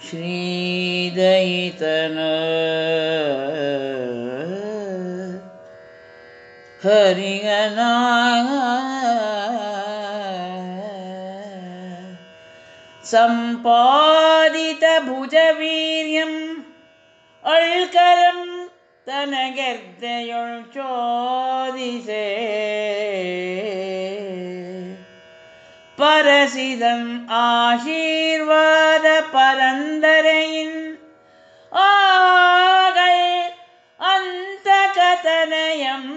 ಶ್ರೀದಯಿತನ ಹರಿಗನ ಸಂಪಾದಿತ ಭುಜವೀರ್ಯಂ ಅಳ್ಕರಂ ತನಗೆರ್ದೆಯೊಳ್ பரசிதம் ஆசீர்வாத பரந்தரையின் ஆகல் அந்த கதனயம்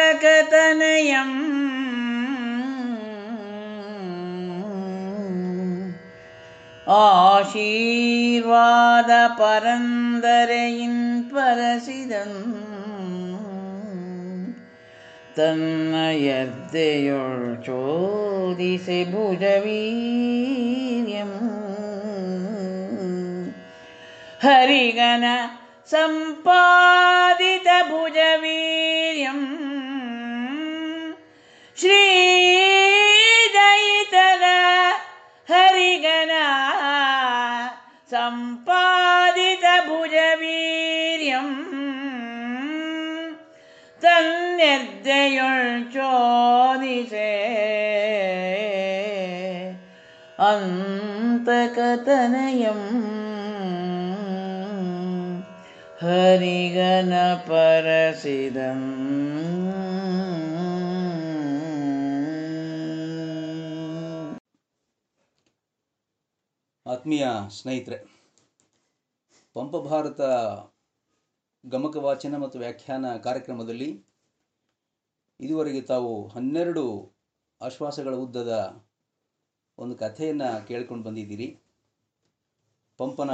அந்தகதனயம் ആശീർവാദ പരന്തരയിൻ പരശിതം തന്നയർദ്ദയൊൾ ചോദിസെ ഭുജവീര്യം. ഹരിഗണ സമ്പാദിത ഭുജവീര്യം. ശ്രീദയിതന സമ്പാദിത ഭുജവീര്യം തന്നെർദ്ദയൊൾ ചോദിസേ അന്തകതനയം ഹരിഗന പരസിതം ಆತ್ಮೀಯ ಸ್ನೇಹಿತರೆ ಪಂಪಭಾರತ ಗಮಕ ವಾಚನ ಮತ್ತು ವ್ಯಾಖ್ಯಾನ ಕಾರ್ಯಕ್ರಮದಲ್ಲಿ ಇದುವರೆಗೆ ತಾವು ಹನ್ನೆರಡು ಆಶ್ವಾಸಗಳ ಉದ್ದದ ಒಂದು ಕಥೆಯನ್ನು ಕೇಳ್ಕೊಂಡು ಬಂದಿದ್ದೀರಿ. ಪಂಪನ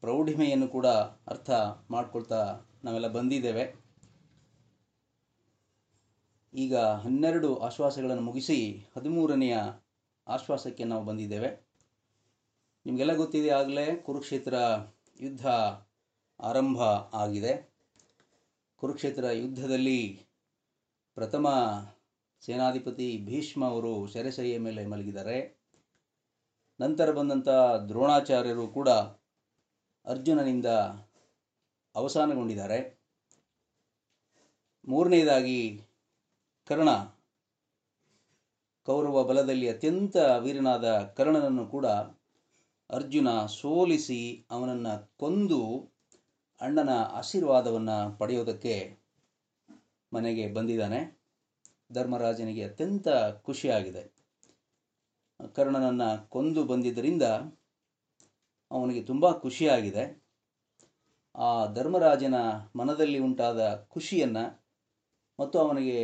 ಪ್ರೌಢಿಮೆಯನ್ನು ಕೂಡ ಅರ್ಥ ಮಾಡಿಕೊಳ್ತಾ ನಾವೆಲ್ಲ ಬಂದಿದ್ದೇವೆ. ಈಗ ಹನ್ನೆರಡು ಆಶ್ವಾಸಗಳನ್ನು ಮುಗಿಸಿ ಹದಿಮೂರನೆಯ ಆಶ್ವಾಸಕ್ಕೆ ನಾವು ಬಂದಿದ್ದೇವೆ. ನಿಮಗೆಲ್ಲ ಗೊತ್ತಿದೆ ಆಗಲೇ ಕುರುಕ್ಷೇತ್ರ ಯುದ್ಧ ಆರಂಭ ಆಗಿದೆ. ಕುರುಕ್ಷೇತ್ರ ಯುದ್ಧದಲ್ಲಿ ಪ್ರಥಮ ಸೇನಾಧಿಪತಿ ಭೀಷ್ಮ ಅವರು ಸೆರೆಸೈಯ ಮೇಲೆ ಮಲಗಿದ್ದಾರೆ. ನಂತರ ಬಂದಂಥ ದ್ರೋಣಾಚಾರ್ಯರು ಕೂಡ ಅರ್ಜುನನಿಂದ ಅವಸಾನಗೊಂಡಿದ್ದಾರೆ. ಮೂರನೇದಾಗಿ ಕರ್ಣ. ಕೌರವ ಬಲದಲ್ಲಿ ಅತ್ಯಂತ ವೀರನಾದ ಕರ್ಣನನ್ನು ಕೂಡ ಅರ್ಜುನ ಸೋಲಿಸಿ ಅವನನ್ನು ಕೊಂದು ಅಣ್ಣನ ಆಶೀರ್ವಾದವನ್ನು ಪಡೆಯೋದಕ್ಕೆ ಮನೆಗೆ ಬಂದಿದ್ದಾನೆ. ಧರ್ಮರಾಜನಿಗೆ ಅತ್ಯಂತ ಖುಷಿಯಾಗಿದೆ. ಕರ್ಣನನ್ನು ಕೊಂದು ಬಂದಿದ್ದರಿಂದ ಅವನಿಗೆ ತುಂಬ ಖುಷಿಯಾಗಿದೆ. ಆ ಧರ್ಮರಾಜನ ಮನದಲ್ಲಿ ಉಂಟಾದ ಖುಷಿಯನ್ನು ಮತ್ತು ಅವನಿಗೆ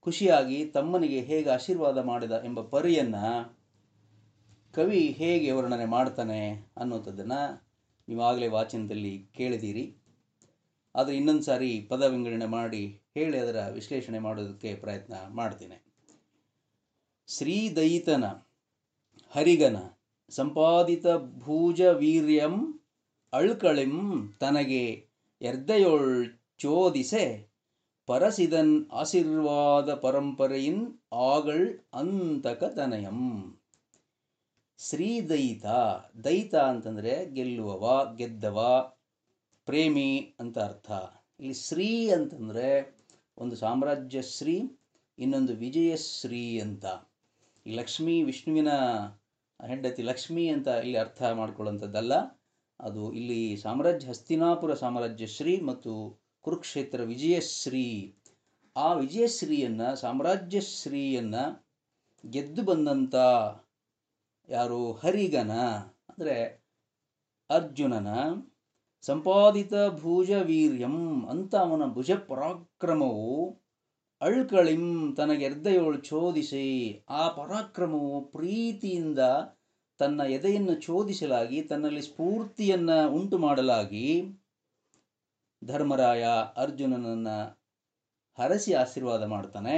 ಖುಷಿಯಾಗಿ ತಮ್ಮನಿಗೆ ಹೇಗೆ ಆಶೀರ್ವಾದ ಮಾಡಿದ ಎಂಬ ಪರಿಯನ್ನು ಕವಿ ಹೇಗೆ ವರ್ಣನೆ ಮಾಡ್ತಾನೆ ಅನ್ನೋಂಥದ್ದನ್ನು ನೀವಾಗಲೇ ವಾಚನದಲ್ಲಿ ಕೇಳಿದ್ದೀರಿ. ಆದರೆ ಇನ್ನೊಂದು ಸಾರಿ ಪದ ವಿಂಗಡಣೆ ಮಾಡಿ ಹೇಳಿ ಅದರ ವಿಶ್ಲೇಷಣೆ ಮಾಡೋದಕ್ಕೆ ಪ್ರಯತ್ನ ಮಾಡ್ತೇನೆ. ಶ್ರೀದಯಿತನ, ಹರಿಗನ, ಸಂಪಾದಿತ ಭೂಜ ವೀರ್ಯಂ, ಅಳ್ಕಳಿಂ ತನಗೆ ಎರ್ದೆಯೊಳ್ ಚೋದಿಸೆ, ಪರಸಿದನ್ ಆಶೀರ್ವಾದ ಪರಂಪರೆಯಿನ್ ಆಗಳ್ ಅಂತಕತನಯಂ ಶ್ರೀದಯಿತ ದೈತ ಅಂತಂದರೆ ಗೆಲ್ಲುವವ, ಗೆದ್ದವ, ಪ್ರೇಮಿ ಅಂತ ಅರ್ಥ. ಇಲ್ಲಿ ಶ್ರೀ ಅಂತಂದರೆ ಒಂದು ಸಾಮ್ರಾಜ್ಯ ಶ್ರೀ, ಇನ್ನೊಂದು ವಿಜಯಶ್ರೀ ಅಂತ. ಈ ಲಕ್ಷ್ಮೀ ವಿಷ್ಣುವಿನ ಹೆಂಡತಿ ಲಕ್ಷ್ಮಿ ಅಂತ ಇಲ್ಲಿ ಅರ್ಥ ಮಾಡ್ಕೊಳ್ಳುವಂಥದ್ದಲ್ಲ. ಅದು ಇಲ್ಲಿ ಸಾಮ್ರಾಜ್ಯ ಹಸ್ತಿನಾಪುರ ಸಾಮ್ರಾಜ್ಯ ಶ್ರೀ ಮತ್ತು ಕುರುಕ್ಷೇತ್ರ ವಿಜಯಶ್ರೀ ಆ ವಿಜಯಶ್ರೀಯನ್ನು ಸಾಮ್ರಾಜ್ಯಶ್ರೀಯನ್ನು ಗೆದ್ದು ಬಂದಂಥ ಯಾರು ಹರಿಗನ, ಅಂದರೆ ಅರ್ಜುನನ, ಸಂಪಾದಿತ ಭುಜ ವೀರ್ಯಂ ಅಂತ ಅವನ ಭುಜ ಪರಾಕ್ರಮವು ಅಳ್ಕಳಿಂ ತನಗೆರ್ದೆಯೋಳು ಚೋದಿಸಿ. ಆ ಪರಾಕ್ರಮವು ಪ್ರೀತಿಯಿಂದ ತನ್ನ ಎದೆಯನ್ನು ಚೋದಿಸಲಾಗಿ, ತನ್ನಲ್ಲಿ ಸ್ಫೂರ್ತಿಯನ್ನು ಉಂಟು ಮಾಡಲಾಗಿ ಧರ್ಮರಾಯ ಅರ್ಜುನನನ್ನು ಹರಸಿ ಆಶೀರ್ವಾದ ಮಾಡ್ತಾನೆ.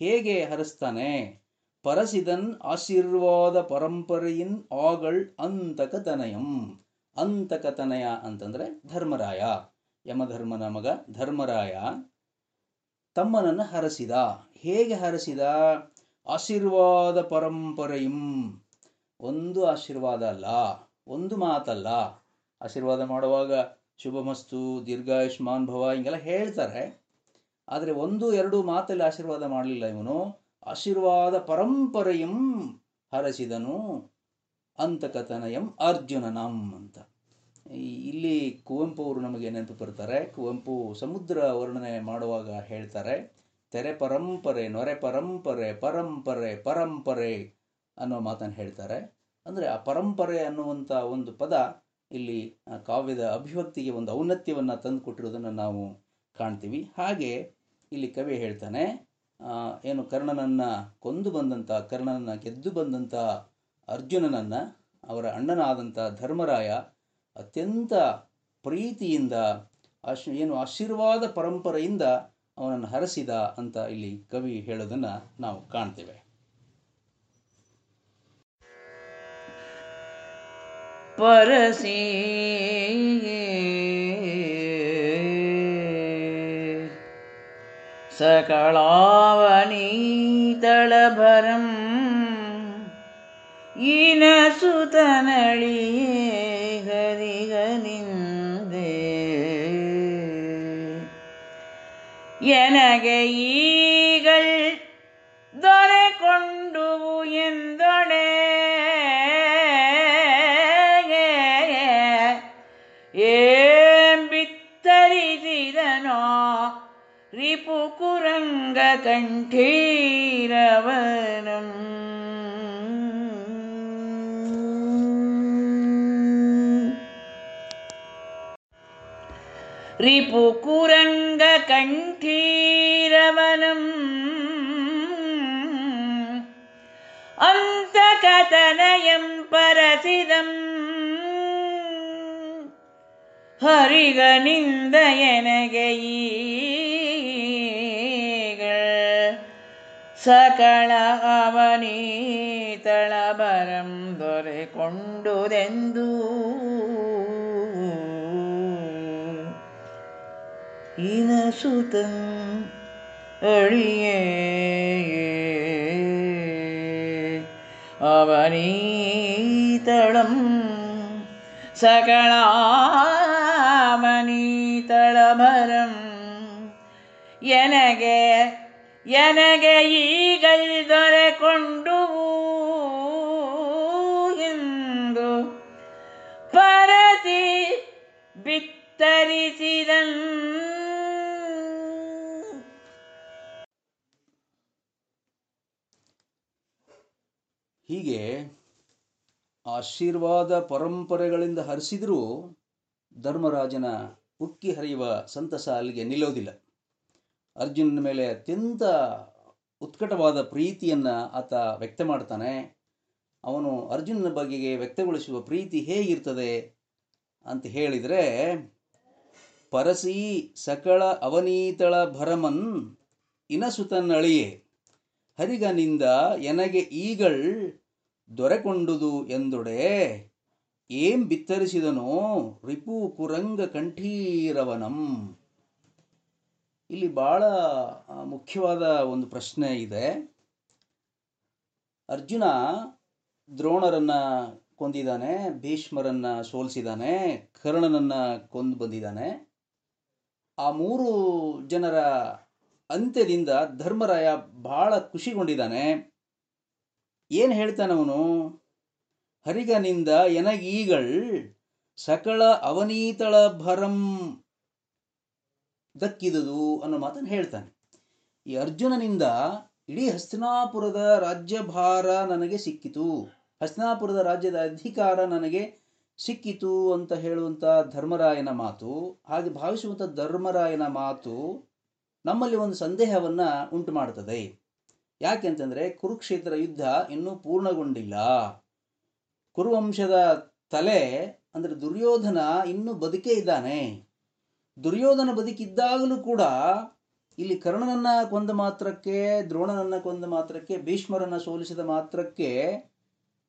ಹೇಗೆ ಹರಿಸ್ತಾನೆ? ಪರಸಿದನ್ ಆಶೀರ್ವಾದ ಪರಂಪರೆಯಿನ್ ಆಗಳ್ ಅಂತಕತನಯಂ ಅಂತಕತನಯ ಅಂತಂದ್ರೆ ಧರ್ಮರಾಯ. ಯಮಧರ್ಮನ ಮಗ ಧರ್ಮರಾಯ. ತಮ್ಮನನ್ನು ಹರಸಿದ. ಹೇಗೆ ಹರಸಿದ? ಆಶೀರ್ವಾದ ಪರಂಪರೆಯಂ. ಒಂದು ಆಶೀರ್ವಾದ ಅಲ್ಲ, ಒಂದು ಮಾತಲ್ಲ. ಆಶೀರ್ವಾದ ಮಾಡುವಾಗ ಶುಭಮಸ್ತು, ದೀರ್ಘಾಯುಷ್ಮಾನ್ ಭವ ಹಿಂಗೆಲ್ಲ ಹೇಳ್ತಾರೆ. ಆದರೆ ಒಂದು, ಎರಡು ಮಾತಲ್ಲಿ ಆಶೀರ್ವಾದ ಮಾಡಲಿಲ್ಲ ಇವನು. ಆಶೀರ್ವಾದ ಪರಂಪರೆಯಂ ಹರಸಿದನು ಅರ್ಜುನ ಅರ್ಜುನನಂ ಅಂತ. ಇಲ್ಲಿ ಕುವೆಂಪು ಅವರು ನಮಗೆ ನೆನಪು ಬರ್ತಾರೆ. ಕುವೆಂಪು ಸಮುದ್ರ ವರ್ಣನೆ ಮಾಡುವಾಗ ಹೇಳ್ತಾರೆ, ತೆರೆ ಪರಂಪರೆ, ನೊರೆ ಪರಂಪರೆ ಪರಂಪರೆ ಪರಂಪರೆ ಅನ್ನೋ ಮಾತನ್ನು ಹೇಳ್ತಾರೆ. ಅಂದರೆ ಆ ಪರಂಪರೆ ಅನ್ನುವಂಥ ಒಂದು ಪದ ಇಲ್ಲಿ ಕಾವ್ಯದ ಅಭಿವ್ಯಕ್ತಿಗೆ ಒಂದು ಔನ್ನತ್ಯವನ್ನು ತಂದುಕೊಟ್ಟಿರೋದನ್ನು ನಾವು ಕಾಣ್ತೀವಿ. ಹಾಗೆ ಇಲ್ಲಿ ಕವಿ ಹೇಳ್ತಾನೆ ಏನು ಕರ್ಣನನ್ನು ಕೊಂದು ಬಂದಂಥ ಕರ್ಣನನ್ನು ಗೆದ್ದು ಬಂದಂಥ ಅರ್ಜುನನನ್ನು, ಅವರ ಅಣ್ಣನಾದಂಥ ಧರ್ಮರಾಯ ಅತ್ಯಂತ ಪ್ರೀತಿಯಿಂದ, ಆಶ್, ಏನು ಆಶೀರ್ವಾದ ಪರಂಪರೆಯಿಂದ ಅವನನ್ನು ಹರಸಿದ ಅಂತ ಇಲ್ಲಿ ಕವಿ ಹೇಳೋದನ್ನು ನಾವು ಕಾಣ್ತೇವೆ. ಪರಸಿ सकलावनीतलभरं ईनसुतनळिये हरिगनिन्दे यनगयी ಕುರಂಗ ಕಂಠೀರವನಂ ರಿಪು ಕುರಂಗ ಕಂಠೀರವನಂ ಅಂತಕತನಯಂ ಪರಸಿದಂ ಹರಿಗನಿಂದ ಎನಗೆ ಈಗ ಸಕಳ ಅವನೀತಳ ಬರಂ ದೊರೆಕೊಂಡುದೆಂದು ಇನಸುತಂ ಅಳಿಯೇ ಅವನೀತಳಂ ಸಕಳಾಮನೀತಳಭರಂ ಎನಗೆ ಎನಗೆ ಈಗ ದೊರೆಕೊಂಡು ಎಂದು ಪರತಿ ಬಿತ್ತರಿಸಿದನ್. ಹೀಗೆ ಆಶೀರ್ವಾದ ಪರಂಪರೆಗಳಿಂದ ಹರಿಸಿದರೂ ಧರ್ಮರಾಜನ ಉಕ್ಕಿ ಹರಿಯುವ ಸಂತಸ ಅಲ್ಲಿಗೆ ನಿಲ್ಲೋದಿಲ್ಲ. ಅರ್ಜುನನ ಮೇಲೆ ಅತ್ಯಂತ ಉತ್ಕಟವಾದ ಪ್ರೀತಿಯನ್ನು ಆತ ವ್ಯಕ್ತ ಮಾಡ್ತಾನೆ. ಅವನು ಅರ್ಜುನನ ಬಗೆಗೆ ವ್ಯಕ್ತಗೊಳಿಸುವ ಪ್ರೀತಿ ಹೇಗಿರ್ತದೆ ಅಂತ ಹೇಳಿದರೆ, ಪರಸಿ ಸಕಳ ಅವನೀತಳ ಭರಮನ್ ಇನಸುತನ್ನಳಿಯೇ ಹರಿಗನಿಂದ ಎನಗೆ ಈಗಳ್ ದೊರೆಕೊಂಡುದು ಎಂದೊಡೆ, ಏಂ ಬಿತ್ತರಿಸಿದನೋ ರಿಪು ಕುರಂಗ ಕಂಠೀರವನಂ. ಇಲ್ಲಿ ಬಹಳ ಮುಖ್ಯವಾದ ಒಂದು ಪ್ರಶ್ನೆ ಇದೆ. ಅರ್ಜುನ ದ್ರೋಣರನ್ನ ಕೊಂದಿದ್ದಾನೆ ಭೀಷ್ಮರನ್ನ ಸೋಲಿಸಿದ್ದಾನೆ ಕರ್ಣನನ್ನು ಕೊಂದು ಬಂದಿದ್ದಾನೆ ಆ ಮೂರು ಜನರ ಅಂತ್ಯದಿಂದ ಧರ್ಮರಾಯ ಬಹಳ ಖುಷಿಗೊಂಡಿದ್ದಾನೆ ಏನು ಹೇಳ್ತಾನವನು ಹರಿಗನಿಂದ ಎನಗೀಗಳ್ ಸಕಳ ಅವನೀತಳ ಭರಂ ದಕ್ಕಿದುದು ಅನ್ನೋ ಮಾತನ್ನು ಹೇಳ್ತಾನೆ. ಈ ಅರ್ಜುನನಿಂದ ಇಡೀ ಹಸ್ತಿನಾಪುರದ ರಾಜ್ಯಭಾರ ನನಗೆ ಸಿಕ್ಕಿತು. ಹಸ್ತಿನಾಪುರದ ರಾಜ್ಯದ ಅಧಿಕಾರ ನನಗೆ ಸಿಕ್ಕಿತು ಅಂತ ಹೇಳುವಂಥ ಧರ್ಮರಾಯನ ಮಾತು, ಹಾಗೆ ಭಾವಿಸುವಂಥ ಧರ್ಮರಾಯನ ಮಾತು ನಮ್ಮಲ್ಲಿ ಒಂದು ಸಂದೇಹವನ್ನು ಉಂಟು ಮಾಡ್ತದೆ ಯಾಕೆಂತಂದರೆ ಕುರುಕ್ಷೇತ್ರ ಯುದ್ಧ ಇನ್ನೂ ಪೂರ್ಣಗೊಂಡಿಲ್ಲ. ಕುರುವಂಶದ ತಲೆ ಅಂದರೆ ದುರ್ಯೋಧನ ಇನ್ನೂ ಬದುಕೇ ಇದ್ದಾನೆ. ದುರ್ಯೋಧನ ಬದುಕಿದ್ದಾಗಲೂ ಕೂಡ ಇಲ್ಲಿ ಕರ್ಣನನ್ನ ಕೊಂದ ಮಾತ್ರಕ್ಕೆ, ದ್ರೋಣನನ್ನ ಕೊಂದ ಮಾತ್ರಕ್ಕೆ, ಭೀಷ್ಮರನ್ನ ಸೋಲಿಸಿದ ಮಾತ್ರಕ್ಕೆ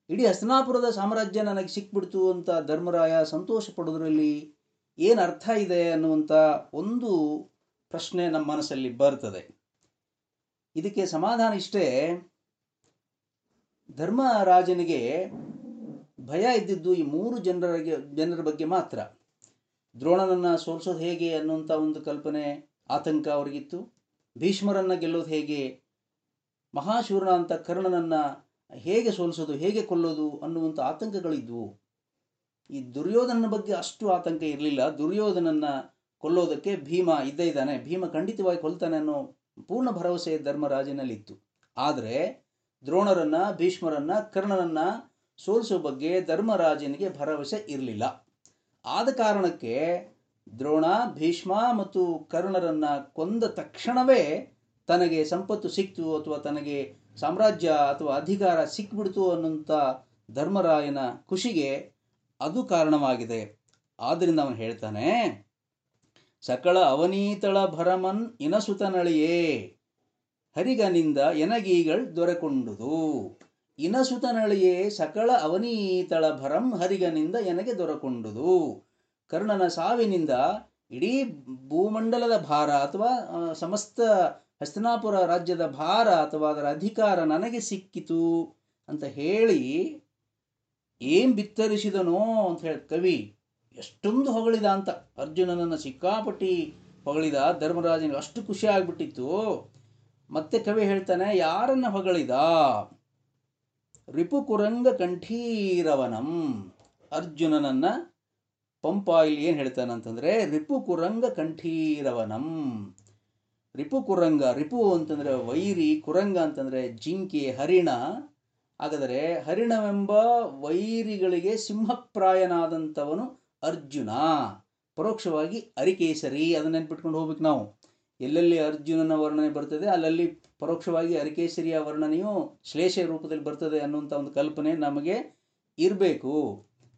ಇಡೀ ಹಸ್ತನಾಪುರದ ಸಾಮ್ರಾಜ್ಯ ನನಗೆ ಸಿಕ್ಬಿಡ್ತು ಅಂತ ಧರ್ಮರಾಯ ಸಂತೋಷ ಪಡೋದ್ರಲ್ಲಿ ಏನು ಅರ್ಥ ಇದೆ ಅನ್ನುವಂಥ ಒಂದು ಪ್ರಶ್ನೆ ನಮ್ಮ ಮನಸ್ಸಲ್ಲಿ ಬರ್ತದೆ. ಇದಕ್ಕೆ ಸಮಾಧಾನ ಇಷ್ಟೇ, ಧರ್ಮರಾಜನಿಗೆ ಭಯ ಇದ್ದಿದ್ದು ಈ ಮೂರು ಜನರಿಗೆ, ಜನರ ಬಗ್ಗೆ ಮಾತ್ರ. ದ್ರೋಣನನ್ನ ಸೋಲ್ಸೋದು ಹೇಗೆ ಅನ್ನುವಂಥ ಒಂದು ಕಲ್ಪನೆ, ಆತಂಕ ಅವರಿಗಿತ್ತು. ಭೀಷ್ಮರನ್ನು ಗೆಲ್ಲೋದು ಹೇಗೆ, ಮಹಾಶೂರನ ಅಂತ ಕರ್ಣನನ್ನು ಹೇಗೆ ಸೋಲಿಸೋದು, ಹೇಗೆ ಕೊಲ್ಲೋದು ಅನ್ನುವಂಥ ಆತಂಕಗಳಿದ್ವು ಈ ದುರ್ಯೋಧನನ ಬಗ್ಗೆ ಅಷ್ಟು ಆತಂಕ ಇರಲಿಲ್ಲ. ದುರ್ಯೋಧನನ್ನು ಕೊಲ್ಲೋದಕ್ಕೆ ಭೀಮ ಇದ್ದೇ ಇದ್ದಾನೆ. ಭೀಮ ಖಂಡಿತವಾಗಿ ಕೊಲ್ತಾನೆ ಅನ್ನೋ ಪೂರ್ಣ ಭರವಸೆ ಧರ್ಮರಾಜನಲ್ಲಿತ್ತು. ಆದರೆ ದ್ರೋಣರನ್ನು, ಭೀಷ್ಮರನ್ನು, ಕರ್ಣನನ್ನು ಸೋಲಿಸೋ ಬಗ್ಗೆ ಧರ್ಮರಾಜನಿಗೆ ಭರವಸೆ ಇರಲಿಲ್ಲ. ಆದ ಕಾರಣಕ್ಕೆ ದ್ರೋಣ, ಭೀಷ್ಮ ಮತ್ತು ಕರ್ಣರನ್ನ ಕೊಂದ ತಕ್ಷಣವೇ ತನಗೆ ಸಂಪತ್ತು ಸಿಕ್ತು ಅಥವಾ ತನಗೆ ಸಾಮ್ರಾಜ್ಯ ಅಥವಾ ಅಧಿಕಾರ ಸಿಕ್ಬಿಡ್ತು ಅನ್ನುವಂಥ ಧರ್ಮರಾಯನ ಖುಷಿಗೆ ಅದು ಕಾರಣವಾಗಿದೆ. ಆದ್ದರಿಂದ ಅವನು ಹೇಳ್ತಾನೆ ಸಕಳ ಅವನೀತಳ ಭರಮನ್ ಇನಸುತನಳಿಯೇ, ಹರಿಗನಿಂದ ಎನಗೀಗಳು ದೊರೆಕೊಂಡುದು. ಇನಸುತನಳಿಯೇ ಸಕಳ ಅವನೀತಳ ಭರಂ ಹರಿಗನಿಂದ ಎನಗೆ ದೊರಕೊಂಡುದು. ಕರ್ಣನ ಸಾವಿನಿಂದ ಇಡೀ ಭೂಮಂಡಲದ ಭಾರ ಅಥವಾ ಸಮಸ್ತ ಹಸ್ತಿನಾಪುರ ರಾಜ್ಯದ ಭಾರ ಅಥವಾ ಅದರ ಅಧಿಕಾರ ನನಗೆ ಸಿಕ್ಕಿತು ಅಂತ ಹೇಳಿ ಏನ್ ಬಿತ್ತರಿಸಿದನೋ ಅಂತ ಹೇಳಿ, ಕವಿ, ಎಷ್ಟೊಂದು ಹೊಗಳಿದ ಅಂತ. ಅರ್ಜುನನನ್ನು ಸಿಕ್ಕಾಪಟ್ಟಿ ಹೊಗಳಿದ, ಧರ್ಮರಾಜನಿಗೆ ಅಷ್ಟು ಖುಷಿ ಆಗ್ಬಿಟ್ಟಿತ್ತು. ಮತ್ತೆ ಕವಿ ಹೇಳ್ತಾನೆ, ಯಾರನ್ನ ಹೊಗಳಿದ? ರಿಪುಕುರಂಗ ಕಂಠೀರವನಂ ಅರ್ಜುನನನ್ನ ಪಂಪ ಇಲ್ಲಿ ಏನು ಹೇಳ್ತಾನಂತಂದರೆ ರಿಪುಕುರಂಗ ಕಂಠೀರವನಂ ರಿಪು ಕುರಂಗ ರಿಪು ಅಂತಂದರೆ ವೈರಿ, ಕುರಂಗ ಅಂತಂದರೆ ಜಿಂಕೆ, ಹರಿಣ. ಹಾಗಾದರೆ ಹರಿಣವೆಂಬ ವೈರಿಗಳಿಗೆ ಸಿಂಹಪ್ರಾಯನಾದಂಥವನು ಅರ್ಜುನ. ಪರೋಕ್ಷವಾಗಿ ಅರಿಕೇಸರಿ, ಅದನ್ನ ನೆನ್ಪಿಟ್ಕೊಂಡು ಹೋಗ್ಬೇಕು ನಾವು. ಎಲ್ಲೆಲ್ಲಿ ಅರ್ಜುನನ ವರ್ಣನೆ ಬರ್ತದೆ, ಅಲ್ಲಲ್ಲಿ ಪರೋಕ್ಷವಾಗಿ ಅರಿಕೇಶರಿಯ ವರ್ಣನೆಯು ಶ್ಲೇಷ ರೂಪದಲ್ಲಿ ಬರ್ತದೆ ಅನ್ನುವಂಥ ಒಂದು ಕಲ್ಪನೆ ನಮಗೆ ಇರಬೇಕು.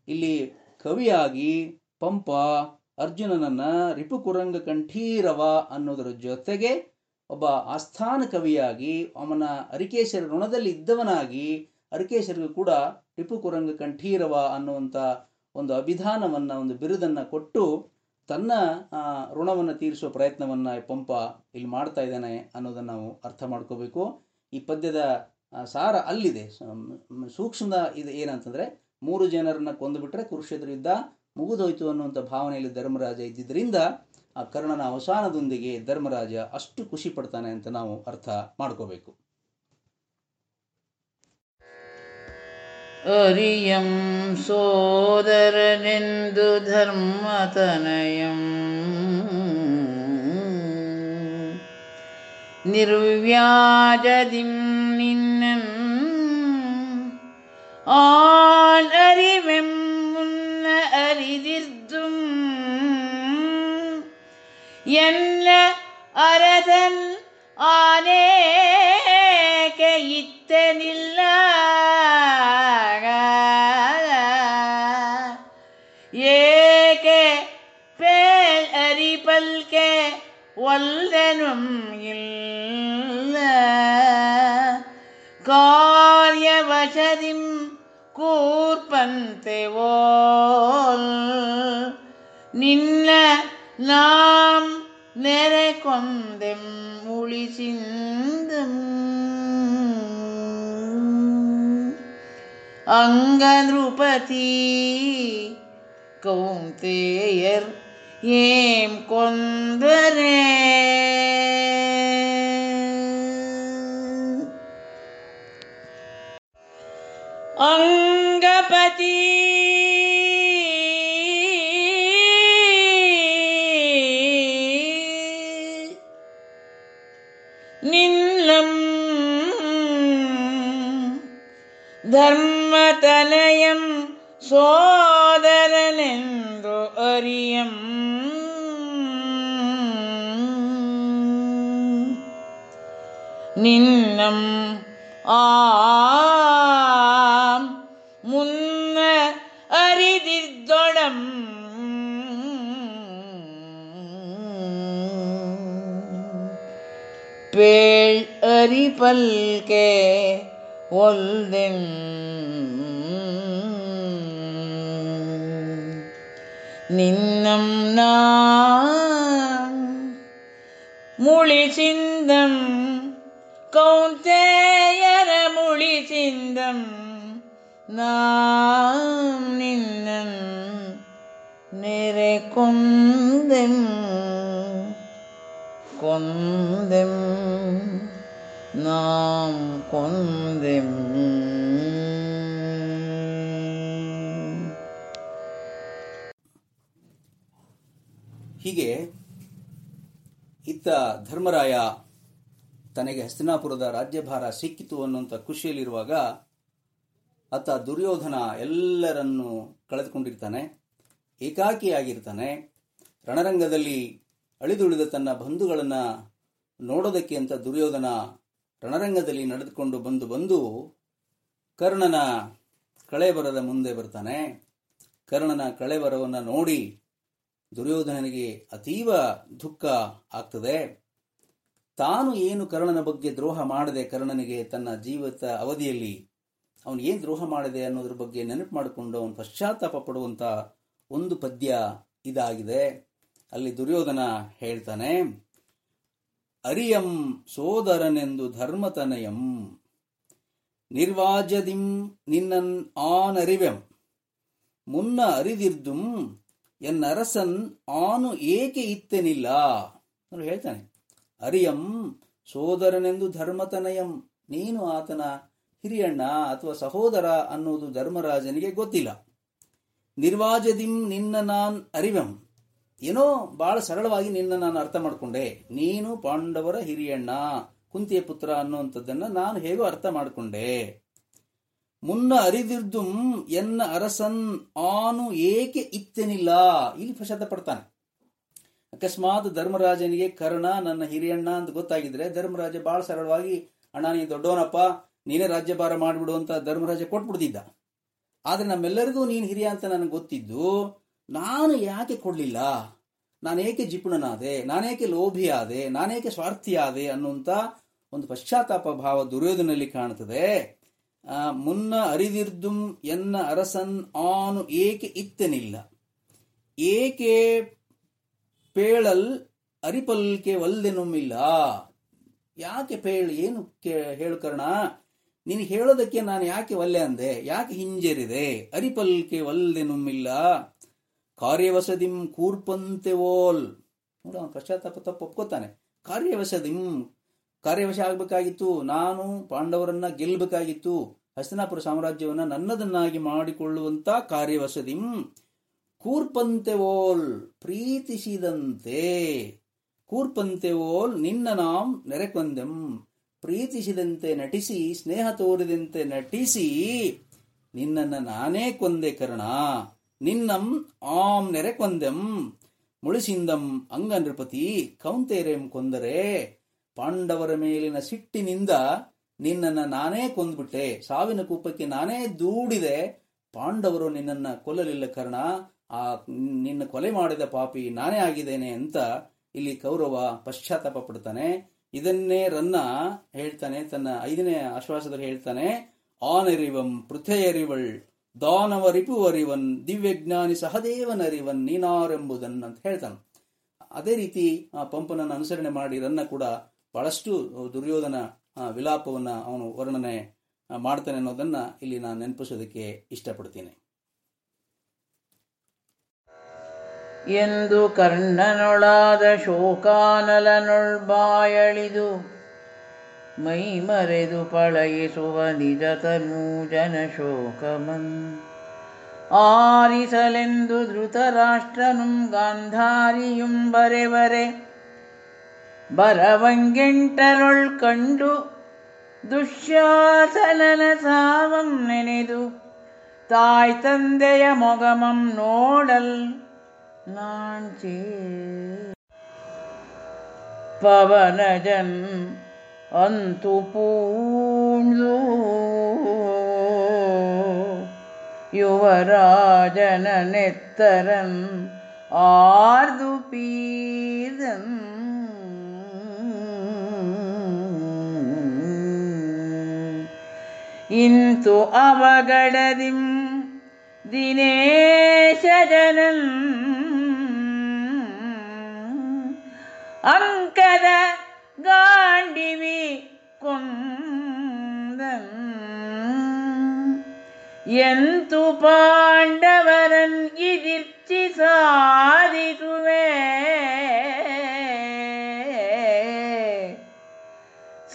ಇಲ್ಲಿ ಕವಿಯಾಗಿ ಪಂಪ ಅರ್ಜುನನನ್ನ ರಿಪುಕುರಂಗ ಕಂಠೀರವ ಅನ್ನೋದರ ಜೊತೆಗೆ ಒಬ್ಬ ಆಸ್ಥಾನ ಕವಿಯಾಗಿ ಅವನ ಅರಿಕೇಶರ ಋಣದಲ್ಲಿ ಇದ್ದವನಾಗಿ ಅರಿಕೇಶರಿಗೂ ಕೂಡ ರಿಪುಕುರಂಗ ಕಂಠೀರವ ಅನ್ನುವಂಥ ಒಂದು ಅಭಿಧಾನವನ್ನ, ಒಂದು ಬಿರುದನ್ನ ಕೊಟ್ಟು ತನ್ನ ಋಣವನ್ನು ತೀರಿಸುವ ಪ್ರಯತ್ನವನ್ನು ಪಂಪ ಇಲ್ಲಿ ಮಾಡ್ತಾ ಇದ್ದಾನೆ ಅನ್ನೋದನ್ನು ನಾವು ಅರ್ಥ ಮಾಡ್ಕೋಬೇಕು. ಈ ಪದ್ಯದ ಸಾರ ಅಲ್ಲಿದೆ. ಸೂಕ್ಷ್ಮದ ಇದು ಏನಂತಂದರೆ, ಮೂರು ಜನರನ್ನು ಕೊಂದುಬಿಟ್ರೆ ಕುರುಕ್ಷೇತ್ರ ಯುದ್ಧ ಮುಗಿದೋಯ್ತು ಅನ್ನುವಂಥ ಭಾವನೆಯಲ್ಲಿ ಧರ್ಮರಾಜ ಇದ್ದಿದ್ದರಿಂದ ಆ ಕರ್ಣನ ಅವಸಾನದೊಂದಿಗೆ ಧರ್ಮರಾಜ ಅಷ್ಟು ಖುಷಿ ಪಡ್ತಾನೆ ಅಂತ ನಾವು ಅರ್ಥ ಮಾಡ್ಕೋಬೇಕು. ಅರಿಯಂ ಸೋದರನೆಂದು ಧರ್ಮತನಯಂ ನಿರ್ವ್ಯಾಜದಿಂ ನಿನ್ನಂ ಆನ್ ಅರಿವೆಂ ಮುನ್ನ ಅರಿದಿರ್ದುಂ ಎನ್ನ கூர்கதிம் கூர்பன் தெவோல். நின்ன நாம் நிறை கொந்தெம் மொழி சிந்தும். அங்கதிருபதி கௌந்தேயர் ஏம் கொந்தரே. ಅಂಗಪತಿ. ನಿನ್ನಂ ധർമ്മതലയം ಸೋದರನೆಂದು ಅರಿಯಂ. ನಿನ್ನಂ ஆம் பேழ் அறி பல்கே நின்னம் நான் முழி சிந்தம் கௌந்தேயர முழி சிந்தம் நாம் நின்னன் நிறை கொந்தன் കൊന്തെം നാം കൊന്തെം ಹೀಗೆ ಇತ್ತ ಧರ್ಮರಾಯ ತನಗೆ ಹಸ್ತಿನಾಪುರದ ರಾಜ್ಯಭಾರ ಸಿಕ್ಕಿತು ಅನ್ನುವಂಥ ಖುಷಿಯಲ್ಲಿರುವಾಗ ಆತ ದುರ್ಯೋಧನ ಎಲ್ಲರನ್ನು ಕಳೆದುಕೊಂಡಿರ್ತಾನೆ ಏಕಾಕಿಯಾಗಿರ್ತಾನೆ ರಣರಂಗದಲ್ಲಿ ಅಳಿದುಳಿದ ತನ್ನ ಬಂಧುಗಳನ್ನು ನೋಡೋದಕ್ಕೆ ಅಂತ ದುರ್ಯೋಧನ ರಣರಂಗದಲ್ಲಿ ನಡೆದುಕೊಂಡು ಬಂದು ಬಂದು ಕರ್ಣನ ಕಳೆಬರದ ಮುಂದೆ ಬರ್ತಾನೆ. ಕರ್ಣನ ಕಳೆಬರವನ್ನು ನೋಡಿ ದುರ್ಯೋಧನನಿಗೆ ಅತೀವ ದುಃಖ ಆಗ್ತದೆ. ತಾನು ಏನು ಕರ್ಣನ ಬಗ್ಗೆ ದ್ರೋಹ ಮಾಡದೆ ಕರ್ಣನಿಗೆ ತನ್ನ ಜೀವಿತ ಅವಧಿಯಲ್ಲಿ ಅವನು ಏನು ದ್ರೋಹ ಮಾಡಿದೆ ಅನ್ನೋದ್ರ ಬಗ್ಗೆ ನೆನಪು ಮಾಡಿಕೊಂಡು ಅವನು ಪಶ್ಚಾತ್ತಾಪ ಪಡುವಂತ ಒಂದು ಪದ್ಯ ಇದಾಗಿದೆ. ಅಲ್ಲಿ ದುರ್ಯೋಧನ ಹೇಳ್ತಾನೆ, ಅರಿಯಂ ಸೋದರನೆಂದು ಧರ್ಮತನಯಂ ನಿರ್ವಾಜದಿಂ ನಿನ್ನನ್ ಆನರಿವೆಂ, ಮುನ್ನ ಅರಿದಿರ್ದುಂ ಎನ್ನರಸನ್ ಆನು ಏಕೆ ಇತ್ತೆನಿಲ್ಲ? ಹೇಳ್ತಾನೆ. ಅರಿಯಂ ಸೋದರನೆಂದು ಧರ್ಮತನಯಂ, ನೀನು ಆತನ ಹಿರಿಯಣ್ಣ ಅಥವಾ ಸಹೋದರ ಅನ್ನೋದು ಧರ್ಮರಾಜನಿಗೆ ಗೊತ್ತಿಲ್ಲ. ನಿರ್ವಾಜದಿಂ ನಿನ್ನ ನಾನ್ ಅರಿವೆಂ ಏನೋ ಬಹಳ ಸರಳವಾಗಿ ನಿನ್ನ ನಾನು ಅರ್ಥ ಮಾಡಿಕೊಂಡೆ. ನೀನು ಪಾಂಡವರ ಹಿರಿಯಣ್ಣ, ಕುಂತಿಯ ಪುತ್ರ ಅನ್ನುವಂಥದ್ದನ್ನ ನಾನು ಹೇಗೋ ಅರ್ಥ ಮಾಡಿಕೊಂಡೆ. ಮುನ್ನ ಅರಿದಿರ್ದುಂ ಎನ್ನ ಅರಸನ್ ಆನು ಏಕೆ ಇತ್ತೆನಿಲ್ಲ? ಇಲ್ಲಿ ಪಶ್ಚಾತ್ತ ಪಡ್ತಾನೆ ಅಕಸ್ಮಾತ್ ಧರ್ಮರಾಜನಿಗೆ ಕರ್ಣ ನನ್ನ ಹಿರಿಯಣ್ಣ ಅಂತ ಗೊತ್ತಾಗಿದ್ರೆ ಧರ್ಮರಾಜ ಬಹಳ ಸರಳವಾಗಿ, ಅಣ್ಣ, ನೀನು ದೊಡ್ಡವನಪ್ಪ, ನೀನೇ ರಾಜ್ಯಭಾರ ಮಾಡಿಬಿಡು ಅಂತ ಧರ್ಮರಾಜ ಕೊಟ್ಬಿಡ್ತಿದ್ದ. ಆದ್ರೆ ನಮ್ಮೆಲ್ಲರಿಗೂ ನೀನು ಹಿರಿಯ ಅಂತ ನನಗೆ ಗೊತ್ತಿದ್ದು ನಾನು ಯಾಕೆ ಕೊಡ್ಲಿಲ್ಲ? ನಾನೇಕೆ ಜಿಪುಣನಾದೆ? ನಾನೇಕೆ ಲೋಭಿಯಾದೆ? ನಾನೇಕೆ ಸ್ವಾರ್ಥಿಯಾದೆ ಅನ್ನುವಂತ ಒಂದು ಪಶ್ಚಾತ್ತಾಪ ಭಾವ ದುರ್ಯೋಧನಲ್ಲಿ ಕಾಣುತ್ತದೆ. ಮುನ್ನ ಅರಿದಿರ್ದುಂ ಎನ್ನ ಅರಸನ್ ಆನು ಏಕೆ ಇತ್ತನಿಲ್ಲ? ಏಕೆ ಪೇಳಲ್ ಅರಿಪಲ್ಕೆ ವಲ್ದೆನುಮಿಲ್ಲ ಯಾಕೆ ಪೇಳ್? ಏನು ಹೇಳು ಕರ್ಣ. ನೀನು ಹೇಳೋದಕ್ಕೆ ನಾನು ಯಾಕೆ ಒಲ್ಲೆ ಅಂದೆ? ಯಾಕೆ ಹಿಂಜರಿದೆ? ಅರಿಪಲ್ಕೆ ಒಲ್ದೆನುಮ್ಮಿಲ್ಲ ಕಾರ್ಯವಸದಿಂ ಕೂರ್ಪಂತೆ ಓಲ್. ನೋಡು, ಅವನು ಪಶ್ಚಾತ್ತಾಪ ತಪ್ಪು ಒಪ್ಕೋತಾನೆ. ಕಾರ್ಯವಸದಿಂ, ಕಾರ್ಯವಶ ಆಗ್ಬೇಕಾಗಿತ್ತು. ನಾನು ಪಾಂಡವರನ್ನ ಗೆಲ್ಲಬೇಕಾಗಿತ್ತು ಹಸ್ತಿನಾಪುರ ಸಾಮ್ರಾಜ್ಯವನ್ನ ನನ್ನದನ್ನಾಗಿ ಮಾಡಿಕೊಳ್ಳುವಂತ ಕಾರ್ಯವಸದಿಂ ಕೂರ್ಪಂತೆ ಓಲ್, ಪ್ರೀತಿಸಿದಂತೆ. ಕೂರ್ಪಂತೆ ಓಲ್, ನಿನ್ನ ನಾಂ ನೆರೆಕೊಂದೆಂ. ಪ್ರೀತಿಸಿದಂತೆ ನಟಿಸಿ, ಸ್ನೇಹ ತೋರಿದಂತೆ ನಟಿಸಿ, ನಿನ್ನನ್ನ ನಾನೇ ಕೊಂದೆ ಕರ್ಣ. ನಿನ್ನಂ ಆಂ ನೆರೆಕೊಂದೆಂ ಮುಳಿಸಿಂದಂ ಅಂಗ ನೃಪತಿ ಕೌಂತೇರೆಂ ಕೊಂದರೆ ಪಾಂಡವರ ಮೇಲಿನ ಸಿಟ್ಟಿನಿಂದ ನಿನ್ನನ್ನ ನಾನೇ ಕೊಂದ್ಬಿಟ್ಟೆ. ಸಾವಿನ ಕೂಪಕ್ಕೆ ನಾನೇ ದೂಡಿದೆ. ಪಾಂಡವರು ನಿನ್ನನ್ನ ಕೊಲ್ಲಲಿಲ್ಲ ಕರ್ಣ. ಆ, ನಿನ್ನ ಕೊಲೆ ಮಾಡಿದ ಪಾಪಿ ನಾನೇ ಆಗಿದ್ದೇನೆ ಅಂತ ಇಲ್ಲಿ ಕೌರವ ಪಶ್ಚಾತ್ತಾಪ ಪಡ್ತಾನೆ. ಇದನ್ನೇ ರನ್ನ ಹೇಳ್ತಾನೆ. ತನ್ನ ಐದನೇ ಆಶ್ವಾಸದಲ್ಲಿ ಹೇಳ್ತಾನೆ ಆನರಿವಂ ಪೃಥೆಯರಿವಳ್ ದಾನವ ರಿಪುವರಿವನ್ ದಿವ್ಯಜ್ಞಾನಿ ಸಹದೇವನರಿವನ್ ನೀನಾರೆಂಬುದನ್ ಅಂತ ಹೇಳ್ತಾನೆ. ಅದೇ ರೀತಿ ಆ ಪಂಪನನ್ನು ಅನುಸರಣೆ ಮಾಡಿ ರನ್ನ ಕೂಡ ಬಹಳಷ್ಟು ದುರ್ಯೋಧನ ವಿಲಾಪವನ್ನು ಅವನು ವರ್ಣನೆ ಮಾಡ್ತಾನೆ ಅನ್ನೋದನ್ನ ಇಲ್ಲಿ ನಾನು ನೆನಪಿಸೋದಕ್ಕೆ ಇಷ್ಟಪಡ್ತೀನಿ. ಎಂದು ಕರ್ಣನೊಳಾದ ಶೋಕಾನಲನೊಳ್ಬಾಯಳಿದು ಮೈ ಮರೆದು ಪಳಗಿಸುವ ನಿಜ ತನೂಜನ ಶೋಕಮನ್ ಆರಿಸಲೆಂದು ಧೃತರಾಷ್ಟ್ರನುಂ ಗಾಂಧಾರಿಯುಂ ಬರೆವರೆ ಬರವಂಗೆಂಟರೊಳ್ ಕಂಡು ದುಶ್ಯಾಸನನ ಸಾವಂ ನೆನೆದು ತಾಯ್ ತಂದೆಯ ಮೊಗಮಂ ನೋಡಲ್ ನಾಂಚೇ ಪವನಜನ್ ಅಂತು ಪೂಣ್ಲು ಯುವರಾಜನ ನೆತ್ತರಂ ಆರ್ದು ಪೀದಂ ಇಂತು ಅವಗಡದಿಂ ದಿನೇಶ ಅಂಕದ ಗಾಂಡಿವಿ ಕೊಂದನ್ ಎಂತು ಪಾಂಡವರನ್ ಇದಿರ್ಚಿ ಸಾಧಿಸುವೆ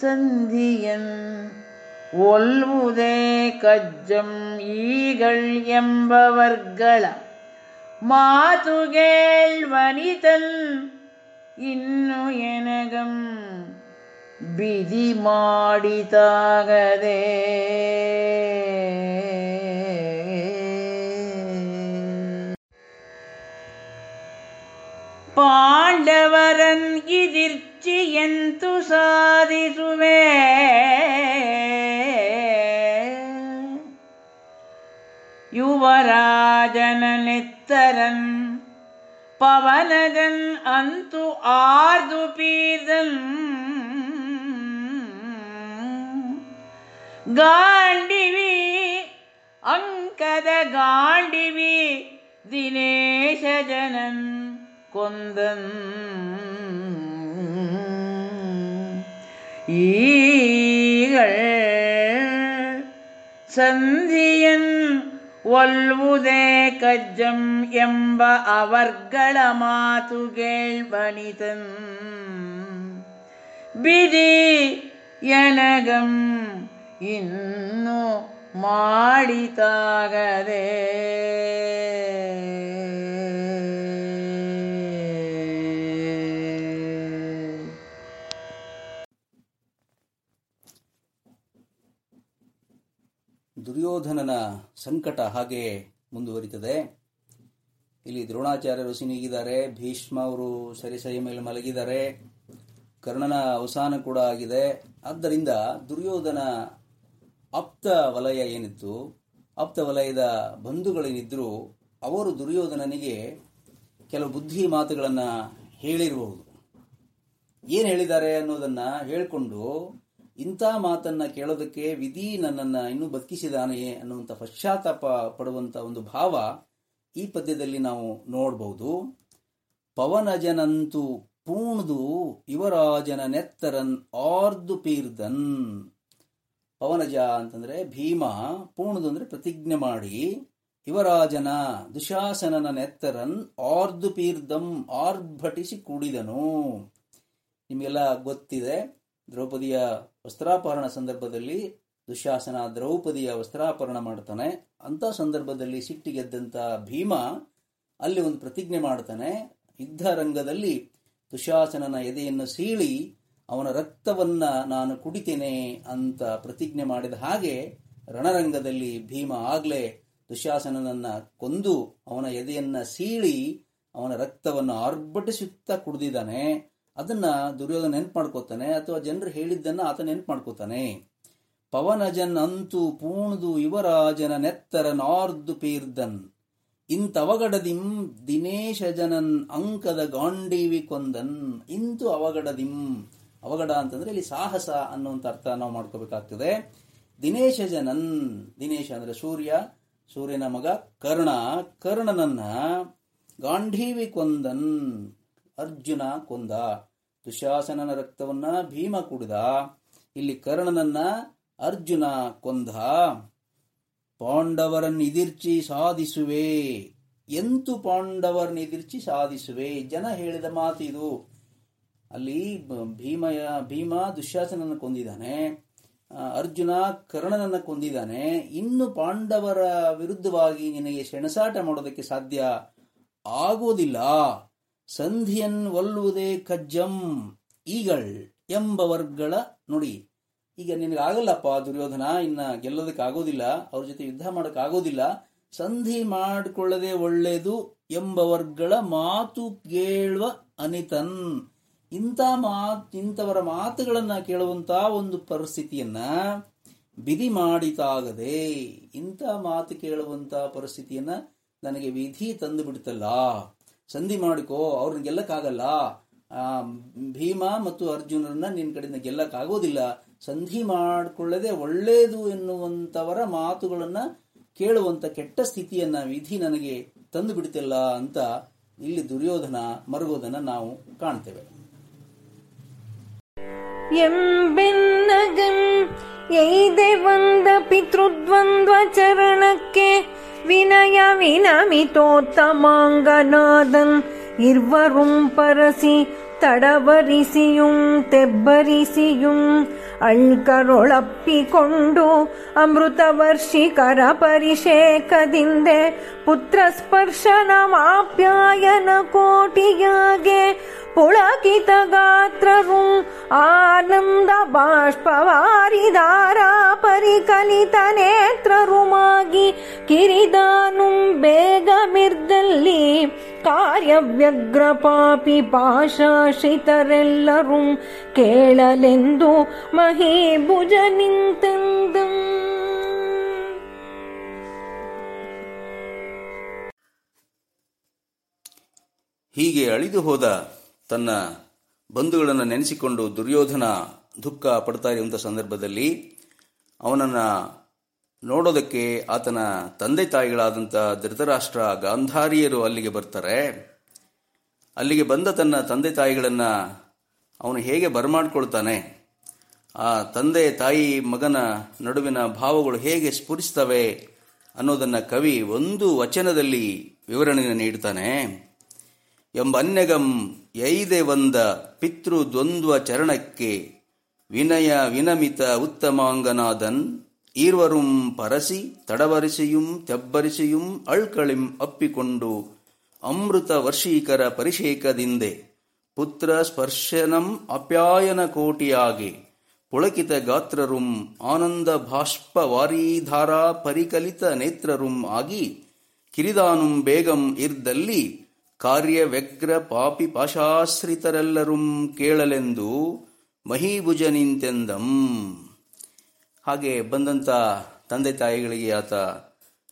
ಸಂಧಿಯನ್ ಒಲ್ವುದೇ ಕಜ್ಜಂ ಈಗಳ್ ಎಂಬವರ್ಗಳ ಮಾತುಗೇಳ್ವನಿತನ್ ಇನ್ನು ಎನಗಂ ಬಿದಿ ಮಾಡಿತಾಗದೆ ಪಾಂಡವರನ್ ಇದಿರ್ಚಿ ಎಂತು ಸಾಧಿಸುವೆ ಯುವರಾಜನ ನೆತ್ತರನ್ ಪವನಜನ್ ಅಂತು ಆರ್ದು ಪೀದನ್ ಗಾಂಡಿವಿ ಅಂಕದ ಗಾಂಡಿವಿ ದಿನೇಶ ಜನನ್ ಕೊಂದನ್ ಈಗಳ್ ಸಂಧಿಯನ್ ಒಲ್ವುದೇ ಕಜ್ಜಂ ಎಂಬ ಅವರ್ಗಳ ಮಾತು ಗೇಳ್ಬಣಿತನ್ ಬಿದಿ ಎನಗಂ ಇನ್ನು ಮಾಡಿತಾಗದೆ. ದುರ್ಯೋಧನನ ಸಂಕಟ ಹಾಗೆ ಮುಂದುವರಿತದೆ. ಇಲ್ಲಿ ದ್ರೋಣಾಚಾರ್ಯರು ಸಿನಿಗಿದ್ದಾರೆ, ಭೀಷ್ಮ ಅವರು ಸರಿಸೈ ಮೇಲೆ ಮಲಗಿದ್ದಾರೆ, ಕರ್ಣನ ಅವಸಾನ ಕೂಡ ಆಗಿದೆ. ಆದ್ದರಿಂದ ದುರ್ಯೋಧನ ಆಪ್ತ ವಲಯ ಏನಿತ್ತು? ಆಪ್ತ ವಲಯದ ಬಂಧುಗಳೇನಿದ್ರು, ಅವರು ದುರ್ಯೋಧನನಿಗೆ ಕೆಲವು ಬುದ್ಧಿ ಮಾತುಗಳನ್ನು ಹೇಳಿರಬಹುದು ಏನು ಹೇಳಿದ್ದಾರೆ ಅನ್ನೋದನ್ನ ಹೇಳಿಕೊಂಡು ಇಂಥ ಮಾತನ್ನ ಕೇಳೋದಕ್ಕೆ ವಿಧಿ ನನ್ನನ್ನ ಇನ್ನೂ ಬದುಕಿಸಿದಾನೆಯೇ ಅನ್ನುವಂಥ ಪಶ್ಚಾತ್ತಾಪ ಪಡುವಂತ ಒಂದು ಭಾವ ಈ ಪದ್ಯದಲ್ಲಿ ನಾವು ನೋಡಬಹುದು ಪವನಜನಂತು ಪೂಣ್ದು ಯುವರಾಜನ ನೆತ್ತರನ್ ಆರ್ದು ಪೀರ್ದನ್. ಪವನಜ ಅಂತಂದ್ರೆ ಭೀಮ, ಪೂಣದು ಅಂದ್ರೆ ಪ್ರತಿಜ್ಞೆ ಮಾಡಿ. ಯುವರಾಜನ ದುಶಾಸನನ ನೆತ್ತರನ್ ಆರ್ದು ಪೀರ್ದಂ ಆರ್ಭಟಿಸಿ ಕೂಡಿದನು. ನಿಮಗೆಲ್ಲ ಗೊತ್ತಿದೆ. ದ್ರೌಪದಿಯ ವಸ್ತ್ರಾಪಹರಣ ಸಂದರ್ಭದಲ್ಲಿ ದುಶಾಸನ ದ್ರೌಪದಿಯ ವಸ್ತ್ರಾಪಹರಣ ಮಾಡ್ತಾನೆ. ಅಂತ ಸಂದರ್ಭದಲ್ಲಿ ಸಿಟ್ಟಿಗೆದ್ದಂತ ಭೀಮ ಅಲ್ಲಿ ಒಂದು ಪ್ರತಿಜ್ಞೆ ಮಾಡ್ತಾನೆ. ಯುದ್ಧ ರಂಗದಲ್ಲಿ ದುಶಾಸನನ ಎದೆಯನ್ನು ಸೀಳಿ ಅವನ ರಕ್ತವನ್ನ ನಾನು ಕುಡಿತೇನೆ ಅಂತ ಪ್ರತಿಜ್ಞೆ ಮಾಡಿದ ಹಾಗೆ ರಣರಂಗದಲ್ಲಿ ಭೀಮ ಆಗ್ಲೇ ದುಶಾಸನನನ್ನ ಕೊಂದು ಅವನ ಎದೆಯನ್ನ ಸೀಳಿ ಅವನ ರಕ್ತವನ್ನು ಆರ್ಭಟಿಸುತ್ತಾ ಕುಡಿದಿದ್ದಾನೆ. ಅದನ್ನ ದುರ್ಯೋಧನ ನೆನ್ಪು ಮಾಡ್ಕೋತಾನೆ ಅಥವಾ ಜನರು ಹೇಳಿದ್ದನ್ನ ಆತ ನೆನ್ಪು ಮಾಡ್ಕೋತಾನೆ ಪವನಜನ್ ಅಂತೂ ಪೂಣದು ಯುವರಾಜನ ನೆತ್ತರ ನಾರ್ದು ಪೀರ್ದನ್. ಇಂತವಗಡದಿಂ ದಿನೇಶ ಜನನ್ ಅಂಕದ ಗಾಂಡೀವಿ ಕೊಂದನ್. ಇಂತು ಅವಗಡದಿಂ. ಅವಗಡ ಅಂತಂದ್ರೆ ಇಲ್ಲಿ ಸಾಹಸ ಅನ್ನುವಂತ ಅರ್ಥ ನಾವು ಮಾಡ್ಕೋಬೇಕಾಗ್ತದೆ. ದಿನೇಶ ಜನನ್ ದಿನೇಶ ಅಂದ್ರೆ ಸೂರ್ಯ, ಸೂರ್ಯನ ಮಗ ಕರ್ಣ. ಕರ್ಣನನ್ನ ಗಾಂಡೀವಿ ಕೊಂದನ್. ಅರ್ಜುನ ಕೊಂದ. ದುಶಾಸನನ ರಕ್ತವನ್ನ ಭೀಮ ಕುಡಿದ. ಇಲ್ಲಿ ಕರ್ಣನನ್ನ ಅರ್ಜುನ ಕೊಂದ. ಪಾಂಡವರನ್ನಿದಿರ್ಚಿ ಸಾಧಿಸುವೆ. ಎಂತು ಪಾಂಡವರನ್ನಿದಿರ್ಚಿ ಸಾಧಿಸುವೆ? ಜನ ಹೇಳಿದ ಮಾತು ಇದು. ಅಲ್ಲಿ ಭೀಮಯ, ಭೀಮ ದುಶ್ಯಾಸನನ್ನು ಕೊಂದಿದ್ದಾನೆ. ಅರ್ಜುನ ಕರ್ಣನನ್ನು ಕೊಂದಿದ್ದಾನೆ. ಇನ್ನು ಪಾಂಡವರ ವಿರುದ್ಧವಾಗಿ ನಿನಗೆ ಸೆಣಸಾಟ ಮಾಡೋದಕ್ಕೆ ಸಾಧ್ಯ ಆಗೋದಿಲ್ಲ. ಸಂಧಿಯನ್ ಒಲ್ಲುವುದೇ ಕಜ್ಜಂ ಈಗಳ್ ಎಂಬವರ್ಗಳ ನುಡಿ. ಈಗ ನಿನಗಾಗಲ್ಲಪ್ಪ ದುರ್ಯೋಧನ, ಇನ್ನ ಗೆಲ್ಲೋದಕ್ಕೆ ಆಗೋದಿಲ್ಲ ಅವ್ರ ಜೊತೆ ಯುದ್ಧ ಮಾಡಕ್ ಆಗೋದಿಲ್ಲ ಸಂಧಿ ಮಾಡಿಕೊಳ್ಳದೆ ಒಳ್ಳೆಯದು ಎಂಬವರ್ಗಳ ಮಾತು ಕೇಳುವ ಅನಿತನ್. ಇಂಥ ಮಾತ್, ಇಂಥವರ ಮಾತುಗಳನ್ನ ಕೇಳುವಂತ ಒಂದು ಪರಿಸ್ಥಿತಿಯನ್ನ ಬಿಧಿ ಮಾಡಿತಾಗದೆ, ಇಂಥ ಮಾತು ಕೇಳುವಂತ ಪರಿಸ್ಥಿತಿಯನ್ನ ನನಗೆ ವಿಧಿ ತಂದು ಬಿಡ್ತಲ್ಲ. ಸಂಧಿ ಮಾಡಿಕೋ, ಅವ್ರನ್ನ ಗೆಲ್ಲಕ್ಕಾಗಲ್ಲ. ಭೀಮ ಮತ್ತು ಅರ್ಜುನರನ್ನ ನಿನ್ ಕಡೆಯಿಂದ ಗೆಲ್ಲಕ್ಕಾಗೋದಿಲ್ಲ. ಸಂಧಿ ಮಾಡಿಕೊಳ್ಳದೆ ಒಳ್ಳೇದು ಎನ್ನುವಂತವರ ಮಾತುಗಳನ್ನು ಕೇಳುವಂತ ಕೆಟ್ಟ ಸ್ಥಿತಿಯನ್ನ ವಿಧಿ ನನಗೆ ತಂದು ಬಿಡ್ತಿಲ್ಲ ಅಂತ ಇಲ್ಲಿ ದುರ್ಯೋಧನ ಮರುಗೋದನ್ನ ನಾವು ಕಾಣ್ತೇವೆ. ಎಂಬೆನ್ನಗಂ ಎಯ್ದೆ ಬಂದ ಪಿತೃದ್ವಂದ್ವ ಚರಣಕ್ಕೆ ವಿನಯ ವಿನಮಿತೋತ್ತಮಾಂಗನಾದನ್ ಇರ್ವರುಂ ಪರಸಿ ತಡವರಿಸಿಯುಂ ತೆಬ್ಬರಿಸಿಯುಂ ಅಳ್ಕರೊಳಪ್ಪಿಕೊಂಡು ಅಮೃತ ವರ್ಷಿಕರ ಪರಿಷೇಕದಿಂದೆ ಆನಂದ ಬಾಷ್ಪವಾರಿದಾರ ಪರಿಕಲಿತ ನೇತ್ರರುಮಾಗಿ ಕಿರಿದಾನು ಬೇಗ ಮಿರ್ದಲ್ಲಿ ಕಾರ್ಯವ್ಯಗ್ರ ಪಾಪಿ ಪಾಶಾಶ್ರಿತರೆಲ್ಲರೂ ಕೇಳಲೆಂದು ಮಹೀಭುಜ ನಿಂತಂದಂ. ಹೀಗೆ ಅಳಿದು ಹೋದ ತನ್ನ ಬಂಧುಗಳನ್ನು ನೆನೆಸಿಕೊಂಡು ದುರ್ಯೋಧನ ದುಃಖ ಪಡ್ತಾ ಇರುವಂಥ ಸಂದರ್ಭದಲ್ಲಿ ಅವನನ್ನು ನೋಡೋದಕ್ಕೆ ಆತನ ತಂದೆ ತಾಯಿಗಳಾದಂಥ ಧೃತರಾಷ್ಟ್ರ ಗಾಂಧಾರಿಯರು ಅಲ್ಲಿಗೆ ಬರ್ತಾರೆ. ಅಲ್ಲಿಗೆ ಬಂದ ತನ್ನ ತಂದೆ ತಾಯಿಗಳನ್ನು ಅವನು ಹೇಗೆ ಬರಮಾಡ್ಕೊಳ್ತಾನೆ? ಆ ತಂದೆ ತಾಯಿ ಮಗನ ನಡುವಿನ ಭಾವಗಳು ಹೇಗೆ ಸ್ಫುರಿಸ್ತವೆ ಅನ್ನೋದನ್ನು ಕವಿ ಒಂದು ವಚನದಲ್ಲಿ ವಿವರಣೆಯನ್ನು ನೀಡ್ತಾನೆ. ಎಂಬನ್ಯಗಂ ಎಯ್ದೆ ಪಿತೃ ದ್ವಂದ್ವ ಚರಣಕ್ಕೆ ವಿನಯ ವಿನಮಿತ ಉತ್ತಮಾಂಗನಾದನ್ ಈರ್ವರುಂ ಪರಸಿ ತಡವರಿಸಿಯುಂ ತೆಬ್ಬರಿಸಿಯುಂ ಅಳ್ಕಳಿಂ ಅಪ್ಪಿಕೊಂಡು ಅಮೃತ ವರ್ಷೀಕರ ಪರಿಷೇಕದಿಂದೆ ಪುತ್ರ ಸ್ಪರ್ಶನಂ ಅಪ್ಯಾಯನ ಕೋಟಿಯಾಗಿ ಪುಳಕಿತ ಗಾತ್ರರುಂ ಆನಂದ ಭಾಷ್ಪ ವಾರೀಧಾರಾ ಪರಿಕಲಿತ ನೇತ್ರರುಂ ಆಗಿ ಕಿರಿದಾನುಂ ಬೇಗಂ ಇರ್ದಲ್ಲಿ ಕಾರ್ಯ ವ್ಯಗ್ರ ಪಾಪಿ ಪಾಶಾಶ್ರಿತರೆಲ್ಲರೂ ಕೇಳಲೆಂದು ಮಹೀಭುಜ ನಿಂತೆಂದಂ ಹಾಗೆ ಬಂದಂಥ ತಂದೆ ತಾಯಿಗಳಿಗೆ ಆತ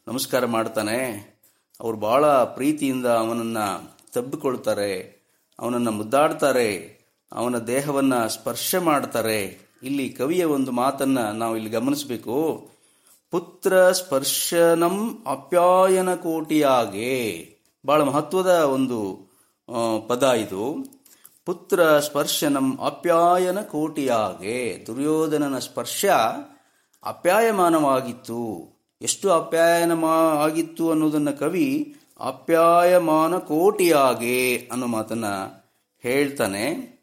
ನಮಸ್ಕಾರ ಮಾಡ್ತಾನೆ. ಅವರು ಬಹಳ ಪ್ರೀತಿಯಿಂದ ಅವನನ್ನು ತಬ್ಬಿಕೊಳ್ತಾರೆ. ಅವನನ್ನು ಮುದ್ದಾಡ್ತಾರೆ. ಅವನ ದೇಹವನ್ನು ಸ್ಪರ್ಶ ಮಾಡ್ತಾರೆ. ಇಲ್ಲಿ ಕವಿಯ ಒಂದು ಮಾತನ್ನ ನಾವು ಇಲ್ಲಿ ಗಮನಿಸಬೇಕು. ಪುತ್ರ ಸ್ಪರ್ಶನಂ ಅಪ್ಯಾಯನ ಕೋಟಿಯಾಗೆ. ಬಹಳ ಮಹತ್ವದ ಒಂದು ಪದ ಇದು. ಪುತ್ರ ಸ್ಪರ್ಶನಂ ಅಪ್ಯಾಯನ ಕೋಟಿಯಾಗೆ. ದುರ್ಯೋಧನನ ಸ್ಪರ್ಶ ಅಪ್ಯಾಯಮಾನವಾಗಿತ್ತು. ಎಷ್ಟು ಅಪ್ಯಾಯನ ಆಗಿತ್ತು ಅನ್ನೋದನ್ನ ಕವಿ ಅಪ್ಯಾಯಮಾನ ಕೋಟಿಯಾಗೆ ಅನ್ನೋ ಮಾತನ್ನ ಹೇಳ್ತಾನೆ.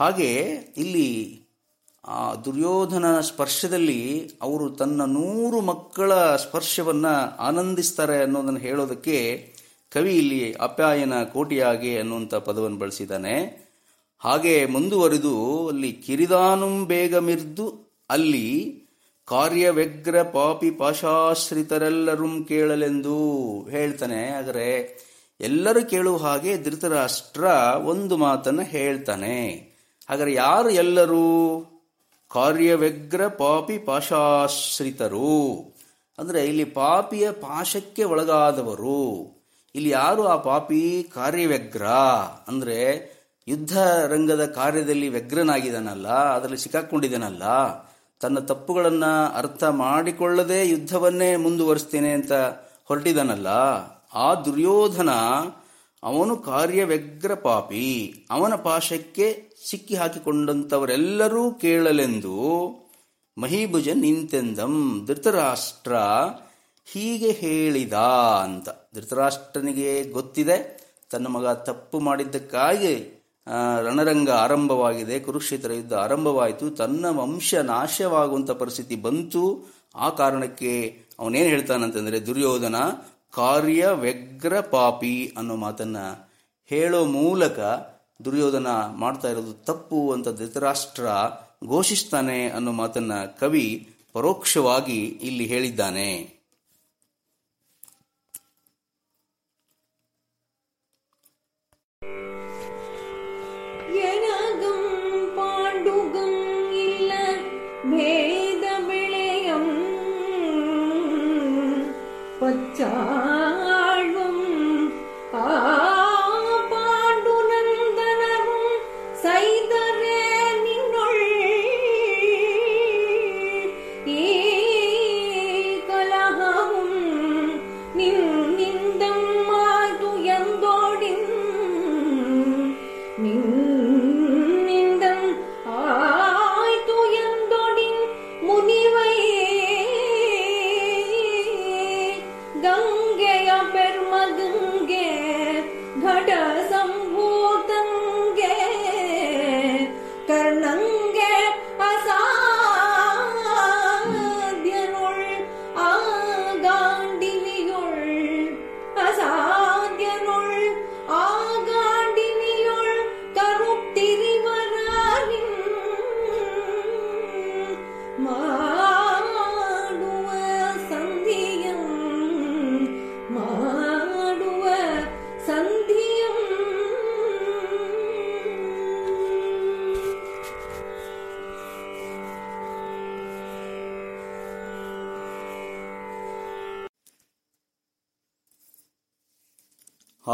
ಹಾಗೆ ಇಲ್ಲಿ ಆ ದುರ್ಯೋಧನ ಸ್ಪರ್ಶದಲ್ಲಿ ಅವರು ತನ್ನ ನೂರು ಮಕ್ಕಳ ಸ್ಪರ್ಶವನ್ನ ಆನಂದಿಸ್ತಾರೆ ಅನ್ನೋದನ್ನು ಹೇಳೋದಕ್ಕೆ ಕವಿ ಇಲ್ಲಿ ಅಪ್ಯಾಯನ ಕೋಟಿಯಾಗೆ ಅನ್ನುವಂಥ ಪದವನ್ನು ಬಳಸಿದ್ದಾನೆ. ಹಾಗೆ ಮುಂದುವರಿದು ಅಲ್ಲಿ ಕಿರಿದಾನುಂ ಬೇಗಮಿರ್ದು ಅಲ್ಲಿ ಕಾರ್ಯವ್ಯಗ್ರ ಪಾಪಿ ಪಾಶಾಶ್ರಿತರೆಲ್ಲರೂ ಕೇಳಲೆಂದು ಹೇಳ್ತಾನೆ. ಆದರೆ ಎಲ್ಲರೂ ಕೇಳುವ ಹಾಗೆ ಧೃತರಾಷ್ಟ್ರ ಒಂದು ಮಾತನ್ನು ಹೇಳ್ತಾನೆ. ಹಾಗಾದ್ರೆ ಯಾರು ಎಲ್ಲರೂ? ಕಾರ್ಯವ್ಯಗ್ರ ಪಾಪಿ ಪಾಶಾಶ್ರಿತರು. ಅಂದರೆ ಇಲ್ಲಿ ಪಾಪಿಯ ಪಾಶಕ್ಕೆ ಒಳಗಾದವರು. ಇಲ್ಲಿ ಯಾರು ಆ ಪಾಪಿ? ಕಾರ್ಯವ್ಯಗ್ರ ಅಂದರೆ ಯುದ್ಧ ರಂಗದ ಕಾರ್ಯದಲ್ಲಿ ವ್ಯಗ್ರನಾಗಿದ್ದಾನಲ್ಲ ಅದರಲ್ಲಿ ಸಿಕ್ಕಾಕೊಂಡಿದ್ದಾನಲ್ಲ ತನ್ನ ತಪ್ಪುಗಳನ್ನು ಅರ್ಥ ಮಾಡಿಕೊಳ್ಳದೆ ಯುದ್ಧವನ್ನೇ ಮುಂದುವರಿಸ್ತೇನೆ ಅಂತ ಹೊರಟಿದನಲ್ಲ. ಆ ದುರ್ಯೋಧನ ಅವನು ಕಾರ್ಯವ್ಯಗ್ರ ಪಾಪಿ. ಅವನ ಪಾಶಕ್ಕೆ ಸಿಕ್ಕಿ ಹಾಕಿಕೊಂಡಂಥವರೆಲ್ಲರೂ ಕೇಳಲೆಂದು ಮಹೀಭುಜ ನಿಂತೆಂದಂ ಧೃತರಾಷ್ಟ್ರ ಹೀಗೆ ಹೇಳಿದ ಅಂತ ಧೃತರಾಷ್ಟ್ರನಿಗೆ ಗೊತ್ತಿದೆ, ತನ್ನ ಮಗ ತಪ್ಪು ಮಾಡಿದ್ದಕ್ಕಾಗಿ ರಣರಂಗ ಆರಂಭವಾಗಿದೆ, ಕುರುಕ್ಷೇತ್ರ ಯುದ್ಧ ಆರಂಭವಾಯಿತು, ತನ್ನ ವಂಶ ನಾಶವಾಗುವಂತ ಪರಿಸ್ಥಿತಿ ಬಂತು, ಆ ಕಾರಣಕ್ಕೆ ಅವನೇನು ಹೇಳ್ತಾನಂತಂದ್ರೆ, ದುರ್ಯೋಧನ ಕಾರ್ಯ ವ್ಯಗ್ರ ಪಾಪಿ ಅನ್ನೋ ಮಾತನ್ನ ಹೇಳೋ ಮೂಲಕ ದುರ್ಯೋಧನ ಮಾಡ್ತಾ ಇರೋದು ತಪ್ಪು ಅಂತ ಧೃತರಾಷ್ಟ್ರ ಘೋಷಿಸ್ತಾನೆ ಅನ್ನೋ ಮಾತನ್ನ ಕವಿ ಪರೋಕ್ಷವಾಗಿ ಇಲ್ಲಿ ಹೇಳಿದ್ದಾನೆ.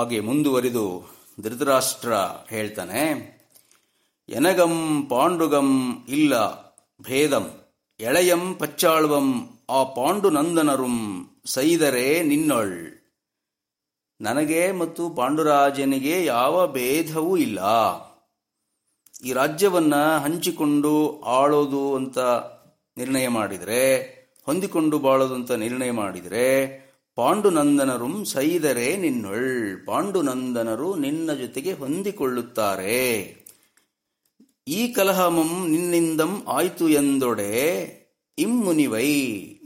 ಹಾಗೆ ಮುಂದುವರಿದು ಧೃತರಾಷ್ಟ್ರ ಹೇಳ್ತಾನೆ, ಎನಗಂ ಪಾಂಡುಗಂ ಇಲ್ಲ ಭೇದಂ, ಎಳೆಯಂ ಪಚ್ಚಾಳ್ವಂ, ಆ ಪಾಂಡುನಂದನರುಂ ಸೈದರೆ ನಿನ್ನೊಳ್. ನನಗೆ ಮತ್ತು ಪಾಂಡುರಾಜನಿಗೆ ಯಾವ ಭೇದವೂ ಇಲ್ಲ. ಈ ರಾಜ್ಯವನ್ನ ಹಂಚಿಕೊಂಡು ಆಳೋದು ಅಂತ ನಿರ್ಣಯ ಮಾಡಿದರೆ, ಹೊಂದಿಕೊಂಡು ಬಾಳೋದು ಅಂತ ನಿರ್ಣಯ ಮಾಡಿದರೆ ಪಾಂಡುನಂದನರು ಸೈದರೆ ನಿನ್ನೊಳ್, ಪಾಂಡುನಂದನರು ನಿನ್ನ ಜೊತೆಗೆ ಹೊಂದಿಕೊಳ್ಳುತ್ತಾರೆ. ಈ ಕಲಹಮಂ ನಿನ್ನಿಂದಂ ಆಯ್ತು ಎಂದೊಡೆ, ಇಮ್ಮುನಿವೈ.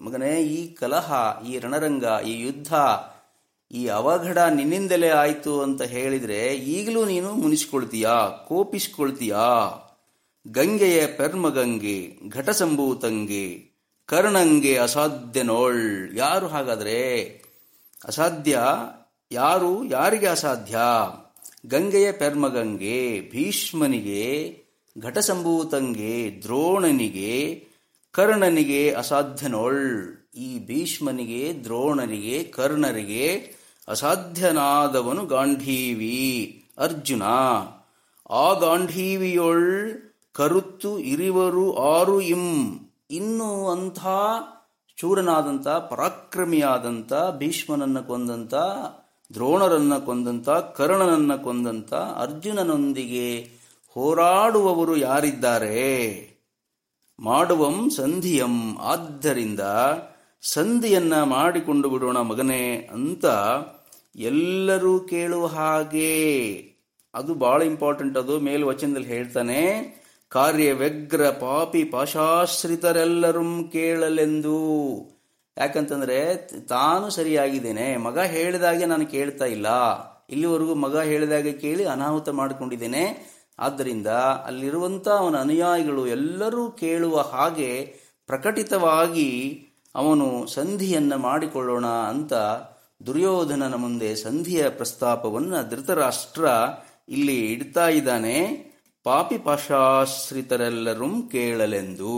ಮಗನೇ, ಈ ಕಲಹ, ಈ ರಣರಂಗ, ಈ ಯುದ್ಧ, ಈ ಅವಘಡ ನಿನ್ನಿಂದಲೇ ಆಯ್ತು ಅಂತ ಹೇಳಿದ್ರೆ ಈಗಲೂ ನೀನು ಮುನಿಸ್ಕೊಳ್ತೀಯಾ, ಕೋಪಿಸ್ಕೊಳ್ತೀಯಾ? ಗಂಗೆಯ ಪೆರ್ಮಗಂಗೆ, ಘಟಸಂಭೂತಂಗೆ ಕರ್ಣಂಗೆ ಅಸಾಧ್ಯನೋಳ್ ಯಾರು ಹಾಗಾದ್ರೆ? ಅಸಾಧ್ಯ? ಯಾರು? ಯಾರಿಗೆ ಅಸಾಧ್ಯ? ಗಂಗೆಯ ಪೆರ್ಮಗಂಗೆ, ಭೀಷ್ಮನಿಗೆ, ಘಟಸಂಭೂತಂಗೆ, ದ್ರೋಣನಿಗೆ, ಕರ್ಣನಿಗೆ ಅಸಾಧ್ಯನೋಳ್ ಈ ಭೀಷ್ಮನಿಗೆ, ದ್ರೋಣನಿಗೆ, ಕರ್ಣರಿಗೆ ಅಸಾಧ್ಯನಾದವನು ಗಾಂಧೀವಿ. ಅರ್ಜುನ, ಆ ಗಾಂಧೀವಿಯೊಳ್ ಕರುತ್ತು ಇರಿವರು ಆರು ಇಂ. ಇನ್ನು ಅಂಥ ಶೂರನಾದಂಥ, ಪರಾಕ್ರಮಿಯಾದಂಥ, ಭೀಷ್ಮನನ್ನ ಕೊಂದಂಥ, ದ್ರೋಣರನ್ನ ಕೊಂದಂಥ, ಕರ್ಣನನ್ನ ಕೊಂದಂಥ, ಅರ್ಜುನನೊಂದಿಗೆ ಹೋರಾಡುವವರು ಯಾರಿದ್ದಾರೆ? ಮಾಡುವಂ ಸಂಧಿಯಂ. ಆದ್ದರಿಂದ ಸಂಧಿಯನ್ನ ಮಾಡಿಕೊಂಡು ಬಿಡೋಣ ಮಗನೇ ಅಂತ ಎಲ್ಲರೂ ಕೇಳುವ ಹಾಗೆ. ಅದು ಬಹಳ ಇಂಪಾರ್ಟೆಂಟ್ ಅದು ಮೇಲ್ವಚನದಲ್ಲಿ ಹೇಳ್ತಾನೆ. ಕಾರ್ಯ ವ್ಯಗ್ರ ಪಾಪಿ ಪಾಶಾಶ್ರಿತರೆಲ್ಲರೂ ಕೇಳಲೆಂದು. ಯಾಕಂತಂದ್ರೆ, ತಾನು ಸರಿಯಾಗಿದ್ದೇನೆ, ಮಗ ಹೇಳಿದಾಗೆ ನಾನು ಕೇಳ್ತಾ ಇಲ್ಲ. ಇಲ್ಲಿವರೆಗೂ ಮಗ ಹೇಳಿದಾಗೆ ಕೇಳಿ ಅನಾಹುತ ಮಾಡಿಕೊಂಡಿದ್ದೇನೆ. ಆದ್ದರಿಂದ ಅಲ್ಲಿರುವಂಥ ಅವನ ಅನುಯಾಯಿಗಳು ಎಲ್ಲರೂ ಕೇಳುವ ಹಾಗೆ ಪ್ರಕಟಿತವಾಗಿ ಅವನು ಸಂಧಿಯನ್ನ ಮಾಡಿಕೊಳ್ಳೋಣ ಅಂತ ದುರ್ಯೋಧನನ ಮುಂದೆ ಸಂಧಿಯ ಪ್ರಸ್ತಾಪವನ್ನು ಧೃತರಾಷ್ಟ್ರ ಇಲ್ಲಿ ಇಡ್ತಾ ಇದ್ದಾನೆ. ಪಾಪಿ ಪಾಶಾಶ್ರಿತರೆಲ್ಲರೂ ಕೇಳಲೆಂದು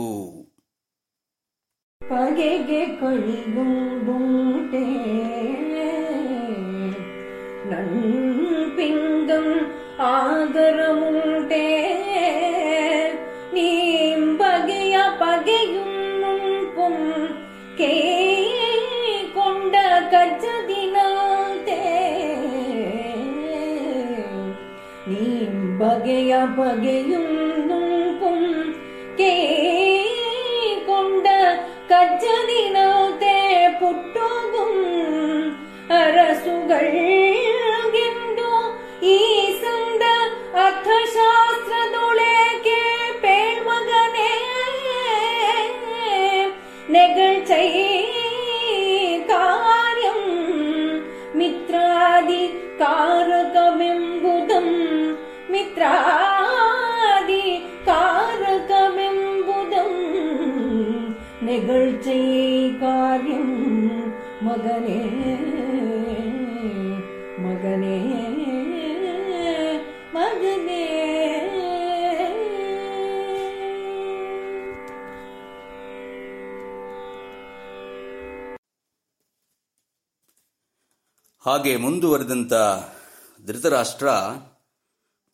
ಪಗೆಗೆ ಕೊಳಿದುಂಟೆ நண்பிங்கம் ஆதரமுண்டே நீம்பகைய பகையும் முன்பும் கே கொண்ட கச்சதி ബകയ പകയുന്നുൾക്കും കേ കൊണ്ട കജ്ജതിനത്തെ പൊട്ടോകും അരസുകൾ എന്തോ കാര്യം മിത്രാദി കാരകമെമ്പുത ಮಿತ್ರಾದಿ ಕಾರಕವೆಂಬುದಂ ನೆಗಳ್ಚೈ ಕಾರ್ಯಂ ಮಗನೇ ಮಗನೇ ಮಗನೇ. ಹಾಗೆ ಮುಂದುವರೆದಂತ ಧೃತರಾಷ್ಟ್ರ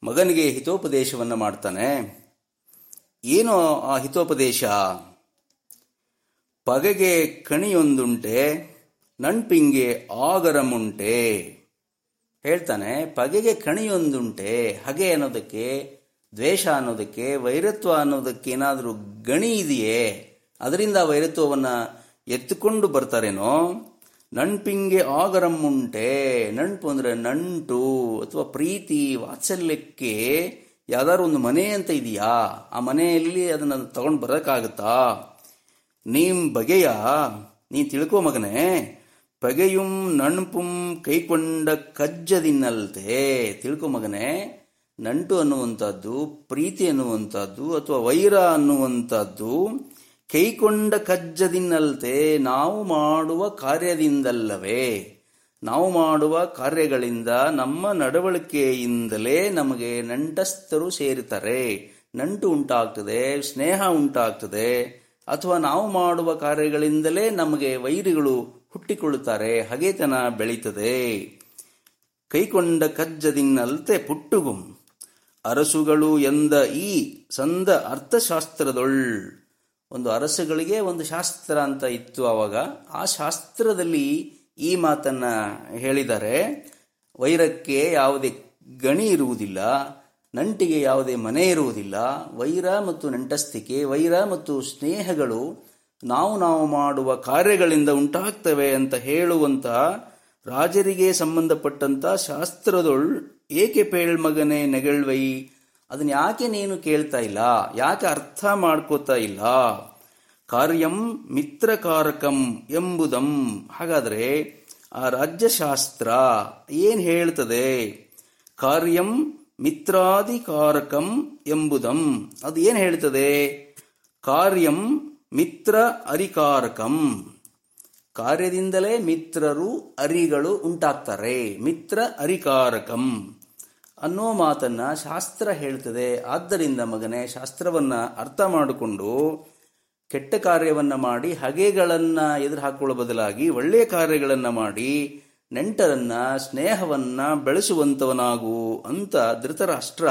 ಮಗನಿಗೆ ಹಿತೋಪದೇಶವನ್ನು ಮಾಡ್ತಾನೆ. ಏನು ಆ ಹಿತೋಪದೇಶ? ಪಗೆಗೆ ಕಣಿಯೊಂದುಂಟೆ ನಣ್ಪಿಂಗೆ ಆಗರಮುಂಟೆ. ಹೇಳ್ತಾನೆ, ಪಗೆಗೆ ಕಣಿಯೊಂದುಂಟೆ, ಹಗೆ ಅನ್ನೋದಕ್ಕೆ, ದ್ವೇಷ ಅನ್ನೋದಕ್ಕೆ, ವೈರತ್ವ ಅನ್ನೋದಕ್ಕೆ ಏನಾದರೂ ಗಣಿ ಇದೆಯೇ? ಅದರಿಂದ ವೈರತ್ವವನ್ನು ವೈರತ್ವವನ್ನ ಎತ್ತುಕೊಂಡು ಬರ್ತಾರೇನೋ? ನಣ್ಪಿಂಗೆ ಆಗರಮ್ಮುಂಟೆ ನಂಟು ಅಂದರೆ ನಂಟು, ಅಥವಾ ಪ್ರೀತಿ, ವಾತ್ಸಲ್ಯಕ್ಕೆ ಯಾವ್ದಾದ್ರು ಒಂದು ಮನೆ ಅಂತ ಇದೆಯಾ? ಆ ಮನೆಯಲ್ಲಿ ಅದನ್ನ ತಗೊಂಡು ಬರೋಕ್ಕಾಗತ್ತಾ? ನೀಂ ಬಗೆಯ ನೀ ತಿಳ್ಕೋ ಮಗನೇ, ಬಗೆಯುಂ ನಣ್ಪುಂ ಕೈಕೊಂಡ ಕಜ್ಜದಿನ್ನಲ್ತೆ. ತಿಳ್ಕೊ ಮಗನೇ, ನಂಟು ಅನ್ನುವಂಥದ್ದು, ಪ್ರೀತಿ ಅನ್ನುವಂಥದ್ದು, ಅಥವಾ ವೈರ ಅನ್ನುವಂಥದ್ದು ಕೈಕೊಂಡ ಕಜ್ಜದಿನ್ನಲ್ತೆ ನಾವು ಮಾಡುವ ಕಾರ್ಯದಿಂದಲ್ಲವೇ? ನಾವು ಮಾಡುವ ಕಾರ್ಯಗಳಿಂದ ನಮ್ಮ ನಡವಳಿಕೆಯಿಂದಲೇ ನಮಗೆ ನಂಟಸ್ಥರು ಸೇರುತ್ತಾರೆ. ನಂಟು ಉಂಟಾಗ್ತದೆ, ಸ್ನೇಹ ಉಂಟಾಗ್ತದೆ. ಅಥವಾ ನಾವು ಮಾಡುವ ಕಾರ್ಯಗಳಿಂದಲೇ ನಮಗೆ ವೈರಿಗಳು ಹುಟ್ಟಿಕೊಳ್ಳುತ್ತಾರೆ ಹಗೆತನ ಬೆಳೀತದೆ. ಕೈಕೊಂಡ ಕಜ್ಜದಿನ್ನಲ್ತೆ ಪುಟ್ಟುಗುಂ. ಅರಸುಗಳು ಎಂದ ಈ ಸಂದ ಅರ್ಥಶಾಸ್ತ್ರದೊಳ್ ಒಂದು ಅರಸುಗಳಿಗೆ ಒಂದು ಶಾಸ್ತ್ರ ಅಂತ ಇತ್ತು ಆವಾಗ ಆ ಶಾಸ್ತ್ರದಲ್ಲಿ ಈ ಮಾತನ್ನ ಹೇಳಿದರೆ, ವೈರಕ್ಕೆ ಯಾವುದೇ ಗಣಿ ಇರುವುದಿಲ್ಲ, ನಂಟಿಗೆ ಯಾವುದೇ ಮನೆ ಇರುವುದಿಲ್ಲ, ವೈರ ಮತ್ತು ನಂಟಸ್ತಿಕೆ, ವೈರ ಮತ್ತು ಸ್ನೇಹಗಳು ನಾವು ನಾವು ಮಾಡುವ ಕಾರ್ಯಗಳಿಂದ ಉಂಟಾಗ್ತವೆ ಅಂತ ಹೇಳುವಂತಹ ರಾಜರಿಗೆ ಸಂಬಂಧಪಟ್ಟಂತ ಶಾಸ್ತ್ರದೊಳ್ ಏಕೆ ಪೇಳ್ಮಗನೆ ನೆಗಳ್ವೈ? ಅದನ್ನ ಯಾಕೆ ನೀನು ಕೇಳ್ತಾ ಇಲ್ಲ? ಯಾಕೆ ಅರ್ಥ ಮಾಡ್ಕೋತಾ ಇಲ್ಲ? ಕಾರ್ಯಂ ಮಿತ್ರಕಾರಕಂ ಎಂಬುದಂ. ಹಾಗಾದ್ರೆ ಆ ರಾಜ್ಯಶಾಸ್ತ್ರ ಏನು ಹೇಳ್ತದೆ? ಕಾರ್ಯಂ ಮಿತ್ರಾಧಿಕಾರಕಂ ಎಂಬುದಂ. ಅದು ಏನು ಹೇಳ್ತದೆ? ಕಾರ್ಯಂ ಮಿತ್ರ ಅರಿಕಾರಕಂ ಕಾರ್ಯದಿಂದಲೇ ಮಿತ್ರರು ಅರಿಗಳು ಉಂಟಾಗ್ತಾರೆ. ಮಿತ್ರ ಅರಿಕಾರಕಂ ಅನ್ನೋ ಮಾತನ್ನ ಶಾಸ್ತ್ರ ಹೇಳ್ತದೆ ಆದ್ದರಿಂದ ಮಗನೇ ಶಾಸ್ತ್ರವನ್ನ ಅರ್ಥ ಮಾಡಿಕೊಂಡು ಕೆಟ್ಟ ಕಾರ್ಯವನ್ನ ಮಾಡಿ ಹಗೆಗಳನ್ನ ಎದುರು ಹಾಕೊಳ್ಳೋ ಬದಲಾಗಿ ಒಳ್ಳೆಯ ಕಾರ್ಯಗಳನ್ನ ಮಾಡಿ ನೆಂಟರನ್ನ ಸ್ನೇಹವನ್ನ ಬೆಳೆಸುವಂತವನಾಗು ಅಂತ ಧೃತರಾಷ್ಟ್ರ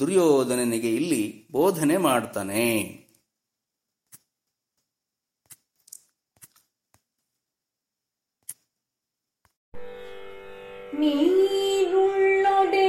ದುರ್ಯೋಧನನಿಗೆ ಇಲ್ಲಿ ಬೋಧನೆ ಮಾಡ್ತಾನೆ நீருள்ளொடே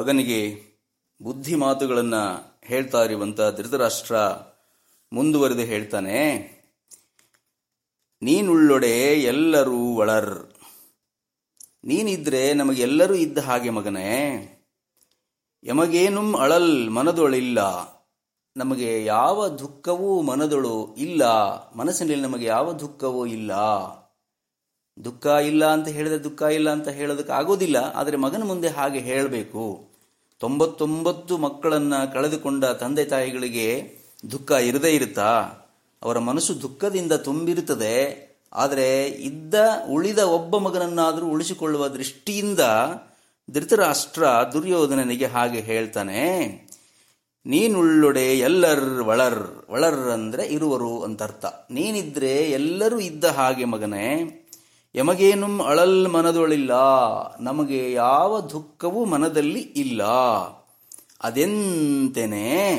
ಮಗನಿಗೆ ಬುದ್ಧಿ ಮಾತುಗಳನ್ನು ಹೇಳ್ತಾ ಇರುವಂತ ಧೃತರಾಷ್ಟ್ರ ಮುಂದುವರೆದು ಹೇಳ್ತಾನೆ, ನೀನುಳ್ಳೊಡೆ ಎಲ್ಲರೂ ಒಳರ್. ನೀನಿದ್ರೆ ನಮಗೆಲ್ಲರೂ ಇದ್ದ ಹಾಗೆ ಮಗನೇ. ಯಮಗೇನು ಅಳಲ್ ಮನದೊಳಿಲ್ಲ. ನಮಗೆ ಯಾವ ದುಃಖವೂ ಮನದೊಳು ಇಲ್ಲ. ಮನಸ್ಸಿನಲ್ಲಿ ನಮಗೆ ಯಾವ ದುಃಖವೂ ಇಲ್ಲ. ದುಃಖ ಇಲ್ಲ ಅಂತ ಹೇಳಿದ್ರೆ ದುಃಖ ಇಲ್ಲ ಅಂತ ಹೇಳೋದಕ್ಕೆ ಆಗೋದಿಲ್ಲ ಆದರೆ ಮಗನ ಮುಂದೆ ಹಾಗೆ ಹೇಳಬೇಕು. ತೊಂಬತ್ತೊಂಬತ್ತು ಮಕ್ಕಳನ್ನ ಕಳೆದುಕೊಂಡ ತಂದೆ ತಾಯಿಗಳಿಗೆ ದುಃಖ ಇರದೇ ಇರುತ್ತಾ? ಅವರ ಮನಸ್ಸು ದುಃಖದಿಂದ ತುಂಬಿರುತ್ತದೆ. ಆದರೆ ಇದ್ದ, ಉಳಿದ ಒಬ್ಬ ಮಗನನ್ನಾದರೂ ಉಳಿಸಿಕೊಳ್ಳುವ ದೃಷ್ಟಿಯಿಂದ ಧೃತರಾಷ್ಟ್ರ ದುರ್ಯೋಧನನಿಗೆ ಹಾಗೆ ಹೇಳ್ತಾನೆ. ನೀನುಳ್ಳೊಡೆ ಎಲ್ಲರ್ ಒಳರ್ ಒಳರ್ ಅಂದ್ರೆ ಇರುವರು ಅಂತ ಅರ್ಥ ನೀನಿದ್ರೆ ಎಲ್ಲರೂ ಇದ್ದ ಹಾಗೆ ಮಗನೇ ಯಮಗೇನುಂ ಅಳಲ್ ಮನದೊಳಿಲ್ಲ. ನಮಗೆ ಯಾವ ದುಃಖವೂ ಮನದಲ್ಲಿ ಇಲ್ಲ. ಅದೆಂತೆನೆ?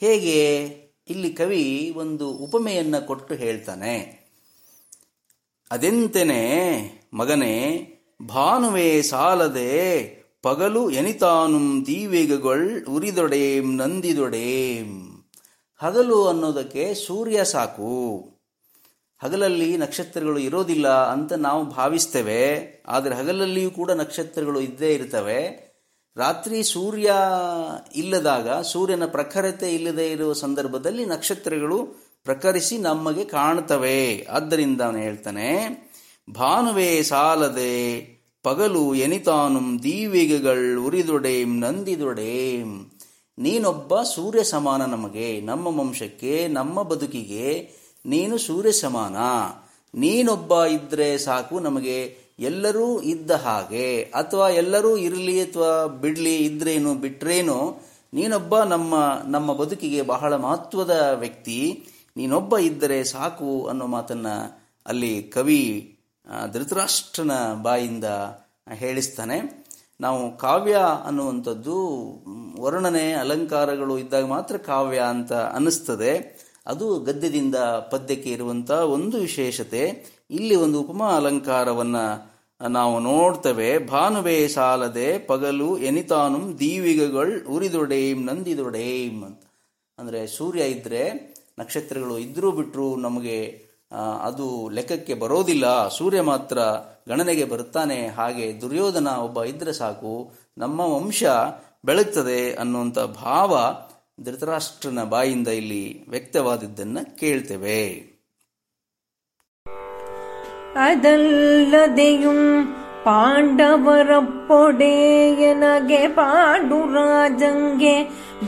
ಹೇಗೆ? ಇಲ್ಲಿ ಕವಿ ಒಂದು ಉಪಮೆಯನ್ನು ಕೊಟ್ಟು ಹೇಳ್ತಾನೆ. ಅದೆಂತೆನೆ? ಮಗನೇ, ಭಾನುವೆ ಸಾಲದೆ ಪಗಲು ಎನಿತಾನುಂ ದೀವೇಗಗೊಳ್ ಉರಿದೊಡೇಂ ನಂದಿದೊಡೇಂ. ಹಗಲು ಅನ್ನೋದಕ್ಕೆ ಸೂರ್ಯ ಸಾಕು. ಹಗಲಲ್ಲಿ ನಕ್ಷತ್ರಗಳು ಇರೋದಿಲ್ಲ ಅಂತ ನಾವು ಭಾವಿಸ್ತೇವೆ, ಆದರೆ ಹಗಲಲ್ಲಿಯೂ ಕೂಡ ನಕ್ಷತ್ರಗಳು ಇದ್ದೇ ಇರ್ತವೆ. ರಾತ್ರಿ ಸೂರ್ಯ ಇಲ್ಲದಾಗ, ಸೂರ್ಯನ ಪ್ರಖರತೆ ಇಲ್ಲದೆ ಇರುವ ಸಂದರ್ಭದಲ್ಲಿ ನಕ್ಷತ್ರಗಳು ಪ್ರಕರಿಸಿ ನಮಗೆ ಕಾಣ್ತವೆ. ಆದ್ದರಿಂದ ಅವನು ಹೇಳ್ತಾನೆ, ಭಾನುವೆ ಸಾಲದೆ, ಪಗಲು ಎನಿತಾನುಂ ದೀವಿಗೆಗಳ್ ಉರಿದೊಡೇಂ ನಂದಿದೊಡೇಂ. ನೀನೊಬ್ಬ ಸೂರ್ಯ ಸಮಾನ ನಮಗೆ, ನಮ್ಮ ವಂಶಕ್ಕೆ, ನಮ್ಮ ಬದುಕಿಗೆ ನೀನು ಸೂರ್ಯ ಸಮಾನ ನೀನೊಬ್ಬ ಇದ್ರೆ ಸಾಕು ನಮಗೆ, ಎಲ್ಲರೂ ಇದ್ದ ಹಾಗೆ, ಅಥವಾ ಎಲ್ಲರೂ ಇರಲಿ ಅಥವಾ ಬಿಡ್ಲಿ ಇದ್ರೇನು, ಬಿಟ್ರೇನು, ನೀನೊಬ್ಬ ನಮ್ಮ ನಮ್ಮ ಬದುಕಿಗೆ ಬಹಳ ಮಹತ್ವದ ವ್ಯಕ್ತಿ, ನೀನೊಬ್ಬ ಇದ್ದರೆ ಸಾಕು ಅನ್ನೋ ಮಾತನ್ನ ಅಲ್ಲಿ ಕವಿ ಧೃತರಾಷ್ಟ್ರನ ಬಾಯಿಂದ ಹೇಳಿಸ್ತಾನೆ. ನಾವು ಕಾವ್ಯ ಅನ್ನುವಂಥದ್ದು ವರ್ಣನೆ, ಅಲಂಕಾರಗಳು ಇದ್ದಾಗ ಮಾತ್ರ ಕಾವ್ಯ ಅಂತ ಅನ್ನಿಸ್ತದೆ. ಅದು ಗದ್ಯದಿಂದ ಪದ್ಯಕ್ಕೆ ಇರುವಂತ ಒಂದು ವಿಶೇಷತೆ. ಇಲ್ಲಿ ಒಂದು ಉಪಮಾ ಅಲಂಕಾರವನ್ನ ನಾವು ನೋಡ್ತೇವೆ. ಭಾನುವೆ ಸಾಲದೆ ಪಗಲು ಎನಿತಾನುಂ ದೀವಿಗಗಳ್ ಉರಿದೊಡೇಮ್ ನಂದಿದೊಡೇಮ್ ಅಂತ. ಅಂದರೆ ಸೂರ್ಯ ಇದ್ದರೆ ನಕ್ಷತ್ರಗಳು ಇದ್ರೂ ಬಿಟ್ಟರು ನಮಗೆ ಅದು ಲೆಕ್ಕಕ್ಕೆ ಬರೋದಿಲ್ಲ. ಸೂರ್ಯ ಮಾತ್ರ ಗಣನೆಗೆ ಬರುತ್ತಾನೆ. ಹಾಗೆ ದುರ್ಯೋಧನ ಒಬ್ಬ ಇದ್ರೆ ಸಾಕು, ನಮ್ಮ ವಂಶ ಬೆಳಗ್ತದೆ ಅನ್ನುವಂಥ ಭಾವ ಧೃತರಾಷ್ಟ್ರನ ಬಾಯಿಂದ ಇಲ್ಲಿ ವ್ಯಕ್ತವಾದದ್ದನ್ನ ಕೇಳ್ತೇವೆ. ಅದಲ್ಲದೆയും ಪಾಂಡವರಪ್ಪೊಡೆಯನಗೆ ಪಾಂಡುರಾಜಂಗೆ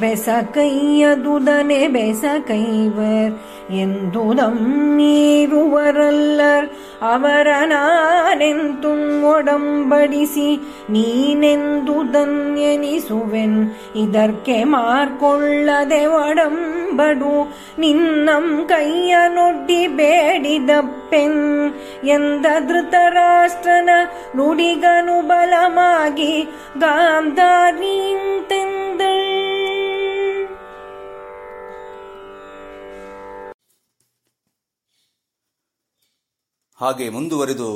ಬೆಸಕೈಯದುದನೆ ಬೆಸಕೈವರ್ ಎಂದುದಂ ಮೀರುವರಲ್ಲರ್ ಅವರ ನಾನೆಂತು ಒಡಂಬಡಿಸಿ ನೀನೆಂದುದನ್ ಎನಿಸುವೆನ್ ಇದಕ್ಕೆ ಮಾರ್ಕೊಳ್ಳದೆ ಒಡಂಬಡು ನಿನ್ನಂ ಕೈಯ ನೊಡ್ಡಿ ಬೇಡಿದಪ್ಪೆನ್ ಎಂದ ಧೃತರಾಷ್ಟ್ರನ ನುಡಿಗನು ಬಲಮಾಗಿ ಗಾಂಧಾರೀಂತೆಂದಳ್ ಹಾಗೆ ಮುಂದುವರೆದು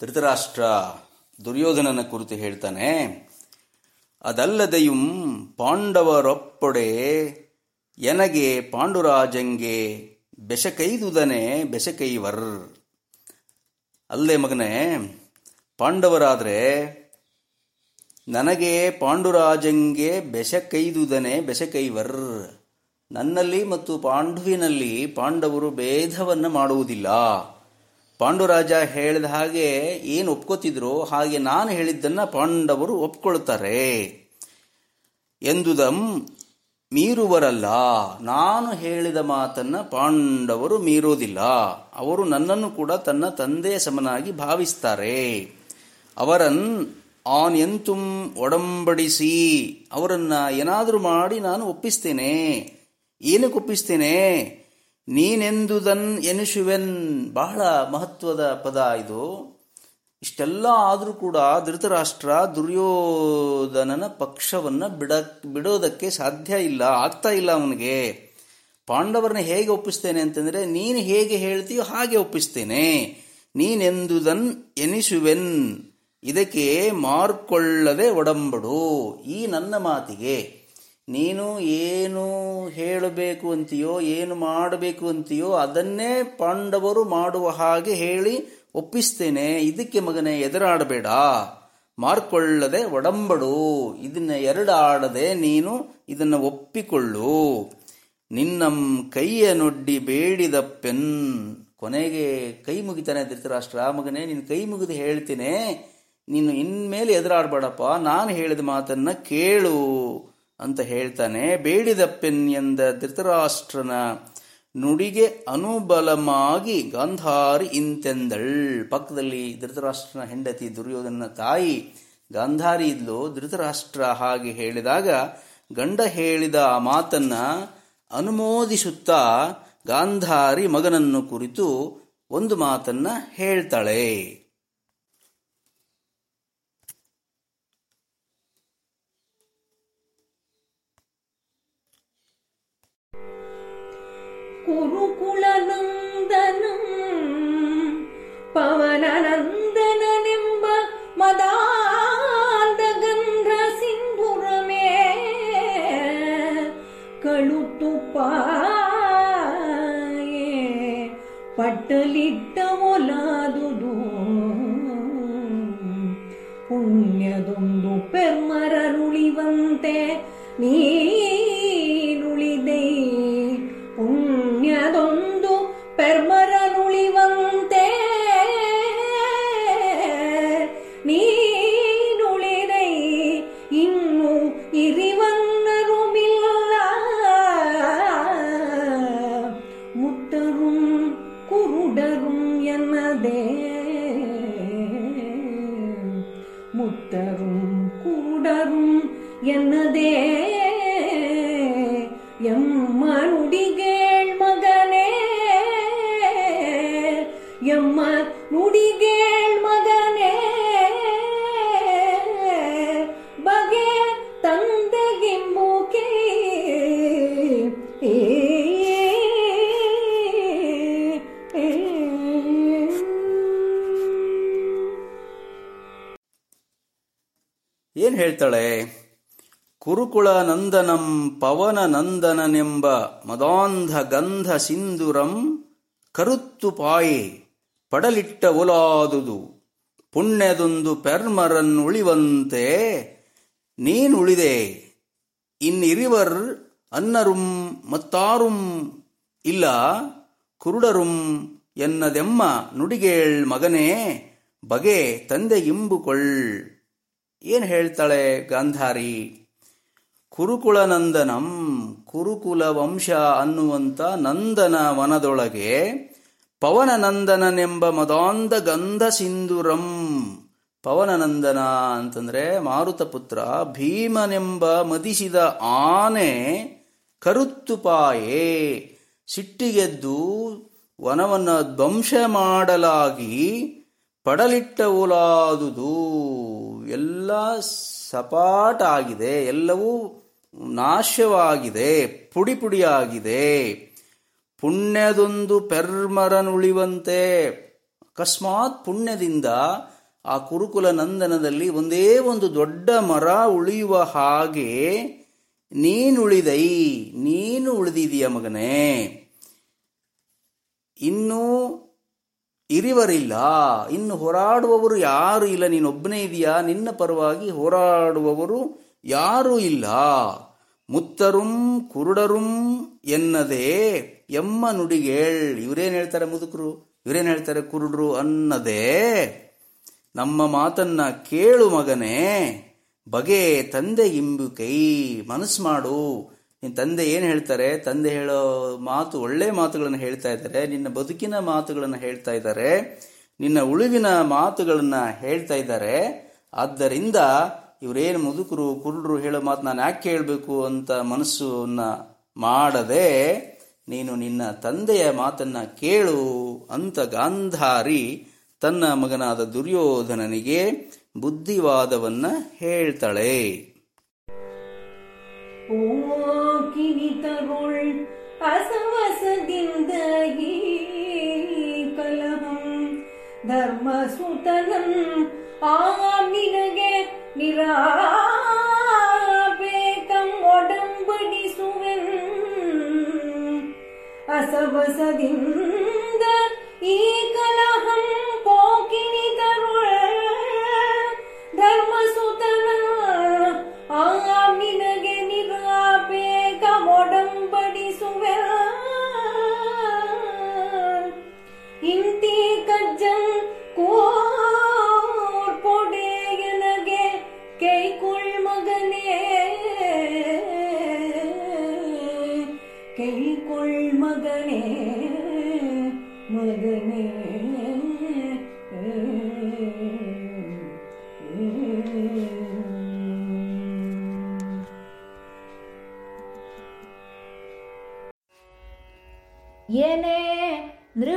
ಧೃತರಾಷ್ಟ್ರ ದುರ್ಯೋಧನನ ಕುರಿತು ಹೇಳ್ತಾನೆ, ಅದಲ್ಲದೆಯುಂ ಪಾಂಡವರೊಪ್ಪೊಡೆ ಎನಗೆ ಪಾಂಡುರಾಜಂಗೆ ಬೆಸಕೈದುದನೆ ಬೆಸಕೈವರ್. ಅಲ್ಲೇ ಮಗನೇ ಪಾಂಡವರಾದರೆ ನನಗೆ ಪಾಂಡುರಾಜಂಗೆ ಬೆಸಕೈದುದನೆ ಬೆಸಕೈವರ್. ನನ್ನಲ್ಲಿ ಮತ್ತು ಪಾಂಡುವಿನಲ್ಲಿ ಪಾಂಡವರು ಭೇದವನ್ನು ಮಾಡುವುದಿಲ್ಲ. ಪಾಂಡುರಾಜ ಹೇಳಿದ ಹಾಗೆ ಏನು ಒಪ್ಕೋತಿದ್ರೋ ಹಾಗೆ ನಾನು ಹೇಳಿದ್ದನ್ನು ಪಾಂಡವರು ಒಪ್ಕೊಳ್ತಾರೆ. ಎಂದುದಂ ಮೀರುವರಲ್ಲ, ನಾನು ಹೇಳಿದ ಮಾತನ್ನ ಪಾಂಡವರು ಮೀರೋದಿಲ್ಲ. ಅವರು ನನ್ನನ್ನು ಕೂಡ ತನ್ನ ತಂದೆಯ ಸಮನಾಗಿ ಭಾವಿಸ್ತಾರೆ. ಅವರನ್ ಆನ್ ಎಂತುಂ ಒಡಂಬಡಿಸಿ, ಅವರನ್ನು ಏನಾದರೂ ಮಾಡಿ ನಾನು ಒಪ್ಪಿಸ್ತೇನೆ. ಏನಕ್ಕೆ ಒಪ್ಪಿಸ್ತೇನೆ? ನೀನೆಂದುದನ್ ಎನಿಸುವೆನ್? ಬಹಳ ಮಹತ್ವದ ಪದ ಇದು. ಇಷ್ಟೆಲ್ಲ ಆದರೂ ಕೂಡ ಧೃತರಾಷ್ಟ್ರ ದುರ್ಯೋಧನನ ಪಕ್ಷವನ್ನು ಬಿಡ, ಬಿಡೋದಕ್ಕೆ ಸಾಧ್ಯ ಇಲ್ಲ, ಆಗ್ತಾ ಇಲ್ಲ ಅವನಿಗೆ. ಪಾಂಡವರನ್ನ ಹೇಗೆ ಒಪ್ಪಿಸ್ತೇನೆ ಅಂತಂದ್ರೆ, ನೀನು ಹೇಗೆ ಹೇಳ್ತೀಯೋ ಹಾಗೆ ಒಪ್ಪಿಸ್ತೇನೆ. ನೀನೆಂದುದನ್ ಎನಿಸುವೆನ್? ಇದಕ್ಕೆ ಮಾರ್ಕೊಳ್ಳದೆ ಒಡಂಬಡು. ಈ ನನ್ನ ಮಾತಿಗೆ ನೀನು ಏನು ಹೇಳಬೇಕು ಅಂತೀಯೋ, ಏನು ಮಾಡಬೇಕು ಅಂತೀಯೋ, ಅದನ್ನೇ ಪಾಂಡವರು ಮಾಡುವ ಹಾಗೆ ಹೇಳಿ ಒಪ್ಪಿಸ್ತೇನೆ. ಇದಕ್ಕೆ ಮಗನೇ, ಎದುರಾಡಬೇಡ. ಮಾರ್ಕೊಳ್ಳದೆ ಒಡಂಬಡು. ಇದನ್ನ ಎರಡಾಡದೆ ನೀನು ಇದನ್ನು ಒಪ್ಪಿಕೊಳ್ಳು. ನಿನ್ನಂ ಕೈಯ ನೊಡ್ಡಿ ಬೇಡಿದ ಪೆನ್. ಕೊನೆಗೆ ಕೈ ಮುಗಿತಾನೆ ಧೃತರಾಷ್ಟ್ರ. ಮಗನೇ ನಿನ್ನ ಕೈ ಮುಗಿದು ಹೇಳ್ತೇನೆ. ನೀನು ಇನ್ಮೇಲೆ ಎದುರಾಡಬೇಡಪ್ಪ, ನಾನು ಹೇಳಿದ ಮಾತನ್ನ ಕೇಳು ಅಂತ ಹೇಳ್ತಾನೆ. ಬೇಡಿದ ಪೆನ್ ಎಂದ ಧೃತರಾಷ್ಟ್ರನ ನುಡಿಗೆ ಅನುಬಲಮಾಗಿ ಗಾಂಧಾರಿ ಇಂತೆಂದಳ್. ಪಕ್ಕದಲ್ಲಿ ಧೃತರಾಷ್ಟ್ರನ ಹೆಂಡತಿ ದುರ್ಯೋಧನ ತಾಯಿ ಗಾಂಧಾರಿ ಇದ್ಲು. ಧೃತರಾಷ್ಟ್ರ ಹಾಗೆ ಹೇಳಿದಾಗ ಗಂಡ ಹೇಳಿದ ಆ ಮಾತನ್ನ ಅನುಮೋದಿಸುತ್ತಾ ಗಾಂಧಾರಿ ಮಗನನ್ನು ಕುರಿತು ಒಂದು ಮಾತನ್ನ ಹೇಳ್ತಾಳೆ. ಕುರುಕುಲನಂದನಂ ಪವನನಂದನನೆಂಬ ಮದಾಂಧ ಗಂಧ ಸಿಂಧುರಮೇ ಕಳುತು ಪಾಯೇ ಪಟ್ಟಲಿಟ್ಟ ಒಲಾದುದು ಪುಣ್ಯದೊಂದು ಪೆರ್ಮರರುಳಿವಂತೆ ನೀರುಳಿದೆ எம்மனுடிகேள் மகனே ನಂದನಂ ಪವನ ನಂದನನೆಂಬ ಮದಾಂಧ ಗಂಧ ಸಿಂಧುರಂ ಕರುತ್ತು ಪಾಯೆ ಪಡಲಿಟ್ಟ ಒಲಾದುದು. ಪುಣ್ಯದೊಂದು ಪೆರ್ಮರನ್ನುಳಿವಂತೆ ನೀನುಳಿದೆ ಇನ್ನಿರಿವರ್ ಅನ್ನರುಂ ಮತ್ತಾರುಂ ಇಲ್ಲ ಕುರುಡರುಂ ಎನ್ನದೆಮ್ಮ ನುಡಿಗೇಳ್ ಮಗನೇ ಬಗೆ ತಂದೆ ಇಂಬುಕೊಳ್ಳ್ ಏನು ಹೇಳ್ತಾಳೆ ಗಾಂಧಾರಿ? ಕುರುಕುಲ ನಂದನಂ ಕುರುಕುಲ ವಂಶ ಅನ್ನುವಂತ ನಂದನ ವನದೊಳಗೆ ಪವನ ನಂದನನೆಂಬ ಮದಾಂಧ ಗಂಧ ಸಿಂಧುರಂ. ಪವನನಂದನ ಅಂತಂದ್ರೆ ಮಾರುತಪುತ್ರ ಭೀಮನೆಂಬ ಮದಿಸಿದ ಆನೆ ಕರುತ್ತುಪಾಯೇ ಸಿಟ್ಟಿಗೆದ್ದು ವನವನ್ನ ಧ್ವಂಸ ಮಾಡಲಾಗಿ ಪಡಲಿಟ್ಟವುಲಾದುದು ಎಲ್ಲ ಸಪಾಟಾಗಿದೆ. ಎಲ್ಲವೂ ನಾಶವಾಗಿದೆ, ಪುಡಿ ಪುಡಿಯಾಗಿದೆ. ಪುಣ್ಯದೊಂದು ಪೆರ್ಮರನುಳಿವಂತೆ. ಅಕಸ್ಮಾತ್ ಪುಣ್ಯದಿಂದ ಆ ಕುರುಕುಲ ನಂದನದಲ್ಲಿ ಒಂದೇ ಒಂದು ದೊಡ್ಡ ಮರ ಉಳಿಯುವ ಹಾಗೆ ನೀನುಳಿದೈ, ನೀನು ಉಳಿದಿದೀಯ ಮಗನೇ. ಇನ್ನೂ ಇರಿವರಿಲ್ಲ, ಇನ್ನು ಹೋರಾಡುವವರು ಯಾರು ಇಲ್ಲ, ನೀನೊಬ್ಬನೇ ಇದೆಯಾ? ನಿನ್ನ ಪರವಾಗಿ ಹೋರಾಡುವವರು ಯಾರೂ ಇಲ್ಲ. ಮುತ್ತರುಂ ಕುರುಡರುಂ ಎನ್ನದೇ ಎಮ್ಮ ನುಡಿಗೇಳ್ ಇವರೇನ್ ಹೇಳ್ತಾರೆ ಮುದುಕರು? ಇವರೇನ್ ಹೇಳ್ತಾರೆ ಕುರುಡರು ಅನ್ನದೇ. ನಮ್ಮ ಮಾತನ್ನ ಕೇಳು ಮಗನೇ. ಬಗೆ ತಂದೆ ಇಂಬುಕೈ ಮನಸ್ಸು ಮಾಡು. ನಿನ್ನ ತಂದೆ ಏನು ಹೇಳ್ತಾರೆ? ತಂದೆ ಹೇಳೋ ಮಾತು, ಒಳ್ಳೆ ಮಾತುಗಳನ್ನು ಹೇಳ್ತಾ ಇದ್ದಾರೆ. ನಿನ್ನ ಬದುಕಿನ ಮಾತುಗಳನ್ನು ಹೇಳ್ತಾ ಇದ್ದಾರೆ. ನಿನ್ನ ಉಳಿವಿನ ಮಾತುಗಳನ್ನು ಹೇಳ್ತಾ ಇದ್ದಾರೆ. ಆದ್ದರಿಂದ ಇವರೇನು ಮುದುಕರು, ಕುರುಡರು ಹೇಳೋ ಮಾತು ನಾನು ಯಾಕೆ ಹೇಳಬೇಕು ಅಂತ ಮನಸ್ಸನ್ನ ಮಾಡದೆ ನೀನು ನಿನ್ನ ತಂದೆಯ ಮಾತನ್ನ ಕೇಳು ಅಂತ ಗಾಂಧಾರಿ ತನ್ನ ಮಗನಾದ ದುರ್ಯೋಧನನಿಗೆ ಬುದ್ಧಿವಾದವನ್ನ ಹೇಳ್ತಾಳೆ. ಧರ್ಮಸುತನಂ ಆ ನಿನಗೆ ನಿರಾಬೇಕಂ ಒಡಂಬಡಿಸುವೆನ್. ಅಸವಸದಿಂದ ಈ ಕಲಹಂ ಪೋಕಿನಿತರುಳ್ ಧರ್ಮಸುತನ ಆ ನಿನಗೆ ನಿರಾಬೇಕ ಒಡಂಬಡಿಸುವೆ ಇಂತಿ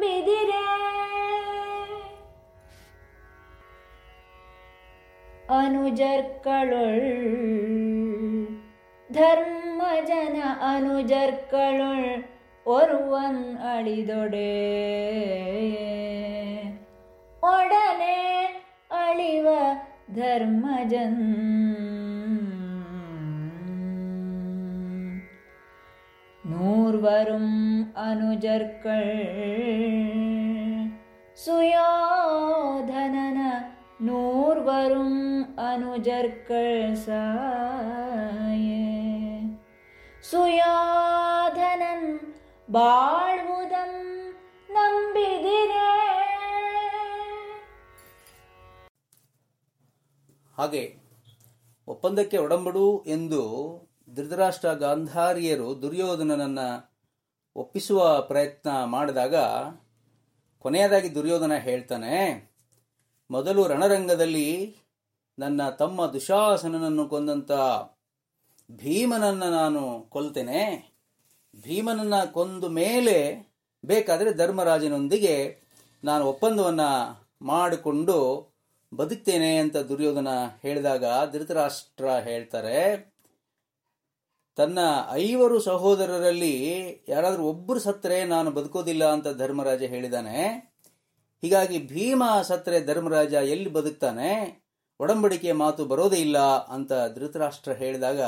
ತುಂಬಿದಿರೆ? ಅನುಜರ್ಕಳುಳ್ ಧರ್ಮ ಜನ ಅನುಜರ್ಕಳುಳ್ ಒರುವನ್ ಅಳಿದೊಡೆ? ಒಡನೆ ಅಳಿವ ಧರ್ಮಜನ್ நூர்வரும் அனுஜர்கள் சுயோதனன நூர்வரும் அனுஜர்கள் சாயே ಸುಯೋಧನನ್ ಬಾಳ್ವುದಂ ನಂಬಿದಿರೇ ಹಾಗೆ ಒಪ್ಪಂದಕ್ಕೆ ಒಡಂಬಡು ಎಂದು ಧೃತರಾಷ್ಟ್ರ ಗಾಂಧಾರಿಯರು ದುರ್ಯೋಧನನನ್ನ ಒಪ್ಪಿಸುವ ಪ್ರಯತ್ನ ಮಾಡಿದಾಗ ಕೊನೆಯದಾಗಿ ದುರ್ಯೋಧನ ಹೇಳ್ತಾನೆ, ಮೊದಲು ರಣರಂಗದಲ್ಲಿ ನನ್ನ ತಮ್ಮ ದುಶಾಸನನನ್ನು ಕೊಂದಂತ ಭೀಮನನ್ನ ನಾನು ಕೊಲ್ತೇನೆ. ಭೀಮನನ್ನ ಕೊಂದು ಮೇಲೆ ಬೇಕಾದರೆ ಧರ್ಮರಾಜನೊಂದಿಗೆ ನಾನು ಒಪ್ಪಂದವನ್ನ ಮಾಡಿಕೊಂಡು ಬದುಕ್ತೇನೆ ಅಂತ ದುರ್ಯೋಧನ ಹೇಳಿದಾಗ ಧೃತರಾಷ್ಟ್ರ ಹೇಳ್ತಾರೆ ತನ್ನ ಐವರು ಸಹೋದರರಲ್ಲಿ ಯಾರಾದರೂ ಒಬ್ಬರು ಸತ್ತರೆ ನಾನು ಬದುಕೋದಿಲ್ಲ ಅಂತ ಧರ್ಮರಾಜ ಹೇಳಿದಾನೆ. ಹೀಗಾಗಿ ಭೀಮ ಸತ್ರೆ ಧರ್ಮರಾಜ ಎಲ್ಲಿ ಬದುಕ್ತಾನೆ? ಒಡಂಬಡಿಕೆಯ ಮಾತು ಬರೋದೇ ಇಲ್ಲ ಅಂತ ಧೃತರಾಷ್ಟ್ರ ಹೇಳಿದಾಗ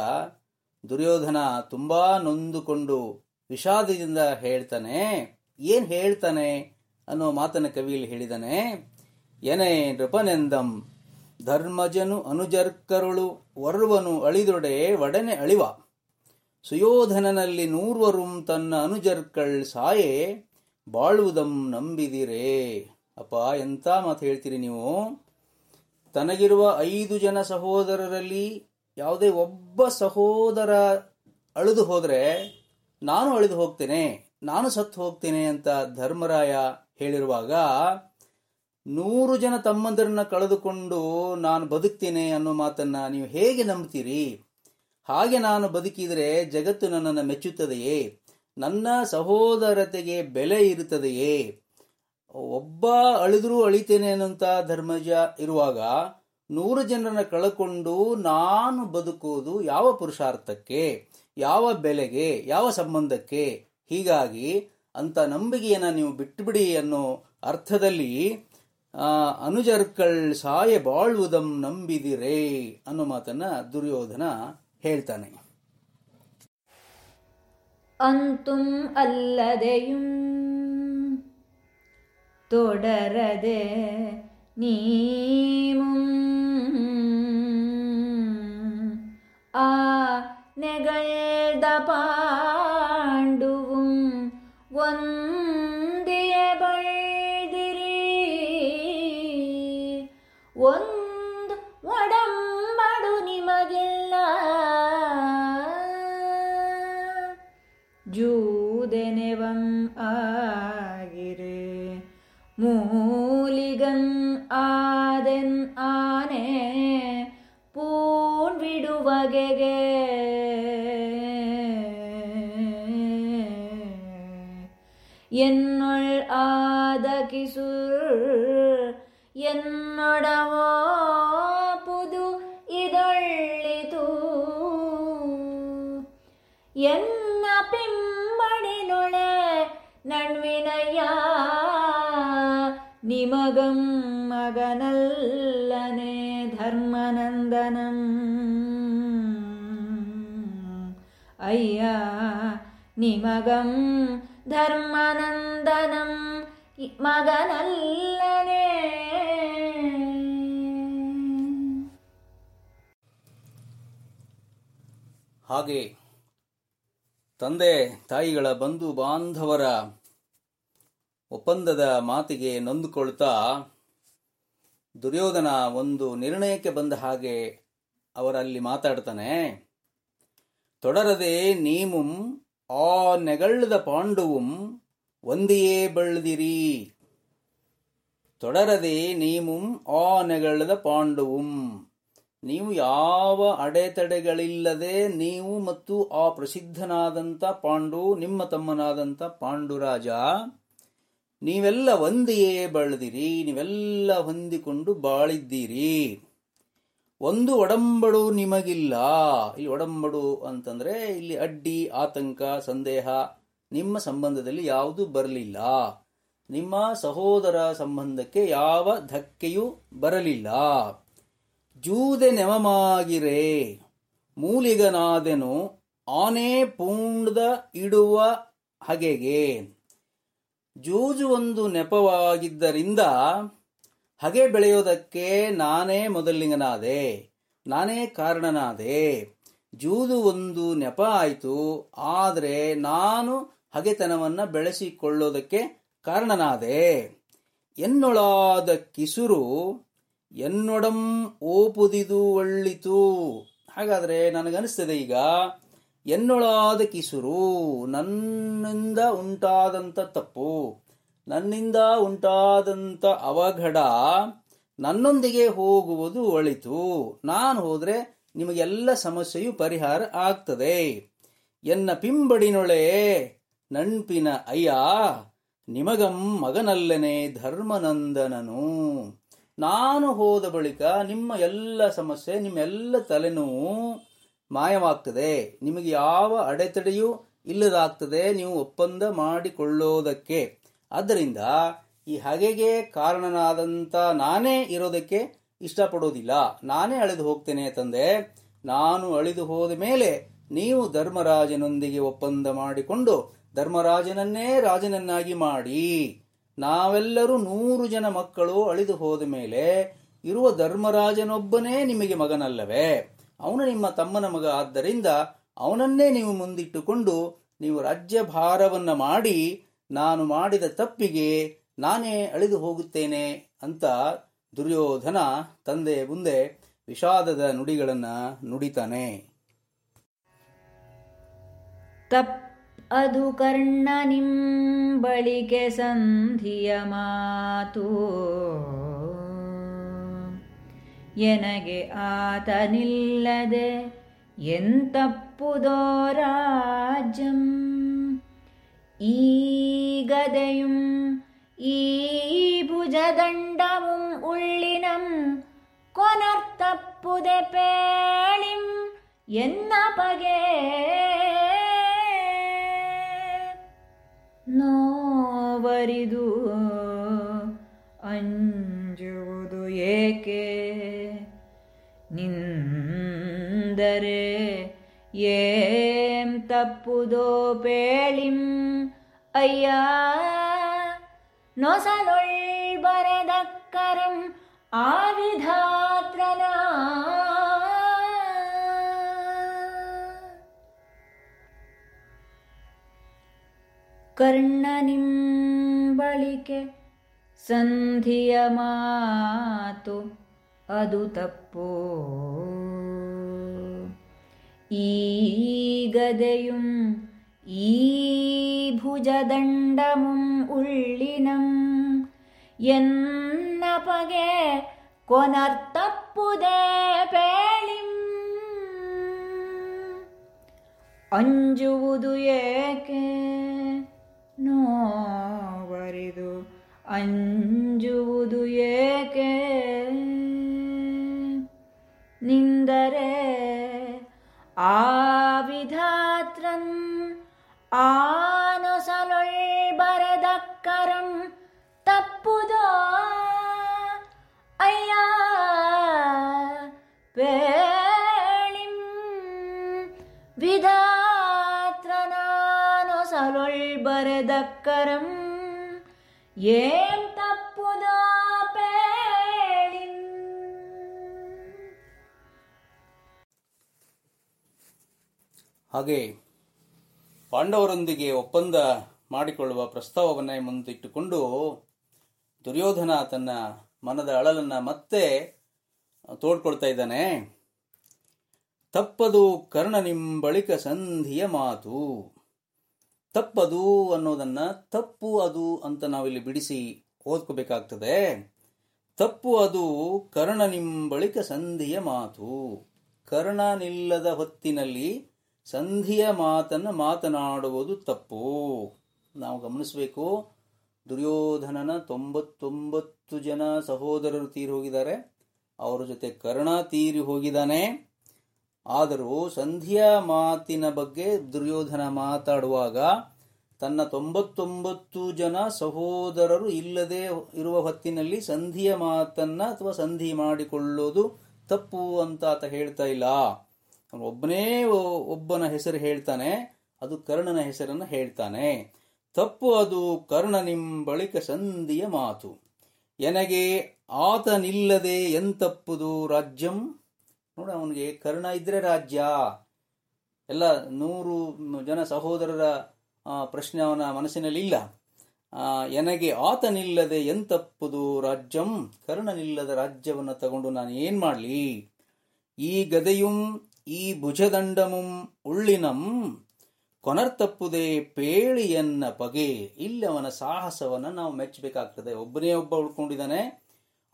ದುರ್ಯೋಧನ ತುಂಬಾ ನೊಂದುಕೊಂಡು ವಿಷಾದದಿಂದ ಹೇಳ್ತಾನೆ. ಏನ್ ಹೇಳ್ತಾನೆ ಅನ್ನೋ ಮಾತನ್ನ ಕವಿಯಲ್ಲಿ ಹೇಳಿದಾನೆ. ಎನೆ ನೃಪನೆಂದಂ, ಧರ್ಮಜನು ಅನುಜರ್ಕರುಳು ವರ್ವನು ಅಳಿದೊಡೆ, ಒಡನೆ ಅಳಿವ. ಸುಯೋಧನನಲ್ಲಿ ನೂರ್ವರುಂ ತನ್ನ ಅನುಜರ್ಕಳ್ ಸಾಯೆ, ಬಾಳುವುದಂ ನಂಬಿದಿರೇ. ಅಪ್ಪ, ಎಂತ ಮಾತು ಹೇಳ್ತೀರಿ ನೀವು? ತನಗಿರುವ ಐದು ಜನ ಸಹೋದರರಲ್ಲಿ ಯಾವುದೇ ಒಬ್ಬ ಸಹೋದರ ಅಳಿದು ಹೋದರೆ, ನಾನು ಅಳಿದು ಹೋಗ್ತೇನೆ, ನಾನು ಸತ್ತು ಹೋಗ್ತೇನೆ ಅಂತ ಧರ್ಮರಾಯ ಹೇಳಿರುವಾಗ, ನೂರು ಜನ ತಮ್ಮಂದರನ್ನ ಕಳೆದುಕೊಂಡು ನಾನು ಬದುಕ್ತೇನೆ ಅನ್ನೋ ಮಾತನ್ನ ನೀವು ಹೇಗೆ ನಂಬ್ತೀರಿ? ಹಾಗೆ ನಾನು ಬದುಕಿದರೆ ಜಗತ್ತು ನನ್ನನ್ನು ಮೆಚ್ಚುತ್ತದೆಯೇ? ನನ್ನ ಸಹೋದರತೆಗೆ ಬೆಲೆ ಇರುತ್ತದೆಯೇ? ಒಬ್ಬ ಅಳಿದರೂ ಅಳಿತೇನೆ ಅನ್ನೋಂಥ ಧರ್ಮಜ ಇರುವಾಗ ನೂರು ಜನರನ್ನ ಕಳಕೊಂಡು ನಾನು ಬದುಕುವುದು ಯಾವ ಪುರುಷಾರ್ಥಕ್ಕೆ, ಯಾವ ಬೆಲೆಗೆ, ಯಾವ ಸಂಬಂಧಕ್ಕೆ? ಹೀಗಾಗಿ ಅಂತ ನಂಬಿಕೆಯನ್ನು ನೀವು ಬಿಟ್ಟುಬಿಡಿ ಅನ್ನೋ ಅರ್ಥದಲ್ಲಿ ಅನುಜರ್ಕಳ್ ಸಾಯ ಬಾಳುವುದಂ ನಂಬಿದಿರೇ ಅನ್ನೋ ಮಾತನ್ನ ದುರ್ಯೋಧನ ಹೇಳ್ತಾನೆ. ಅಂತುಂ ಅಲ್ಲದೆಯುಂ ತೊಡರದೆ ನೀ ಆ ನೆಗದ ಬಗೆಗೆ ಎನ್ನುಳ್ ಆದ ಕಿಸು ಎನ್ನೊಡವೋಪುದು ಇದೊಳ್ಳಿತು. ಎನ್ನ ಪಿಂಬಡಿನೊಳೆ ನಣ್ವಿನಯ್ಯ ನಿಮಗಂ ಮಗನಲ್ಲನೆ ಧರ್ಮನಂದನಂ. ಅಯ್ಯ, ನಿಮಗಂ ಧರ್ಮನಂದನಂ ಮಗನಲ್ಲನೆ. ಹಾಗೆ ತಂದೆ ತಾಯಿಗಳ ಬಂಧು ಬಾಂಧವರ ಒಪ್ಪಂದದ ಮಾತಿಗೆ ನೊಂದುಕೊಳ್ತಾ ದುರ್ಯೋಧನ ಒಂದು ನಿರ್ಣಯಕ್ಕೆ ಬಂದ ಹಾಗೆ ಅವರಲ್ಲಿ ಮಾತಾಡ್ತಾನೆ. ತೊಡರದೆ ನೀಮುಂ ಆ ನೆಗಳ್ಳದ ಪಾಂಡುವುಂ ಒಂದಿಯೇ பெழுதிரி. ತೊಡರದೆ ನೀಮುಂ ಆ ನೆಗಳ್ಳದ ಪಾಂಡುವುಂ ನೀವು ಯಾವ ಅಡೆತಡೆಗಳಿಲ್ಲದೆ ನೀವು ಮತ್ತು ಆ ಪ್ರಸಿದ್ಧನಾದಂಥ ಪಾಂಡು ನಿಮ್ಮ ತಮ್ಮನಾದಂಥ ಪಾಂಡುರಾಜ ನೀವೆಲ್ಲ ಒಂದಿಯೇ ಬಳದಿರಿ ನೀವೆಲ್ಲ ಹೊಂದಿಕೊಂಡು ಬಾಳಿದ್ದೀರಿ ಒಂದು ಒಡಂಬಡು ನಿಮಗಿಲ್ಲ. ಇಲ್ಲಿ ಒಡಂಬಡು ಅಂತಂದ್ರೆ ಇಲ್ಲಿ ಅಡ್ಡಿ, ಆತಂಕ, ಸಂದೇಹ ನಿಮ್ಮ ಸಂಬಂಧದಲ್ಲಿ ಯಾವುದು ಬರಲಿಲ್ಲ. ನಿಮ್ಮ ಸಹೋದರ ಸಂಬಂಧಕ್ಕೆ ಯಾವ ಧಕ್ಕೆಯೂ ಬರಲಿಲ್ಲ. ಜೂದೆ ನೆಮಮಾಗಿರೆ, ಮೂಲಿಗನಾದೆನು, ಆನೆ ಪೂಂಡದ ಇಡುವ ಹಗೆಗೆ. ಜೂಜು ಒಂದು ನೆಪವಾಗಿದ್ದರಿಂದ ಹಗೆ ಬೆಳೆಯೋದಕ್ಕೆ ನಾನೇ ಮೊದಲಿಂಗನಾದೆ, ನಾನೇ ಕಾರಣನಾದೆ. ಜೂದು ಒಂದು ನೆಪ ಆಯಿತು, ಆದರೆ ನಾನು ಹಗೆತನವನ್ನ ಬೆಳೆಸಿಕೊಳ್ಳೋದಕ್ಕೆ ಕಾರಣನಾದೆ. ಎನ್ನೊಳಾದ ಕಿಸುರು, ಎನ್ನೊಡಂ ಓಪುದಿದು ಒಳ್ಳಿತು. ಹಾಗಾದರೆ ನನಗನಿಸ್ತದೆ ಈಗ, ಎನ್ನೊಳಾದ ಕಿಸುರು ನನ್ನಿಂದ ಉಂಟಾದಂಥ ತಪ್ಪು. ನನ್ನಿಂದ ಉಂಟಾದಂಥ ಅವಘಡ ನನ್ನೊಂದಿಗೆ ಹೋಗುವುದು ಒಳಿತು. ನಾನು ಹೋದರೆ ನಿಮಗೆಲ್ಲ ಸಮಸ್ಯೆಯು ಪರಿಹಾರ ಆಗ್ತದೆ. ಎನ್ನ ಪಿಂಬಡಿನೊಳೆ ನಣ್ಪಿನ ಅಯ್ಯ, ನಿಮಗಂ ಮಗನಲ್ಲನೆ ಧರ್ಮನಂದನನು. ನಾನು ಹೋದ ಬಳಿಕ ನಿಮ್ಮ ಎಲ್ಲ ಸಮಸ್ಯೆ ನಿಮ್ಮೆಲ್ಲ ತಲೆನೋವು ಮಾಯವಾಗ್ತದೆ. ನಿಮಗೆ ಯಾವ ಅಡೆತಡೆಯೂ ಇಲ್ಲದಾಗ್ತದೆ. ನೀವು ಒಪ್ಪಂದ ಮಾಡಿಕೊಳ್ಳೋದಕ್ಕೆ. ಆದ್ದರಿಂದ ಈ ಹಗೆಗೆ ಕಾರಣನಾದಂಥ ನಾನೇ ಇರೋದಕ್ಕೆ ಇಷ್ಟಪಡೋದಿಲ್ಲ. ನಾನೇ ಅಳೆದು ಹೋಗ್ತೇನೆ ತಂದೆ. ನಾನು ಅಳಿದು ಹೋದ ಮೇಲೆ ನೀವು ಧರ್ಮರಾಜನೊಂದಿಗೆ ಒಪ್ಪಂದ ಮಾಡಿಕೊಂಡು ಧರ್ಮರಾಜನನ್ನೇ ರಾಜನನ್ನಾಗಿ ಮಾಡಿ. ನಾವೆಲ್ಲರೂ ನೂರು ಜನ ಮಕ್ಕಳು ಅಳಿದು ಹೋದ ಮೇಲೆ ಇರುವ ಧರ್ಮರಾಜನೊಬ್ಬನೇ ನಿಮಗೆ ಮಗನಲ್ಲವೇ? ಅವನು ನಿಮ್ಮ ತಮ್ಮನ ಮಗ. ಆದ್ದರಿಂದ ಅವನನ್ನೇ ನೀವು ಮುಂದಿಟ್ಟುಕೊಂಡು ನೀವು ರಾಜ್ಯಭಾರವನ್ನ ಮಾಡಿ ನಾನು ಮಾಡಿದ ತಪ್ಪಿಗೆ ನಾನೇ ಅಳಿದು ಹೋಗುತ್ತೇನೆ ಅಂತ ದುರ್ಯೋಧನ ತಂದೆ ಮುಂದೆ ವಿಷಾದದ ನುಡಿಗಳನ್ನ ನುಡಿತಾನೆ. ತಪ್ ಅದು ಕರ್ಣ ನಿಂಬಳಿಕೆ ಸಂಧಿಯ ಮಾತು. ಎನಗೆ ಆತನಿಲ್ಲದೆ ಎಂತಪ್ಪುದೋ ರಾಜ್ಯಂ? ഈ ഗതയും ഈ ഭുജദണ്ഡവും ഉള്ളിനം കൊനർത്തപ്പുതെ പേളിം എന്ന പകേ ನೋವರಿದು ಅಂಜುವುದು ಏಕೆ ನಿಂದರೆ ಏ ತಪ್ಪುದೋ ಪೇಳಿಂ ಅಯ್ಯ. ನೊಸಲೊಳ್ ಬರೆದಕ್ಕರಂ ಆವಿಧಾತ್ರನ. ಕರ್ಣನಿಂಬಳಿಕೆ ಸಂಧಿಯ ಮಾತು ಅದು ತಪ್ಪು. ഈ ഗതയും ഈ ഭുജദണ്ഡമും ഉള്ളിനം എന്ന പകെ കൊനർത്തപ്പുതേ പേളിം ಅಂಜುವುದು ಏಕೆ ನೋವರಿದು ಅಂ ఏం ಹಾಗೆ ಪಾಂಡವರೊಂದಿಗೆ ಒಪ್ಪಂದ ಮಾಡಿಕೊಳ್ಳುವ ಪ್ರಸ್ತಾವವನ್ನೇ ಮುಂದಿಟ್ಟುಕೊಂಡು ದುರ್ಯೋಧನ ತನ್ನ ಮನದ ಅಳಲನ್ನ ಮತ್ತೆ ತೋಡ್ಕೊಳ್ತಾ ಇದ್ದಾನೆ. ತಪ್ಪದು ಕರ್ಣ ನಿಂಬಳಿಕ ಸಂಧಿಯ ಮಾತು. ತಪ್ಪದು ಅನ್ನೋದನ್ನ ತಪ್ಪು ಅದು ಅಂತ ನಾವಿಲ್ಲಿ ಬಿಡಿಸಿ ಓದ್ಕೋಬೇಕಾಗ್ತದೆ. ತಪ್ಪು ಅದು ಕರ್ಣ ನಿಂಬಳಿಕ ಸಂಧಿಯ ಮಾತು. ಕರ್ಣನಿಲ್ಲದ ಹೊತ್ತಿನಲ್ಲಿ ಸಂಧಿಯ ಮಾತನ್ನ ಮಾತನಾಡುವುದು ತಪ್ಪು. ನಾವು ಗಮನಿಸಬೇಕು. ದುರ್ಯೋಧನನ ತೊಂಬತ್ತೊಂಬತ್ತು ಜನ ಸಹೋದರರು ತೀರಿ ಹೋಗಿದ್ದಾರೆ. ಅವರ ಜೊತೆ ಕರ್ಣ ತೀರಿ ಹೋಗಿದ್ದಾನೆ. ಆದರೂ ಸಂಧ್ಯಾ ಮಾತಿನ ಬಗ್ಗೆ ದುರ್ಯೋಧನ ಮಾತಾಡುವಾಗ ತನ್ನ ತೊಂಬತ್ತೊಂಬತ್ತು ಜನ ಸಹೋದರರು ಇಲ್ಲದೆ ಇರುವ ಹೊತ್ತಿನಲ್ಲಿ ಸಂಧಿಯ ಮಾತನ್ನ ಅಥವಾ ಸಂಧಿ ಮಾಡಿಕೊಳ್ಳೋದು ತಪ್ಪು ಅಂತ ಆತ ಹೇಳ್ತಾ ಇಲ್ಲ. ಒಬ್ಬನೇ ಒಬ್ಬನ ಹೆಸರು ಹೇಳ್ತಾನೆ, ಅದು ಕರ್ಣನ ಹೆಸರನ್ನು ಹೇಳ್ತಾನೆ. ತಪ್ಪು ಅದು ಕರ್ಣ ಕರ್ಣನಿಂಬಳಿಕ ಸಂಧಿಯ ಮಾತು. ಎನಗೆ ಆತನಿಲ್ಲದೆ ಎಂತಪ್ಪುದು ರಾಜ್ಯಂ? ನೋಡ, ಅವನಿಗೆ ಕರ್ಣ ಇದ್ರೆ ರಾಜ್ಯ. ಎಲ್ಲ ನೂರು ಜನ ಸಹೋದರರ ಪ್ರಶ್ನೆ ಅವನ ಮನಸ್ಸಿನಲ್ಲಿ ಇಲ್ಲ. ಆತನಿಲ್ಲದೆ ಎಂತಪ್ಪುದು ರಾಜ್ಯಂ? ಕರ್ಣನಿಲ್ಲದ ರಾಜ್ಯವನ್ನು ತಗೊಂಡು ನಾನು ಏನ್ ಮಾಡಲಿ? ಈ ಗದೆಯುಂ, ಈ ಭುಜದಂಡಮುಂ ಉಳ್ಳಿನಂ, ಕೊನರ್ತಪ್ಪುದೇ ಪೇಳಿಯನ್ನ ಪಗೆ. ಇಲ್ಲಿ ಅವನ ಸಾಹಸವನ್ನ ನಾವು ಮೆಚ್ಚಬೇಕಾಗ್ತದೆ. ಒಬ್ಬನೇ ಒಬ್ಬ ಉಳ್ಕೊಂಡಿದ್ದಾನೆ.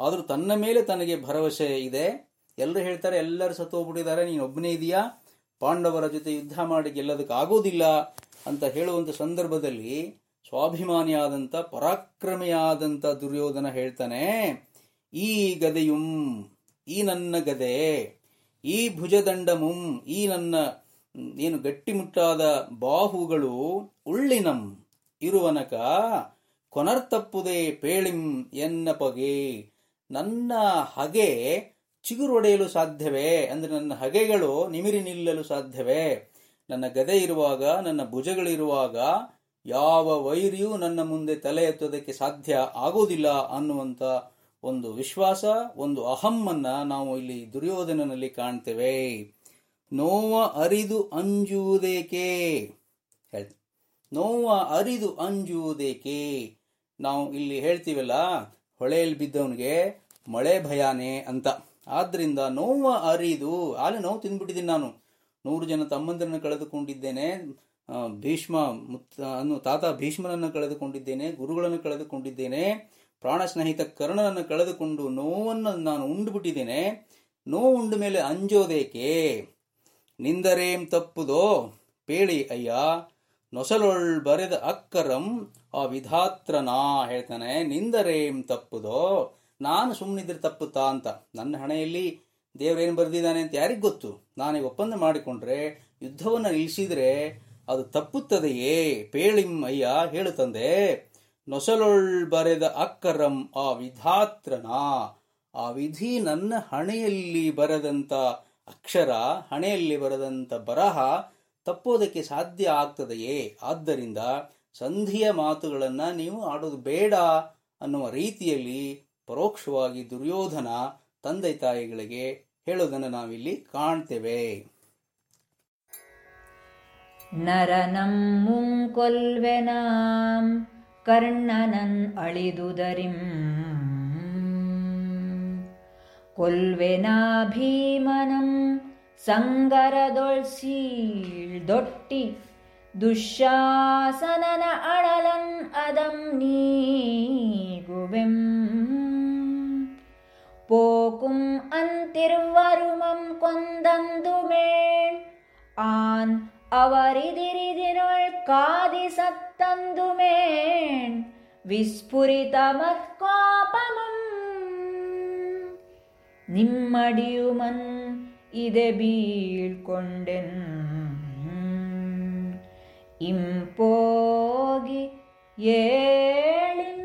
ಆದರೂ ತನ್ನ ಮೇಲೆ ತನಗೆ ಭರವಸೆ ಇದೆ. ಎಲ್ಲರೂ ಹೇಳ್ತಾರೆ, ಎಲ್ಲರೂ ಸತ್ತು ಹೋಗ್ಬಿಟ್ಟಿದ್ದಾರೆ, ನೀನು ಒಬ್ಬನೇ ಇದೆಯಾ? ಪಾಂಡವರ ಜೊತೆ ಯುದ್ಧ ಮಾಡಿ ಗೆಲ್ಲೋದಕ್ಕೆ ಆಗೋದಿಲ್ಲ ಅಂತ ಹೇಳುವಂಥ ಸಂದರ್ಭದಲ್ಲಿ ಸ್ವಾಭಿಮಾನಿಯಾದಂಥ ಪರಾಕ್ರಮಿಯಾದಂಥ ದುರ್ಯೋಧನ ಹೇಳ್ತಾನೆ, ಈ ಗದೆಯುಂ, ಈ ನನ್ನ ಗದೆ, ಈ ಭುಜದಂಡಮುಂ, ಈ ನನ್ನ, ಏನು ಗಟ್ಟಿಮುಟ್ಟಾದ ಬಾಹುಗಳು ಉಳ್ಳಿನಂ, ಇರುವನಕ ಕೊನರ್ತಪ್ಪುದೇ ಪೇಳಿಂ ಎನ್ನಪಗೆ, ನನ್ನ ಹಗೆ ಚಿಗುರೊಡೆಯಲು ಸಾಧ್ಯವೇ? ಅಂದರೆ ನನ್ನ ಹಗೆಗಳು ನಿಮಿರಿ ನಿಲ್ಲಲು ಸಾಧ್ಯವೇ? ನನ್ನ ಗದೆ ಇರುವಾಗ, ನನ್ನ ಭುಜಗಳಿರುವಾಗ ಯಾವ ವೈರಿಯೂ ನನ್ನ ಮುಂದೆ ತಲೆ ಎತ್ತೋದಕ್ಕೆ ಸಾಧ್ಯ ಆಗೋದಿಲ್ಲ ಅನ್ನುವಂತ ಒಂದು ವಿಶ್ವಾಸ, ಒಂದು ಅಹಮ್ಮನ್ನ ನಾವು ಇಲ್ಲಿ ದುರ್ಯೋಧನನಲ್ಲಿ ಕಾಣ್ತೇವೆ. ನೋವ ಅರಿದು ಅಂಜುವುದೇಕೆ? ನೋವ ಅರಿದು ಅಂಜುವುದೇಕೆ? ನಾವು ಇಲ್ಲಿ ಹೇಳ್ತೀವಲ್ಲ, ಹೊಳೆಯಲ್ಲಿ ಬಿದ್ದವನಿಗೆ ಮಳೆ ಭಯಾನೇ ಅಂತ. ಆದ್ರಿಂದ ನೋವ ಅರಿದು, ಆಲೆ ನೋವು ತಿಂದ್ಬಿಟ್ಟಿದ್ದೀನಿ ನಾನು. ನೂರು ಜನ ತಮ್ಮಂದಿರನ್ನು ಕಳೆದುಕೊಂಡಿದ್ದೇನೆ. ಭೀಷ್ಮ ಮುತ್ತ, ಅನ್ನು ತಾತ ಭೀಷ್ಮನನ್ನು ಕಳೆದುಕೊಂಡಿದ್ದೇನೆ, ಗುರುಗಳನ್ನು ಕಳೆದುಕೊಂಡಿದ್ದೇನೆ. ಪ್ರಾಣ ಸ್ನೇಹಿತ ಕರ್ಣನನ್ನು ಕಳೆದುಕೊಂಡು ನೋವನ್ನು ನಾನು ಉಂಡುಬಿಟ್ಟಿದ್ದೇನೆ. ನೋವು ಉಂಡ ಮೇಲೆ ಅಂಜೋದೇಕೆ? ನಿಂದರೇಂ ತಪ್ಪುದೋ? ಪೇಳಿ ಅಯ್ಯ, ನೊಸಲೊಳ್ ಬರೆದ ಅಕ್ಕರಂ ಆ ವಿಧಾತ್ರನಾ ಹೇಳ್ತಾನೆ. ನಿಂದರೇಂ ತಪ್ಪುದೋ? ನಾನು ಸುಮ್ಮನಿದ್ರೆ ತಪ್ಪುತ್ತಾ ಅಂತ. ನನ್ನ ಹಣೆಯಲ್ಲಿ ದೇವರೇನು ಬರೆದಿದ್ದಾನೆ ಅಂತ ಯಾರಿಗ್ ಗೊತ್ತು? ನಾನೀಗ ಒಪ್ಪಂದ ಮಾಡಿಕೊಂಡ್ರೆ, ಯುದ್ಧವನ್ನು ನಿಲ್ಲಿಸಿದ್ರೆ ಅದು ತಪ್ಪುತ್ತದೆಯೇ? ಪೇಳಿಂ ಅಯ್ಯ ಹೇಳು ತಂದೆ. ನೊಸಲೊಳ್ ಬರೆದ ಅಕ್ಕರಂ ಆ ವಿಧಾತ್ರನ. ಆ ವಿಧಿ ನನ್ನ ಹಣೆಯಲ್ಲಿ ಬರೆದಂತ ಅಕ್ಷರ, ಹಣೆಯಲ್ಲಿ ಬರೆದಂತ ಬರಹ ತಪ್ಪೋದಕ್ಕೆ ಸಾಧ್ಯ ಆಗ್ತದೆಯೇ? ಆದ್ದರಿಂದ ಸಂಧಿಯ ಮಾತುಗಳನ್ನು ನೀವು ಆಡೋದು ಬೇಡ ಅನ್ನುವ ರೀತಿಯಲ್ಲಿ ಪರೋಕ್ಷವಾಗಿ ದುರ್ಯೋಧನ ತಂದೆ ತಾಯಿಗಳಿಗೆ ಹೇಳೋದನ್ನು ನಾವಿಲ್ಲಿ ಕಾಣ್ತೇವೆ. ನರನಂ ಮುಂಕೊಲ್ವೆನಾಂ, ಕರ್ಣನನ್ ಅಳಿದುದರಿಂ. ಕೊಲ್ವೆನಾ ಭೀಮನಂ ಸಂಗರದೊಳ್ಸೀಳ್ದೊಟ್ಟಿ ದುಶಾಸನನ ಅಳಲನ್ ಅದಂ ನೀಗುವೆಂ போக்கும் அந்திருவருமம் கொந்தந்துமேன் ஆண் அவரிதிரிதினுள் காதி சத்தந்துமேன் விஸ்புரிதமற் கோபமும் நிம்மடியுமன் இதபீழ்கொண்டென் இம்போகி ஏழின்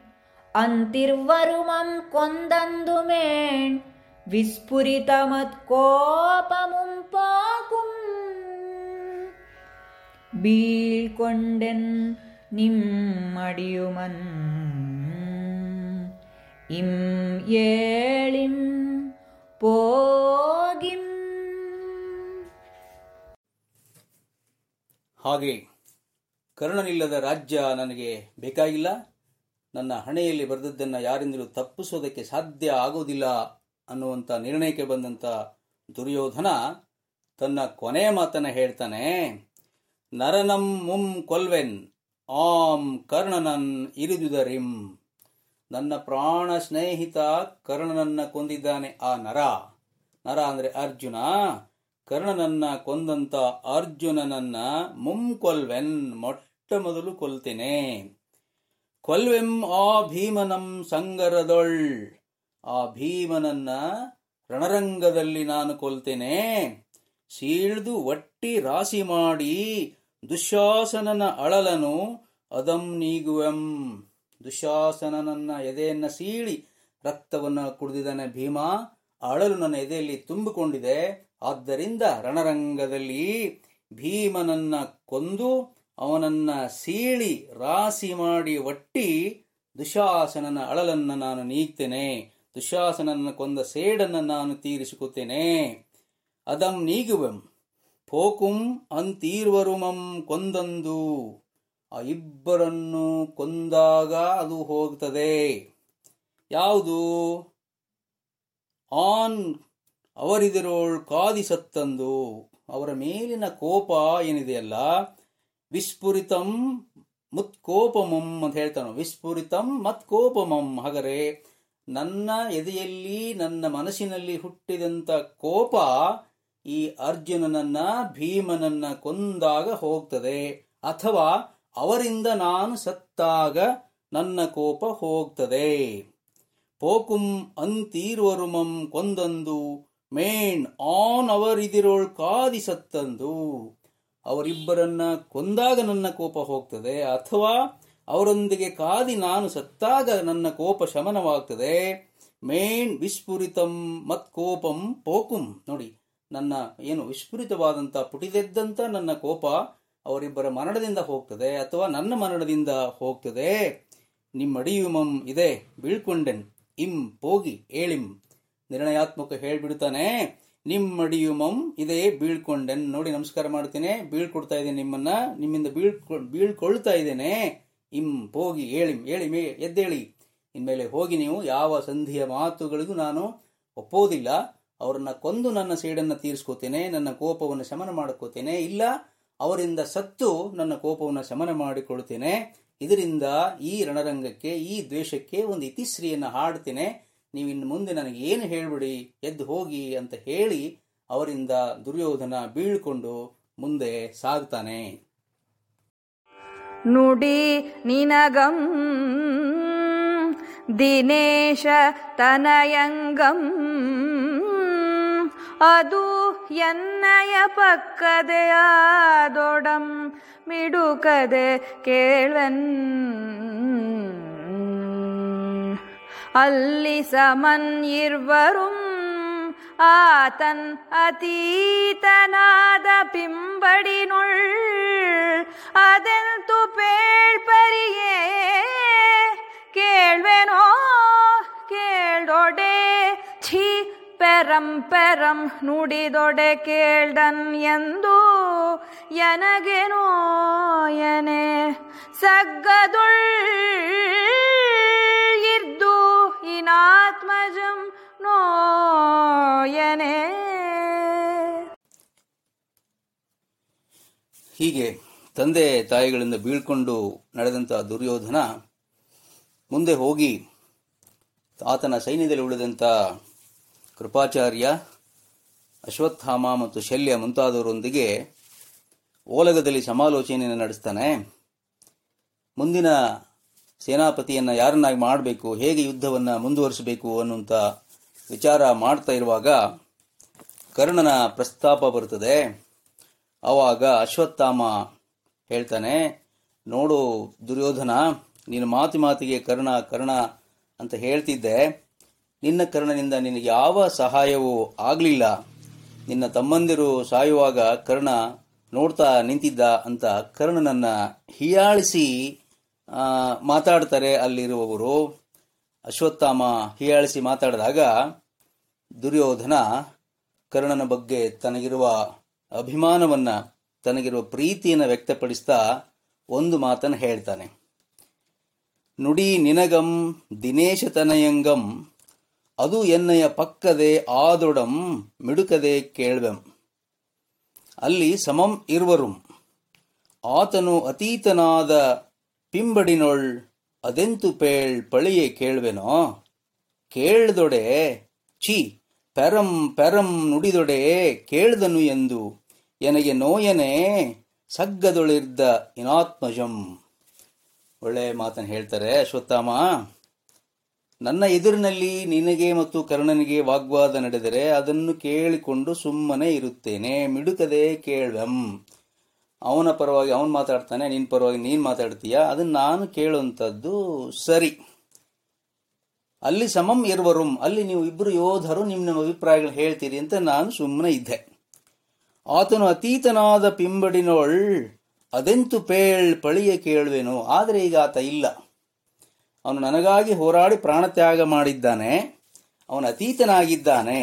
ಅಂತಿರ್ವರುಮಂ ಕೊಂದಂದು ಮೇಣ್ ವಿಸ್ಫುರಿತ ಮತ್ मेण् ಪಾಕುಂ. ಬೀಳ್ಕೊಂಡೆನ್ ನಿಮ್ಮಡಿಯುಮನ್, ಇಂ ಯೇಳಿಂ ಪೋಗಿಂ. ಹಾಗೆ ಕರುಣನಿಲ್ಲದ ರಾಜ್ಯ ನನಗೆ ಬೇಕಾಗಿಲ್ಲ. ನನ್ನ ಹಣೆಯಲ್ಲಿ ಬರೆದದ್ದನ್ನು ಯಾರಿಂದಲೂ ತಪ್ಪಿಸೋದಕ್ಕೆ ಸಾಧ್ಯ ಆಗೋದಿಲ್ಲ ಅನ್ನುವಂಥ ನಿರ್ಣಯಕ್ಕೆ ಬಂದಂಥ ದುರ್ಯೋಧನ ತನ್ನ ಕೊನೆಯ ಮಾತನ್ನು ಹೇಳ್ತಾನೆ, ನರನಂ ಮುಂ ಕೊಲ್ವೆನ್ ಆಂ ಕರ್ಣನನ್ ಇರಿದುದರಿಂ. ನನ್ನ ಪ್ರಾಣ ಸ್ನೇಹಿತ ಕರ್ಣನನ್ನ ಕೊಂದಿದ್ದಾನೆ ಆ ನರ. ನರ ಅಂದರೆ ಅರ್ಜುನ. ಕರ್ಣನನ್ನ ಕೊಂದಂತ ಅರ್ಜುನನನ್ನ ಮುಂಕೊಲ್ವೆನ್ ಮೊಟ್ಟ ಮೊದಲು ಕೊಲ್ತೇನೆ. ಕೊಲ್ವೆಂ ಆ ಭೀಮನಂ ಸಂಗರದೊಳ್. ಆ ಭೀಮನನ್ನ ರಣರಂಗದಲ್ಲಿ ನಾನು ಕೊಲ್ತೇನೆ. ಸೀಳ್ದು ಒಟ್ಟಿ ರಾಶಿ ಮಾಡಿ ದುಶ್ಯಾಸನನ ಅಳಲನು ಅದಂ ನೀಗುವೆಂ. ದುಶ್ಯಾಸನನನ್ನ ಎದೆಯನ್ನ ಸೀಳಿ ರಕ್ತವನ್ನು ಕುಡಿದಿದ್ದಾನೆ ಭೀಮ. ಅಳಲು ನನ್ನ ಎದೆಯಲ್ಲಿ ತುಂಬಿಕೊಂಡಿದೆ. ಆದ್ದರಿಂದ ರಣರಂಗದಲ್ಲಿ ಭೀಮನನ್ನ ಕೊಂದು ಅವನನ್ನ ಸೀಳಿ, ರಾಸಿ ಮಾಡಿ ಒಟ್ಟಿ ದುಶಾಸನನ ಅಳಲನ್ನ ನಾನು ನೀಗ್ತೇನೆ. ದುಶಾಸನನ ಕೊಂದ ಸೇಡನ್ನು ನಾನು ತೀರಿಸಿಕೊತೇನೆ ಅದಂ ನೀಗುವೆಂ, ಪೋಕುಂ ಅಂತೀರ್ವರುಮಂ ಕೊಂದಂದು. ಆ ಇಬ್ಬರನ್ನು ಕೊಂದಾಗ ಅದು ಹೋಗ್ತದೆ. ಯಾವುದು? ಆನ್ ಅವರಿದಿರೋಳ್ ಕಾದಿ ಸತ್ತಂದು. ಅವರ ಮೇಲಿನ ಕೋಪ ಏನಿದೆಯಲ್ಲ ವಿಸ್ಫುರಿತಂ ಮುತ್ಕೋಪಮಂ ಅಂತ ಹೇಳ್ತಾನೆ ವಿಸ್ಫುರಿತಂ ಮತ್ಕೋಪಮಂ ಹಾಗರೆ ನನ್ನ ಎದೆಯಲ್ಲಿ, ನನ್ನ ಮನಸ್ಸಿನಲ್ಲಿ ಹುಟ್ಟಿದಂತ ಕೋಪ ಈ ಅರ್ಜುನನನ್ನ, ಭೀಮನನ್ನ ಕೊಂದಾಗ ಹೋಗ್ತದೆ. ಅಥವಾ ಅವರಿಂದ ನಾನು ಸತ್ತಾಗ ನನ್ನ ಕೋಪ ಹೋಗ್ತದೆ. ಪೋಕುಂ ಅಂತೀರ್ವರುಮಂ ಕೊಂದಂದು ಮೇಣ್ ಆನ್ ಅವರಿದಿರೋಳ್ ಕಾದಿ ಸತ್ತಂದು. ಅವರಿಬ್ಬರನ್ನ ಕೊಂದಾಗ ನನ್ನ ಕೋಪ ಹೋಗ್ತದೆ, ಅಥವಾ ಅವರೊಂದಿಗೆ ಕಾದಿ ನಾನು ಸತ್ತಾಗ ನನ್ನ ಕೋಪ ಶಮನವಾಗ್ತದೆ. ಮೇನ್ ವಿಸ್ಫುರಿತಂ ಮತ್ಕೋಪಂ ಪೋಕುಂ. ನೋಡಿ, ನನ್ನ ಏನು ವಿಸ್ಫುರಿತವಾದಂತ ಪುಟಿದೆದ್ದಂತ ನನ್ನ ಕೋಪ ಅವರಿಬ್ಬರ ಮರಣದಿಂದ ಹೋಗ್ತದೆ, ಅಥವಾ ನನ್ನ ಮರಣದಿಂದ ಹೋಗ್ತದೆ. ನಿಮ್ಮಡಿಯುಮಂ ಇದೆ, ಬೀಳ್ಕೊಂಡೆನ್, ಇಂ ಪೋಗಿ, ಏಳಿಂ. ನಿರ್ಣಯಾತ್ಮಕ ಹೇಳ್ಬಿಡ್ತಾನೆ. ನಿಮ್ಮಡಿಯುಮಂ ಇದೇ ಬೀಳ್ಕೊಂಡೆನ್. ನೋಡಿ, ನಮಸ್ಕಾರ ಮಾಡ್ತೇನೆ ಬೀಳ್ಕೊಡ್ತಾ ಇದ್ದೇನೆ ನಿಮ್ಮನ್ನ. ನಿಮ್ಮಿಂದ ಬೀಳ್ಕೊ, ಬೀಳ್ಕೊಳ್ತಾ ಇದ್ದೇನೆ. ಇಂ ಹೋಗಿ ಹೇಳಿ ಹೇಳಿ ಮೇ, ಎದ್ದೇಳಿ. ಇನ್ಮೇಲೆ ಹೋಗಿ ನೀವು ಯಾವ ಸಂಧಿಯ ಮಾತುಗಳಿಗೂ ನಾನು ಒಪ್ಪೋದಿಲ್ಲ. ಅವರನ್ನ ಕೊಂದು ನನ್ನ ಸೇಡನ್ನ ತೀರಿಸ್ಕೋತೇನೆ. ನನ್ನ ಕೋಪವನ್ನು ಶಮನ ಮಾಡ್ಕೋತೇನೆ. ಇಲ್ಲ, ಅವರಿಂದ ಸತ್ತು ನನ್ನ ಕೋಪವನ್ನು ಶಮನ ಮಾಡಿಕೊಳ್ತೇನೆ. ಇದರಿಂದ ಈ ರಣರಂಗಕ್ಕೆ, ಈ ದ್ವೇಷಕ್ಕೆ ಒಂದು ಇತಿಶ್ರೀಯನ್ನು ಹಾಡ್ತೇನೆ. ನೀವು ಇನ್ನು ಮುಂದೆ ನನಗೆ ಏನು ಹೇಳ್ಬಿಡಿ, ಎದ್ದು ಹೋಗಿ ಅಂತ ಹೇಳಿ ಅವರಿಂದ ದುರ್ಯೋಧನ ಬೀಳ್ಕೊಂಡು ಮುಂದೆ ಸಾಗ್ತಾನೆ. ನುಡಿ ನಿನಗಂ, ದಿನೇಶ ತನಯಂಗಂ, ಅದು ಎನ್ನಯ ಪಕ್ಕದೆಯಾದೊಡಂ ಮಿಡುಕದೆ ಕೇಳ್ವನ್. அல்லி சமன் இருவரும் ஆதன் அதீதநாத பிம்படினுள் அதன் துபேழ் பரியே? கேள்வெனோ? கேள்டோடே சி ಪೆರಂ ಪೆರಂ ನುಡಿದೊಡೆ ಕೇಳ್ದನ್ ಎಂದು ಎನಗೆನೋ ನೋಯನೆ ಇರ್ದು ಇನಾತ್ಮಜಂ ನೋಯನೆ ಹೀಗೆ ತಂದೆ ತಾಯಿಗಳಿಂದ ಬೀಳ್ಕೊಂಡು ನಡೆದಂಥ ದುರ್ಯೋಧನ ಮುಂದೆ ಹೋಗಿ ಆತನ ಸೈನ್ಯದಲ್ಲಿ ಉಳಿದಂಥ ಕೃಪಾಚಾರ್ಯ, ಅಶ್ವತ್ಥಾಮ ಮತ್ತು ಶಲ್ಯ ಮುಂತಾದವರೊಂದಿಗೆ ಓಲಗದಲ್ಲಿ ಸಮಾಲೋಚನೆಯನ್ನು ನಡೆಸ್ತಾನೆ. ಮುಂದಿನ ಸೇನಾಪತಿಯನ್ನು ಯಾರನ್ನಾಗಿ ಮಾಡಬೇಕು, ಹೇಗೆ ಯುದ್ಧವನ್ನು ಮುಂದುವರಿಸಬೇಕು ಅನ್ನುವಂಥ ವಿಚಾರ ಮಾಡ್ತಾ ಇರುವಾಗ ಕರ್ಣನ ಪ್ರಸ್ತಾಪ ಬರುತ್ತದೆ. ಆವಾಗ ಅಶ್ವತ್ಥಾಮ ಹೇಳ್ತಾನೆ, ನೋಡು ದುರ್ಯೋಧನ ನೀನು ಮಾತು ಮಾತಿಗೆ ಕರ್ಣ ಕರ್ಣ ಅಂತ ಹೇಳ್ತಿದ್ದೆ. ನಿನ್ನ ಕರ್ಣನಿಂದ ನಿನಗೆ ಯಾವ ಸಹಾಯವೂ ಆಗಲಿಲ್ಲ. ನಿನ್ನ ತಮ್ಮಂದಿರು ಸಾಯುವಾಗ ಕರ್ಣ ನೋಡ್ತಾ ನಿಂತಿದ್ದ ಅಂತ ಕರ್ಣನನ್ನ ಹೀಯಾಳಿಸಿ ಮಾತಾಡ್ತಾರೆ ಅಲ್ಲಿರುವವರು. ಅಶ್ವತ್ಥಾಮ ಹೀಯಾಳಿಸಿ ಮಾತಾಡಿದಾಗ, ದುರ್ಯೋಧನ ಕರ್ಣನ ಬಗ್ಗೆ ತನಗಿರುವ ಅಭಿಮಾನವನ್ನ, ತನಗಿರುವ ಪ್ರೀತಿಯನ್ನು ವ್ಯಕ್ತಪಡಿಸ್ತಾ ಒಂದು ಮಾತನ್ನು ಹೇಳ್ತಾನೆ. ನುಡಿ ನಿನಗಂ ದಿನೇಶತನಯಂಗಂ ಅದು ಎನ್ನಯ ಪಕ್ಕದೆ ಆದೊಡಂ ಮಿಡುಕದೆ ಕೇಳ್ವೆಂ. ಅಲ್ಲಿ ಸಮಂ ಇರುವರುಂ. ಆತನು ಅತೀತನಾದ ಪಿಂಬಡಿನೊಳ್ ಅದೆಂತು ಪೇಳ್ ಪಳಿಯೇ ಕೇಳ್ವೆನೋ? ಕೇಳ್ದೊಡೆ ಛೀ, ಪೆರಂ ಪೆರಂ ನುಡಿದೊಡೆ ಕೇಳ್ದನು ಎಂದು ಎನಗೆ ನೋಯನೆ ಸಗ್ಗದೊಳಿರ್ದ ಇನಾತ್ಮಜಂ. ಒಳ್ಳೆ ಮಾತನ್ನು ಹೇಳ್ತಾರೆ ಅಶ್ವತ್ಥಾಮ. ನನ್ನ ಎದುರಿನಲ್ಲಿ ನಿನಗೆ ಮತ್ತು ಕರ್ಣನಿಗೆ ವಾಗ್ವಾದ ನಡೆದರೆ ಅದನ್ನು ಕೇಳಿಕೊಂಡು ಸುಮ್ಮನೆ ಇರುತ್ತೇನೆ. ಮಿಡುಕದೆ ಕೇಳಂ. ಅವನ ಪರವಾಗಿ ಅವನು ಮಾತಾಡ್ತಾನೆ ನಿನ್ನ ಪರವಾಗಿ ನೀನು ಮಾತಾಡ್ತೀಯ? ಅದನ್ನು ನಾನು ಕೇಳುವಂಥದ್ದು ಸರಿ. ಅಲ್ಲಿ ಸಮಂ ಇರುವರುಂ, ಅಲ್ಲಿ ನೀವು ಇಬ್ಬರು ಯೋಧರು, ನಿಮ್ಮ ನಿಮ್ಮ ಅಭಿಪ್ರಾಯಗಳು ಹೇಳ್ತೀರಿ ಅಂತ ನಾನು ಸುಮ್ಮನೆ ಇದ್ದೆ. ಆತನು ಅತೀತನಾದ ಪಿಂಬಡಿನೊಳ್ ಅದೆಂತು ಪೇಳ್ ಪಳಿಯ ಕೇಳುವೆನು? ಆದರೆ ಈಗ ಆತ ಇಲ್ಲ. ಅವನು ನನಗಾಗಿ ಹೋರಾಡಿ ಪ್ರಾಣತ್ಯಾಗ ಮಾಡಿದ್ದಾನೆ, ಅವನ ಅತೀತನಾಗಿದ್ದಾನೆ.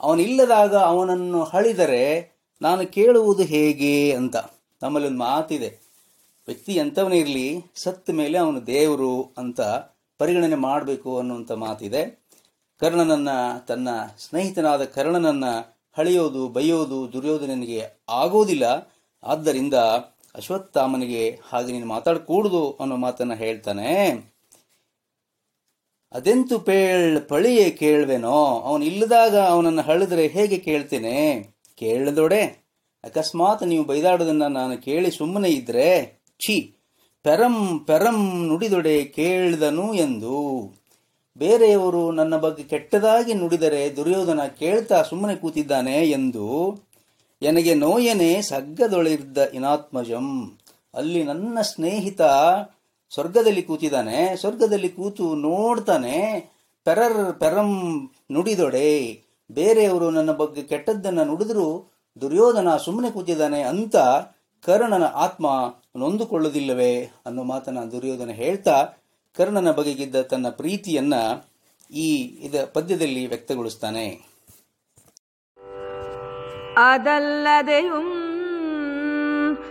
ಅವನಿಲ್ಲದಾಗ ಅವನನ್ನು ಹಳಿದರೆ ನಾನು ಕೇಳುವುದು ಹೇಗೆ ಅಂತ. ನಮ್ಮಲ್ಲಿ ಒಂದು ಮಾತಿದೆ, ವ್ಯಕ್ತಿ ಎಂಥವನೇ ಇರಲಿ ಸತ್ತ ಮೇಲೆ ಅವನು ದೇವರು ಅಂತ ಪರಿಗಣನೆ ಮಾಡಬೇಕು ಅನ್ನುವಂಥ ಮಾತಿದೆ. ಕರ್ಣನನ್ನು, ತನ್ನ ಸ್ನೇಹಿತನಾದ ಕರ್ಣನನ್ನು ಹಳೆಯೋದು ಬೈಯೋದು ದುರ್ಯೋಧನನಿಗೆ ಆಗೋದಿಲ್ಲ. ಆದ್ದರಿಂದ ಅಶ್ವತ್ಥಾಮನಿಗೆ ಹಾಗೆ ನೀನು ಮಾತಾಡಕೂಡುದು ಅನ್ನೋ ಮಾತನ್ನ ಹೇಳ್ತಾನೆ. ಅದೆಂತು ಪೇಳ್ ಪಳಿಯೇ ಕೇಳ್ವೆನೋ? ಅವನು ಇಲ್ಲದಾಗ ಅವನನ್ನು ಹಳಿದ್ರೆ ಹೇಗೆ ಕೇಳ್ತೇನೆ? ಕೇಳದೊಡೆ. ಅಕಸ್ಮಾತ್ ನೀವು ಬೈದಾಡೋದನ್ನ ನಾನು ಕೇಳಿ ಸುಮ್ಮನೆ ಇದ್ರೆ, ಛೀ, ಪೆರಂ ಪೆರಂ ನುಡಿದೊಡೆ ಕೇಳ್ದನು ಎಂದು. ಬೇರೆಯವರು ನನ್ನ ಬಗ್ಗೆ ಕೆಟ್ಟದಾಗಿ ನುಡಿದರೆ ದುರ್ಯೋಧನ ಕೇಳ್ತಾ ಸುಮ್ಮನೆ ಕೂತಿದ್ದಾನೆ ಎಂದು. ನನಗೆ ನೋಯನೆ ಸಗ್ಗದೊಳಿದ್ದ ಇನಾತ್ಮಜಂ. ಅಲ್ಲಿ ನನ್ನ ಸ್ನೇಹಿತ ಸ್ವರ್ಗದಲ್ಲಿ ಕೂತಿದ್ದಾನೆ, ಸ್ವರ್ಗದಲ್ಲಿ ಕೂತು ನೋಡ್ತಾನೆ, ಪೆರರ್, ಪೆರಂ ನುಡಿದೊಡೆ, ಬೇರೆಯವರು ನನ್ನ ಬಗ್ಗೆ ಕೆಟ್ಟದ್ದನ್ನು ನುಡಿದ್ರು, ದುರ್ಯೋಧನ ಸುಮ್ಮನೆ ಕೂತಿದ್ದಾನೆ ಅಂತ ಕರ್ಣನ ಆತ್ಮ ನೊಂದುಕೊಳ್ಳುವುದಿಲ್ಲವೇ ಅನ್ನೋ ಮಾತನ್ನ ದುರ್ಯೋಧನ ಹೇಳ್ತಾ, ಕರ್ಣನ ಬಗೆಗಿದ್ದ ತನ್ನ ಪ್ರೀತಿಯನ್ನ ಈ ಇದ ಪದ್ಯದಲ್ಲಿ ವ್ಯಕ್ತಗೊಳಿಸ್ತಾನೆ. ಅದಲ್ಲದೆಯೂ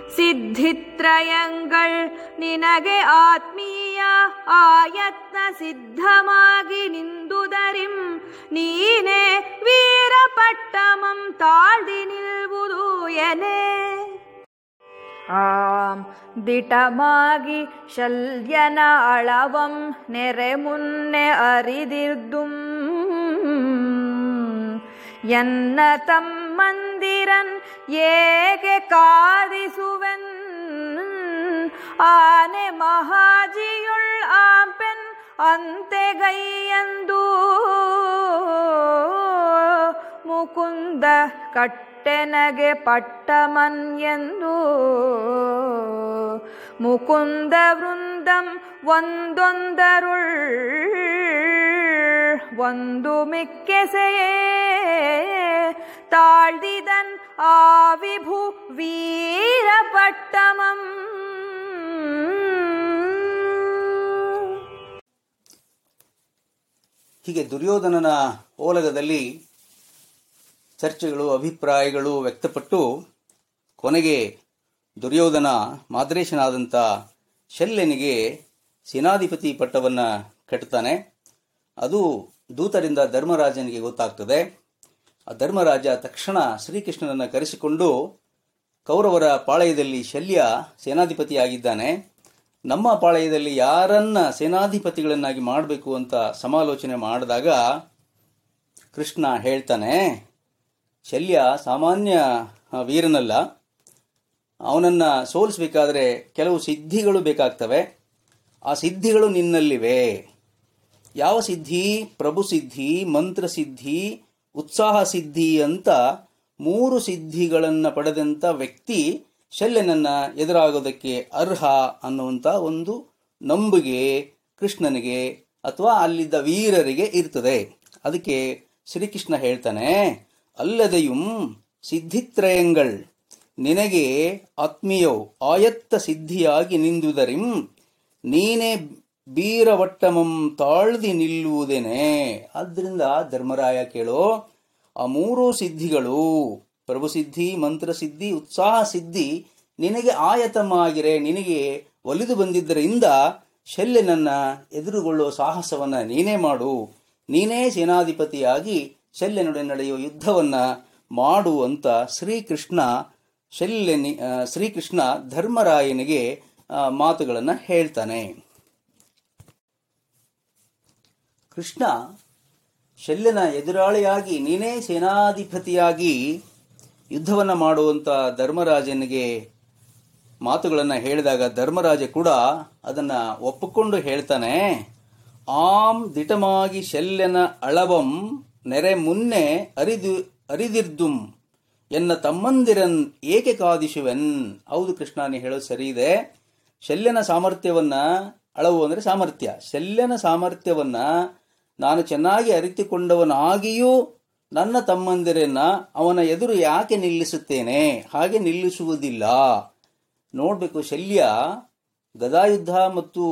ಸಿದ್ಧಿತ್ರಯಂಗಳ್ ನಿನಗೆ ಆತ್ಮೀಯ ಆಯತ್ನ ಸಿದ್ಧಮಾಗಿ ನಿಂದುದರಿಂ. ನೀನೇ ವೀರಪಟ್ಟಮಂ ತಾಳ್ದಿ ನಿಲ್ವುದು ಎನೆ. ಆಂ, ದಿಟಮಾಗಿ ಶಲ್ಯನ ಅಳವಂ ನೆರೆ ಮುನ್ನೆ ಅರಿದಿರ್ದುಂ. ಎನ್ನ ತಮ್ಮನ್ ತಮ್ಮಂದಿರನ್ ಏಕೆ ಕಾದಿಸುವೆನ್ ಆನೆ ಮಹಾಜಿಯುಳ್ ಆಂಪೆನ್ ಅಂತೆಗೈಯಂದು ಮುಕುಂದ ಕಟ್ಟೆನಗೆ ಪಟ್ಟಮನ್ ಎಂದು. ಮುಕುಂದ ವೃಂದಂ ಒಂದೊಂದರುಳ್ ಒಂದು ಮಿಕ್ಕೆಸೆಯೇ ತಾಳ್ದಿದನ್ ಆ ವಿಭು ವೀರಪಟ್ಟಮಂ ಹೀಗೆ ದುರ್ಯೋಧನನ ಓಲಗದಲ್ಲಿ ಚರ್ಚೆಗಳು, ಅಭಿಪ್ರಾಯಗಳು ವ್ಯಕ್ತಪಟ್ಟು ಕೊನೆಗೆ ದುರ್ಯೋಧನ ಮಾದ್ರೇಶನಾದಂಥ ಶಲ್ಯನಿಗೆ ಸೇನಾಧಿಪತಿ ಪಟ್ಟವನ್ನು ಕಟ್ತಾನೆ ಅದು ದೂತರಿಂದ ಧರ್ಮರಾಜನಿಗೆ ಗೊತ್ತಾಗ್ತದೆ. ಆ ಧರ್ಮರಾಜ ತಕ್ಷಣ ಶ್ರೀಕೃಷ್ಣನನ್ನು ಕರೆಸಿಕೊಂಡು ಕೌರವರ ಪಾಳಯದಲ್ಲಿ ಶಲ್ಯ ಸೇನಾಧಿಪತಿಯಾಗಿದ್ದಾನೆ. ನಮ್ಮ ಪಾಳಯದಲ್ಲಿ ಯಾರನ್ನ ಸೇನಾಧಿಪತಿಗಳನ್ನಾಗಿ ಮಾಡಬೇಕು ಅಂತ ಸಮಾಲೋಚನೆ ಮಾಡಿದಾಗ ಕೃಷ್ಣ ಹೇಳ್ತಾನೆ ಶಲ್ಯ ಸಾಮಾನ್ಯ ವೀರನಲ್ಲ. ಅವನನ್ನ ಸೋಲಿಸಬೇಕಾದ್ರೆ ಕೆಲವು ಸಿದ್ಧಿಗಳು ಬೇಕಾಗ್ತವೆ. ಆ ಸಿದ್ಧಿಗಳು ನಿನ್ನಲ್ಲಿವೆ. ಯಾವ ಸಿದ್ಧಿ? ಪ್ರಭು ಸಿದ್ಧಿ, ಮಂತ್ರ ಸಿದ್ಧಿ, ಉತ್ಸಾಹ ಸಿದ್ಧಿ ಅಂತ ಮೂರು ಸಿದ್ಧಿಗಳನ್ನು ಪಡೆದಂಥ ವ್ಯಕ್ತಿ ಶಲ್ಯನನ್ನ ಎದುರಾಗೋದಕ್ಕೆ ಅರ್ಹ ಅನ್ನುವಂಥ ಒಂದು ನಂಬಿಕೆ ಕೃಷ್ಣನಿಗೆ ಅಥವಾ ಅಲ್ಲಿದ್ದ ವೀರರಿಗೆ ಇರ್ತದೆ. ಅದಕ್ಕೆ ಶ್ರೀಕೃಷ್ಣ ಹೇಳ್ತಾನೆ ಅಲ್ಲದೆಯುಂ ಸಿದ್ಧಿತ್ರಯಂಗಳ್ ನಿನಗೆ ಆತ್ಮೀಯವು ಆಯತ್ತ ಸಿದ್ಧಿಯಾಗಿ ನಿಂದುದರಿಂ, ನೀನೇ ಬೀರವಟ್ಟಮಂ ತಾಳ್ದಿ ನಿಲ್ಲುವುದೇನೆ. ಆದ್ದರಿಂದ ಧರ್ಮರಾಯ ಕೇಳೋ, ಆ ಮೂರು ಸಿದ್ಧಿಗಳು ಪ್ರಭುಸಿದ್ಧಿ ಸಿದ್ಧಿ, ಮಂತ್ರ ಸಿದ್ಧಿ, ಉತ್ಸಾಹ ಸಿದ್ಧಿ ನಿನಗೆ ಆಯತಮಾಗಿರೆ, ನಿನಗೆ ಒಲಿದು ಬಂದಿದ್ದರಿಂದ ಶಲ್ಯನನ್ನ ಎದುರುಗೊಳ್ಳುವ ಸಾಹಸವನ್ನ ನೀನೇ ಮಾಡು. ನೀನೇ ಸೇನಾಧಿಪತಿಯಾಗಿ ಶಲ್ಯನೊಡೆ ನಡೆಯುವ ಯುದ್ಧವನ್ನ ಮಾಡು ಅಂತ ಶ್ರೀಕೃಷ್ಣ ಶಲ್ಯನಿ ಶ್ರೀಕೃಷ್ಣ ಧರ್ಮರಾಯನಿಗೆ ಮಾತುಗಳನ್ನು ಹೇಳ್ತಾನೆ. ಕೃಷ್ಣ, ಶಲ್ಯನ ಎದುರಾಳಿಯಾಗಿ ನೀನೇ ಸೇನಾಧಿಪತಿಯಾಗಿ ಯುದ್ಧವನ್ನ ಮಾಡುವಂತ ಧರ್ಮರಾಜನಿಗೆ ಮಾತುಗಳನ್ನು ಹೇಳಿದಾಗ ಧರ್ಮರಾಜ ಕೂಡ ಅದನ್ನ ಒಪ್ಪಿಕೊಂಡು ಹೇಳ್ತಾನೆ ಆಂ ದಿಟಮಾಗಿ ಶಲ್ಯನ ಅಳವಂ ನೆರೆ ಮುನ್ನೆ ಅರಿದು ಅರಿದಿರ್ದುಂ ಎನ್ನ ತಮ್ಮಂದಿರನ್ ಏಕೆ ಕಾದಿಸುವೆನ್ ಹೌದು ಕೃಷ್ಣ, ನೀ ಹೇಳೋದು ಸರಿ ಇದೆ ಶಲ್ಯನ ಸಾಮರ್ಥ್ಯವನ್ನ ಅಳವು ಅಂದ್ರೆ ಸಾಮರ್ಥ್ಯ. ಶಲ್ಯನ ಸಾಮರ್ಥ್ಯವನ್ನ ನಾನು ಚೆನ್ನಾಗಿ ಅರಿತುಕೊಂಡವನಾಗಿಯೂ ನನ್ನ ತಮ್ಮಂದಿರನ್ನ ಅವನ ಎದುರು ಯಾಕೆ ನಿಲ್ಲಿಸುತ್ತೇನೆ? ಹಾಗೆ ನಿಲ್ಲಿಸುವುದಿಲ್ಲ. ನೋಡಬೇಕು, ಶಲ್ಯ ಗದಾಯುದ್ಧ ಮತ್ತು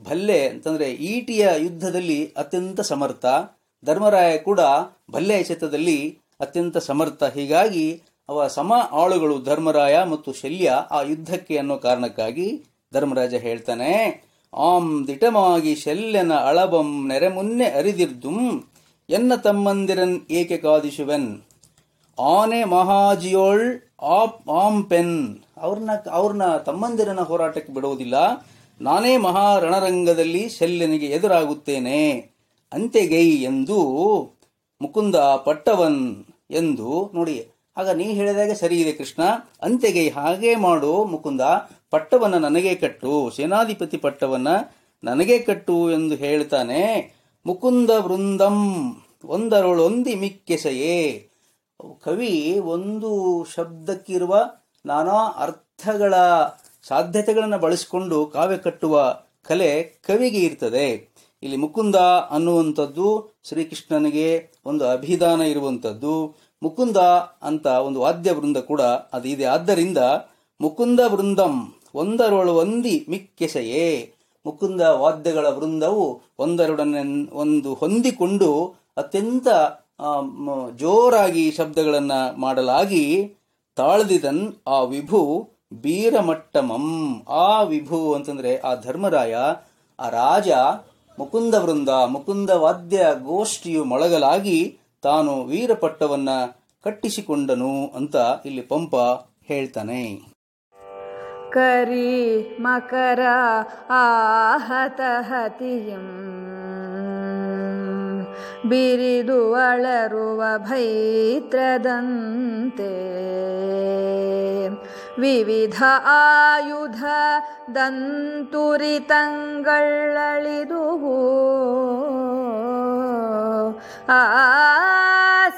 ಭಲ್ಲೆ ಅಂತಂದ್ರೆ ಈಟಿಯ ಯುದ್ಧದಲ್ಲಿ ಅತ್ಯಂತ ಸಮರ್ಥ. ಧರ್ಮರಾಯ ಕೂಡ ಭಲ್ಯ ಎಸೆತದಲ್ಲಿ ಅತ್ಯಂತ ಸಮರ್ಥ. ಹೀಗಾಗಿ ಅವ ಸಮ ಆಳುಗಳು ಧರ್ಮರಾಯ ಮತ್ತು ಶಲ್ಯ ಆ ಯುದ್ಧಕ್ಕೆ ಅನ್ನೋ ಕಾರಣಕ್ಕಾಗಿ ಧರ್ಮರಾಜ ಹೇಳ್ತಾನೆ ಆಂ ದಿಟಮಾಗಿ ಶಲ್ಯನ ಅಳಬಂ ನೆರೆಮುನ್ನೆ ಅರಿದಿರ್ದುಂ, ಎನ್ನ ತಮ್ಮಂದಿರನ್ ಏಕೆ ಕಾದಿಸುವೆನ್ ಆನೆ ಮಹಾಜಿಯೋಳ್ ಆಪ್ ಆಮ್ ಪೆನ್. ಅವ್ರನ್ನ ಅವ್ರನ್ನ ತಮ್ಮಂದಿರನ ಹೋರಾಟಕ್ಕೆ ಬಿಡುವುದಿಲ್ಲ, ನಾನೇ ಮಹಾರಣರಂಗದಲ್ಲಿ ಶಲ್ಯನಿಗೆ ಎದುರಾಗುತ್ತೇನೆ. ಅಂತೆಗೈ ಎಂದು ಮುಕುಂದ ಪಟ್ಟವನ್ ಎಂದು ನೋಡಿ. ಆಗ ನೀ ಹೇಳಿದಾಗೆ ಸರಿ ಇದೆ ಕೃಷ್ಣ. ಅಂತೆಗೈ ಹಾಗೆ ಮಾಡು ಮುಕುಂದ. ಪಟ್ಟವನ್ನ ನನಗೆ ಕಟ್ಟು. ಸೇನಾಧಿಪತಿ ಪಟ್ಟವನ್ನ ನನಗೆ ಕಟ್ಟು ಎಂದು ಹೇಳ್ತಾನೆ. ಮುಕುಂದ ವೃಂದಂ ಒಂದರೊಳೊಂದಿ ಮಿಕ್ಕೆಸೆಯೇ. ಕವಿ ಒಂದು ಶಬ್ದಕ್ಕಿರುವ ನಾನಾ ಅರ್ಥಗಳ ಸಾಧ್ಯತೆಗಳನ್ನು ಬಳಸಿಕೊಂಡು ಕಾವ್ಯ ಕಟ್ಟುವ ಕಲೆ ಕವಿಗೆ ಇರ್ತದೆ. ಇಲ್ಲಿ ಮುಕುಂದ ಅನ್ನುವಂಥದ್ದು ಶ್ರೀಕೃಷ್ಣನಿಗೆ ಒಂದು ಅಭಿಧಾನ ಇರುವಂಥದ್ದು. ಮುಕುಂದ ಅಂತ ಒಂದು ವಾದ್ಯ ವೃಂದ ಕೂಡ ಅದು ಇದೆ. ಆದ್ದರಿಂದ ಮುಕುಂದ ವೃಂದಂ ಒಂದರೊಳು ಒಂದಿ ಮಿಕ್ಕೆಸೆಯೇ. ಮುಕುಂದ ವಾದ್ಯಗಳ ವೃಂದವು ಒಂದರೊಡನೆ ಒಂದು ಹೊಂದಿಕೊಂಡು ಅತ್ಯಂತ ಜೋರಾಗಿ ಶಬ್ದಗಳನ್ನ ಮಾಡಲಾಗಿ ತಾಳ್ದಿದನ್ ಆ ವಿಭು ಬೀರಮಟ್ಟಮಂ. ಆ ವಿಭು ಅಂತಂದ್ರೆ ಆ ಧರ್ಮರಾಯ, ಆ ರಾಜ ಮುಕುಂದ ವೃಂದ ಮುಕುಂದ ವಾದ್ಯ ಗೋಷ್ಠಿಯು ಮೊಳಗಲಾಗಿ ತಾನು ವೀರಪಟ್ಟವನ್ನ ಕಟ್ಟಿಸಿಕೊಂಡನು ಅಂತ ಇಲ್ಲಿ ಪಂಪ ಹೇಳ್ತಾನೆ. ಕರಿ ಮಕರ, ಆಹತ ಹತಿಯಂ. ಬಿರಿದು ಅಳರುವ ಭೈತ್ರದಂತೆ. ವಿವಿಧ ಆಯುಧ ದಂತುರಿತಂಗಳಿದು ಆ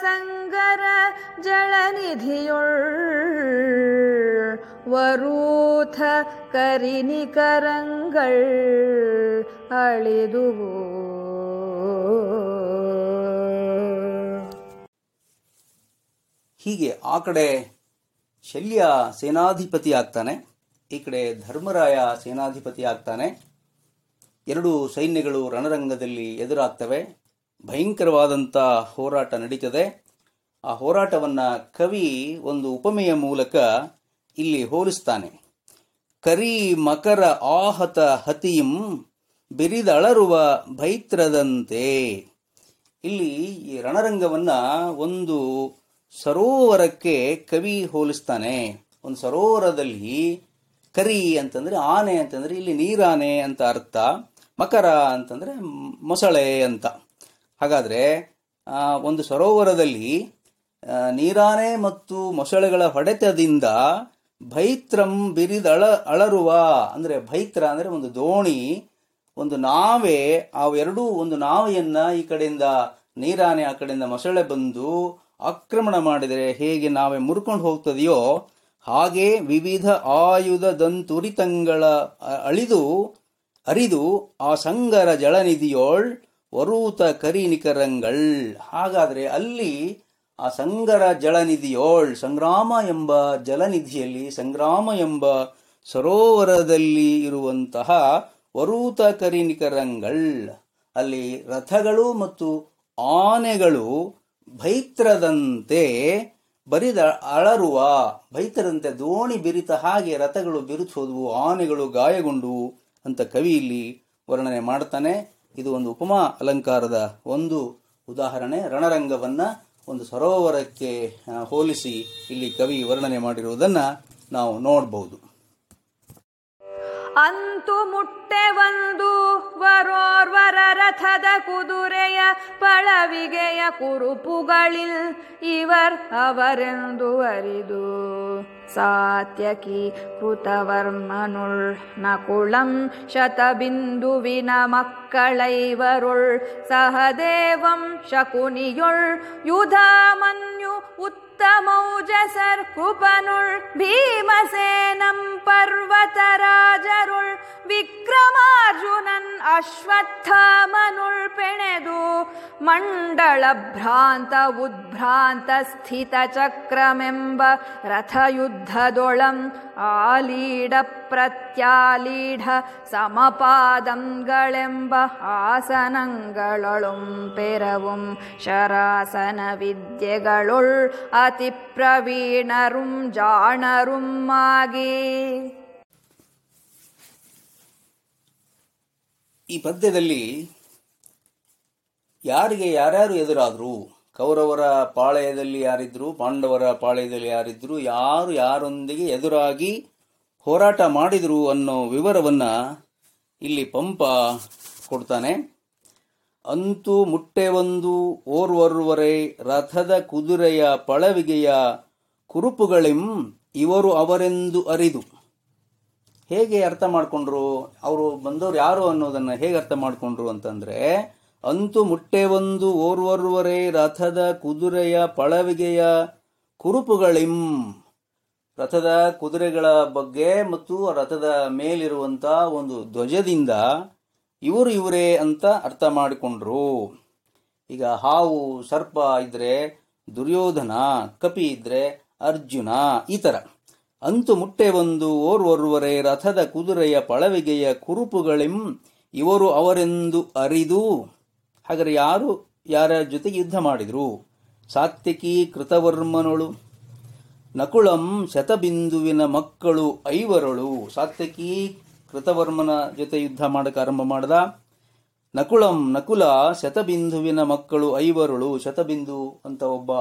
ಸಂಗರ ജളനിധിയുൾ വരൂഥ കരിനികരങ്ങൾ ಹೀಗೆ ಆ ಕಡೆ ಶಲ್ಯ ಸೇನಾಧಿಪತಿ ಆಗ್ತಾನೆ, ಈ ಕಡೆ ಧರ್ಮರಾಯ ಸೇನಾಧಿಪತಿ ಆಗ್ತಾನೆ. ಎರಡು ಸೈನ್ಯಗಳು ರಣರಂಗದಲ್ಲಿ ಎದುರಾಗ್ತವೆ. ಭಯಂಕರವಾದಂಥ ಹೋರಾಟ ನಡೀತದೆ. ಆ ಹೋರಾಟವನ್ನು ಕವಿ ಒಂದು ಉಪಮೆಯ ಮೂಲಕ ಇಲ್ಲಿ ಹೋಲಿಸ್ತಾನೆ. ಕರಿ ಮಕರ ಆಹತ ಹತಿಯಂ ಬಿರಿದಳರುವ ಭೈತ್ರದಂತೆ. ಇಲ್ಲಿ ಈ ರಣರಂಗವನ್ನು ಒಂದು ಸರೋವರಕ್ಕೆ ಕವಿ ಹೋಲಿಸ್ತಾನೆ. ಒಂದು ಸರೋವರದಲ್ಲಿ ಕರಿ ಅಂತಂದ್ರೆ ಆನೆ ಅಂತಂದ್ರೆ ಇಲ್ಲಿ ನೀರಾನೆ ಅಂತ ಅರ್ಥ. ಮಕರ ಅಂತಂದ್ರೆ ಮೊಸಳೆ ಅಂತ. ಹಾಗಾದ್ರೆ ಒಂದು ಸರೋವರದಲ್ಲಿ ನೀರಾನೆ ಮತ್ತು ಮೊಸಳೆಗಳ ಹೊಡೆತದಿಂದ ಭೈತ್ರಂ ಬಿರಿದಳ ಅಳರುವ, ಅಂದ್ರೆ ಭೈತ್ರ ಅಂದ್ರೆ ಒಂದು ದೋಣಿ, ಒಂದು ನಾವೆ ಅವೆರಡೂ ಒಂದು ನಾವೆಯನ್ನು ಈ ಕಡೆಯಿಂದ ನೀರಾನೆ, ಆ ಕಡೆಯಿಂದ ಮೊಸಳೆ ಬಂದು ಆಕ್ರಮಣ ಮಾಡಿದರೆ ಹೇಗೆ ನಾವೇ ಮುರ್ಕೊಂಡು ಹೋಗ್ತದೆಯೋ, ಹಾಗೆ ವಿವಿಧ ಆಯುಧ ದಂತುರಿತಂಗಳ ಅಳಿದು, ಅರಿದು ಆ ಸಂಗರ ಜಳನಿಧಿಯೋಳ್ ವರೂತ ಕರಿನಿಕರಂಗಳ್ ಹಾಗಾದರೆ ಅಲ್ಲಿ ಆ ಸಂಗರ ಜಳನಿಧಿಯೋಳ್ ಸಂಗ್ರಾಮ ಎಂಬ ಜಲನಿಧಿಯಲ್ಲಿ, ಸಂಗ್ರಾಮ ಎಂಬ ಸರೋವರದಲ್ಲಿ ಇರುವಂತಹ ವರೂತ ಕರಿನಿಕರಂಗಳ್ ಅಲ್ಲಿ ರಥಗಳು ಮತ್ತು ಆನೆಗಳು ಭೈತ್ರದಂತೆ ಬರಿದ ಅಳರುವ, ಭೈತ್ರದಂತೆ ದೋಣಿ ಬಿರಿತ ಹಾಗೆ ರಥಗಳು ಬಿರುಚುವುದು ಆನೆಗಳು ಗಾಯಗೊಂಡವು ಅಂತ ಕವಿ ಇಲ್ಲಿ ವರ್ಣನೆ ಮಾಡ್ತಾನೆ. ಇದು ಒಂದು ಉಪಮಾ ಅಲಂಕಾರದ ಒಂದು ಉದಾಹರಣೆ. ರಣರಂಗವನ್ನ ಒಂದು ಸರೋವರಕ್ಕೆ ಹೋಲಿಸಿ ಇಲ್ಲಿ ಕವಿ ವರ್ಣನೆ ಮಾಡಿರುವುದನ್ನು ನಾವು ನೋಡಬಹುದು ಅಂತು ಮುಟ್ಟೆ ಒಂದು. ವರೋರ್ವರ ರಥದ ಕುದುರೆಯ ಪಳವಿಗೆಯ ಕುರುಪುಗಳಿಲ್ ಇವರ್ ಅವರೆಂದು ಅರಿದು. ಸಾತ್ಯಕಿ ಕೃತವರ್ಮನುಳ್ ನಕುಳಂ ಶತಬಿಂದುವಿನ ಮಕ್ಕಳೈವರುಳ್ ಸಹದೇವಂ ಶಕುನಿಯೊಳ್ ಯುಧಾಮನ್ಯು ಉತ್ತ र्कुपनुर् भीमसेन पर्वतराजरुर्विक्रमार्जुनन् अश्वत्थमनुर्पणेदु मण्डलभ्रान्त उद्भ्रान्त स्थित चक्रमेम्ब ಆಲೀಢ ಪ್ರತ್ಯಾಲೀಢ ಸಮಪಾದಂಗಳೆಂಬ ಆಸನಗಳೊಳುಂ ಪೆರವುಂ ಶರಾಸನ ವಿದ್ಯೆಗಳುಳ್ ಅತಿ ಪ್ರವೀಣರುಂ ಜಾಣರುಂ ಆಗಿ ಈ ಪದ್ಯದಲ್ಲಿ ಯಾರಿಗೆ ಯಾರ್ಯಾರು ಎದುರಾದ್ರು? ಕೌರವರ ಪಾಳೆಯದಲ್ಲಿ ಯಾರಿದ್ರು, ಪಾಂಡವರ ಪಾಳೆಯದಲ್ಲಿ ಯಾರಿದ್ರು, ಯಾರು ಯಾರೊಂದಿಗೆ ಎದುರಾಗಿ ಹೋರಾಟ ಮಾಡಿದ್ರು ಅನ್ನೋ ವಿವರವನ್ನ ಇಲ್ಲಿ ಪಂಪ ಕೊಡ್ತಾನೆ. ಅಂತೂ ಮುಟ್ಟೆ ಒಂದು ಓರ್ವರ್ವರೆ ರಥದ ಕುದುರೆಯ ಪಳವಿಗೆಯ ಕುರುಪುಗಳಿಂ ಇವರು ಅವರೆಂದು ಅರಿದು. ಹೇಗೆ ಅರ್ಥ ಮಾಡಿಕೊಂಡ್ರು? ಅವರು ಬಂದವರು ಯಾರು ಅನ್ನೋದನ್ನು ಹೇಗೆ ಅರ್ಥ ಮಾಡಿಕೊಂಡ್ರು ಅಂತಂದ್ರೆ ಅಂತೂ ಮುಟ್ಟೆ ಒಂದು ಓರ್ವರ್ವರೆ ರಥದ ಕುದುರೆಯ ಪಳವಿಗೆಯ ಕುರುಪುಗಳಿಂ. ರಥದ ಕುದುರೆಗಳ ಬಗ್ಗೆ ಮತ್ತು ರಥದ ಮೇಲಿರುವಂತ ಒಂದು ಧ್ವಜದಿಂದ ಇವರು ಇವರೇ ಅಂತ ಅರ್ಥ ಮಾಡಿಕೊಂಡ್ರು. ಈಗ ಹಾವು, ಸರ್ಪ ಇದ್ರೆ ದುರ್ಯೋಧನ, ಕಪಿ ಇದ್ರೆ ಅರ್ಜುನ, ಈ ಥರ ಅಂತು ಮುಟ್ಟೆ ಒಂದು ಓರ್ವರ್ವರೆ ರಥದ ಕುದುರೆಯ ಪಳವಿಗೆಯ ಕುರುಪುಗಳಿಂ. ಇವರು ಅವರೆಂದು ಅರಿದು ಹಾಗಾದ್ರೆ ಯಾರು, ಯಾರ ಜೊತೆ ಯುದ್ಧ ಮಾಡಿದರು? ಸಾತ್ವಿಕಿ ಕೃತವರ್ಮನೊಳು ನಕುಳಂ ಶತಬಿಂದುವಿನ ಮಕ್ಕಳು ಐವರಳು ಸಾತ್ವಿಕಿ ಕೃತವರ್ಮನ ಜೊತೆ ಯುದ್ಧ ಮಾಡಕ್ಕೆ ಆರಂಭ ಮಾಡ್ದ? ನಕುಳಂ ನಕುಲ ಶತಬಿಂದುವಿನ ಮಕ್ಕಳು ಐವರಳು, ಶತಬಿಂದು ಅಂತ ಒಬ್ಬ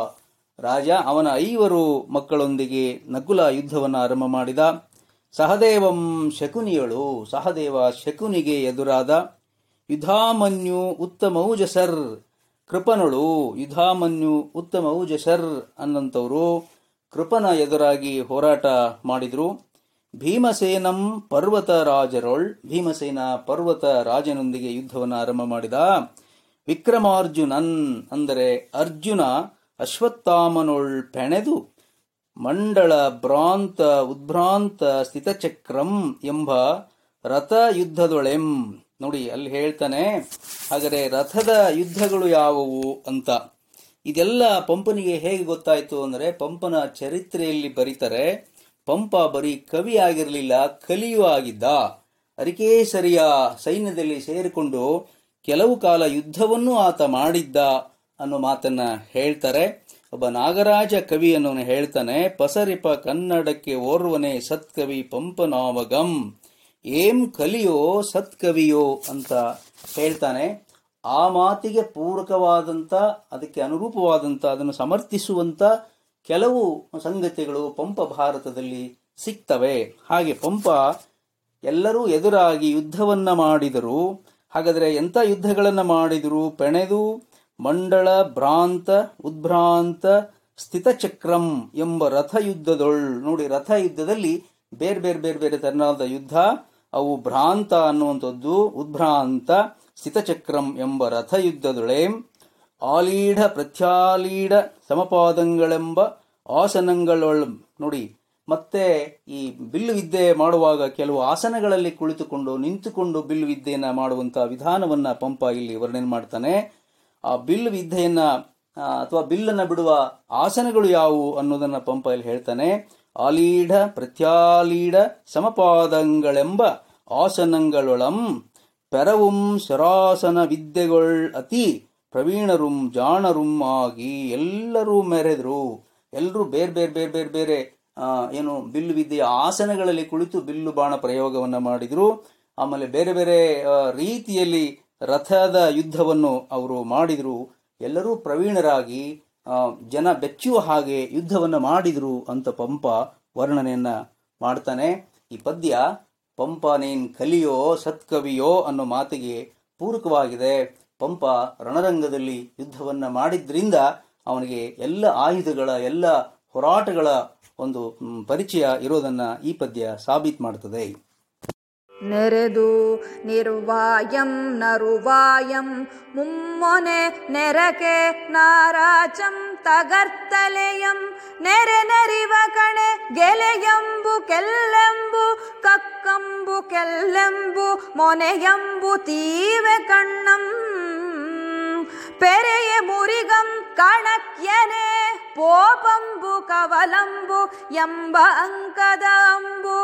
ರಾಜ, ಅವನ ಐವರು ಮಕ್ಕಳೊಂದಿಗೆ ನಕುಲ ಯುದ್ಧವನ್ನು ಆರಂಭ ಮಾಡಿದ. ಸಹದೇವಂ ಶಕುನಿಯಳು, ಸಹದೇವ ಶಕುನಿಗೆ ಎದುರಾದ. ಯುಧಾಮನ್ಯು ಉತ್ತಮೌಜಸರ್. ಕೃಪನಳು ಯುಧಾಮನ್ಯು ಉತ್ತಮೌಜಸರ್ ಅನ್ನಂಥವರು ಕೃಪನ ಎದುರಾಗಿ ಹೋರಾಟ ಮಾಡಿದರು. ಭೀಮಸೇನಂ ಪರ್ವತ ರಾಜರೊಳ್ ಭೀಮಸೇನ ಪರ್ವತ ರಾಜನೊಂದಿಗೆ ಯುದ್ಧವನ್ನು ಆರಂಭ ಮಾಡಿದ. ವಿಕ್ರಮಾರ್ಜುನನ್ ಅಂದರೆ ಅರ್ಜುನ ಅಶ್ವತ್ಥಾಮನೊಳ್ ಪೆಣೆದು ಮಂಡಳ ಭ್ರಾಂತ ಉದ್ಭ್ರಾಂತ ಸ್ಥಿತಚಕ್ರಂ ಎಂಬ ರಥ ಯುದ್ಧದೊಳೆಂ ನೋಡಿ, ಅಲ್ಲಿ ಹೇಳ್ತಾನೆ, ಹಾಗಾದ್ರೆ ರಥದ ಯುದ್ಧಗಳು ಯಾವುವು ಅಂತ. ಇದೆಲ್ಲ ಪಂಪನಿಗೆ ಹೇಗೆ ಗೊತ್ತಾಯಿತು ಅಂದ್ರೆ, ಪಂಪನ ಚರಿತ್ರೆಯಲ್ಲಿ ಬರೀತಾರೆ, ಪಂಪ ಬರೀ ಕವಿ ಆಗಿರಲಿಲ್ಲ, ಕಲಿಯೂ ಆಗಿದ್ದ. ಅರಿಕೇಸರಿಯ ಸೈನ್ಯದಲ್ಲಿ ಸೇರಿಕೊಂಡು ಕೆಲವು ಕಾಲ ಯುದ್ಧವನ್ನು ಆತ ಮಾಡಿದ್ದ ಅನ್ನೋ ಮಾತನ್ನ ಹೇಳ್ತಾರೆ. ಒಬ್ಬ ನಾಗರಾಜ ಕವಿ ಅನ್ನೋನು ಹೇಳ್ತಾನೆ, ಪಸರಿಪ ಕನ್ನಡಕ್ಕೆ ಓರ್ವನೇ ಸತ್ಕವಿ ಪಂಪನಾಮಗಂ. ಏಂ ಕಲಿಯೋ ಸತ್ಕವಿಯೋ ಅಂತ ಹೇಳ್ತಾನೆ. ಆ ಮಾತಿಗೆ ಪೂರಕವಾದಂಥ ಅದಕ್ಕೆ ಅನುರೂಪವಾದಂಥ ಅದನ್ನು ಸಮರ್ಥಿಸುವಂಥ ಕೆಲವು ಸಂಗತಿಗಳು ಪಂಪ ಭಾರತದಲ್ಲಿ ಸಿಗ್ತವೆ. ಹಾಗೆ ಪಂಪ ಎಲ್ಲರೂ ಎದುರಾಗಿ ಯುದ್ಧವನ್ನ ಮಾಡಿದರು. ಹಾಗಾದರೆ ಎಂಥ ಯುದ್ಧಗಳನ್ನು ಮಾಡಿದರು? ಪೆಣೆದು, ಮಂಡಳ, ಭ್ರಾಂತ, ಉದ್ಭ್ರಾಂತ, ಸ್ಥಿತಚಕ್ರಂ ಎಂಬ ರಥ ಯುದ್ಧದೊಳ್ ನೋಡಿ ರಥ ಯುದ್ಧದಲ್ಲಿ ಬೇರೆ ಬೇರೆ ಬೇರೆ ಬೇರೆ ತರನಾದ ಯುದ್ಧ. ಅವು ಭ್ರಾಂತ ಅನ್ನುವಂಥದ್ದು ಉದ್ಭ್ರಾಂತ ಸ್ಥಿತಚಕ್ರಂ ಎಂಬ ರಥ ಯುದ್ಧದೊಳೆ ಆಲೀಢ ಪ್ರತ್ಯಾಲೀಢ ಸಮಪಾದಂಗಳೆಂಬ ಆಸನಗಳೊಳ ನೋಡಿ, ಮತ್ತೆ ಈ ಬಿಲ್ಲು ವಿದ್ಯೆ ಮಾಡುವಾಗ ಕೆಲವು ಆಸನಗಳಲ್ಲಿ ಕುಳಿತುಕೊಂಡು ನಿಂತುಕೊಂಡು ಬಿಲ್ಲು ವಿದ್ಯೆಯನ್ನು ಮಾಡುವಂಥ ವಿಧಾನವನ್ನ ಪಂಪ ಇಲ್ಲಿ ವರ್ಣನೆ ಮಾಡ್ತಾನೆ. ಆ ಬಿಲ್ಲು ವಿದ್ಯೆಯನ್ನು ಅಥವಾ ಬಿಲ್ಲನ್ನು ಬಿಡುವ ಆಸನಗಳು ಯಾವುವು ಅನ್ನೋದನ್ನ ಪಂಪ ಇಲ್ಲಿ ಹೇಳ್ತಾನೆ. ಆಲೀಢ ಪ್ರತ್ಯಾಲೀಢ ಸಮಪಾದಂಗಳೆಂಬ ಆಸನಗಳೊಳಂ ಪೆರವುಂ ಶರಾಸನ ವಿದ್ಯೆಗಳ್ ಅತಿ ಪ್ರವೀಣರುಂ ಜಾಣರುಂ ಆಗಿ ಎಲ್ಲರೂ ಮೆರೆದ್ರು. ಎಲ್ಲರೂ ಬೇರೆ ಬೇರೆ ಬೇರೆ ಬೇರೆ ಬೇರೆ ಏನು ಬಿಲ್ಲು ವಿದ್ಯೆಯ ಆಸನಗಳಲ್ಲಿ ಕುಳಿತು ಬಿಲ್ಲು ಬಾಣ ಪ್ರಯೋಗವನ್ನು ಮಾಡಿದ್ರು. ಆಮೇಲೆ ಬೇರೆ ಬೇರೆ ರೀತಿಯಲ್ಲಿ ರಥದ ಯುದ್ಧವನ್ನು ಅವರು ಮಾಡಿದ್ರು. ಎಲ್ಲರೂ ಪ್ರವೀಣರಾಗಿ ಜನ ಬೆಚ್ಚುವ ಹಾಗೆ ಯುದ್ಧವನ್ನು ಮಾಡಿದರು ಅಂತ ಪಂಪ ವರ್ಣನೆಯನ್ನ ಮಾಡ್ತಾನೆ. ಈ ಪದ್ಯ, ಪಂಪ ನೀನ್ ಕಲಿಯೋ ಸತ್ಕವಿಯೋ ಅನ್ನೋ ಮಾತಿಗೆ ಪೂರಕವಾಗಿದೆ. ಪಂಪ ರಣರಂಗದಲ್ಲಿ ಯುದ್ಧವನ್ನ ಮಾಡಿದ್ರಿಂದ ಅವನಿಗೆ ಎಲ್ಲ ಆಯುಧಗಳ, ಎಲ್ಲ ಹೋರಾಟಗಳ ಒಂದು ಪರಿಚಯ ಇರೋದನ್ನ ಈ ಪದ್ಯ ಸಾಬೀತು ಮಾಡ್ತದೆ. ನೆರೆದು ನಿರ್ವಾಯಂ ನರುವಾಯಂ ಮುಮ್ಮೊನೆ ನೆರಕೆ ನಾರಾಚಂ ತಗರ್ತಲೆಯಂ. ನೆರೆ ನೆರಿವ ಕಣೆ ಗೆಲೆಯಂಬು ಕೆಲ್ಲೆಂಬು ಕಕ್ಕಂಬು ಕೆಲ್ಲೆಂಬು ಮೊನೆಯಂಬು ತೀವೆ ಕಣ್ಣಂ. ಪೆರೆಯ ಮುರಿಗಂ ಕಣಕ್ಯನೆ, ಪೋಪಂಬು ಕವಲಂಬು ಎಂಬ ಅಂಕದ ಅಂಬು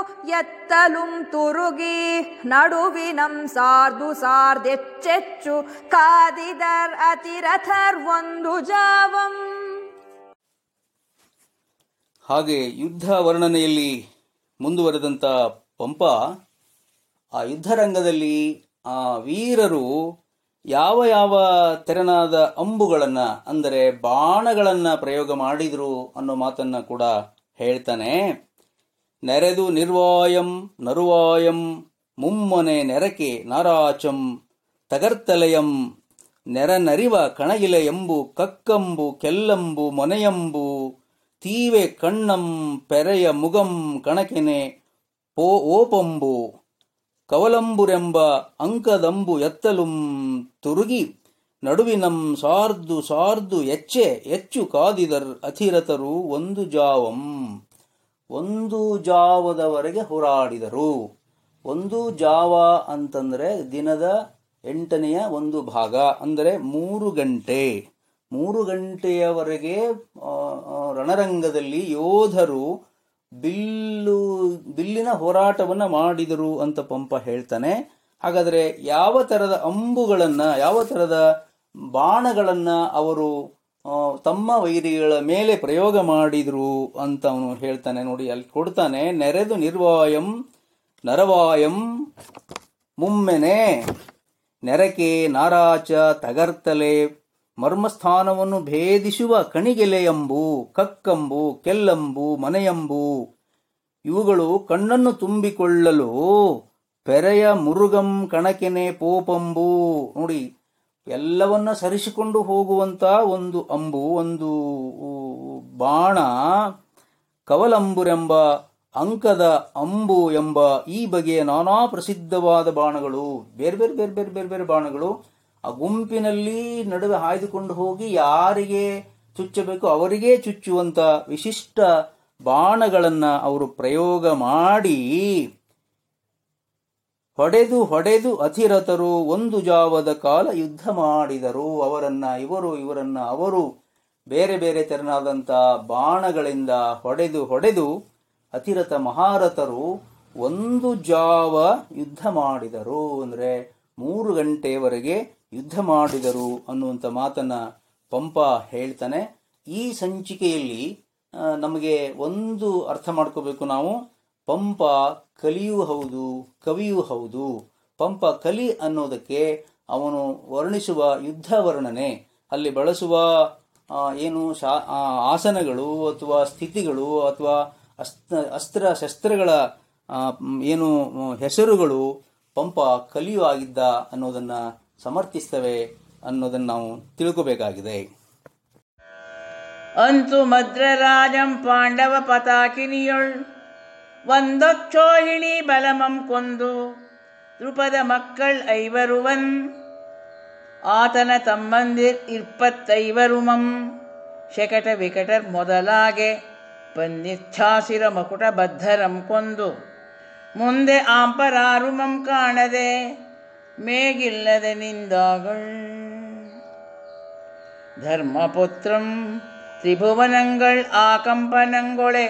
ತುರುಗಿ ನಡುವಿನಂ ಸಾರ್ದು ಸಾರ್ದೆಚ್ಚೆಚ್ಚು ಕಾದಿದರ್ ಅತಿರಥರ್ ಒಂದು ಜಾವಂ. ಹಾಗೆ ಯುದ್ಧ ವರ್ಣನೆಯಲ್ಲಿ ಮುಂದುವರೆದಂಥ ಪಂಪ, ಆ ಯುದ್ಧರಂಗದಲ್ಲಿ ಆ ವೀರರು ಯಾವ ಯಾವ ತೆರನಾದ ಅಂಬುಗಳನ್ನು, ಅಂದರೆ ಬಾಣಗಳನ್ನು ಪ್ರಯೋಗ ಮಾಡಿದರು ಅನ್ನೋ ಮಾತನ್ನು ಕೂಡ ಹೇಳ್ತಾನೆ. ನೆರೆದು ನಿರ್ವಾಯಂ ನರುವಾಯಂ ಮುಮ್ಮನೆ ನೆರಕೆ ನಾರಾಚಂ ತಗರ್ತಲೆಯಂ ನೆರನರಿವ ಕಣಗಿಲೆ ಎಂಬು ಕಕ್ಕಂಬು ಕೆಲ್ಲಂಬು ಮೊನೆಯಂಬು ತೀವೆ ಕಣ್ಣಂ ಪೆರೆಯ ಮುಗಂ ಕಣಕೆನೆ ಪೋ ಓಪಂಬು ಕವಲಂಬುರೆಂಬ ಅಂಕದಂಬು ಎತ್ತಲುಂ ತುರುಗಿ, ನಡುವಿನಂ ಸಾರ್ದು ಸಾರ್ದು ಎಚ್ಚೆ, ಹೆಚ್ಚು ಕಾದಿದರ್ ಅಥಿರತರು ಒಂದು ಜಾವಂ. ಒಂದು ಜಾವದವರೆಗೆ ಹೋರಾಡಿದರು. ಒಂದು ಜಾವ ಅಂತಂದರೆ ದಿನದ ಎಂಟನೆಯ ಒಂದು ಭಾಗ, ಅಂದರೆ ಮೂರು ಗಂಟೆ. ಮೂರು ಗಂಟೆಯವರೆಗೆ ರಣರಂಗದಲ್ಲಿ ಯೋಧರು ಬಿಲ್ಲು ಬಿಲ್ಲಿನ ಹೋರಾಟವನ್ನು ಮಾಡಿದರು ಅಂತ ಪಂಪ ಹೇಳ್ತಾನೆ. ಹಾಗಾದರೆ ಯಾವ ಥರದ ಅಂಬುಗಳನ್ನು, ಯಾವ ಥರದ ಬಾಣಗಳನ್ನು ಅವರು ತಮ್ಮ ವೈರಿಗಳ ಮೇಲೆ ಪ್ರಯೋಗ ಮಾಡಿದ್ರು ಅಂತ ಅವನು ಹೇಳ್ತಾನೆ. ನೋಡಿ, ಅಲ್ಲಿ ಕೊಡ್ತಾನೆ, ನೆರೆದು ನಿರ್ವಾಯಂ, ನರವಾಯಂ, ಮುಮ್ಮೆನೆ, ನೆರಕೆ ನಾರಾಚ ತಗರ್ತಲೆ. ಮರ್ಮಸ್ಥಾನವನ್ನು ಭೇದಿಸುವ ಕಣಿಗೆಲೆಯಂಬು, ಕಕ್ಕಂಬು, ಕೆಲ್ಲಂಬು, ಮನೆಯಂಬು. ಇವುಗಳು ಕಣ್ಣನ್ನು ತುಂಬಿಕೊಳ್ಳಲು ಪೆರೆಯ ಮುರುಗಂ ಕಣಕೆನೆ ಪೋಪಂಬು. ನೋಡಿ, ಎಲ್ಲವನ್ನ ಸರಿಸಿಕೊಂಡು ಹೋಗುವಂತ ಒಂದು ಅಂಬು, ಒಂದು ಬಾಣ, ಕವಲಂಬುರೆಂಬ, ಅಂಕದ ಅಂಬು ಎಂಬ ಈ ಬಗೆಯ ನಾನಾ ಪ್ರಸಿದ್ಧವಾದ ಬಾಣಗಳು ಬೇರೆ ಬೇರೆ ಬೇರೆ ಬೇರೆ ಬೇರೆ ಬೇರೆ ಬಾಣಗಳು ಆ ಗುಂಪಿನಲ್ಲಿ ನಡುವೆ ಹಾಯ್ದುಕೊಂಡು ಹೋಗಿ ಯಾರಿಗೆ ಚುಚ್ಚಬೇಕು, ಅವರಿಗೇ ಚುಚ್ಚುವಂತ ವಿಶಿಷ್ಟ ಬಾಣಗಳನ್ನ ಅವರು ಪ್ರಯೋಗ ಮಾಡಿ, ಹೊಡೆದು ಹೊಡೆದು ಅಧಿರಥರು ಒಂದು ಜಾವದ ಕಾಲ ಯುದ್ಧ ಮಾಡಿದರು. ಅವರನ್ನ ಇವರು, ಇವರನ್ನ ಅವರು ಬೇರೆ ಬೇರೆ ತೆರನಾದಂಥ ಬಾಣಗಳಿಂದ ಹೊಡೆದು ಹೊಡೆದು ಅತಿರಥ ಮಹಾರಥರು ಒಂದು ಜಾವ ಯುದ್ಧ ಮಾಡಿದರು. ಅಂದರೆ ಮೂರು ಗಂಟೆಯವರೆಗೆ ಯುದ್ಧ ಮಾಡಿದರು ಅನ್ನುವಂಥ ಮಾತನ್ನ ಪಂಪ ಹೇಳ್ತಾನೆ. ಈ ಸಂಚಿಕೆಯಲ್ಲಿ ನಮಗೆ ಒಂದು ಅರ್ಥ ಮಾಡ್ಕೋಬೇಕು ನಾವು. ಪಂಪ ಕಲಿಯೂ ಹೌದು, ಕವಿಯೂ ಹೌದು. ಪಂಪ ಕಲಿ ಅನ್ನೋದಕ್ಕೆ ಅವನು ವರ್ಣಿಸುವ ಯುದ್ಧ ವರ್ಣನೆ, ಅಲ್ಲಿ ಬಳಸುವ ಏನು ಶಾ ಆಸನಗಳು ಅಥವಾ ಸ್ಥಿತಿಗಳು ಅಥವಾ ಅಸ್ತ್ರ ಅಸ್ತ್ರ ಶಸ್ತ್ರಗಳ ಏನು, ಹೆಸರುಗಳು ಪಂಪ ಕಲಿಯು ಆಗಿದ್ದ ಅನ್ನೋದನ್ನ ಸಮರ್ಥಿಸ್ತವೆ ಅನ್ನೋದನ್ನು ನಾವು ತಿಳ್ಕೋಬೇಕಾಗಿದೆ. ಅಂತು ಮದ್ರರಾಜಂ ಪಾಂಡವ ಪತಾಕಿನಿಯೊಳ್ ವಂದಕ್ಷೋಹಿಣಿ ಬಲಮಂ ಕೊಂದು ದೃಪದ ಮಕ್ಕಳ್ ಐವರುವನ್ ಆತನ ತಮ್ಮಂದಿರ್ ಇಪ್ಪತ್ತೈವರುಮಂ ಶಕಟ ವಿಕಟರ್ ಮೊದಲಾಗೆ ಪನ್ನಿಚ್ಛಾಸಿರ ಮಕುಟ ಬದ್ಧರಂ ಕೊಂದು ಮುಂದೆ ಆಂಪರಾರುಮಂ ಕಾಣದೆ ಮೇಗಿಲ್ಲದೆ ನಿಂದಾಗಳ್ ധർമ്മപുത്രം ത്രിഭുവനങ്ങൾ ആകമ്പനങ്കൊളെ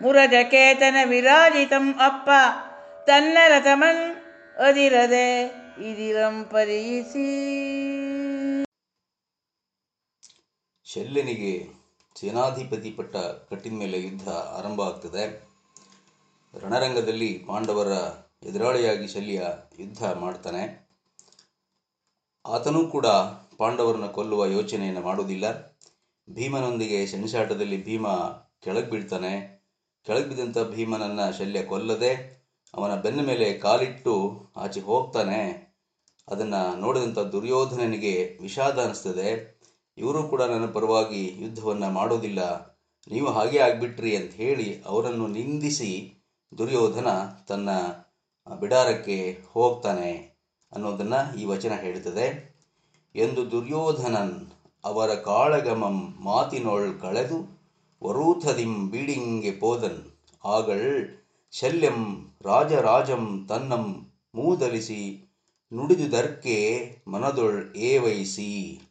മുരജകേതന വിരാജിതം അപ്പ തന്ന രഥമൻ അതിരതെ ഇതിരം പരിയിസി ಶಲ್ಯನಿಗೆ ಸೇನಾಧಿಪತಿ ಪಟ್ಟ ಕಟ್ಟಿದ ಮೇಲೆ ಯುದ್ಧ ಆರಂಭ ಆಗ್ತದೆ ರಣರಂಗದಲ್ಲಿ ಪಾಂಡವರ ಎದುರಾಳಿಯಾಗಿ ಶಲ್ಯ ಯುದ್ಧ ಮಾಡ್ತಾನೆ. ಆತನೂ ಕೂಡ ಪಾಂಡವರನ್ನು ಕೊಲ್ಲುವ ಯೋಚನೆಯನ್ನು ಮಾಡುವುದಿಲ್ಲ. ಭೀಮನೊಂದಿಗೆ ಸೆಣಸಾಟದಲ್ಲಿ ಭೀಮ ಕೆಳಗೆ ಬೀಳ್ತಾನೆ. ಕೆಳಗೆ ಬಿದ್ದಂಥ ಭೀಮನನ್ನು ಶಲ್ಯ ಕೊಲ್ಲದೆ ಅವನ ಬೆನ್ನ ಮೇಲೆ ಕಾಲಿಟ್ಟು ಆಚೆ ಹೋಗ್ತಾನೆ. ಅದನ್ನು ನೋಡಿದಂಥ ದುರ್ಯೋಧನನಿಗೆ ವಿಷಾದ ಅನ್ನಿಸ್ತದೆ ಇವರು ಕೂಡ ನನ್ನ ಪರವಾಗಿ ಯುದ್ಧವನ್ನು ಮಾಡೋದಿಲ್ಲ. ನೀವು ಹಾಗೆ ಆಗಿಬಿಟ್ರಿ ಅಂತ ಹೇಳಿ ಅವರನ್ನು ನಿಂದಿಸಿ ದುರ್ಯೋಧನ ತನ್ನ ಬಿಡಾರಕ್ಕೆ ಹೋಗ್ತಾನೆ ಅನ್ನೋದನ್ನು ಈ ವಚನ ಹೇಳ್ತದೆ ಎಂದು ದುರ್ಯೋಧನನ್ ಅವರ ಕಾಳಗಮಂ ಮಾತಿನೊಳ್ ಕಳೆದು ವರೂಥದಿಂ ಬೀಡಿಂಗೆ ಪೋದನ್. ಆಗಳ್ ಶಲ್ಯಂ ರಾಜರಾಜಂ ತನ್ನಂ ಮೂದಲಿಸಿ ನುಡಿದುದರ್ಕೆ ಮನದೊಳ್ ಏವೈಸಿ.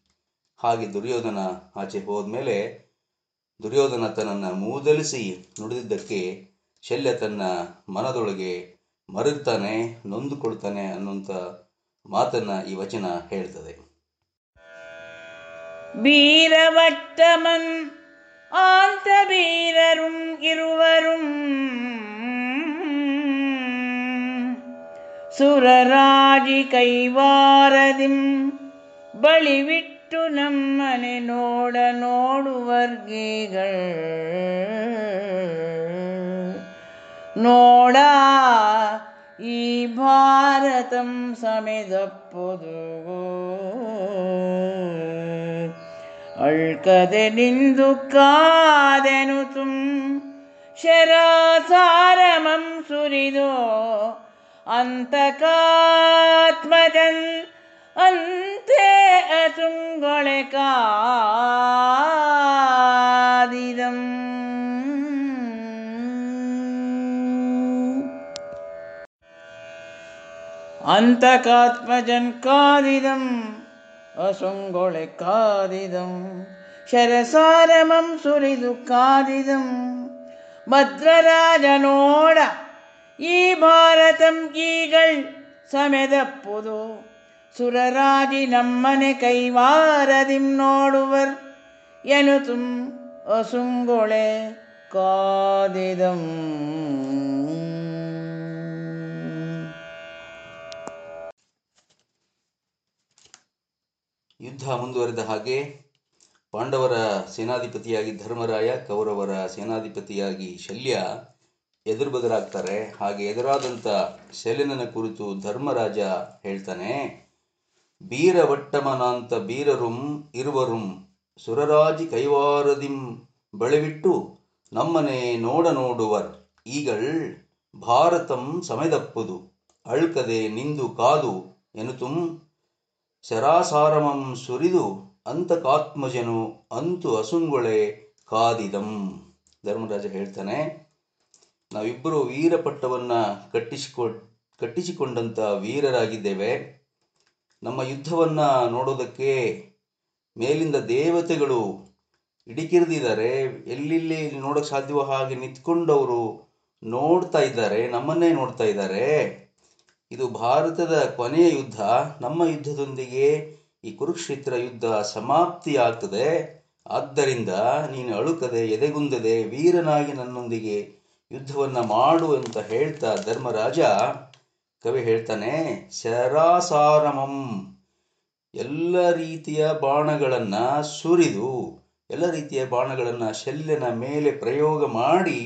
ಹಾಗೆ ದುರ್ಯೋಧನ ಆಚೆ ಹೋದ್ಮೇಲೆ ದುರ್ಯೋಧನ ತನ್ನನ್ನು ಮೂದಲಿಸಿ ನುಡಿದಿದ್ದಕ್ಕೆ ಶಲ್ಯ ತನ್ನ ಮನದೊಳಗೆ ಮರುಗ್ತಾನೆ ನೊಂದುಕೊಳ್ತಾನೆ ಅನ್ನುವಂಥ ಮಾತನ್ನ ಈ ವಚನ ಹೇಳ್ತದೆ வீரவட்டமன் ஆந்த வீரரும் இருவரும் ಸುರರಾಜಿ ಕೈವಾರದಿಂ ಬಳಿವಿಟ್ಟು ನಮ್ಮನೆ ನೋಡ ನೋಡುವರ್ಗೀಗಳ್ ನೋಡ. ಈ ಭಾರತಂ ಸಮೆದಪ್ಪುದು. ಅಳ್ಕದೆ ನಿಂದು ಕಾದೆನು ತುಂ. ಶರಾಸಾರಮಂ ಸುರಿದೋ. ಅಂತಕಾತ್ಮಜನ್ ಅಂತೆ ಅಸುಂಗೊಳೆ ಕಾದಿದಂ. ಅಂತಕಾತ್ಮಜನ್ ಕಾದಿದಂ, ಅಸುಂಗೊಳೆ ಕಾದಿದಂ, ಶರಸಾರಮಂ ಸುರಿದು ಕಾದಿದಂ. ಭದ್ರರಾಜನೋಡ, ಈ ಭಾರತಂ ಈಗಳ್ ಸಮೆದಪ್ಪುದು, ಸುರರಾಜಿ ನಮ್ಮನೆ ಕೈವಾರದಿಂ ನೋಡುವರ್, ಎನುತುಂ ಅಸುಂಗೊಳೆ ಕಾದಿದಂ. ಯುದ್ಧ ಮುಂದುವರೆದ ಹಾಗೆ ಪಾಂಡವರ ಸೇನಾಧಿಪತಿಯಾಗಿ ಧರ್ಮರಾಯ, ಕೌರವರ ಸೇನಾಧಿಪತಿಯಾಗಿ ಶಲ್ಯ ಎದುರು ಬದಲಾಗ್ತಾರೆ. ಹಾಗೆ ಎದುರಾದಂಥ ಶಲ್ಯನ ಕುರಿತು ಧರ್ಮರಾಜ ಹೇಳ್ತಾನೆ, ಬೀರವಟ್ಟಮನಾಂತ ಬೀರರುಂ ಇರುವರುಂ ಸುರರಾಜಿ ಕೈವಾರದಿಂ ಬಳಿವಿಟ್ಟು ನಮ್ಮನೆ ನೋಡ ನೋಡುವರ್ ಈಗಳ್ ಭಾರತಂ ಸಮೆದಪ್ಪುದು ಅಳ್ಕದೆ ನಿಂದು ಕಾದು ಎನುತುಂ ಶರಾಸಾರಮಂ ಸುರಿದು ಅಂತಕಾತ್ಮಜನು ಅಂತು ಅಸುಂಗೊಳೆ ಕಾದಿದಂ. ಧರ್ಮರಾಜ ಹೇಳ್ತಾನೆ ನಾವಿಬ್ಬರು ವೀರಪಟ್ಟವನ್ನ ಕಟ್ಟಿಸಿಕೊ ಕಟ್ಟಿಸಿಕೊಂಡಂಥ ವೀರರಾಗಿದ್ದೇವೆ. ನಮ್ಮ ಯುದ್ಧವನ್ನ ನೋಡೋದಕ್ಕೆ ಮೇಲಿಂದ ದೇವತೆಗಳು ಇಡಿಕಿರಿದಿದ್ದಾರೆ ಎಲ್ಲೆಲ್ಲಿ ನೋಡೋಕೆ ಸಾಧ್ಯವೋ ಹಾಗೆ ನಿಂತ್ಕೊಂಡವರು ನೋಡ್ತಾ ಇದ್ದಾರೆ, ನಮ್ಮನ್ನೇ ನೋಡ್ತಾ ಇದ್ದಾರೆ. ಇದು ಭಾರತದ ಕೊನೆಯ ಯುದ್ಧ. ನಮ್ಮ ಯುದ್ಧದೊಂದಿಗೆ ಈ ಕುರುಕ್ಷೇತ್ರ ಯುದ್ಧ ಸಮಾಪ್ತಿಯಾಗ್ತದೆ. ಆದ್ದರಿಂದ ನೀನು ಅಳುಕದೆ, ಎದೆಗುಂದದೆ, ವೀರನಾಗಿ ನನ್ನೊಂದಿಗೆ ಯುದ್ಧವನ್ನು ಮಾಡು ಅಂತ ಹೇಳ್ತಾ ಧರ್ಮರಾಜ ಕವಿ ಹೇಳ್ತಾನೆ, ಶರಾಸಾರಮಂ ಎಲ್ಲ ರೀತಿಯ ಬಾಣಗಳನ್ನು ಸುರಿದು, ಎಲ್ಲ ರೀತಿಯ ಬಾಣಗಳನ್ನು ಶಲ್ಯನ ಮೇಲೆ ಪ್ರಯೋಗ ಮಾಡಿ,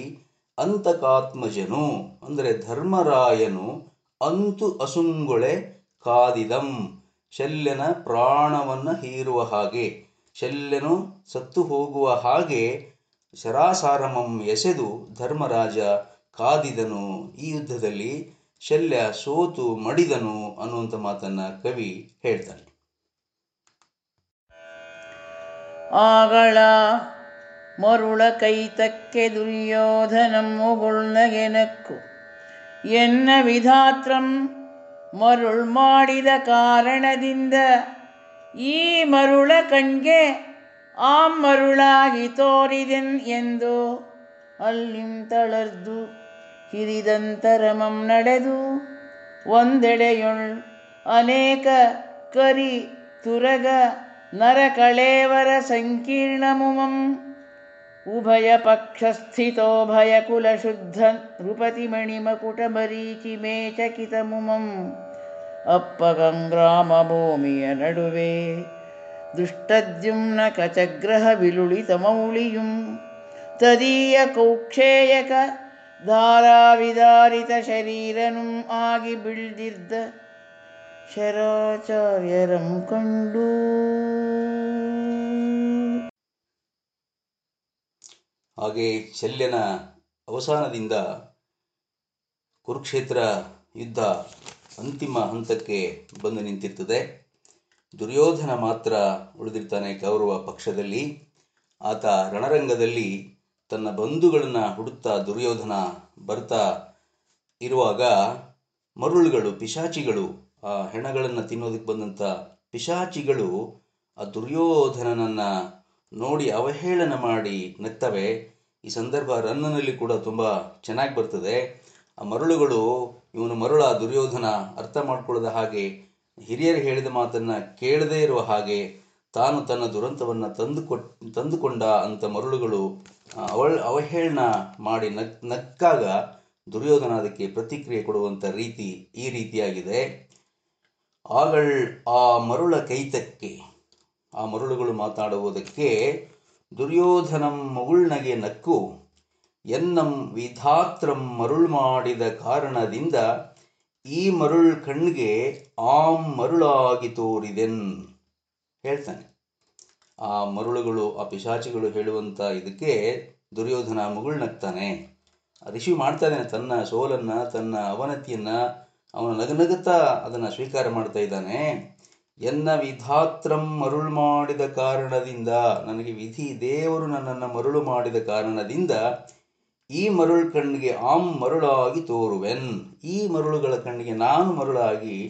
ಅಂತಕಾತ್ಮಜನು. ಅಂದರೆ ಧರ್ಮರಾಯನು ಅಂತು ಅಸುಂಗೊಳೆ ಕಾದಿದಂ ಶಲ್ಯನ ಪ್ರಾಣವನ್ನು ಹೀರುವ ಹಾಗೆ. ಶಲ್ಯನು ಸತ್ತು ಹೋಗುವ ಹಾಗೆ ಶರಾಸಾರಮಂ ಎಸೆದು ಧರ್ಮರಾಜ ಕಾದಿದನು. ಈ ಯುದ್ಧದಲ್ಲಿ ಶಲ್ಯ ಸೋತು ಮಡಿದನು ಅನ್ನುವಂಥ ಮಾತನ್ನ ಕವಿ ಹೇಳ್ತಾನೆ. ಆಗಳ ಮರುಳ ಕೈತಕ್ಕೆ ಮುಗುಳ್ನಗೆನಕ್ಕು ಎನ್ನ ವಿಧಾತ್ರಂ ಮರುಳ್ ಮಾಡಿದ ಕಾರಣದಿಂದ ಈ ಮರುಳ ಕಣ್ಗೆ ಆ ಮರುಳಾಗಿ ತೋರಿದೆನ್ ಎಂದು ಅಲ್ಲಿಂ ತಳರ್ದು ಹಿರಿದಂತರಮಂ ನಡೆದು ಒಂದೆಡೆಯೊಳ್ ಅನೇಕ ಕರಿ ತುರಗ ನರಕಳೇವರ ಸಂಕೀರ್ಣಮುಮಂ ಉಭಯ ಪಕ್ಷಸ್ಥಿತೋ ಭಯಕುಲ ಶುದ್ಧ ನೃಪತಿ ಮಣಿಮಕುಟ ಮರೀಚಿ ಮೇಚಕಿತಮುಮಂ ಅಪ್ಪಗಂಗ್ರಾಮ ಭೂಮಿಯ ನಡುವೆ ದುಷ್ಟದ್ಯುಮ್ನ ಕಚಗ್ರಹ ವಿಲುಳಿತ ಮೌಳಿಯುಂ ತದೀಯ ಕೌಕ್ಷೇಯಕ ಧಾರಾವಿದಾರಿತ ಶರೀರನುಂ ಆಗಿ ಬಿಳ್ದಿದ್ದ ಶರಾಚಾರ್ಯರಂ ಕಂಡು ಹಾಗೆ ಶಲ್ಯನ ಅವಸಾನದಿಂದ ಕುರುಕ್ಷೇತ್ರ ಯುದ್ಧ ಅಂತಿಮ ಹಂತಕ್ಕೆ ಬಂದು ನಿಂತಿರ್ತದೆ. ದುರ್ಯೋಧನ ಮಾತ್ರ ಉಳಿದಿರ್ತಾನೆ ಕೌರವ ಪಕ್ಷದಲ್ಲಿ. ಆತ ರಣರಂಗದಲ್ಲಿ ತನ್ನ ಬಂಧುಗಳನ್ನು ಹುಡುಕ್ತಾ ದುರ್ಯೋಧನ ಬರ್ತಾ ಇರುವಾಗ ಮರುಳುಗಳು, ಪಿಶಾಚಿಗಳು ಆ ಹೆಣಗಳನ್ನು ತಿನ್ನೋದಕ್ಕೆ ಬಂದಂಥ ಪಿಶಾಚಿಗಳು ಆ ದುರ್ಯೋಧನನನ್ನ ನೋಡಿ ಅವಹೇಳನ ಮಾಡಿ ನೆತ್ತವೆ. ಈ ಸಂದರ್ಭ ರನ್ನನಲ್ಲಿ ಕೂಡ ತುಂಬ ಚೆನ್ನಾಗಿ ಬರ್ತದೆ. ಆ ಮರುಳುಗಳು, ಇವನು ಮರುಳ ದುರ್ಯೋಧನ ಅರ್ಥ ಮಾಡಿಕೊಳ್ಳದ ಹಾಗೆ ಹಿರಿಯರು ಹೇಳಿದ ಮಾತನ್ನ ಕೇಳದೇ ಇರುವ ಹಾಗೆ ತಾನು ತನ್ನ ದುರಂತವನ್ನು ತಂದುಕೊ ತಂದುಕೊಂಡ ಅಂತ ಮರುಳುಗಳು ಅವಳ, ಅವಹೇಳನ ಮಾಡಿ ನಕ್ ನಕ್ಕಾಗ ದುರ್ಯೋಧನ ಅದಕ್ಕೆ ಪ್ರತಿಕ್ರಿಯೆ ಕೊಡುವಂಥ ರೀತಿ ಈ ರೀತಿಯಾಗಿದೆ. ಆಗಳ್ ಆ ಮರುಳ ಕೈತಕ್ಕೆ ಆ ಮರುಳುಗಳು ಮಾತಾಡುವುದಕ್ಕೆ ದುರ್ಯೋಧನಂ ಮಗುಳ್ನಗೆ ನಕ್ಕು. ಎನ್ನಂ ವಿಧಾತ್ರಂ ಮರುಳ್ ಮಾಡಿದ ಕಾರಣದಿಂದ ಈ ಮರುಳ್ ಕಣ್ಗೆ ಆಂ ಮರುಳಾಗಿ ತೋರಿದೆನ್. ಹೇಳ್ತಾನೆ. ಆ ಮರುಳುಗಳು, ಆ ಪಿಶಾಚಿಗಳು ಹೇಳುವಂಥ ಇದಕ್ಕೆ ದುರ್ಯೋಧನ ಮುಗುಳ್ನಗ್ತಾನೆ ಋಷಿ ಮಾಡ್ತಾ ತನ್ನ ಸೋಲನ್ನು, ತನ್ನ ಅವನತಿಯನ್ನು. ಅವನ ನಗನಗುತ್ತಾ ಅದನ್ನು ಸ್ವೀಕಾರ ಮಾಡ್ತಾ ಇದ್ದಾನೆ. ಎನ್ನ ವಿಧಾತ್ರಂ ಮರುಳು ಮಾಡಿದ ಕಾರಣದಿಂದ, ನನಗೆ ವಿಧಿ ದೇವರು ನನ್ನನ್ನು ಮರುಳು ಮಾಡಿದ ಕಾರಣದಿಂದ, ಈ ಮರುಳು ಕಣ್ಣಿಗೆ ಆಂ ಮರುಳಾಗಿ ತೋರುವೆನ್. ಈ ಮರುಳುಗಳ ಕಣ್ಣಿಗೆ ನಾನು ಮರುಳಾಗಿ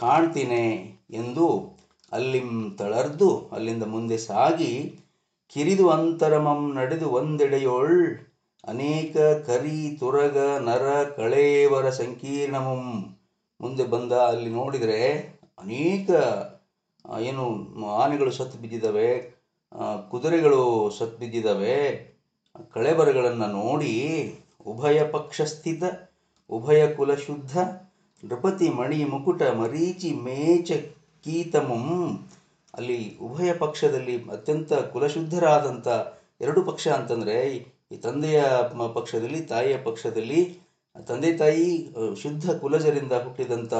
ಕಾಣ್ತೀನಿ ಎಂದು ಅಲ್ಲಿಂ ತಳರ್ದು, ಅಲ್ಲಿಂದ ಮುಂದೆ ಸಾಗಿ, ಕಿರಿದು ಅಂತರಮಂ ನಡೆದು ಒಂದೆಡೆಯೊಳ್, ಅನೇಕ ಕರಿ ತುರಗ ನರ ಕಳೇವರ ಸಂಕೀರ್ಣಮಂ ಮುಂದೆ ಬಂದ ಅಲ್ಲಿ ನೋಡಿದರೆ ಅನೇಕ ಏನು ಆನೆಗಳು ಸತ್ತು ಬಿದ್ದಿದ್ದಾವೆ ಕುದುರೆಗಳು ಸತ್ತು ಬಿದ್ದಿದ್ದಾವೆ, ಕಳೆಬರಗಳನ್ನು ನೋಡಿ ಉಭಯ ಪಕ್ಷಸ್ಥಿತ ಉಭಯ ಕುಲಶುದ್ಧ ನೃಪತಿ, ಮಣಿ, ಮುಕುಟ, ಮರೀಚಿ, ಮೇಚ, ಕೀತಮಂ. ಅಲ್ಲಿ ಉಭಯ ಪಕ್ಷದಲ್ಲಿ ಅತ್ಯಂತ ಕುಲಶುದ್ಧರಾದಂಥ ಎರಡು ಪಕ್ಷ ಅಂತಂದರೆ, ಈ ತಂದೆಯ ಪಕ್ಷದಲ್ಲಿ, ತಾಯಿಯ ಪಕ್ಷದಲ್ಲಿ, ತಂದೆ ತಾಯಿ ಶುದ್ಧ ಕುಲಜರಿಂದ ಹುಟ್ಟಿದಂಥ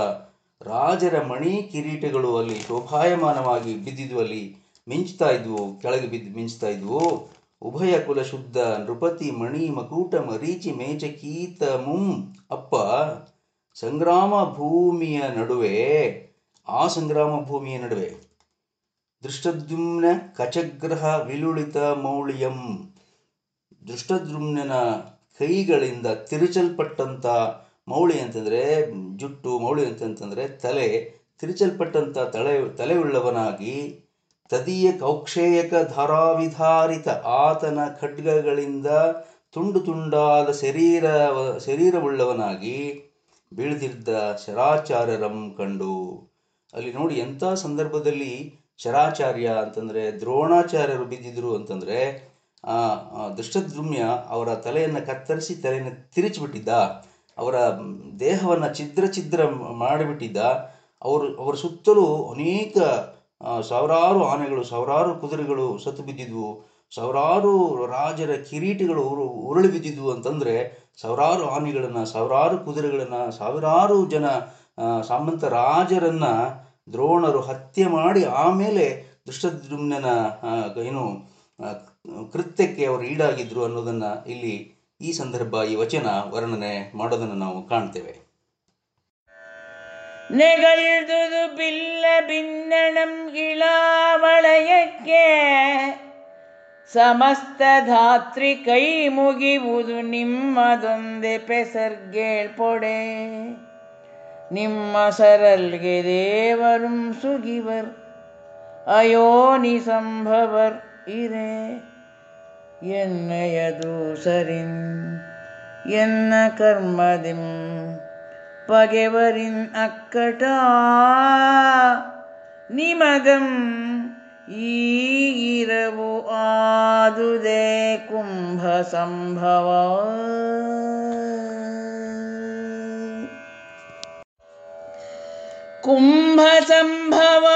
ರಾಜರ ಮಣಿ ಕಿರೀಟಗಳು ಅಲ್ಲಿ ಶೋಭಾಯಮಾನವಾಗಿ ಬಿದ್ದಿದ್ವು ಅಲ್ಲಿ ಮಿಂಚ್ತಾ ಇದ್ವು, ಕೆಳಗೆ ಬಿದ್ದು ಮಿಂಚ್ತಾ ಇದ್ವು. ಉಭಯ ಕುಲ ಶುದ್ಧ, ನೃಪತಿ, ಮಣಿ, ಮಕೂಟ, ಮರೀಚಿ, ಮೇಚ, ಕೀತ, ಮುಂ, ಅಪ್ಪ. ಸಂಗ್ರಾಮ ಭೂಮಿಯ ನಡುವೆ, ಆ ಸಂಗ್ರಾಮ ಭೂಮಿಯ ನಡುವೆ. ದೃಷ್ಟದ್ಯುಮ್ನ ಕಚಗ್ರಹ ವಿಲುಳಿತ ಮೌಳಿಯಂ. ದೃಷ್ಟದ್ಯುಮ್ನ ಕೈಗಳಿಂದ ತಿರುಚಲ್ಪಟ್ಟಂತ ಮೌಳಿ ಅಂತಂದರೆ, ಜುಟ್ಟು, ಮೌಳಿ ಅಂತಂತಂದರೆ ತಲೆ ತಿರುಚಲ್ಪಟ್ಟಂಥ ತಲೆ ತಲೆಯುಳ್ಳವನಾಗಿ ತದೀಯ ಕೌಕ್ಷೇಯಕ ಧಾರಾವಿಧಾರಿತ ಆತನ ಖಡ್ಗಗಳಿಂದ ತುಂಡು ತುಂಡಾದ ಶರೀರ, ಶರೀರವುಳ್ಳವನಾಗಿ ಬೀಳ್ದಿದ್ದ ಶರಾಚಾರ್ಯರಂ ಕಂಡು. ಅಲ್ಲಿ ನೋಡಿ ಎಂಥ ಸಂದರ್ಭದಲ್ಲಿ ಶರಾಚಾರ್ಯ ಅಂತಂದರೆ, ದ್ರೋಣಾಚಾರ್ಯರು ಬಿದ್ದಿದ್ರು ಅಂತಂದರೆ ದೃಷ್ಟದ್ರುಮ್ಯ ಅವರ ತಲೆಯನ್ನು ಕತ್ತರಿಸಿ ತಲೆಯನ್ನು ತಿರುಚಿಬಿಟ್ಟಿದ್ದ ಅವರ ದೇಹವನ್ನು ಛಿದ್ರ ಛಿದ್ರ ಮಾಡಿಬಿಟ್ಟಿದ್ದ, ಅವರು, ಅವರ ಸುತ್ತಲೂ ಅನೇಕ ಸಾವಿರಾರು ಆನೆಗಳು, ಸಾವಿರಾರು ಕುದುರೆಗಳು ಸತ್ತು ಬಿದ್ದಿದ್ವು. ಸಾವಿರಾರು ರಾಜರ ಕಿರೀಟಗಳು ಉರು, ಉರುಳಿ ಬಿದ್ದಿದ್ವು ಅಂತಂದರೆ, ಸಾವಿರಾರು ಆನೆಗಳನ್ನು, ಸಾವಿರಾರು ಕುದುರೆಗಳನ್ನು, ಸಾವಿರಾರು ಜನ ಸಾಮಂತ ರಾಜರನ್ನು ದ್ರೋಣರು ಹತ್ಯೆ ಮಾಡಿ ಆಮೇಲೆ ದುಷ್ಟದ್ಯುಮ್ನ ಏನು ಕೃತ್ಯಕ್ಕೆ ಅವರು ಈಡಾಗಿದ್ದರು ಅನ್ನೋದನ್ನು ಇಲ್ಲಿ ಈ ಸಂದರ್ಭ ಈ ವಚನ ವರ್ಣನೆ ಮಾಡೋದನ್ನು ನಾವು ಕಾಣ್ತೇವೆ. ನೆಗಳ್ದುದು ಬಿಲ್ಲ ಭಿನ್ನಣಂ ಇಳಾವಳಯಕ್ಕೆ ಸಮಸ್ತ ಧಾತ್ರಿ ಕೈ ಮುಗಿವುದು ನಿಮ್ಮದೊಂದೆ ಪೆಸರ್ಗೇಳ್ಪೊಡೆ ನಿಮ್ಮ ಸರಲ್ಗೆ ದೇವರುಂ ಸುಗಿವರ್, ಅಯೋನಿ ಸಂಭವರ್ ಇರೆ. ಎನ್ನಯ ದೂಸರಿನ್ ಎನ್ನ ಕರ್ಮದಿಂ ಪಗೆವರಿನ್ ಅಕ್ಕಟ. ನಿಮಗಂ ಈರವು ಆದುದೇ ಕುಂಭ ಸಂಭವ ಕುಂಭ ಸಂಭವ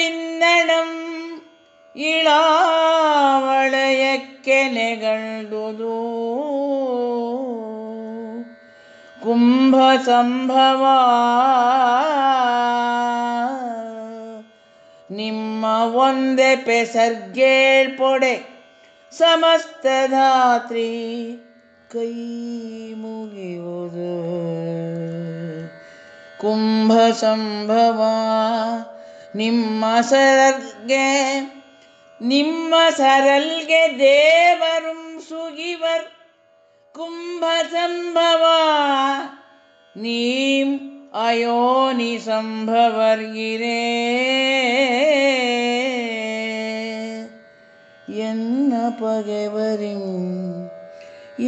ಭಿನ್ನಣಂ ಇಳಾವಳಯಕ್ಕೆ ನೆಗಳ್ದುದು ಕುಂಭ ಸಂಭವ ನಿಮ್ಮ ಒಂದೆ ಪೆಸರ್ಗೇಳ್ಪೊಡೆ ಸಮಸ್ತ ಧಾತ್ರಿ ಕೈ ಮುಗಿಯುವುದು. ಕುಂಭ ಸಂಭವ ನಿಮ್ಮ ಸರಲ್ಗೆ ನಿಮ್ಮ ಸರಲ್ಗೆ ದೇವರುಂ ಸುಗಿವರ್ ಕುಂಭ ಸಂಭವ ನೀಂ ಅಯೋನಿ ಸಂಭವರ್ಗಿರೇ என்ன பகைவரின்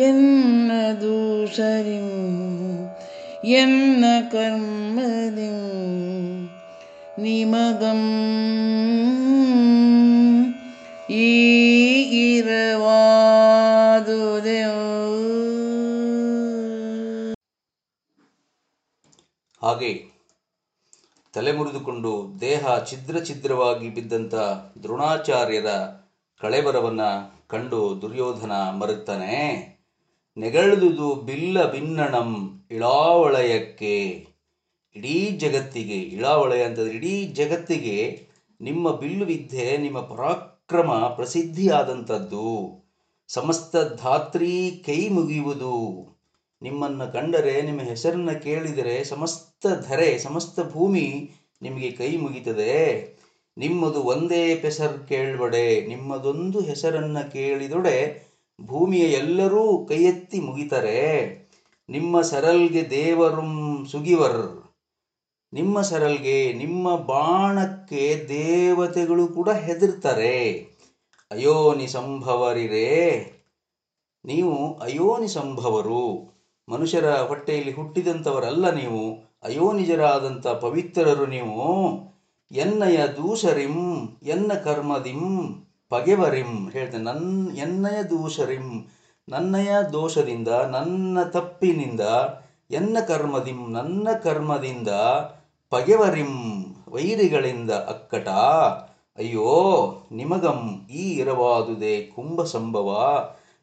என்ன தூசரின் என்ன கர்மதின் ನಿಮಗಂ ಈ ಹಾಗೆ ತಲೆ ಮುರಿದುಕೊಂಡು ದೇಹ ಛಿದ್ರ ಛಿದ್ರವಾಗಿ ಬಿದ್ದಂಥ ದ್ರೋಣಾಚಾರ್ಯರ ಕಳೆಬರವನ್ನು ಕಂಡು ದುರ್ಯೋಧನ ಮರುತ್ತಾನೆ. ನೆಗಳ್ದುದು ಬಿಲ್ಲ ಬಿನ್ನಣಂ ಇಳಾವಳಯಕ್ಕೆ ಇಡೀ ಜಗತ್ತಿಗೆ, ಇಳಾವಳೆ ಅಂತಂದ್ರೆ ಇಡೀ ಜಗತ್ತಿಗೆ ನಿಮ್ಮ ಬಿಲ್ಲು ವಿದ್ಯೆ ನಿಮ್ಮ ಪರಾಕ್ರಮ ಪ್ರಸಿದ್ಧಿಯಾದಂಥದ್ದು. ಸಮಸ್ತ ಧಾತ್ರಿ ಕೈ ಮುಗಿಯುವುದು. ನಿಮ್ಮನ್ನು ಕಂಡರೆ, ನಿಮ್ಮ ಹೆಸರನ್ನು ಕೇಳಿದರೆ ಸಮಸ್ತ ಧರೆ, ಸಮಸ್ತ ಭೂಮಿ ನಿಮಗೆ ಕೈ ಮುಗಿತದೆ. ನಿಮ್ಮದು ಒಂದೇ ಪೆಸರ್ ಕೇಳ್ಬಡೆ ನಿಮ್ಮದೊಂದು ಹೆಸರನ್ನು ಕೇಳಿದೊಡೆ ಭೂಮಿಯ ಎಲ್ಲರೂ ಕೈ ಎತ್ತಿ ಮುಗಿತಾರೆ. ನಿಮ್ಮ ಸರಲ್ಗೆ ದೇವರುಂ ಸುಗಿವರ್. ನಿಮ್ಮ ಸರಲ್ಗೆ, ನಿಮ್ಮ ಬಾಣಕ್ಕೆ ದೇವತೆಗಳು ಕೂಡ ಹೆದರ್ತಾರೆ. ಅಯೋನಿ ಸಂಭವರಿರೇ. ನೀವು ಅಯೋನಿ ಸಂಭವರು. ಮನುಷ್ಯರ ಹೊಟ್ಟೆಯಲ್ಲಿ ಹುಟ್ಟಿದಂಥವರಲ್ಲ ನೀವು. ಅಯೋನಿಜರಾದಂಥ ಪವಿತ್ರರು ನೀವು. ಎನ್ನಯ ದೂಷರಿಂ, ಎನ್ನ ಕರ್ಮದಿಂ, ಪಗೆವರಿಂ. ಹೇಳ್ತೇನೆ ನನ್ನ ಎನ್ನಯ ದೂಷರಿಂ. ನನ್ನಯ ದೋಷದಿಂದ, ನನ್ನ ತಪ್ಪಿನಿಂದ, ಎನ್ನ ಕರ್ಮದಿಂ, ನನ್ನ ಕರ್ಮದಿಂದ ಪಗೆವರಿಂ ವೈರಿಗಳಿಂದ ಅಕ್ಕಟ. ಅಯ್ಯೋ, ನಿಮಗಂ ಈ ಇರವಾದುದೇ ಕುಂಭ ಸಂಭವ.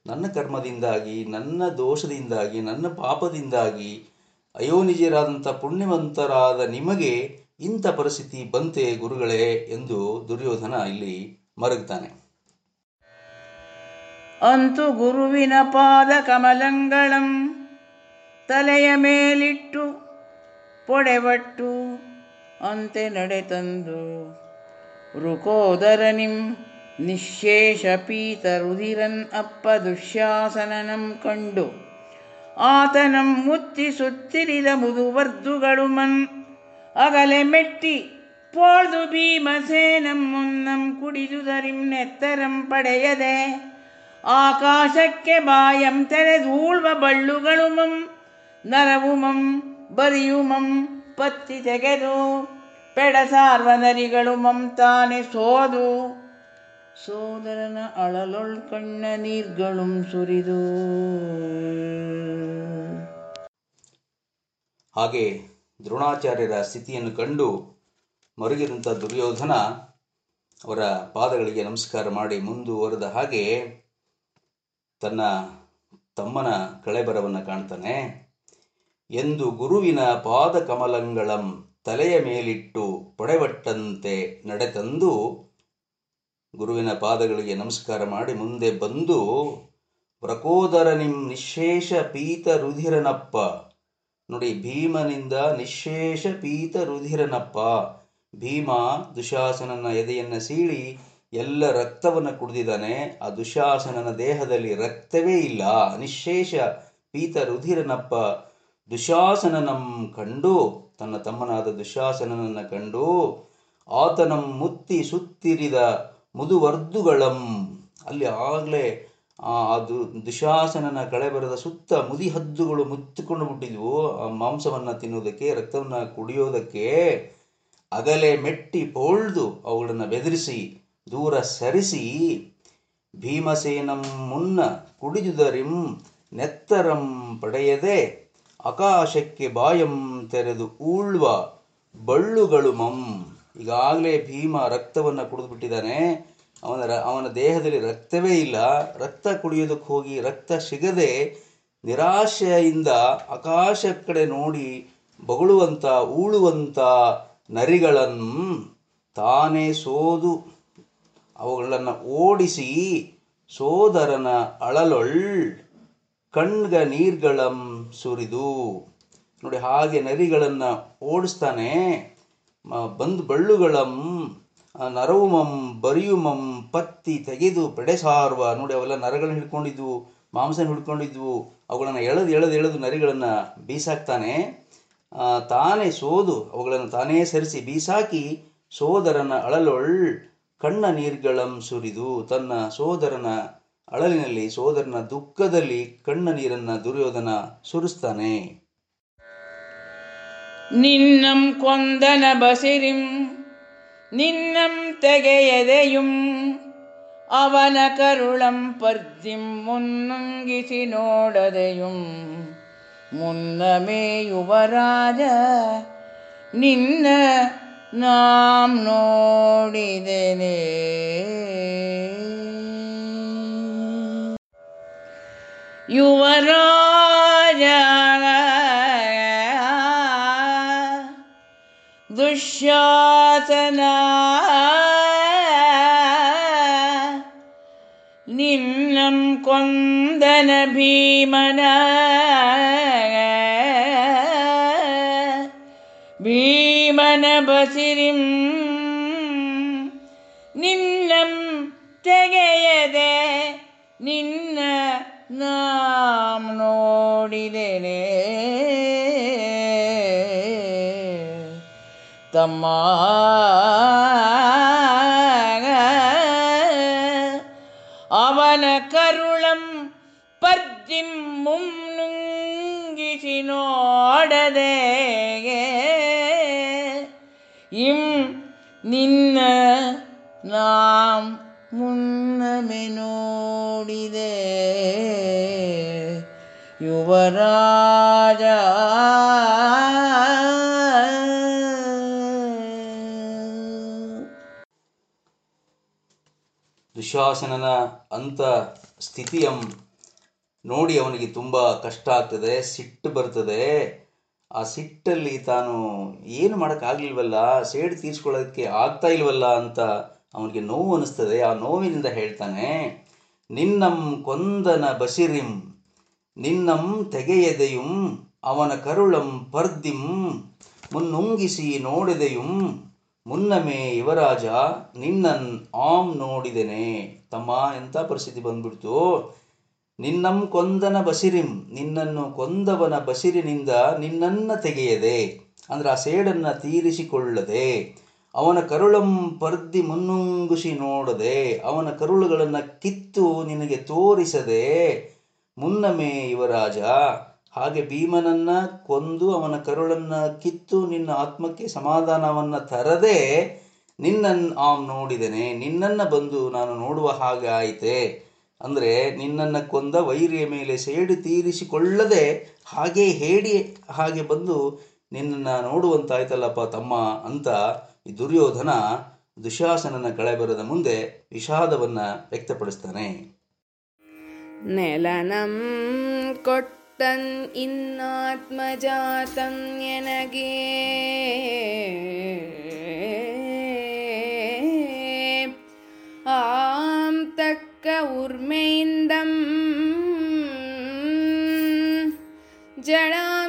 ನನ್ನ ಕರ್ಮದಿಂದಾಗಿ, ನನ್ನ ದೋಷದಿಂದಾಗಿ, ನನ್ನ ಪಾಪದಿಂದಾಗಿ, ಅಯೋನಿಜರಾದಂಥ ಪುಣ್ಯವಂತರಾದ ನಿಮಗೆ ಇಂಥ ಪರಿಸ್ಥಿತಿ ಬಂತೆ ಗುರುಗಳೇ ಎಂದು ದುರ್ಯೋಧನ ಇಲ್ಲಿ ಮರಗ್ತಾನೆ. ಅಂತು ಗುರುವಿನ ಪಾದ ಕಮಲಂಗಳಂ ತಲೆಯ ಮೇಲಿಟ್ಟು ಪೊಡೆವಟ್ಟು ಅಂತೆ ನಡೆತಂದು. ರುಕೋದರನಿಂ ನಿಶೇಷ ಪೀತ ರುಧಿರನ್ ಅಪ್ಪ ದುಶ್ಯಾಸನನಂ ಕಂಡು. ಆತನಂ ಮುತ್ತಿ ಸುತ್ತಿರಿದ ಮುದುವರ್ದುಗಳು ಮನ್. ಅಗಲೆ ಮೆಟ್ಟಿ ಪೋಳ್ದು ಭೀಮಸೇನಂ ಮುನ್ನಂ ಕುಡಿದುದರಿಂ ನೆತ್ತರಂ ಪಡೆಯದೆ. ಆಕಾಶಕ್ಕೆ ಬಾಯಂ ತೆರೆದೂಳ್ವ ಬಳ್ಳುಗಳುಮಂ ನರವುಮಂ ಬರಿಯುಮಂ ಪತ್ತಿ ತೆಗೆದು ಪೆಡಸಾರ್ವನರಿಗಳು ಮಮ್ತಾನೆ ಸೋದು. ಸೋದರನ ಅಳಲೊಳ್ ಕಣ್ಣ ನೀರ್ಗಳು ಸುರಿದು. ಹಾಗೆ ದ್ರೋಣಾಚಾರ್ಯರ ಸ್ಥಿತಿಯನ್ನು ಕಂಡು ಮರುಗಿದಂಥ ದುರ್ಯೋಧನ ಅವರ ಪಾದಗಳಿಗೆ ನಮಸ್ಕಾರ ಮಾಡಿ ಮುಂದುವರೆದ ಹಾಗೆ ತನ್ನ ತಮ್ಮನ ಕಳೆಬರವನ್ನು ಕಾಣ್ತಾನೆ. ಎಂದು ಗುರುವಿನ ಪಾದ ಕಮಲಂಗಳಂ ತಲೆಯ ಮೇಲಿಟ್ಟು ಪೊಡೆವಟ್ಟಂತೆ ನಡೆತಂದು ಗುರುವಿನ ಪಾದಗಳಿಗೆ ನಮಸ್ಕಾರ ಮಾಡಿ ಮುಂದೆ ಬಂದು, ಪ್ರಕೋದರ ನಿಮ್ ನಿಶೇಷ ಪೀತ ರುಧಿರನಪ್ಪ, ನೋಡಿ ಭೀಮನಿಂದ ನಿಶೇಷ ಪೀತ ರುಧಿರನಪ್ಪ, ಭೀಮ ದುಶಾಸನನ ಎದೆಯನ್ನ ಸೀಳಿ ಎಲ್ಲ ರಕ್ತವನ್ನು ಕುಡಿದಿದ್ದಾನೆ, ಆ ದುಶಾಸನನ ದೇಹದಲ್ಲಿ ರಕ್ತವೇ ಇಲ್ಲ, ನಿಶೇಷ ಪೀತ ರುಧಿರನಪ್ಪ ದುಶಾಸನನಂ ಕಂಡು, ತನ್ನ ತಮ್ಮನಾದ ದುಶಾಸನನನ್ನು ಕಂಡು, ಆತನಂ ಮುತ್ತಿ ಸುತ್ತಿರಿದ ಮುದುವರ್ದುಗಳಂ. ಅಲ್ಲಿ ಆಗಲೇ ಅದು ದುಶಾಸನನ ಕಳೆಬರದ ಸುತ್ತ ಮುದಿ ಹದ್ದುಗಳು ಮುತ್ತಿಕೊಂಡು ಬಿಟ್ಟಿದ್ವು. ಆ ಮಾಂಸವನ್ನು ತಿನ್ನೋದಕ್ಕೆ ರಕ್ತವನ್ನು ಕುಡಿಯೋದಕ್ಕೆ ಅಗಲೇ ಮೆಟ್ಟಿ ಪೋಳ್ದು ಅವುಗಳನ್ನು ಬೆದರಿಸಿ, ದೂರ ಸರಿಸಿ, ಭೀಮಸೇನಂ ಮುನ್ನ ಕುಡಿದುದರಿಂ ನೆತ್ತರಂ ಪಡೆಯದೆ ಆಕಾಶಕ್ಕೆ ಬಾಯಂ ತೆರೆದು ಊಳ್ವ ಬಳ್ಳುಗಳು ಮಂ. ಈಗಾಗಲೇ ಭೀಮ ರಕ್ತವನ್ನು ಕುಡಿದು ಬಿಟ್ಟಿದ್ದಾನೆ ಅವನ ಅವನ ದೇಹದಲ್ಲಿ ರಕ್ತವೇ ಇಲ್ಲ. ರಕ್ತ ಕುಡಿಯೋದಕ್ಕೆ ಹೋಗಿ ರಕ್ತ ಸಿಗದೆ ನಿರಾಶೆಯಿಂದ ಆಕಾಶ ಕಡೆ ನೋಡಿ ಬಗಳುವಂಥ ಊಳುವಂಥ ನರಿಗಳನ್ನು ತಾನೇ ಸೋದು. ಅವುಗಳನ್ನು ಓಡಿಸಿ ಸೋದರನ ಅಳಲೊಳ್ ಕಣ್ಗ ನೀರ್ಗಳಂ ಸುರಿದು ನೋಡಿ ಹಾಗೆ ನರಿಗಳನ್ನು ಓಡಿಸ್ತಾನೆ. ಬಂದ್ ಬಳ್ಳುಗಳಂ ನರವುಮಂ, ಬರಿಯುಮಂ, ಪತ್ತಿ ತೆಗೆದು ಪೆಡೆಸಾರುವ ನೋಡಿ ಅವೆಲ್ಲ ನರಗಳನ್ನ ಹಿಡ್ಕೊಂಡಿದ್ವು, ಮಾಂಸನ ಹಿಡ್ಕೊಂಡಿದ್ವು. ಅವುಗಳನ್ನು ಎಳೆದು ಎಳೆದು ಎಳೆದು ನರಿಗಳನ್ನು ಬೀಸಾಕ್ತಾನೆ. ತಾನೇ ಸೋದು. ಅವುಗಳನ್ನು ತಾನೇ ಸರಿಸಿ ಬೀಸಾಕಿ ಸೋದರನ ಅಳಲೊಳ್ ಕಣ್ಣ ನೀರ್ಗಳಂ ಸುರಿದು ತನ್ನ ಸೋದರನ ಅಳಲಿನಲ್ಲಿ ಸೋದರನ ದುಃಖದಲ್ಲಿ ಕಣ್ಣ ನೀರನ್ನ ದುರ್ಯೋಧನ ಸುರಿಸ್ತಾನೆ. ನಿನ್ನಂ ಕೊಂದನ ಬಸಿರಿಂ, ನಿನ್ನಂ ತೆಗೆಯದೆಯುಂ, ಅವನ ಕರುಳಂ ಪರ್ದಿಂ ಮುನ್ನಂಗಿಸಿ ನೋಡದೆಯುಂ. ಮುನ್ನಮೇ ರಾಜ ನಿನ್ನ ನಾಂ ನೋಡಿದೆನೇ. ಯುವರಾಜ ದುಶ್ಯಾಸನ ನಿನ್ನಂ ಕೊಂದನ ಭೀಮನ ಭೀಮನ ಬಸಿರಿಂ ನಿನ್ನಂ ತೆಗೆಯದೆ ನಿನ್ನ ನಾಂ ನೋಡಿದೆನೆ ತಮ್ಮ ಅವನ ಕರುಳಂ ಪರ್ದಿಂ ಮುನ್ನುಂಗಿಸಿ ನೋಡದೆ ಇಂ ನಿನ್ನ ನಾಂ ಮುನ್ನಮೆ ನೋಡಿದೆ. ಯುವರಾಜ. ದುಶಾಸನನ ಅಂತ ಸ್ಥಿತಿಯಂ ನೋಡಿ ಅವನಿಗೆ ತುಂಬ ಕಷ್ಟ ಆಗ್ತದೆ, ಸಿಟ್ಟು ಬರ್ತದೆ. ಆ ಸಿಟ್ಟಲ್ಲಿ ತಾನು ಏನು ಮಾಡೋಕ್ಕಾಗಲಿಲ್ವಲ್ಲ, ಸೇಡು ತೀರಿಸ್ಕೊಳ್ಳೋದಕ್ಕೆ ಆಗ್ತಾ ಇಲ್ವಲ್ಲ ಅಂತ ಅವನಿಗೆ ನೋವು ಅನಿಸ್ತದೆ, ಆ ನೋವಿನಿಂದ ಹೇಳ್ತಾನೆ, ನಿನ್ನಂ ಕೊಂದನ ಬಸಿರಿಂ ನಿನ್ನಂ ತೆಗೆಯದೆಯುಂ, ಅವನ ಕರುಳಂ ಪರ್ದಿಂ, ಮುನ್ನುಂಗಿಸಿ ನೋಡಿದೆಯುಂ, ಮುನ್ನಮೇ ಯುವರಾಜ, ನಿನ್ನನ್ ಆಮ್ ನೋಡಿದೆನೆ. ತಮ್ಮ ಎಂಥ ಪರಿಸ್ಥಿತಿ ಬಂದ್ಬಿಡ್ತು? ನಿನ್ನಂ ಕೊಂದನ ಬಸಿರಿಂ ನಿನ್ನನ್ನು ಕೊಂದವನ ಬಸಿರಿನಿಂದ ನಿನ್ನನ್ನು ತೆಗೆಯದೆ, ಅಂದ್ರೆ ಆ ಸೇಡನ್ನು ತೀರಿಸಿಕೊಳ್ಳದೆ ಅವನ ಕರುಳಂ ಪರ್ದಿ ಮುನ್ನುಂಗುಸಿ ನೋಡದೆ, ಅವನ ಕರುಳುಗಳನ್ನು ಕಿತ್ತು ನಿನಗೆ ತೋರಿಸದೆ ಮುನ್ನಮೇ ಯುವರಾಜ, ಹಾಗೆ ಭೀಮನನ್ನ ಕೊಂದು ಅವನ ಕರುಳನ್ನ ಕಿತ್ತು ನಿನ್ನ ಆತ್ಮಕ್ಕೆ ಸಮಾಧಾನವನ್ನ ತರದೆ, ನಿನ್ನನ್ ಆ ನೋಡಿದೆನೆ, ನಿನ್ನನ್ನ ಬಂದು ನಾನು ನೋಡುವ ಹಾಗೆ ಆಯಿತೆ. ಅಂದರೆ ನಿನ್ನನ್ನ ಕೊಂದ ವೈರಿಯ ಮೇಲೆ ಸೇಡು ತೀರಿಸಿಕೊಳ್ಳದೆ, ಹಾಗೆ ಹೇಳಿ, ಹಾಗೆ ಬಂದು ನಿನ್ನನ್ನು ನೋಡುವಂತಾಯ್ತಲ್ಲಪ್ಪ ತಮ್ಮ ಅಂತ ಈ ದುರ್ಯೋಧನ ದುಶಾಸನನ ಕಳೆಬರದ ಮುಂದೆ ವಿಷಾದವನ್ನ ವ್ಯಕ್ತಪಡಿಸ್ತಾನೆ. ನೆಲನಂ ಕೊಟ್ಟನ್ ಇನ್ನಾತ್ಮಜಾತಂ ಆಂ ತಕ್ಕ ಉರ್ಮೆಯಿಂದಂ ಜಡಾಂಜಲಿಯಂ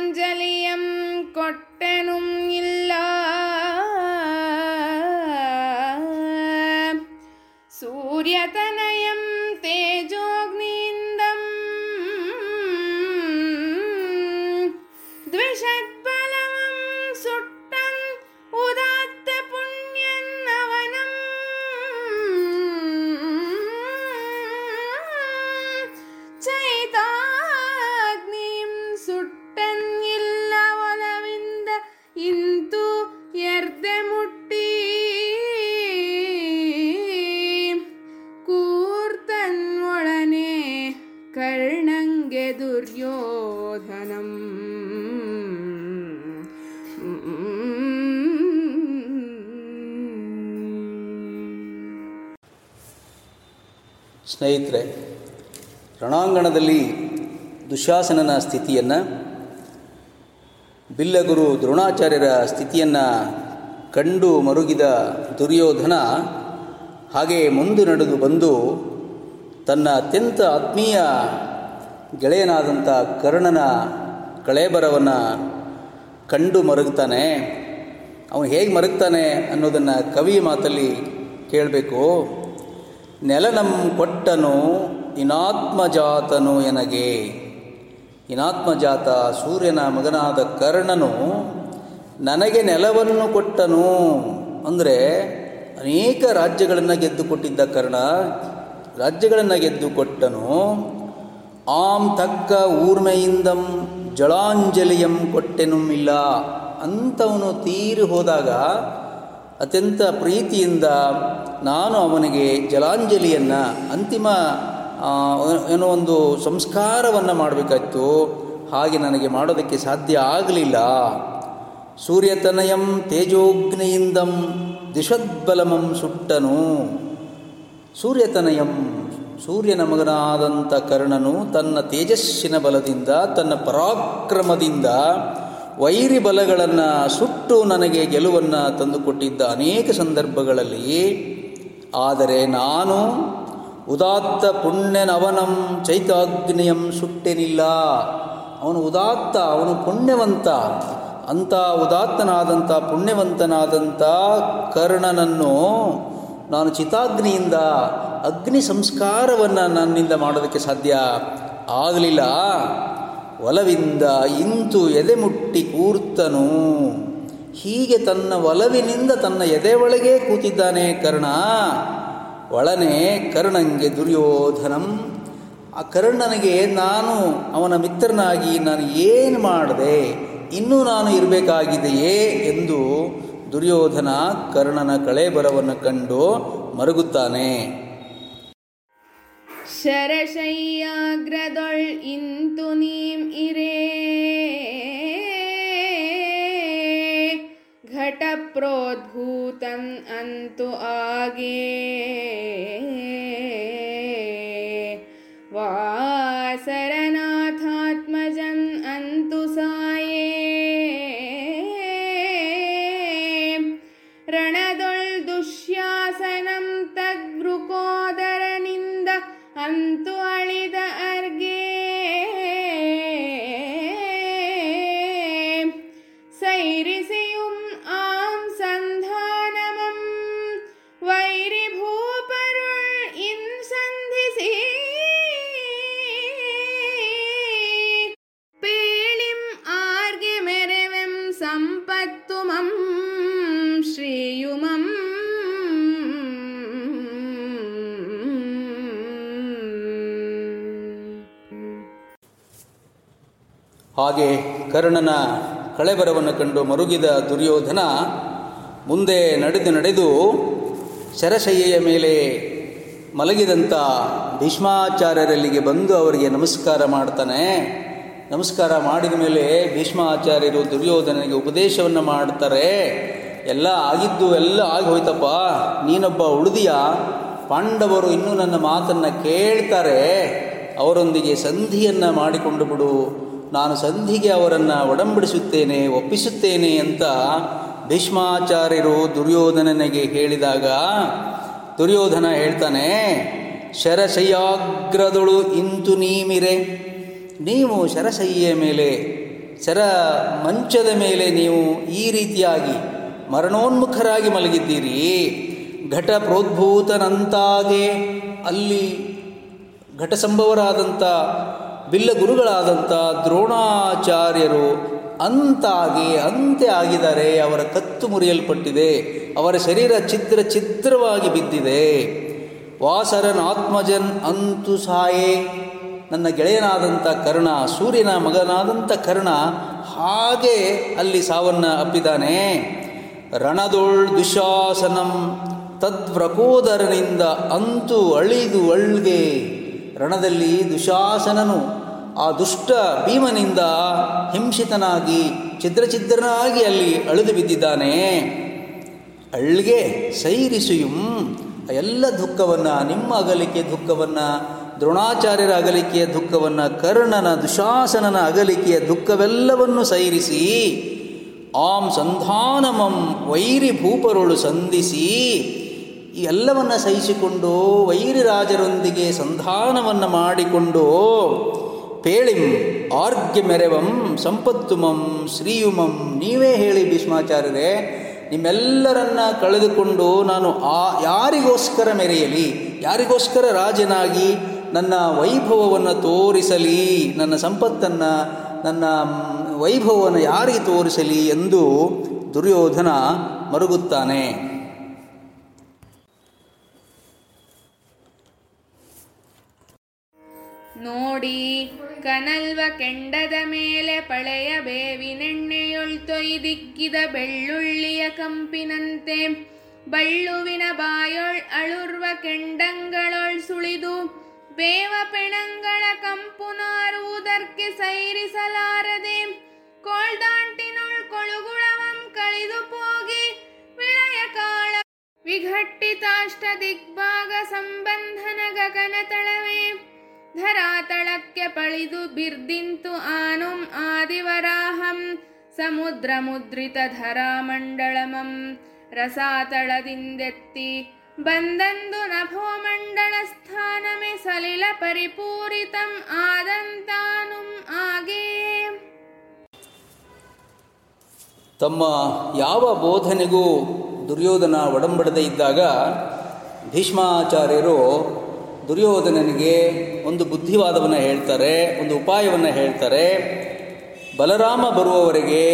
ಸ್ನೇಹಿತರೆ, ರಣಾಂಗಣದಲ್ಲಿ ದುಶಾಸನನ ಸ್ಥಿತಿಯನ್ನು, ಬಿಲ್ಲಗುರು ದ್ರೋಣಾಚಾರ್ಯರ ಸ್ಥಿತಿಯನ್ನು ಕಂಡು ಮರುಗಿದ ದುರ್ಯೋಧನ ಹಾಗೆ ಮುಂದೆ ನಡೆದು ಬಂದು ತನ್ನ ಅತ್ಯಂತ ಆತ್ಮೀಯ ಗೆಳೆಯನಾದಂಥ ಕರ್ಣನ ಕಳೇಬರವನ್ನು ಕಂಡು ಮರುಗ್ತಾನೆ. ಅವನು ಹೇಗೆ ಮರುಗ್ತಾನೆ ಅನ್ನೋದನ್ನು ಕವಿಯ ಮಾತಲ್ಲಿ ಕೇಳಬೇಕು. ನೆಲನಂ ಕೊಟ್ಟನು ಇನಾತ್ಮಜಾತನು ಎನಗೆ. ಇನಾತ್ಮಜಾತ ಸೂರ್ಯನ ಮಗನಾದ ಕರ್ಣನು, ನನಗೆ ನೆಲವನ್ನು ಕೊಟ್ಟನು. ಅಂದರೆ ಅನೇಕ ರಾಜ್ಯಗಳನ್ನು ಗೆದ್ದು ಕೊಟ್ಟಿದ್ದ ಕರ್ಣ, ರಾಜ್ಯಗಳನ್ನು ಗೆದ್ದು ಕೊಟ್ಟನು ಆಂ ತಕ್ಕ ಊರ್ಮೆಯಿಂದಂ ಜಳಾಂಜಲಿಯಂ ಕೊಟ್ಟೆನು ಇಲ್ಲ ಅಂಥವನು ತೀರಿ ಹೋದಾಗ ಅತ್ಯಂತ ಪ್ರೀತಿಯಿಂದ ನಾನು ಅವನಿಗೆ ಜಲಾಂಜಲಿಯನ್ನು ಅಂತಿಮ ಏನೋ ಒಂದು ಸಂಸ್ಕಾರವನ್ನು ಮಾಡಬೇಕಾಯ್ತು. ಹಾಗೆ ನನಗೆ ಮಾಡೋದಕ್ಕೆ ಸಾಧ್ಯ ಆಗಲಿಲ್ಲ. ಸೂರ್ಯತನಯಂ ತೇಜೋಗ್ನಿಯಿಂದಂ ದಿಶದ್ಬಲಮಂ ಸುಟ್ಟನು. ಸೂರ್ಯತನಯಂ ಸೂರ್ಯನ ಮಗನಾದಂಥ ಕರ್ಣನು ತನ್ನ ತೇಜಸ್ಸಿನ ಬಲದಿಂದ ತನ್ನ ಪರಾಕ್ರಮದಿಂದ ವೈರಿ ಬಲಗಳನ್ನು ಸುಟ್ಟು ನನಗೆ ಗೆಲುವನ್ನು ತಂದುಕೊಟ್ಟಿದ್ದ ಅನೇಕ ಸಂದರ್ಭಗಳಲ್ಲಿ ಆದರೆ ನಾನು ಉದಾತ್ತ ಪುಣ್ಯನವನಂ ಚೈತಾಗ್ನಿಯಂ ಸುಟ್ಟೆನಿಲ್ಲ. ಅವನು ಉದಾತ್ತ, ಅವನು ಪುಣ್ಯವಂತ, ಅಂಥ ಉದಾತ್ತನಾದಂಥ, ಪುಣ್ಯವಂತನಾದಂಥ ಕರ್ಣನನ್ನು ನಾನು ಚಿತಾಗ್ನಿಯಿಂದ, ಅಗ್ನಿ ಸಂಸ್ಕಾರವನ್ನು ನನ್ನಿಂದ ಮಾಡೋದಕ್ಕೆ ಸಾಧ್ಯ ಆಗಲಿಲ್ಲ. ಒಲವಿಂದ ಇಂತು ಎದೆ ಮುಟ್ಟಿ ಕೂರ್ತನು. ಹೀಗೆ ತನ್ನ ಒಲವಿನಿಂದ ತನ್ನ ಎದೆ ಒಳಗೆ ಕೂತಿದ್ದಾನೆ ಕರ್ಣ. ಒಳನೆ ಕರ್ಣಂಗೆ ದುರ್ಯೋಧನಂ. ಆ ಕರ್ಣನಿಗೆ ನಾನು ಅವನ ಮಿತ್ರನಾಗಿ ನಾನು ಏನು ಮಾಡಿದೆ? ಇನ್ನೂ ನಾನು ಇರಬೇಕಾಗಿದೆಯೇ? ಎಂದು ದುರ್ಯೋಧನ ಕರ್ಣನ ಕಳೆಬರವನ್ನು ಕಂಡು ಮರುಗುತ್ತಾನೆ. ಶರಶಯ್ಯಾಗ್ರದೊಳ್ ಇಂತು ನೀಂ ಇರೇ ಘಟಪ್ರೋದ್ಭೂತನ್ ಅಂತು ಆಗೇ ವಾಸರನಾಥಾತ್ಮಜನ್ ಹಾಗೆ ಕರ್ಣನ ಕಳೆಬರವನ್ನು ಕಂಡು ಮರುಗಿದ ದುರ್ಯೋಧನ ಮುಂದೆ ನಡೆದು ನಡೆದು ಶರಶಯ್ಯೆಯ ಮೇಲೆ ಮಲಗಿದಂಥ ಭೀಷ್ಮಾಚಾರ್ಯರಲ್ಲಿಗೆ ಬಂದು ಅವರಿಗೆ ನಮಸ್ಕಾರ ಮಾಡ್ತಾನೆ. ನಮಸ್ಕಾರ ಮಾಡಿದ ಮೇಲೆ ಭೀಷ್ಮಾಚಾರ್ಯರು ದುರ್ಯೋಧನನಿಗೆ ಉಪದೇಶವನ್ನು ಮಾಡ್ತಾರೆ. ಎಲ್ಲ ಆಗಿದ್ದು ಎಲ್ಲ ಆಗಿ ಹೋಯ್ತಪ್ಪ. ನೀನೊಬ್ಬ ಉಳಿದಿಯ ಪಾಂಡವರು ಇನ್ನೂ ನನ್ನ ಮಾತನ್ನು ಕೇಳ್ತಾರೆ. ಅವರೊಂದಿಗೆ ಸಂಧಿಯನ್ನು ಮಾಡಿಕೊಂಡು ಬಿಡು. ನಾನು ಸಂಧಿಗೆ ಅವರನ್ನು ಒಡಂಬಡಿಸುತ್ತೇನೆ, ಒಪ್ಪಿಸುತ್ತೇನೆ ಅಂತ ಭೀಷ್ಮಾಚಾರ್ಯರು ದುರ್ಯೋಧನನಿಗೆ ಹೇಳಿದಾಗ, ದುರ್ಯೋಧನ ಹೇಳ್ತಾನೆ ಶರಸಯ್ಯಾಗ್ರದಳು ಇಂತು ನೀಮಿರೆ. ನೀವು ಶರಶಯ್ಯ ಮೇಲೆ, ಶರ ಮಂಚದ ಮೇಲೆ ನೀವು ಈ ರೀತಿಯಾಗಿ ಮರಣೋನ್ಮುಖರಾಗಿ ಮಲಗಿದ್ದೀರಿ. ಘಟ ಪ್ರೋದ್ಭೂತನಂತಾಗೆ ಅಲ್ಲಿ ಘಟ ಸಂಭವರಾದಂಥ ಬಿಲ್ಲ ಗುರುಗಳಾದಂಥ ದ್ರೋಣಾಚಾರ್ಯರು ಅಂತಾಗಿ ಅಂತೆ ಆಗಿದ್ದಾರೆ, ಅವರ ಕತ್ತು ಮುರಿಯಲ್ಪಟ್ಟಿದೆ, ಅವರ ಶರೀರ ಛಿದ್ರ ಛಿದ್ರವಾಗಿ ಬಿದ್ದಿದೆ. ವಾಸರನ್ ಆತ್ಮಜನ್ ಅಂತು ಸಾಯೇ. ನನ್ನ ಗೆಳೆಯನಾದಂಥ ಕರ್ಣ, ಸೂರ್ಯನ ಮಗನಾದಂಥ ಕರ್ಣ ಹಾಗೆ ಅಲ್ಲಿ ಸಾವನ್ನ ಅಪ್ಪಿದ್ದಾನೆ. ರಣದೊಳ್ ದುಶಾಸನಂ ತದ್ವ್ರಕೋದರನಿಂದ ಅಂತೂ ಅಳಿದು ಅಳ್ಗೆ. ರಣದಲ್ಲಿ ದುಶಾಸನನು ಆ ದುಷ್ಟ ಭೀಮನಿಂದ ಹಿಂಸಿತನಾಗಿ ಛಿದ್ರಛಿದ್ರನಾಗಿ ಅಲ್ಲಿ ಅಳಿದು ಬಿದ್ದಿದ್ದಾನೆ. ಅಳ್ಗೆ ಸೈರಿಸುಯುಂ. ಎಲ್ಲ ದುಃಖವನ್ನು, ನಿಮ್ಮ ಅಗಲಿಕೆ ದುಃಖವನ್ನು, ದ್ರೋಣಾಚಾರ್ಯರ ಅಗಲಿಕೆಯ ದುಃಖವನ್ನು, ಕರ್ಣನ, ದುಶಾಸನನ ಅಗಲಿಕೆಯ ದುಃಖವೆಲ್ಲವನ್ನು ಸೈರಿಸಿ, ಆಂ ಸಂಧಾನಮಂ ವೈರಿ ಭೂಪರುಳು ಸಂಧಿಸಿ, ಈ ಎಲ್ಲವನ್ನು ಸಹಿಸಿಕೊಂಡು ವೈರಿ ರಾಜರೊಂದಿಗೆ ಸಂಧಾನವನ್ನು ಮಾಡಿಕೊಂಡು ಪೇಳಿಂ ಆರ್ಗ್ಯ ಮೆರೆವಂ ಸಂಪತ್ತುಮಂ ಶ್ರೀಯುಮಂ ನೀವೇ ಹೇಳಿ ಭೀಷ್ಮಾಚಾರ್ಯರೇ, ನಿಮ್ಮೆಲ್ಲರನ್ನ ಕಳೆದುಕೊಂಡು ನಾನು ಆ ಯಾರಿಗೋಸ್ಕರ ಮೆರೆಯಲಿ, ಯಾರಿಗೋಸ್ಕರ ರಾಜನಾಗಿ ನನ್ನ ವೈಭವವನ್ನು ತೋರಿಸಲಿ, ನನ್ನ ಸಂಪತ್ತನ್ನು, ನನ್ನ ವೈಭವವನ್ನು ಯಾರಿಗೆ ತೋರಿಸಲಿ ಎಂದು ದುರ್ಯೋಧನ ಮರುಗುತ್ತಾನೆ. ನೋಡಿ. ಕನಲ್ವ ಕೆಂಡದ ಮೇಲೆ ಪಳೆಯ ಬೇವಿನೆಣ್ಣೆಯೊಳ್ ತೊಯ್ದಿಕ್ಕಿದ ಬೆಳ್ಳುಳ್ಳಿಯ ಕಂಪಿನಂತೆ ಬಳ್ಳುವಿನ ಬಾಯೊಳ್ ಅಳುರ್ವ ಕೆಂಡಂಗಳೊಳ್ ಸುಳಿದು ಬೇವ ಪೆಣಂಗಳ ಕಂಪು ನಾರುವುದಕ್ಕೆ ಸೈರಿಸಲಾರದೆ ಕೋಳ್ದಾಂಟಿನೊಳ್ ಕೊಳುಗುಳವಂ ಕಳಿದು ಪೋಗಿ ವಿಳಯ ಕಾಳ ವಿಘಟ್ಟಿತಾಷ್ಟ ದಿಗ್ಭಾಗ ಸಂಬಂಧನ ಗಗನ ತಳವೇ. ಧರಾತಳಕ್ಕೆ ಪಳಿದು ಬಿರ್ದಿಂತು ಆನುಂ ಆದಿವರಾಹಂ ಸಮುದ್ರ ಮುದ್ರಿತ ಧರಾಮಂಡಳಮಂ ರಸಾತಳದಿಂದೆತ್ತಿ ಬಂದಂದು ನಭೋಮಂಡಳ ಸ್ಥಾನಮೆ ಸಲಿಲ ಪರಿಪೂರಿತಂ ಆದಂತಾನುಂ ಆಗೇ. ತಮ್ಮ ಯಾವ ಬೋಧನೆಗೂ ದುರ್ಯೋಧನ ಒಡಂಬಡದೇ ಇದ್ದಾಗ ಭೀಷ್ಮಾಚಾರ್ಯರು ದುರ್ಯೋಧನನಿಗೆ ಒಂದು ಬುದ್ಧಿವಾದವನ್ನು ಹೇಳ್ತಾರೆ, ಒಂದು ಉಪಾಯವನ್ನು ಹೇಳ್ತಾರೆ. ಬಲರಾಮ ಬರುವವರೆಗೆ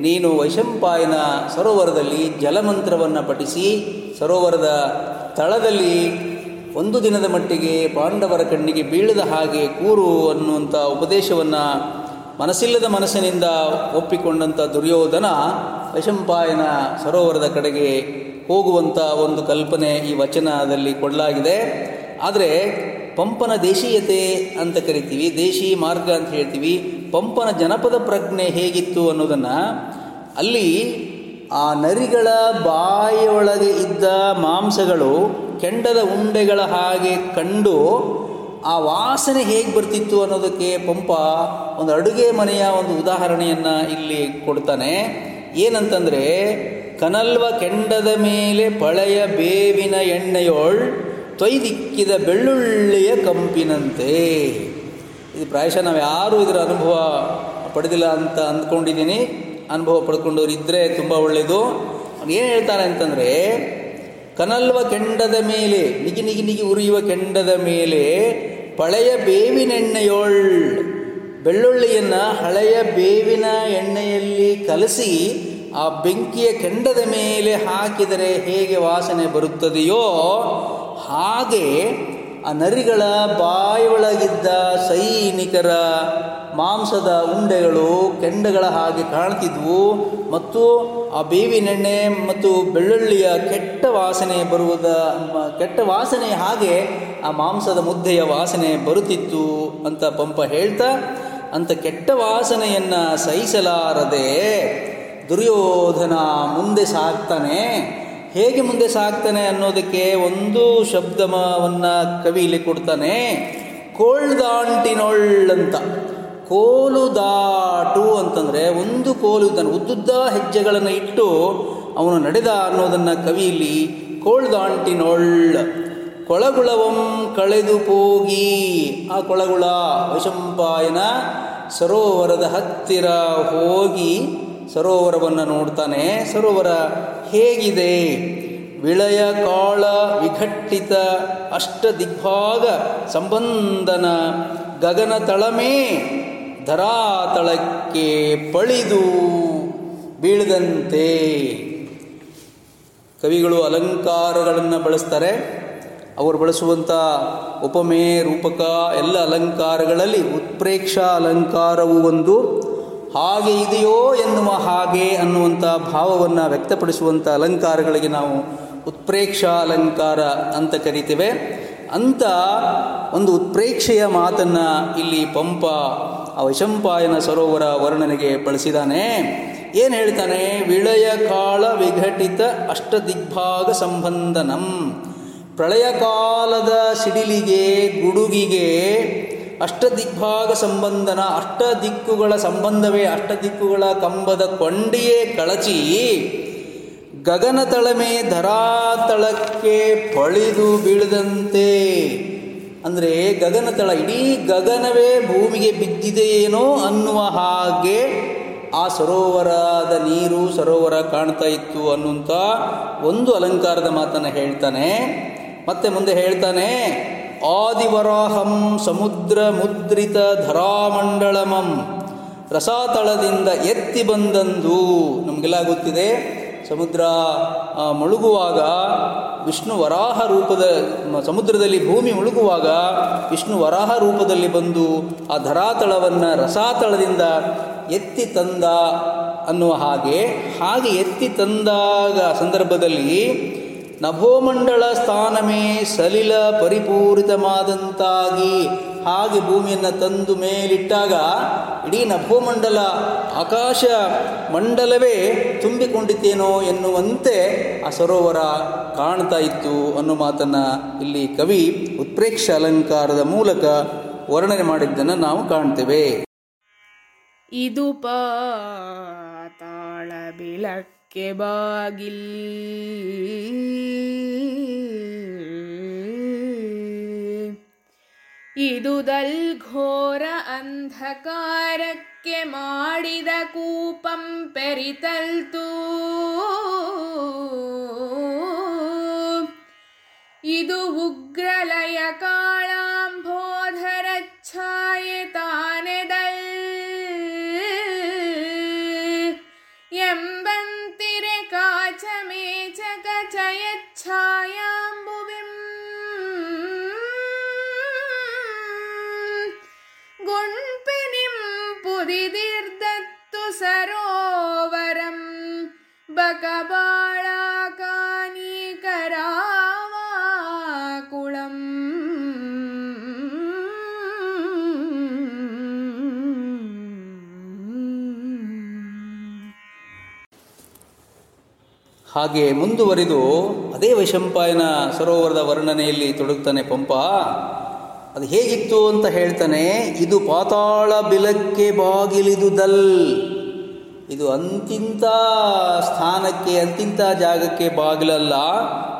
ನೀನು ವೈಶಂಪಾಯನ ಸರೋವರದಲ್ಲಿ ಜಲಮಂತ್ರವನ್ನು ಪಠಿಸಿ, ಸರೋವರದ ತಳದಲ್ಲಿ ಒಂದು ದಿನದ ಮಟ್ಟಿಗೆ ಪಾಂಡವರ ಕಣ್ಣಿಗೆ ಬೀಳದ ಹಾಗೆ ಕೂರು ಅನ್ನುವಂಥ ಉಪದೇಶವನ್ನು ಮನಸ್ಸಿಲ್ಲದ ಮನಸ್ಸಿನಿಂದ ಒಪ್ಪಿಕೊಂಡಂಥ ದುರ್ಯೋಧನ ವೈಶಂಪಾಯನ ಸರೋವರದ ಕಡೆಗೆ ಹೋಗುವಂಥ ಒಂದು ಕಲ್ಪನೆ ಈ ವಚನದಲ್ಲಿ ಕೊಡಲಾಗಿದೆ ಆದರೆ ಪಂಪನ ದೇಶೀಯತೆ ಅಂತ ಕರಿತೀವಿ, ದೇಶೀ ಮಾರ್ಗ ಅಂತ ಹೇಳ್ತೀವಿ. ಪಂಪನ ಜನಪದ ಪ್ರಜ್ಞೆ ಹೇಗಿತ್ತು ಅನ್ನೋದನ್ನು ಅಲ್ಲಿ ಆ ನರಿಗಳ ಬಾಯಿಯೊಳಗೆ ಇದ್ದ ಮಾಂಸಗಳು ಕೆಂಡದ ಉಂಡೆಗಳ ಹಾಗೆ ಕಂಡು ಆ ವಾಸನೆ ಹೇಗೆ ಬರ್ತಿತ್ತು ಅನ್ನೋದಕ್ಕೆ ಪಂಪ ಒಂದು ಅಡುಗೆ ಮನೆಯ ಒಂದು ಉದಾಹರಣೆಯನ್ನು ಇಲ್ಲಿ ಕೊಡ್ತಾನೆ. ಏನಂತಂದರೆ, ಕನಲ್ವ ಕೆಂಡದ ಮೇಲೆ ಪಳೆಯ ಬೇವಿನ ಎಣ್ಣೆಯೊಳ್ ತೊಯ್ದಿಕ್ಕಿದ ಬೆಳ್ಳುಳ್ಳಿಯ ಕಂಪಿನಂತೆ. ಇದು ಪ್ರಾಯಶಃ ನಾವು ಯಾರೂ ಇದರ ಅನುಭವ ಪಡೆದಿಲ್ಲ ಅಂತ ಅಂದ್ಕೊಂಡಿದ್ದೀನಿ. ಅನುಭವ ಪಡ್ಕೊಂಡವ್ರು ಇದ್ದರೆ ತುಂಬ ಒಳ್ಳೆಯದು ಅವ್ನು ಏನು ಹೇಳ್ತಾನೆ ಅಂತಂದರೆ, ಕನಲ್ವ ಕೆಂಡದ ಮೇಲೆ, ನಿಗಿ ನಿಗಿ ನಿಗಿ ಉರಿಯುವ ಕೆಂಡದ ಮೇಲೆ, ಪಳೆಯ ಬೇವಿನೆಣ್ಣೆಯೊಳ್ ಬೆಳ್ಳುಳ್ಳಿಯನ್ನು ಹಳೆಯ ಬೇವಿನ ಎಣ್ಣೆಯಲ್ಲಿ ಕಲಸಿ, ಆ ಬೆಂಕಿಯ ಕೆಂಡದ ಮೇಲೆ ಹಾಕಿದರೆ ಹೇಗೆ ವಾಸನೆ ಬರುತ್ತದೆಯೋ ಹಾಗೆ ಆ ನರಿಗಳ ಬಾಯೊಳಗಿದ್ದ ಸೈನಿಕರ ಮಾಂಸದ ಉಂಡೆಗಳು ಕೆಂಡಗಳ ಹಾಗೆ ಕಾಣ್ತಿದ್ವು ಮತ್ತು ಆ ಬೇವಿನೆಣ್ಣೆ ಮತ್ತು ಬೆಳ್ಳುಳ್ಳಿಯ ಕೆಟ್ಟ ವಾಸನೆ ಬರುವುದ, ಕೆಟ್ಟ ವಾಸನೆ ಹಾಗೆ ಆ ಮಾಂಸದ ಮುದ್ದೆಯ ವಾಸನೆ ಬರುತ್ತಿತ್ತು ಅಂತ ಪಂಪ ಹೇಳ್ತಾ, ಅಂತ ಕೆಟ್ಟ ವಾಸನೆಯನ್ನು ಸಹಿಸಲಾರದೆ ದುರ್ಯೋಧನ ಮುಂದೆ ಸಾಗ್ತಾನೆ ಹೇಗೆ ಮುಂದೆ ಸಾಗ್ತಾನೆ ಅನ್ನೋದಕ್ಕೆ ಒಂದು ಶಬ್ದವನ್ನು ಕವಿ ಇಲ್ಲಿ ಕೊಡ್ತಾನೆ. ಕೋಳ್ದಾಂಟಿನೊಳ್ ಅಂತ ಕೋಲು ದಾಟು ಅಂತಂದರೆ ಒಂದು ಕೋಲು ಇದ್ದಾನೆ ಉದ್ದುದ್ದ ಹೆಜ್ಜೆಗಳನ್ನು ಇಟ್ಟು ಅವನು ನಡೆದ ಅನ್ನೋದನ್ನು ಕವಿ ಇಲ್ಲಿ ಕೋಳ್ದಾಂಟಿನೊಳ್ ಕೊಳಗುಳವಂ ಕಳೆದು ಹೋಗಿ ಆ ಕೊಳಗುಳ ವಶಂಪಾಯನ ಸರೋವರದ ಹತ್ತಿರ ಹೋಗಿ ಸರೋವರವನ್ನು ನೋಡ್ತಾನೆ, ಸರೋವರ ಹೇಗಿದೆ? ವಿಳಯ, ಕಾಳ ವಿಘಟ್ಟಿತ ಅಷ್ಟ ದಿಗ್ಭಾಗ ಸಂಬಂಧನ ಗಗನ ತಳಮೇ ಧರಾತಳಕ್ಕೆ ಪಳಿದು ಬೀಳದಂತೆ. ಕವಿಗಳು ಅಲಂಕಾರಗಳನ್ನು ಬಳಸ್ತಾರೆ. ಅವರು ಬಳಸುವಂಥ ಉಪಮೇ, ರೂಪಕ, ಎಲ್ಲ ಅಲಂಕಾರಗಳಲ್ಲಿ ಉತ್ಪ್ರೇಕ್ಷಾ ಅಲಂಕಾರವು ಒಂದು. ಹಾಗೆ ಇದೆಯೋ ಎನ್ನುವ ಹಾಗೆ ಅನ್ನುವಂಥ ಭಾವವನ್ನು ವ್ಯಕ್ತಪಡಿಸುವಂಥ ಅಲಂಕಾರಗಳಿಗೆ ನಾವು ಉತ್ಪ್ರೇಕ್ಷಾ ಅಲಂಕಾರ ಅಂತ ಕರಿತೇವೆ. ಅಂಥ ಒಂದು ಉತ್ಪ್ರೇಕ್ಷೆಯ ಮಾತನ್ನು ಇಲ್ಲಿ ಪಂಪ ವೈಶಂಪಾಯನ ಸರೋವರ ವರ್ಣನೆಗೆ ಬಳಸಿದಾನೆ. ಏನು ಹೇಳ್ತಾನೆ? ವಿಳಯ ಕಾಳ ವಿಘಟಿತ ಅಷ್ಟದಿಗ್ಭಾಗ ಸಂಬಂಧನಂ. ಪ್ರಳಯ ಕಾಲದ ಸಿಡಿಲಿಗೆ, ಗುಡುಗಿಗೆ ಅಷ್ಟದಿಗ್ಭಾಗ ಸಂಬಂಧನ ಅಷ್ಟ ದಿಕ್ಕುಗಳ ಸಂಬಂಧವೇ ಅಷ್ಟ ದಿಕ್ಕುಗಳ ಕಂಬದ ಕೊಂಡಿಯೇ ಕಳಚಿ ಗಗನ ತಳಮೆ ಧರಾತಳಕ್ಕೆ ಪಳಿದು ಬೀಳದಂತೆ. ಅಂದರೆ ಗಗನತಳ ಇಡೀ ಗಗನವೇ ಭೂಮಿಗೆ ಬಿದ್ದಿದೆಯೇನೋ ಅನ್ನುವ ಹಾಗೆ ಆ ಸರೋವರದ ನೀರು, ಸರೋವರ ಕಾಣ್ತಾ ಇತ್ತು ಅನ್ನುವಂಥ ಒಂದು ಅಲಂಕಾರದ ಮಾತನ್ನು ಹೇಳ್ತಾನೆ. ಮತ್ತೆ ಮುಂದೆ ಹೇಳ್ತಾನೆ ಆದಿವರಾಹಂ ಸಮುದ್ರ ಮುದ್ರಿತ ಧರಾಮಂಡಳಮಂ. ರಸಾತಳದಿಂದ ಎತ್ತಿ ಬಂದಂದು. ನಮಗೆಲ್ಲ ಗೊತ್ತಿದೆ, ಸಮುದ್ರ ಮುಳುಗುವಾಗ ವಿಷ್ಣು ವರಾಹ ರೂಪದ ಸಮುದ್ರದಲ್ಲಿ ಭೂಮಿ ಮುಳುಗುವಾಗ ವಿಷ್ಣು ವರಾಹ ರೂಪದಲ್ಲಿ ಬಂದು ಆ ಧರಾತಳವನ್ನು ರಸಾತಳದಿಂದ ಎತ್ತಿ ತಂದ ಅನ್ನುವ ಹಾಗೆ ಹಾಗೆ ಎತ್ತಿ ತಂದಾಗ ಸಂದರ್ಭದಲ್ಲಿ ನಭೋಮಂಡಳ ಸ್ಥಾನಮೇ ಸಲಿಲ ಪರಿಪೂರಿತವಾದಂತಾಗಿ ಹಾಗೆ ಭೂಮಿಯನ್ನು ತಂದು ಮೇಲಿಟ್ಟಾಗ ಇಡೀ ನಭೋಮಂಡಲ ಆಕಾಶ ಮಂಡಲವೇ ತುಂಬಿಕೊಂಡಿತೇನೋ ಎನ್ನುವಂತೆ ಆ ಸರೋವರ ಕಾಣ್ತಾ ಇತ್ತು ಅನ್ನೋ ಮಾತನ್ನು ಇಲ್ಲಿ ಕವಿ ಉತ್ಪ್ರೇಕ್ಷ ಅಲಂಕಾರದ ಮೂಲಕ ವರ್ಣನೆ ಮಾಡಿದ್ದನ್ನು ನಾವು ಕಾಣ್ತೇವೆ. ಇದು ಪಾತಾಳ ಬೆಳಕ್ಕೆ ಬಾಗಿಲ್. ಇದು ದಲ್ಘೋರ ಅಂಧಕಾರಕ್ಕೆ ಮಾಡಿದ ಕೂಪಂ ಪೆರಿತಲ್ತು. ಇದು ಉಗ್ರಲಯ ಕಾಳಾಂಬೋಧರ ಛಾಯೆ ತಾನೆದಲ್ ಛಾಯಾಂಬುವಿಂ ಗುಣ್ಪಿನಿಂ ಪುದಿದಿರ್ದತ್ತು ಸರೋವರಂ. ಬಕಬಾಳಾಕಾನೀಕರಾವಾಕುಳಂ. ಹಾಗೆ ಮುಂದುವರಿದು ಅದೇ ವೈಶಂಪಾಯನ ಸರೋವರದ ವರ್ಣನೆಯಲ್ಲಿ ತೊಡಗ್ತಾನೆ ಪಂಪ. ಅದು ಹೇಗಿತ್ತು ಅಂತ ಹೇಳ್ತಾನೆ, ಇದು ಪಾತಾಳ ಬಿಲಕ್ಕೆ ಬಾಗಿಲಿದುದಲ್. ಇದು ಅಂತಿಂತ ಸ್ಥಾನಕ್ಕೆ, ಅಂತಿಂತ ಜಾಗಕ್ಕೆ ಬಾಗಿಲಲ್ಲ,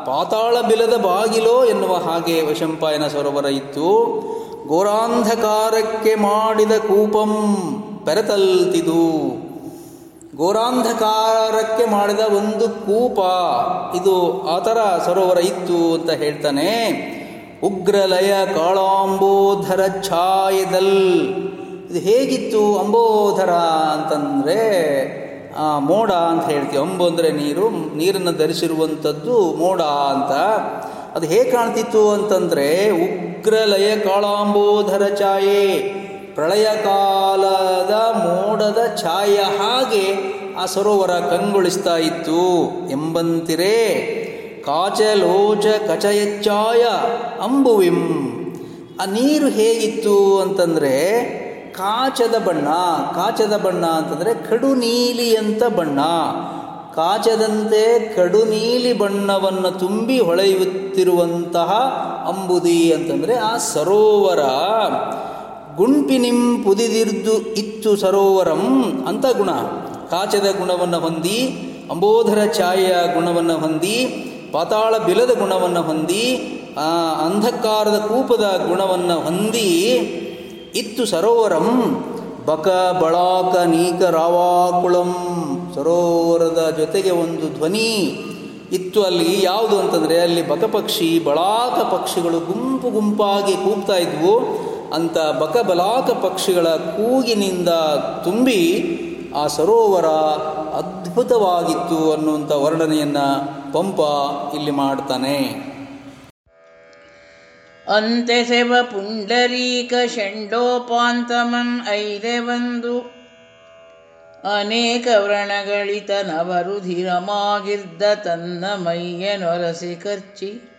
ಪಾತಾಳ ಬಿಲದ ಬಾಗಿಲೋ ಎನ್ನುವ ಹಾಗೆ ವಶಂಪಾಯನ ಸರೋವರ ಇತ್ತು. ಘೋರಾಂಧಕಾರಕ್ಕೆ ಮಾಡಿದ ಕೂಪಂ, ಪೆರತಲ್ತಿದು. ಘೋರಾಂಧಕಾರಕ್ಕೆ ಮಾಡಿದ ಒಂದು ಕೂಪ. ಇದು ಆ ಥರ ಸರೋವರ ಇತ್ತು ಅಂತ ಹೇಳ್ತಾನೆ. ಉಗ್ರಲಯ ಕಾಳಾಂಬೋಧರ ಛಾಯದಲ್. ಇದು ಹೇಗಿತ್ತು ಅಂಬೋಧರ ಅಂತಂದರೆ ಮೋಡ ಅಂತ ಹೇಳ್ತೀವಿ. ಅಂಬು ಅಂದರೆ ನೀರು. ನೀರನ್ನು ಧರಿಸಿರುವಂಥದ್ದು ಮೋಡ ಅಂತ. ಅದು ಹೇಗೆ ಕಾಣ್ತಿತ್ತು ಅಂತಂದರೆ, ಉಗ್ರಲಯ ಕಾಳಾಂಬೋಧರ ಛಾಯೆ. ಪ್ರಳಯ ಕಾಲದ ಮೋಡದ ಛಾಯ ಹಾಗೆ ಆ ಸರೋವರ ಕಂಗೊಳಿಸ್ತಾ ಇತ್ತು. ಎಂಬಂತಿರೇ, ಕಾಚಲೋಚ ಕಚಯಚ್ಚಾಯ ಅಂಬುವಿಂ. ಆ ನೀರು ಹೇಗಿತ್ತು ಅಂತಂದರೆ, ಕಾಚದ ಬಣ್ಣ ಕಾಚದ ಬಣ್ಣ ಅಂತಂದರೆ ಕಡು ನೀಲಿಯಂತ ಬಣ್ಣ. ಕಾಚದಂತೆ ಕಡು ನೀಲಿ ಬಣ್ಣವನ್ನು ತುಂಬಿ ಹೊಳೆಯುತ್ತಿರುವಂತಹ ಅಂಬುದಿ ಅಂತಂದರೆ ಆ ಸರೋವರ. ಗುಂಪಿನಿಂ ಪುದಿದಿರ್ದು ಇತ್ತು ಸರೋವರಂ ಅಂತ ಗುಣ. ಕಾಚದ ಗುಣವನ್ನು ಹೊಂದಿ, ಅಂಬೋಧರ ಛಾಯೆಯ ಗುಣವನ್ನು ಹೊಂದಿ, ಪಾತಾಳ ಬಿಲದ ಗುಣವನ್ನು ಹೊಂದಿ ಅಂಧಕಾರದ ಕೂಪದ ಗುಣವನ್ನು ಹೊಂದಿ ಇತ್ತು ಸರೋವರಂ. ಬಕ ಬಳಾಕ ನೀಕ ರಾವಾಕುಳಂ. ಸರೋವರದ ಜೊತೆಗೆ ಒಂದು ಧ್ವನಿ ಇತ್ತು ಅಲ್ಲಿ. ಯಾವುದು ಅಂತಂದರೆ ಅಲ್ಲಿ ಬಕಪಕ್ಷಿ, ಬಳಾಕ ಪಕ್ಷಿಗಳು ಗುಂಪು ಗುಂಪಾಗಿ ಕೂಗ್ತಾ ಇದ್ವು. ಅಂತ ಬಕಬಲಾಕ ಪಕ್ಷಿಗಳ ಕೂಗಿನಿಂದ ತುಂಬಿ ಆ ಸರೋವರ ಅದ್ಭುತವಾಗಿತ್ತು ಅನ್ನುವಂಥ ವರ್ಣನೆಯನ್ನು ಪಂಪ ಇಲ್ಲಿ ಮಾಡ್ತಾನೆ. ಅಂತೆಸೆವ ಪುಂಡರೀಕ ಷಂಡೋಪಾಂತಮಂ ಐದೆ ಬಂದು ಅನೇಕ ವ್ರಣಗಳಿತ ನವರುಧಿರಮಾಗಿರ್ದ ತನ್ನ ಮೈಯನೊರಸಿ ಖರ್ಚಿ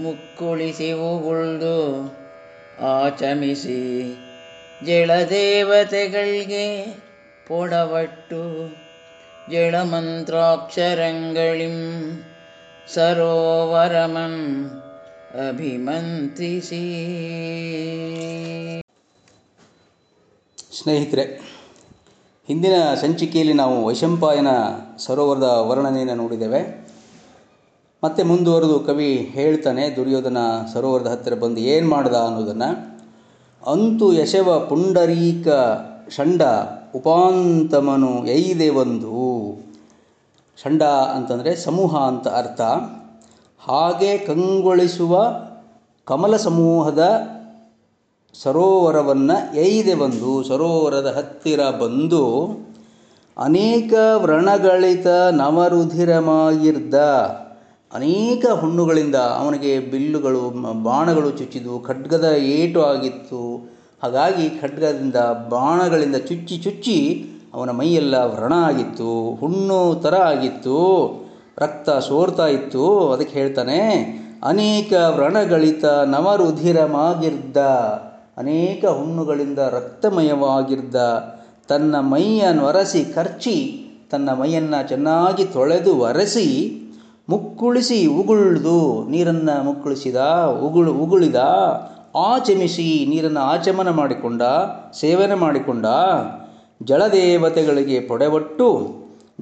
ಮುಕ್ಕುಳಿಸಿ ಉಗುಳ್ದು ಆಚಮಿಸಿ ಜಳದೇವತೆಗಳಿಗೆ ಪೊಡವಟ್ಟು ಜಳಮಂತ್ರಾಕ್ಷರಂಗಳಿಂ ಸರೋವರಮಂ ಅಭಿಮಂತ್ರಿಸಿ. ಸ್ನೇಹಿತರೆ ಹಿಂದಿನ ಸಂಚಿಕೆಯಲ್ಲಿ ನಾವು ವೈಶಂಪಾಯನ ಸರೋವರದ ವರ್ಣನೆಯನ್ನು ನೋಡಿದ್ದೇವೆ. ಮತ್ತೆ ಮುಂದುವರೆದು ಕವಿ ಹೇಳ್ತಾನೆ, ದುರ್ಯೋಧನ ಸರೋವರದ ಹತ್ತಿರ ಬಂದು ಏನು ಮಾಡ್ದ ಅನ್ನೋದನ್ನು, ಅಂತು ಯಶವ ಪುಂಡರೀಕ ಷಂಡ ಉಪಾಂತಮನು ಎಯ್ದೆ ಒಂದು. ಷಂಡ ಅಂತಂದರೆ ಸಮೂಹ ಅಂತ ಅರ್ಥ. ಹಾಗೆ ಕಂಗೊಳಿಸುವ ಕಮಲ ಸಮೂಹದ ಸರೋವರವನ್ನು ಎಯ್ದೆ ಒಂದು, ಸರೋವರದ ಹತ್ತಿರ ಬಂದು ಅನೇಕ ವ್ರಣಗಳಿತ ನವರುಧಿರಮಾಗಿರ್ದ ಅನೇಕ ಹುಣ್ಣುಗಳಿಂದ ಅವನಿಗೆ ಬಿಲ್ಲುಗಳು ಬಾಣಗಳು ಚುಚ್ಚಿದವು. ಖಡ್ಗದ ಏಟು ಆಗಿತ್ತು. ಹಾಗಾಗಿ ಖಡ್ಗದಿಂದ ಬಾಣಗಳಿಂದ ಚುಚ್ಚಿ ಚುಚ್ಚಿ ಅವನ ಮೈಯೆಲ್ಲ ವ್ರಣ ಆಗಿತ್ತು. ಹುಣ್ಣು ಥರ ಆಗಿತ್ತು. ರಕ್ತ ಸೋರ್ತಾ ಇತ್ತು. ಅದಕ್ಕೆ ಹೇಳ್ತಾನೆ, ಅನೇಕ ವ್ರಣಗಳಿತ ನವರುಧಿರಮಾಗಿರ್ದ, ಅನೇಕ ಹುಣ್ಣುಗಳಿಂದ ರಕ್ತಮಯವಾಗಿರ್ದ, ತನ್ನ ಮೈಯನ್ನು ಒರೆಸಿ ಖರ್ಚಿ ತನ್ನ ಮೈಯನ್ನು ಚೆನ್ನಾಗಿ ತೊಳೆದು ಒರೆಸಿ ಮುಕ್ಕುಳಿಸಿ ಉಗುಳ್ದು ನೀರನ್ನು ಮುಕ್ಕುಳಿಸಿದ, ಉಗುಳು, ಉಗುಳಿದ, ಆಚಮಿಸಿ ನೀರನ್ನು ಆಚಮನ ಮಾಡಿಕೊಂಡ, ಸೇವನೆ ಮಾಡಿಕೊಂಡ ಜಲದೇವತೆಗಳಿಗೆ ಪೊಡೆವಟ್ಟು,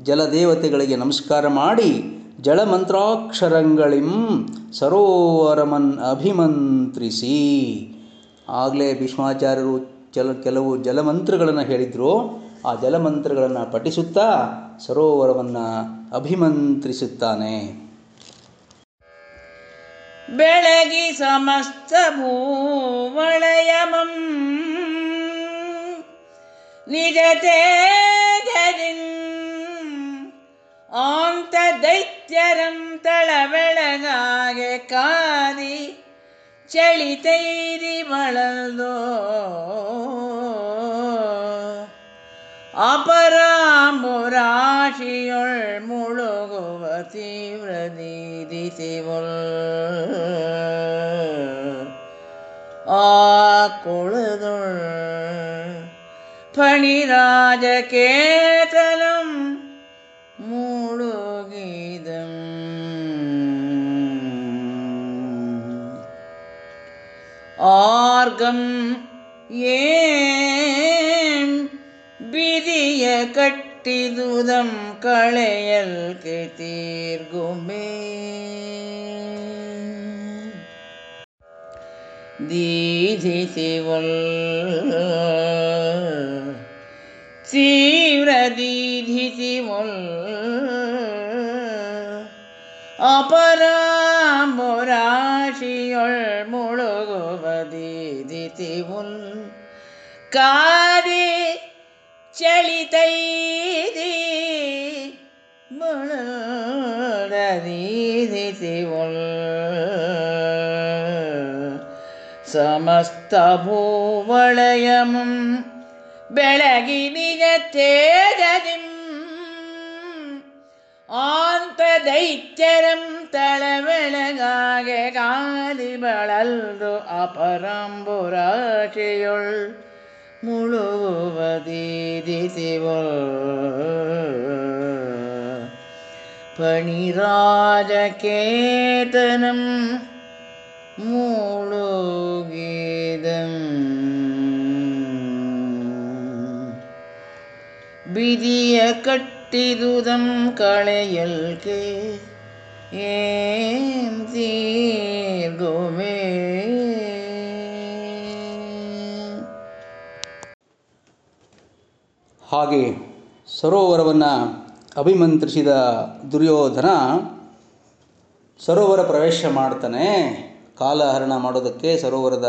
ಜಲದೇವತೆಗಳಿಗೆ ನಮಸ್ಕಾರ ಮಾಡಿ ಜಲಮಂತ್ರಾಕ್ಷರಂಗಳಿಂ ಸರೋವರಮನ್ ಅಭಿಮಂತ್ರಿಸಿ. ಆಗಲೇ ಭೀಷ್ಮಾಚಾರ್ಯರು ಚಲ, ಕೆಲವು ಜಲಮಂತ್ರಗಳನ್ನು ಹೇಳಿದರು. ಆ ಜಲಮಂತ್ರಗಳನ್ನು ಪಠಿಸುತ್ತಾ ಸರೋವರವನ್ನು ಅಭಿಮಂತ್ರಿಸುತ್ತಾನೆ. ಬೆಳಗಿ ಸಮಸ್ತ ಭೂವಳಯಮಂ ನಿಜ ಆಂತ ದೈತ್ಯರಂ ತಳಬೆಳಗಾಗೆ ಕಾದಿ ಚಳಿತೈರಿ ಬಳಲ್ದೋ அபராம்புராஷியுள் முழுகுவ தீவிர தீதி சிவுள். ஆ கொழுதுள். பணிராஜ கேதலம் மூழுகீதம். ஆர்கம் ஏம் விதிய கட்டிதுதம் களையல் தீர்குமே தீதி சிவல் தீவிர தீதி சிவல் ಅಪರಾಂಬುರಾಶಿಯೊಳ್ ಮುಳುಗುವದೀದಿತಿವುಲ್ ಕಾದಿ ಚಳಿತೈದಿ ಮುಳುದೀದಿತಿವುಲ್ ಸಮಸ್ತ ಭೂವಳಯಮಂ ಬೆಳಗಿ ನಿಜ ತೇಜದಿಂ ಆಂತ ದೈತ್ಯರಂ ತಳಬೆಳಗಾಗೆ ಗಾಲಿ ಬಳಲ್ದು ಅಪರಂಬುರಾಶಿಯೊಳ್ ಮುಳುವದೀದಿಸಿವೊಳ್ ಫಣಿರಾಜಕೇತನಂ ಮೂಳುಗೀದಂ ಬಿದಿಯ ಹಾಗೆ ಸರೋವರವನ್ನು ಅಭಿಮಂತ್ರಿಸಿದ ದುರ್ಯೋಧನ ಸರೋವರ ಪ್ರವೇಶ ಮಾಡ್ತಾನೆ. ಕಾಲಹರಣ ಮಾಡೋದಕ್ಕೆ ಸರೋವರದ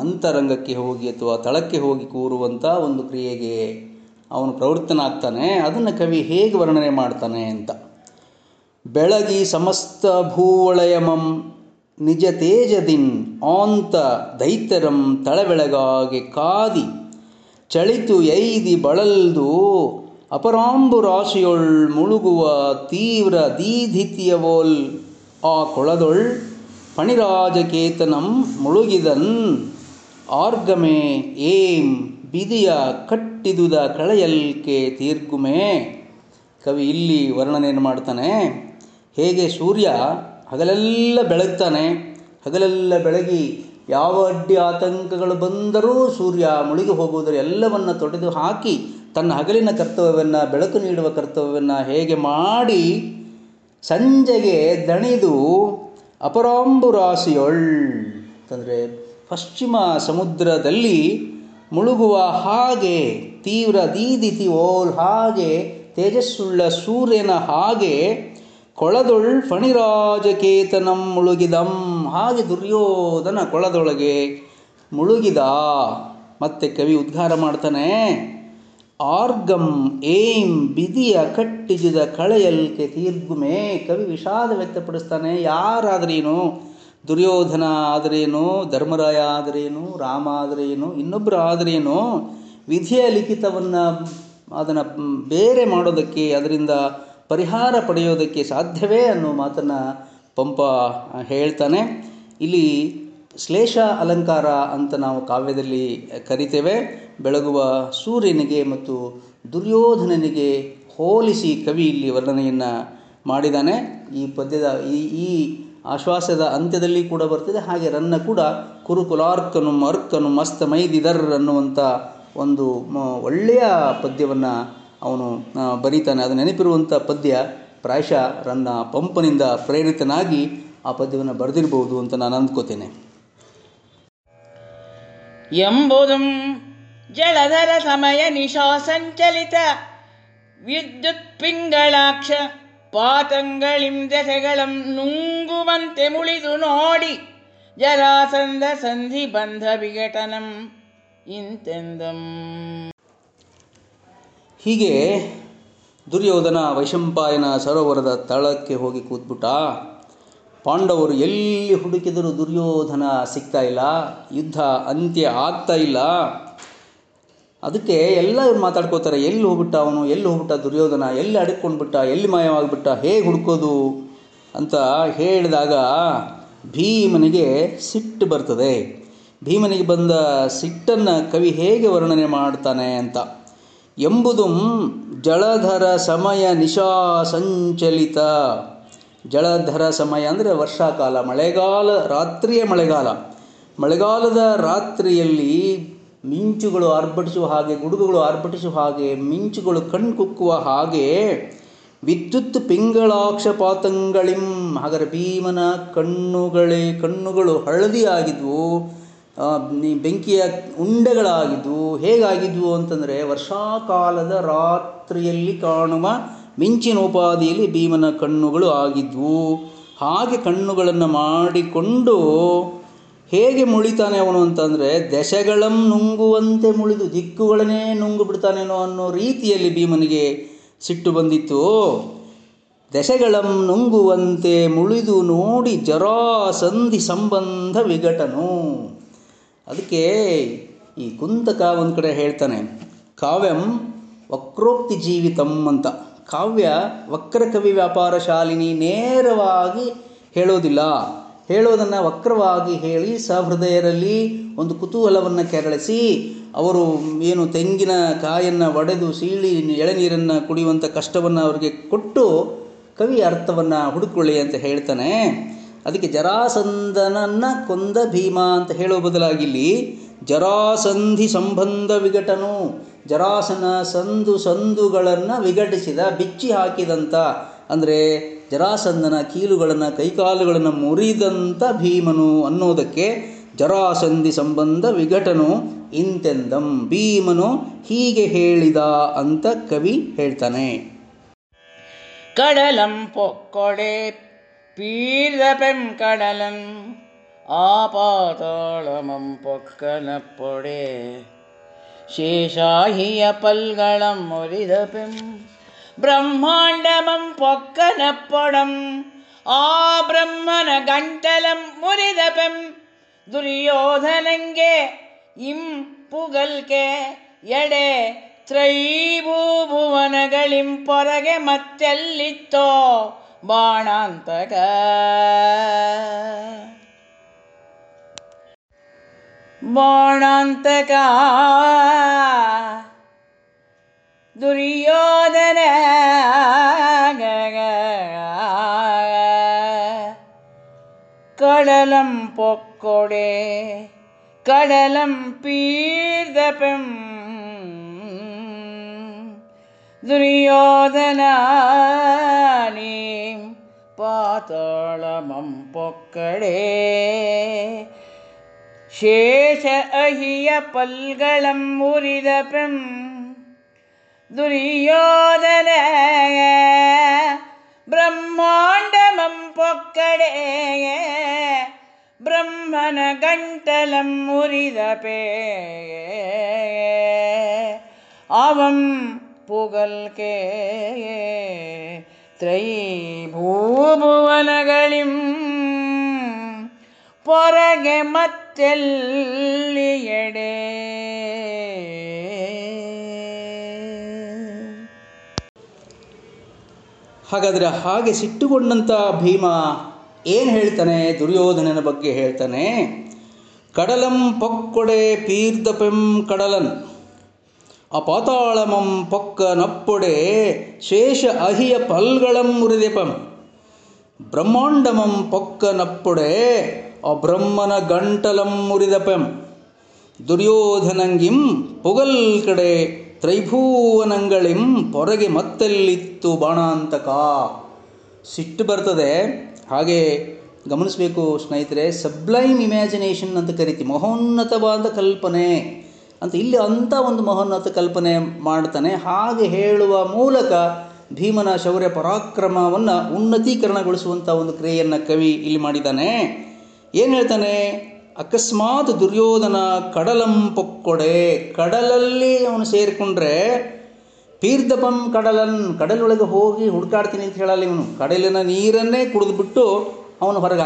ಅಂತರಂಗಕ್ಕೆ ಹೋಗಿ ಅಥವಾ ತಳಕ್ಕೆ ಹೋಗಿ ಕೂರುವಂಥ ಒಂದು ಕ್ರಿಯೆಗೆ ಅವನು ಪ್ರವೃತ್ತನಾಗ್ತಾನೆ. ಅದನ್ನು ಕವಿ ಹೇಗೆ ವರ್ಣನೆ ಮಾಡ್ತಾನೆ ಅಂತ. ಬೆಳಗಿ ಸಮಸ್ತ ಭೂವಳಯಮಂ ನಿಜ ತೇಜದಿನ್ ಆಂತ ದೈತ್ಯರಂ ತಳಬೆಳಗಾಗಿ ಕಾದಿ. ಚಳಿತು ಎಯ್ದಿ ಬಳಲ್ದು ಅಪರಾಂಬು ರಾಶಿಯೊಳ್ ಮುಳುಗುವ ತೀವ್ರ ದೀಧಿತಿಯವೋಲ್ ಆ ಕೊಳದೊಳ್ ಪಣಿರಾಜಕೇತನಂ ಮುಳುಗಿದನ್. ಆರ್ಗಮೆ ಏಂ ಬಿದಿಯ ಕಟ್ಟಿದುದ ಕಳೆಯಲ್ಕೆ ತೀರ್ಗುಮೆ. ಕವಿ ಇಲ್ಲಿ ವರ್ಣನೆಯನ್ನು ಮಾಡ್ತಾನೆ. ಹೇಗೆ ಸೂರ್ಯ ಹಗಲೆಲ್ಲ ಬೆಳಗ್ತಾನೆ, ಹಗಲೆಲ್ಲ ಬೆಳಗಿ ಯಾವ ಅಡ್ಡಿ ಆತಂಕಗಳು ಬಂದರೂ ಸೂರ್ಯ ಮುಳುಗಿ ಹೋಗುವುದರ ಎಲ್ಲವನ್ನು ತೊಡೆದು ಹಾಕಿ ತನ್ನ ಹಗಲಿನ ಕರ್ತವ್ಯವನ್ನು, ಬೆಳಕು ನೀಡುವ ಕರ್ತವ್ಯವನ್ನು ಹೇಗೆ ಮಾಡಿ ಸಂಜೆಗೆ ದಣಿದು ಅಪರಾಂಬುರಾಸಿಯೊಳ್ ಅಂತಂದರೆ ಪಶ್ಚಿಮ ಸಮುದ್ರದಲ್ಲಿ ಮುಳುಗುವ ಹಾಗೆ, ತೀವ್ರ ದೀದಿತಿ ಓಲ್ ಹಾಗೆ, ತೇಜಸ್ಸುಳ್ಳ ಸೂರ್ಯನ ಹಾಗೆ, ಕೊಳದೊಳ್ ಫಣಿರಾಜಕೇತನಂ ಮುಳುಗಿದಂ. ಹಾಗೆ ದುರ್ಯೋಧನ ಕೊಳದೊಳಗೆ ಮುಳುಗಿದ. ಮತ್ತೆ ಕವಿ ಉದ್ಗಾರ ಮಾಡ್ತಾನೆ, ಆರ್ಗಂ ಏಂ ಬಿದಿಯ ಕಟ್ಟಿಜಿದ ಕಳೆಯಲ್ಕೆ ತೀರ್ಗುಮೆ. ಕವಿ ವಿಷಾದ ವ್ಯಕ್ತಪಡಿಸ್ತಾನೆ, ಯಾರಾದ್ರೇನು? ದುರ್ಯೋಧನ ಆದರೇನು? ಧರ್ಮರಾಯ ಆದರೇನು? ರಾಮ ಆದರೇನು? ಇನ್ನೊಬ್ಬರು ಆದರೇನು? ವಿಧಿಯ ಲಿಖಿತವನ್ನು ಅದನ್ನು ಬೇರೆ ಮಾಡೋದಕ್ಕೆ, ಅದರಿಂದ ಪರಿಹಾರ ಪಡೆಯೋದಕ್ಕೆ ಸಾಧ್ಯವೇ? ಅನ್ನೋ ಮಾತನ್ನು ಪಂಪ ಹೇಳ್ತಾನೆ, ಇಲ್ಲಿ ಶ್ಲೇಷ ಅಲಂಕಾರ ಅಂತ ನಾವು ಕಾವ್ಯದಲ್ಲಿ ಕರಿತೇವೆ, ಬೆಳಗುವ ಸೂರ್ಯನಿಗೆ ಮತ್ತು ದುರ್ಯೋಧನನಿಗೆ ಹೋಲಿಸಿ ಕವಿ ಇಲ್ಲಿ ವರ್ಣನೆಯನ್ನು ಮಾಡಿದ್ದಾನೆ ಈ ಪದ್ಯದ, ಈ ಈ ಆಶ್ವಾಸದ ಅಂತ್ಯದಲ್ಲಿ ಕೂಡ ಬರ್ತದೆ, ಹಾಗೆ ರನ್ನ ಕೂಡ ಕುರುಕುಲಾರ್ಕನು ಅರ್ಕನು ಮಸ್ತ ಮೈದಿದರ್ ಅನ್ನುವಂಥ ಒಂದು ಒಳ್ಳೆಯ ಪದ್ಯವನ್ನು ಅವನು ಬರೀತಾನೆ. ಅದು ನೆನಪಿರುವಂಥ ಪದ್ಯ. ಪ್ರಾಯಶಃ ರನ್ನ ಪಂಪನಿಂದ ಪ್ರೇರಿತನಾಗಿ ಆ ಪದ್ಯವನ್ನು ಬರೆದಿರ್ಬೋದು ಅಂತ ನಾನು ಅಂದ್ಕೋತೇನೆ. ಎಂಬುದು ಜಲಧರ ಸಮಯ ನಿಶಾ ಸಂಚಲಿತ ವಿದ್ಯುತ್ ಪಿಂಗಳಾಕ್ಷ ಪಾತಂಗಳಿಂ ದೆಸೆಗಳಂ ನುಂಗುವಂತೆ ಮುಳಿದು ನೋಡಿ ಜರಾಸಂಧ ಸಂಧಿ ಬಂಧ ವಿಘಟನಂ ಇಂತೆಂದಂ. ಹೀಗೆ ದುರ್ಯೋಧನ ವೈಶಂಪಾಯನ ಸರೋವರದ ತಳಕ್ಕೆ ಹೋಗಿ ಕೂತ್ಬಿಟ್ಟ. ಪಾಂಡವರು ಎಲ್ಲಿ ಹುಡುಕಿದರೂ ದುರ್ಯೋಧನ ಸಿಗ್ತಾ ಇಲ್ಲ, ಯುದ್ಧ ಅಂತ್ಯ ಆಗ್ತಾ ಇಲ್ಲ. ಅದಕ್ಕೆ ಎಲ್ಲ ಮಾತಾಡ್ಕೋತಾರೆ, ಎಲ್ಲಿ ಹೋಗ್ಬಿಟ್ಟ ಅವನು, ಎಲ್ಲಿ ಹೋಗ್ಬಿಟ್ಟ ದುರ್ಯೋಧನ, ಎಲ್ಲಿ ಅಡ್ಕೊಂಡ್ಬಿಟ್ಟ, ಎಲ್ಲಿ ಮಾಯವಾಗಿಬಿಟ್ಟ, ಹೇಗೆ ಹುಡ್ಕೋದು ಅಂತ ಹೇಳಿದಾಗ ಭೀಮನಿಗೆ ಸಿಟ್ಟು ಬರ್ತದೆ. ಭೀಮನಿಗೆ ಬಂದ ಸಿಟ್ಟನ್ನು ಕವಿ ಹೇಗೆ ವರ್ಣನೆ ಮಾಡ್ತಾನೆ ಅಂತ. ಎಂಬುದು ಜಳಧರ ಸಮಯ ನಿಶಾ ಸಂಚಲಿತ. ಜಳಧರ ಸಮಯ ಅಂದರೆ ವರ್ಷಾಕಾಲ, ಮಳೆಗಾಲ, ರಾತ್ರಿಯ ಮಳೆಗಾಲ. ಮಳೆಗಾಲದ ರಾತ್ರಿಯಲ್ಲಿ ಮಿಂಚುಗಳು ಆರ್ಭಟಿಸುವ ಹಾಗೆ, ಗುಡುಗುಗಳು ಆರ್ಭಟಿಸುವ ಹಾಗೆ, ಮಿಂಚುಗಳು ಕಣ್ಕುಕ್ಕುವ ಹಾಗೆ ವಿದ್ಯುತ್ ಪಿಂಗಳಾಕ್ಷಪಾತಂಗಳಿಂ. ಹಾಗಾದರೆ ಭೀಮನ ಕಣ್ಣುಗಳೇ ಕಣ್ಣುಗಳು ಹಳದಿಯಾಗಿದ್ವು. ಬೆಂಕಿಯ ಉಂಡೆಗಳಾಗಿದ್ವು ಹೇಗಾಗಿದ್ವು ಅಂತಂದರೆ ವರ್ಷಾಕಾಲದ ರಾತ್ರಿಯಲ್ಲಿ ಕಾಣುವ ಮಿಂಚಿನೋಪಾದಿಯಲ್ಲಿ ಭೀಮನ ಕಣ್ಣುಗಳು ಆಗಿದ್ವು. ಹಾಗೆ ಕಣ್ಣುಗಳನ್ನು ಮಾಡಿಕೊಂಡು ಹೇಗೆ ಮುಳಿತಾನೆ ಅವನು ಅಂತಂದರೆ ದಶಗಳಂ ನುಂಗುವಂತೆ ಮುಳಿದು ದಿಕ್ಕುಗಳನ್ನೇ ನುಂಗು ಬಿಡ್ತಾನೇನೋ ಅನ್ನೋ ರೀತಿಯಲ್ಲಿ ಭೀಮನಿಗೆ ಸಿಟ್ಟು ಬಂದಿತ್ತು. ದಶಗಳಂ ನುಂಗುವಂತೆ ಮುಳಿದು ನೋಡಿ ಜರಾಸಂಧಿ ಸಂಬಂಧ ವಿಘಟನು. ಅದಕ್ಕೆ ಈ ಕುಂತಕ ಒಂದು ಕಡೆ ಹೇಳ್ತಾನೆ, ಕಾವ್ಯಂ ವಕ್ರೋಕ್ತಿ ಜೀವಿತಂ ಅಂತ. ಕಾವ್ಯ ವಕ್ರಕವಿ ವ್ಯಾಪಾರ ಶಾಲಿನಿ ನೇರವಾಗಿ ಹೇಳೋದಿಲ್ಲ. ಹೇಳೋದನ್ನು ವಕ್ರವಾಗಿ ಹೇಳಿ ಸಹೃದಯರಲ್ಲಿ ಒಂದು ಕುತೂಹಲವನ್ನು ಕೆರಳಿಸಿ, ಅವರು ಏನು ತೆಂಗಿನ ಕಾಯನ್ನು ಒಡೆದು ಸೀಳಿ ಎಳೆನೀರನ್ನು ಕುಡಿಯುವಂಥ ಕಷ್ಟವನ್ನು ಅವರಿಗೆ ಕೊಟ್ಟು ಕವಿ ಅರ್ಥವನ್ನು ಹುಡುಕೊಳ್ಳಿ ಅಂತ ಹೇಳ್ತಾನೆ. ಅದಕ್ಕೆ ಜರಾಸಂಧನನ್ನ ಕೊಂದ ಭೀಮ ಅಂತ ಹೇಳೋ ಬದಲಾಗಿಲ್ಲಿ ಜರಾಸಂಧಿ ಸಂಬಂಧ ವಿಘಟನು, ಜರಾಸನ ಸಂದು ಸಂದುಗಳನ್ನು ವಿಘಟಿಸಿದ, ಬಿಚ್ಚಿ ಹಾಕಿದಂಥ ಅಂದರೆ ಜರಾಸಂದನ ಕೀಲುಗಳನ್ನು, ಕೈಕಾಲುಗಳನ್ನು ಮುರಿದಂಥ ಭೀಮನು ಅನ್ನೋದಕ್ಕೆ ಜರಾಸಂಧಿ ಸಂಬಂಧ ವಿಘಟನು ಇಂತೆಂದಂ. ಭೀಮನು ಹೀಗೆ ಹೇಳಿದ ಅಂತ ಕವಿ ಹೇಳ್ತಾನೆ. ಕಡಲಂ ಪೊಕ್ಕೊಡೆ ಪೀರ್ದಪೆಂ ಕಡಲಂ ಆಪಾತೋಳಮಂ ಪೊಕ್ಕನಪ್ಪೊಡೆ. ಶೀ ಸಾಹಿಯ ಪಲ್ಗಳಂ ಮುರಿದಪೆಂ ಬ್ರಹ್ಮಾಂಡಮಂ ಪೊಕ್ಕನಪ್ಪೊಡಂ ಆ ಬ್ರಹ್ಮನ ಗಂಟಲಂ ಮುರಿದಪೆಂ ದುರ್ಯೋಧನಂಗೆ ಇಂ ಪುಗಲ್ಕೆ ಎಡೆ ತ್ರೈಭೂಭುವನಗಳಿಂ ಪೊರಗೆ ಮತ್ತೆಲ್ಲಿತ್ತೋ बाणान्तक बाणान्तका दुर्योधन कडलं पोक्कोडे कडलं पीर्दपे துரியோதனானே பாதாளமம் பொக்கடே. சேஷ அகிய பல்களம் உரித பெண் துரியோதன பிரம்மாண்டமம் பொக்கடே. பிரம்மண கண்டலம் உரித பே அவம் ಪುಗಲ್ಕೆ ತ್ರೈಭೂಭುವನಗಳಿಂ ಪೊರಗೆ ಮತ್ತೆಲ್ಲಿಯಡೆ ಹಾಗಾದರೆ ಹಾಗೆ ಸಿಟ್ಟುಗೊಂಡಂಥ ಭೀಮ ಏನು ಹೇಳ್ತಾನೆ? ದುರ್ಯೋಧನನ ಬಗ್ಗೆ ಹೇಳ್ತಾನೆ. ಕಡಲಂ ಪೊಕ್ಕೊಡೆ ಪೀರ್ದಪೆಂ ಕಡಲನ್. ಅಪಾತಾಳಮಂ ಪೊಕ್ಕ ನಪ್ಪೊಡೆ ಶೇಷ ಅಹಿಯ ಪಲ್ಗಳಂ ಮುರಿದೆಪಂ. ಬ್ರಹ್ಮಾಂಡಮಂ ಪೊಕ್ಕ ನಪ್ಪೊಡೆ ಅಬ್ರಹ್ಮನ ಗಂಟಲಂ ಮುರಿದಪಂ. ದುರ್ಯೋಧನಂಗಿಂ ಪುಗಲ್ ಕಡೆ ತ್ರೈಭೂವನಂಗಳಿಂ ಪೊರಗೆ ಮತ್ತೆಲ್ಲಿತ್ತು ಬಾಣಾಂತಕ. ಸಿಟ್ಟು ಬರ್ತದೆ. ಹಾಗೆ ಗಮನಿಸಬೇಕು ಸ್ನೇಹಿತರೆ, ಸಬ್ಲೈಮ್ ಇಮ್ಯಾಜಿನೇಷನ್ ಅಂತ ಕರಿತೀವಿ. ಮಹೋನ್ನತವಾದ ಕಲ್ಪನೆ. ಅಂತ ಇಲ್ಲಿ ಅಂಥ ಒಂದು ಮಹೋನ್ನತ ಕಲ್ಪನೆ ಮಾಡ್ತಾನೆ. ಹಾಗೆ ಹೇಳುವ ಮೂಲಕ ಭೀಮನ ಶೌರ್ಯ ಪರಾಕ್ರಮವನ್ನು ಉನ್ನತೀಕರಣಗೊಳಿಸುವಂಥ ಒಂದು ಕ್ರಿಯೆಯನ್ನು ಕವಿ ಇಲ್ಲಿ ಮಾಡಿದ್ದಾನೆ. ಏನು ಹೇಳ್ತಾನೆ? ಅಕಸ್ಮಾತ್ ದುರ್ಯೋಧನ ಕಡಲಂ ಪೊಕ್ಕೊಡೆ ಕಡಲಲ್ಲಿ ಅವನು ಸೇರಿಕೊಂಡ್ರೆ ಪೀರ್ದಪಂ ಕಡಲನ್, ಕಡಲೊಳಗೆ ಹೋಗಿ ಹುಡುಕಾಡ್ತೀನಿ ಅಂತ ಹೇಳಲ್ಲ ಇವನು. ಕಡಲಿನ ನೀರನ್ನೇ ಕುಡಿದ್ಬಿಟ್ಟು ಅವನು ಹೊರಗೆ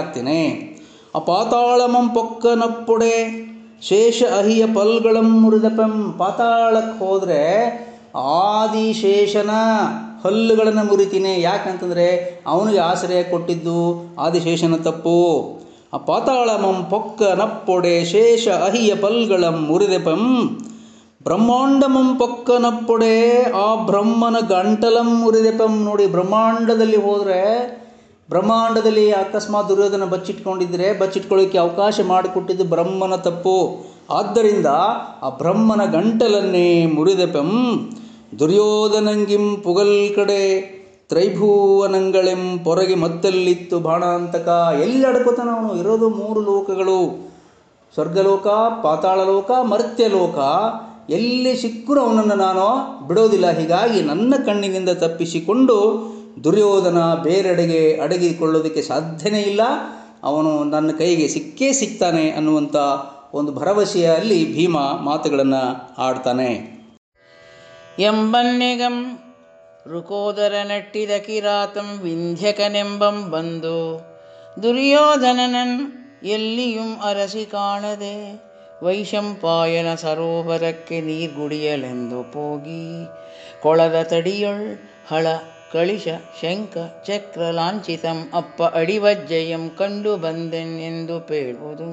ಆ ಪಾತಾಳಮಂ ಪೊಕ್ಕನಪ್ಪೊಡೆ ಶೇಷ ಅಹಿಯ ಪಲ್ಗಳಂ ಮುರಿದಪಂ. ಪಾತಾಳಕ್ಕೆ ಹೋದರೆ ಆದಿಶೇಷನ ಹಲ್ಲುಗಳನ್ನು ಮುರಿತೀನಿ. ಯಾಕಂತಂದರೆ ಅವನಿಗೆ ಆಶ್ರಯ ಕೊಟ್ಟಿದ್ದು ಆದಿಶೇಷನ ತಪ್ಪು. ಆ ಪಾತಾಳಮಂ ಪೊಕ್ಕ ನಪ್ಪೊಡೆ ಶೇಷ ಅಹಿಯ ಪಲ್ಗಳಂ ಮುರಿದಪಂ. ಬ್ರಹ್ಮಾಂಡಮಂ ಪೊಕ್ಕನಪ್ಪೊಡೆ ಆ ಬ್ರಹ್ಮನ ಗಂಟಲಂ ಮುರಿದಪಂ. ನೋಡಿ ಬ್ರಹ್ಮಾಂಡದಲ್ಲಿ ಹೋದರೆ ಬ್ರಹ್ಮಾಂಡದಲ್ಲಿ ಅಕಸ್ಮಾತ್ ದುರ್ಯೋಧನ ಬಚ್ಚಿಟ್ಕೊಂಡಿದ್ದರೆ ಬಚ್ಚಿಟ್ಕೊಳ್ಳೋಕ್ಕೆ ಅವಕಾಶ ಮಾಡಿಕೊಟ್ಟಿದ್ದು ಬ್ರಹ್ಮನ ತಪ್ಪು. ಆದ್ದರಿಂದ ಆ ಬ್ರಹ್ಮನ ಗಂಟಲನ್ನೇ ಮುರಿದೆಪೆಂ ದುರ್ಯೋಧನಂಗಿಂ ಪುಗಲ್ ಕಡೆ ತ್ರೈಭುವನಂಗಳೆಂ ಪೊರಗೆ ಮತ್ತಲ್ಲಿತ್ತು ಬಾಣಾಂತಕ. ಎಲ್ಲಿ ಅಡ್ಕೋತಾನ ಅವನು? ಇರೋದು ಮೂರು ಲೋಕಗಳು. ಸ್ವರ್ಗಲೋಕ, ಪಾತಾಳಲೋಕ, ಮರ್ತ್ಯಲೋಕ. ಎಲ್ಲಿ ಸಿಕ್ಕರೂ ಅವನನ್ನು ನಾನು ಬಿಡೋದಿಲ್ಲ. ಹೀಗಾಗಿ ನನ್ನ ಕಣ್ಣಿನಿಂದ ತಪ್ಪಿಸಿಕೊಂಡು ದುರ್ಯೋಧನ ಬೇರೆಡೆಗೆ ಅಡಗಿಕೊಳ್ಳೋದಕ್ಕೆ ಸಾಧ್ಯನೇ ಇಲ್ಲ. ಅವನು ನನ್ನ ಕೈಗೆ ಸಿಕ್ಕೇ ಸಿಗ್ತಾನೆ ಅನ್ನುವಂಥ ಒಂದು ಭರವಸೆಯಲ್ಲಿ ಭೀಮ ಮಾತುಗಳನ್ನು ಆಡ್ತಾನೆ. ಎಂಬನ್ನಿಗಂ ರುಕೋದರ ನಟ್ಟಿದ ಕಿರಾತಂ ವಿಂಧ್ಯಕನೆಂಬಂ ಬಂದು ದುರ್ಯೋಧನನನ್ ಎಲ್ಲಿಯೂ ಅರಸಿ ಕಾಣದೆ ವೈಶಂಪಾಯನ ಸರೋವರಕ್ಕೆ ನೀರ್ಗುಡಿಯಲೆಂದು ಪೋಗಿ ಕೊಳದ ತಡಿಯೊಳ್ ಹಳ ಕಳಿಶ, ಶಂಖ, ಚಕ್ರ ಲಾಂಛಿತಂ ಅಪ್ಪ ಅಡಿವಜ್ಜಯಂ ಕಂಡು ಬಂದೆನೆಂದು ಪೇಳುವುದು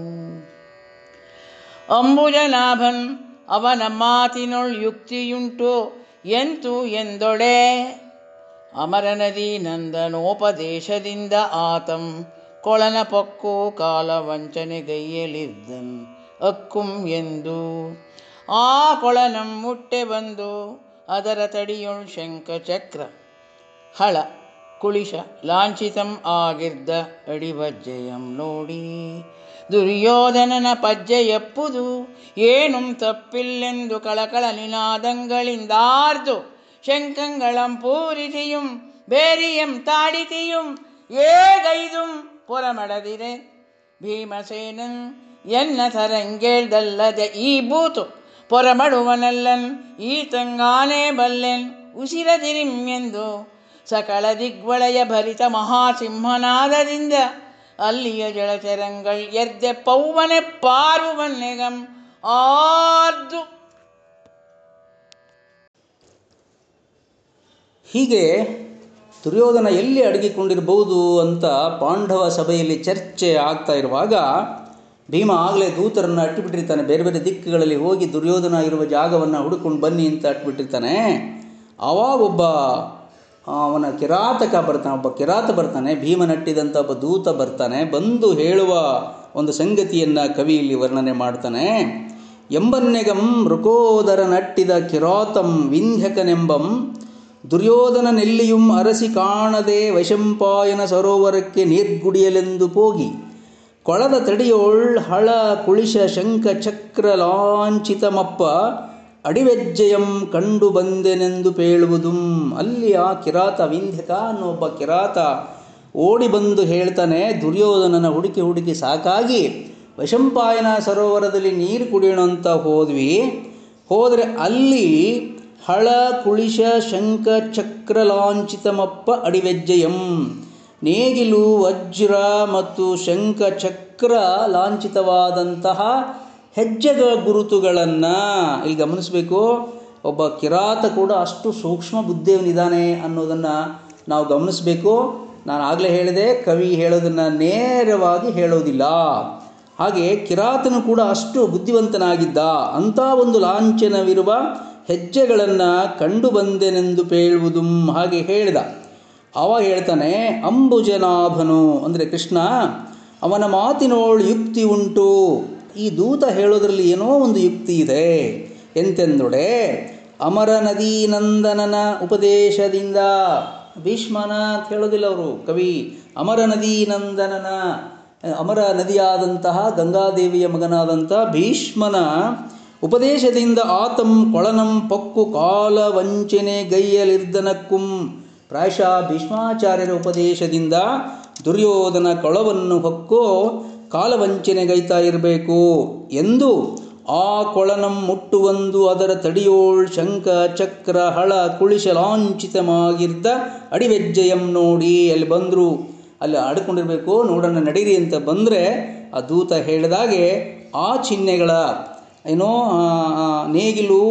ಅಂಬುಜನಾಭನ್ ಅವನ ಮಾತಿನೊಳ್ ಯುಕ್ತಿಯುಂಟು ಎಂತು ಎಂದೊಡೆ? ಅಮರನದಿ ನಂದನೋಪದೇಶದಿಂದ ಆತಂ ಕೊಳನ ಪೊಕ್ಕು ಕಾಲ ವಂಚನೆಗೈಯಲಿದ್ದನ್ ಅಕ್ಕುಂ ಎಂದು. ಆ ಕೊಳನಂ ಮುಟ್ಟೆ ಬಂದು ಅದರ ತಡಿಯೊಳ್ ಶಂಖ, ಚಕ್ರ ಹಳ, ಕುಳಿಶ, ಲಾಂಛಿತಂ ಆಗಿದ್ದ ಅಡಿವಜ್ಜಯಂ ನೋಡಿ. ದುರ್ಯೋಧನನ ಪಜ್ಜೆ ಎಪ್ಪುದು, ಏನುಂ ತಪ್ಪಿಲ್ಲೆಂದು ಕಳಕಳ ನಿನಾದಂಗಳಿಂದಾರ್ದು. ಶಂಕಂಗಳಂ ಪೂರಿಸಿಯುಂ ಬೇರಿಯಂ ತಾಡಿತಿಯುಂ, ಏಗೈದುಂ ಪುರಮಡದಿರೆ ಭೀಮಸೇನನ್ ಎನ್ನ ಸರಂಗೇಳ್ದಲ್ಲದೆ ಈ ಬೂತು, ಪೊರಮಡುವನಲ್ಲನ್ ಈ ತಂಗಾನೇ ಬಲ್ಲೆನ್ ಉಸಿರದಿರಿಂ ಎಂದು ಸಕಲ ದಿಗ್ವಳಯ ಭರಿತ ಮಹಾಸಿಂಹನಾದದಿಂದ ಅಲ್ಲಿಯ ಜಳಚರಂಗಳ್ ಎದ್ದೆ ಪೌವನೆ ಪಾರುವನ್ನೆಗಂ ಆದ್ದು ಹೀಗೆ ದುರ್ಯೋಧನ ಎಲ್ಲಿ ಅಡಗಿಕೊಂಡಿರಬಹುದು ಅಂತ ಪಾಂಡವ ಸಭೆಯಲ್ಲಿ ಚರ್ಚೆ ಆಗ್ತಾ ಇರುವಾಗ ಭೀಮ ಆಗಲೇ ದೂತರನ್ನು ಅಟ್ಟಿಬಿಟ್ಟಿರ್ತಾನೆ. ಬೇರೆ ಬೇರೆ ದಿಕ್ಕುಗಳಲ್ಲಿ ಹೋಗಿ ದುರ್ಯೋಧನ ಇರುವ ಜಾಗವನ್ನು ಹುಡುಕೊಂಡು ಬನ್ನಿ ಅಂತ ಅಟ್ಬಿಟ್ಟಿರ್ತಾನೆ ಆವಾಗ ಒಬ್ಬ ಅವನ ಕಿರಾತಕ ಬರ್ತಾನೆ, ಒಬ್ಬ ಕಿರಾತ ಬರ್ತಾನೆ ಭೀಮನಟ್ಟಿದಂಥ ಒಬ್ಬ ದೂತ ಬರ್ತಾನೆ, ಬಂದು ಹೇಳುವ ಒಂದು ಸಂಗತಿಯನ್ನು ಕವಿ ಇಲ್ಲಿ ವರ್ಣನೆ ಮಾಡ್ತಾನೆ. ಎಂಬನ್ನೆಗಂ ಋಕೋದರ ನಟ್ಟಿದ ಕಿರಾತಂ ವಿಂಧ್ಯಕನೆಂಬಂ ದುರ್ಯೋಧನನೆಲ್ಲಿயும் ಅರಸಿ ಕಾಣದೆ ವಶಂಪಾಯನ ಸರೋವರಕ್ಕೆ ನೀರ್ಗುಡಿಯಲೆಂದು ಹೋಗಿ ಕೊಳದ ತಡಿಯೋಳ್ ಹಳ ಕುಳಿಶ ಶಂಖ ಚಕ್ರ ಲಾಂಛಿತಮಪ್ಪ ಅಡಿವೆಜ್ಜಯಂ ಕಂಡು ಬಂದೆನೆಂದು ಪೇಳುವುದು. ಅಲ್ಲಿ ಆ ಕಿರಾತ ವಿಂಧ್ಯಕ ಅನ್ನೋ ಒಬ್ಬ ಕಿರಾತ ಓಡಿ ಬಂದು ಹೇಳ್ತಾನೆ, ದುರ್ಯೋಧನನ ಹುಡುಕಿ ಹುಡುಕಿ ಸಾಕಾಗಿ, ವಶಂಪಾಯನ ಸರೋವರದಲ್ಲಿ ನೀರು ಕುಡಿಯೋಣ ಅಂತ ಹೋದ್ವಿ. ಹೋದರೆ ಅಲ್ಲಿ ಹಳ ಕುಳಿಶ ಶಂಖ ಚಕ್ರ ಲಾಂಛಿತಮಪ್ಪ ಅಡಿವೆಜ್ಜಯಂ. ನೇಗಿಲು ವಜ್ರ ಮತ್ತು ಶಂಖ ಚಕ್ರ ಲಾಂಛಿತವಾದಂತಹ ಹೆಜ್ಜೆಗಳ ಗುರುತುಗಳನ್ನು ಇಲ್ಲಿ ಗಮನಿಸಬೇಕು. ಒಬ್ಬ ಕಿರಾತ ಕೂಡ ಅಷ್ಟು ಸೂಕ್ಷ್ಮ ಬುದ್ಧಿಯವನಿದ್ದಾನೆ ಅನ್ನೋದನ್ನು ನಾವು ಗಮನಿಸಬೇಕು. ನಾನು ಆಗಲೇ ಹೇಳಿದೆ, ಕವಿ ಹೇಳೋದನ್ನು ನೇರವಾಗಿ ಹೇಳೋದಿಲ್ಲ. ಹಾಗೆ ಕಿರಾತನು ಕೂಡ ಅಷ್ಟು ಬುದ್ಧಿವಂತನಾಗಿದ್ದ, ಅಂಥ ಒಂದು ಲಾಂಛನವಿರುವ ಹೆಜ್ಜೆಗಳನ್ನು ಕಂಡು ಬಂದೆನೆಂದು ಪೇಳುವುದು ಹಾಗೆ ಹೇಳಿದ. ಅವ ಹೇಳ್ತಾನೆ, ಅಂಬುಜನಾಭನು, ಅಂದರೆ ಕೃಷ್ಣ, ಅವನ ಮಾತಿನೋಳು ಯುಕ್ತಿ ಉಂಟು. ಈ ದೂತ ಹೇಳೋದ್ರಲ್ಲಿ ಏನೋ ಒಂದು ಯುಕ್ತಿ ಇದೆ. ಎಂತೆಂದೊಡೆ ಅಮರ ನದಿ ನಂದನನ ಉಪದೇಶದಿಂದ, ಭೀಷ್ಮನ ಅಂತ ಹೇಳೋದಿಲ್ಲ ಅವರು ಕವಿ, ಅಮರ ನದಿ ನಂದನನ, ಅಮರ ನದಿಯಾದಂತಹ ಗಂಗಾದೇವಿಯ ಮಗನಾದಂಥ ಭೀಷ್ಮನ ಉಪದೇಶದಿಂದ ಆತಂ ಕೊಳನಂ ಪಕ್ಕು ಕಾಲ ವಂಚನೆ ಗೈಯಲಿರ್ದನಕ್ಕುಂ ಪ್ರಾಯಶಃ ಭೀಷ್ಮಾಚಾರ್ಯರ ಉಪದೇಶದಿಂದ ದುರ್ಯೋಧನ ಕೊಳವನ್ನು ಹೊಕ್ಕೋ ಕಾಲವಂಚನೆಗೈತಾ ಇರಬೇಕು ಎಂದು ಆ ಕೊಳನಂ ಮುಟ್ಟುವಂದು ಅದರ ತಡಿಯೋಳ್ ಶಂಖ, ಚಕ್ರ, ಹಳ, ಕುಳಿಶ ಲಾಂಛಿತವಾಗಿದ್ದ ಅಡಿವೆಜ್ಜಯಂ ನೋಡಿ ಅಲ್ಲಿ ಬಂದರು. ಅಲ್ಲಿ ಆಡಿಕೊಂಡಿರಬೇಕು, ನೋಡೋಣ, ನಡೀರಿ ಅಂತ ಬಂದರೆ ಆ ದೂತ ಹೇಳಿದಾಗೆ, ಆ ಚಿಹ್ನೆಗಳ, ಏನೋ ನೇಗಿಲು,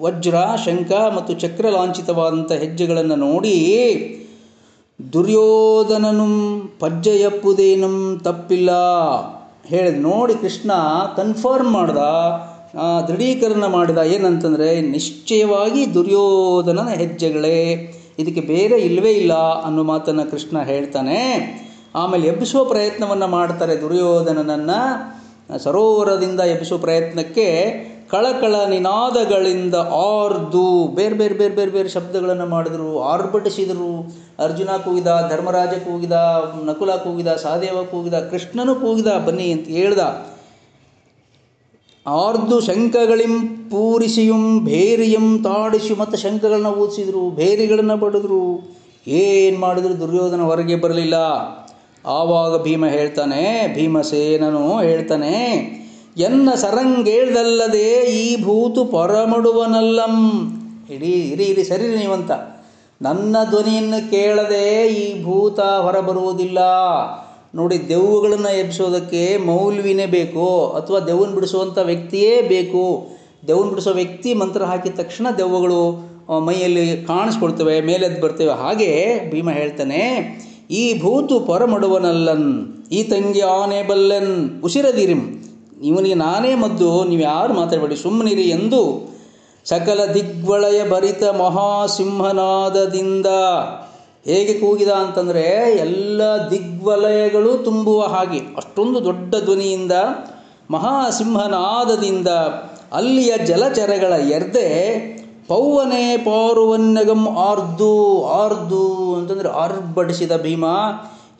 ವಜ್ರ, ಶಂಖ ಮತ್ತು ಚಕ್ರ ಲಾಂಛಿತವಾದಂಥ ಹೆಜ್ಜೆಗಳನ್ನು ನೋಡಿ ದುರ್ಯೋಧನನು ಪಜ್ಜಯಪ್ಪುದೇನಂ ತಪ್ಪಿಲ್ಲ. ಹೇಳಿದ ನೋಡಿ ಕೃಷ್ಣ ಕನ್ಫರ್ಮ್ ಮಾಡ್ದ ದೃಢೀಕರಣ ಮಾಡಿದ. ಏನಂತಂದರೆ, ನಿಶ್ಚಯವಾಗಿ ದುರ್ಯೋಧನನ ಹೆಜ್ಜೆಗಳೇ. ಇದಕ್ಕೆ ಬೇರೆ ಇಲ್ಲವೇ ಇಲ್ಲ ಅನ್ನೋ ಮಾತನ್ನು ಕೃಷ್ಣ ಹೇಳ್ತಾನೆ. ಆಮೇಲೆ ಎಬ್ಬಿಸುವ ಪ್ರಯತ್ನವನ್ನು ಮಾಡ್ತಾರೆ ದುರ್ಯೋಧನನನ್ನು. ಸರೋವರದಿಂದ ಎಬ್ಬಿಸುವ ಪ್ರಯತ್ನಕ್ಕೆ ಕಳಕಳ ನಿನಾದಗಳಿಂದ ಆರ್ದು. ಬೇರೆ ಬೇರೆ ಬೇರೆ ಬೇರೆ ಬೇರೆ ಶಬ್ದಗಳನ್ನು ಮಾಡಿದರು. ಆರ್ಭಟಿಸಿದರು. ಅರ್ಜುನ ಕೂಗಿದ ಧರ್ಮರಾಜ ಕೂಗಿದ ನಕುಲ ಕೂಗಿದ ಸಹದೇವ ಕೂಗಿದ ಕೃಷ್ಣನು ಕೂಗಿದ ಬನ್ನಿ ಅಂತ ಹೇಳ್ದ. ಆರ್ದು ಶಂಖಗಳಿಂ ಪೂರಿಸಿಯುಂ, ಭೇರಿಯಂ ತಾಡಿಸಿ ಮತ್ತು ಶಂಖಗಳನ್ನ ಊದಿಸಿದ್ರು, ಭೇರಿಗಳನ್ನು ಬಡಿದ್ರು ಏನು ಮಾಡಿದ್ರು? ದುರ್ಯೋಧನ ಹೊರಗೆ ಬರಲಿಲ್ಲ. ಆವಾಗ ಭೀಮ ಹೇಳ್ತಾನೆ, ಭೀಮಸೇನನು ಹೇಳ್ತಾನೆ ಎನ್ನ ಸರಂಗೇಳ್ದಲ್ಲದೆ ಈ ಭೂತು ಪರಮಡುವನಲ್ಲಂ. ಇಡೀ ಇರಿ ಇರಿ ಸರಿ ನೀವಂತ. ನನ್ನ ಧ್ವನಿಯನ್ನು ಕೇಳದೆ ಈ ಭೂತ ಹೊರಬರುವುದಿಲ್ಲ. ನೋಡಿ, ದೆವ್ವಗಳನ್ನು ಎಬ್ಬಿಸೋದಕ್ಕೆ ಮೌಲ್ವಿನೇ ಬೇಕು, ಅಥವಾ ದೆವ್ವನ್ ಬಿಡಿಸುವಂಥ ವ್ಯಕ್ತಿಯೇ ಬೇಕು. ದೆವ್ವನ್ ಬಿಡಿಸೋ ವ್ಯಕ್ತಿ ಮಂತ್ರ ಹಾಕಿದ ತಕ್ಷಣ ದೆವ್ವಗಳು ಮೈಯಲ್ಲಿ ಕಾಣಿಸ್ಕೊಳ್ತವೆ ಮೇಲೆದ್ದು ಬರ್ತವೆ. ಹಾಗೆ ಭೀಮ ಹೇಳ್ತಾನೆ, ಈ ಭೂತು ಪರಮಡುವನಲ್ಲನ್, ಈ ತಂಗಿ ಆನೆ ಉಸಿರದಿರಿಂ. ಇವನಿಗೆ ನಾನೇ ಮದ್ದು, ನೀವು ಯಾರು ಮಾತಾಡಬೇಡಿ, ಸುಮ್ಮನಿರಿ ಎಂದು ಸಕಲ ದಿಗ್ವಳಯ ಭರಿತ ಮಹಾಸಿಂಹನಾದದಿಂದ ಹೇಗೆ ಕೂಗಿದ ಅಂತಂದರೆ, ಎಲ್ಲ ದಿಗ್ವಲಯಗಳು ತುಂಬುವ ಹಾಗೆ, ಅಷ್ಟೊಂದು ದೊಡ್ಡ ಧ್ವನಿಯಿಂದ ಮಹಾಸಿಂಹನಾದದಿಂದ ಅಲ್ಲಿಯ ಜಲಚರಗಳ ಎರ್ದೆ ಪೌವನೆ ಪಾರುವನ್ನಗಂ ಆರ್ದು ಆರ್ದು ಅಂತಂದರೆ ಅರ್ಬಡಿಸಿದ ಭೀಮ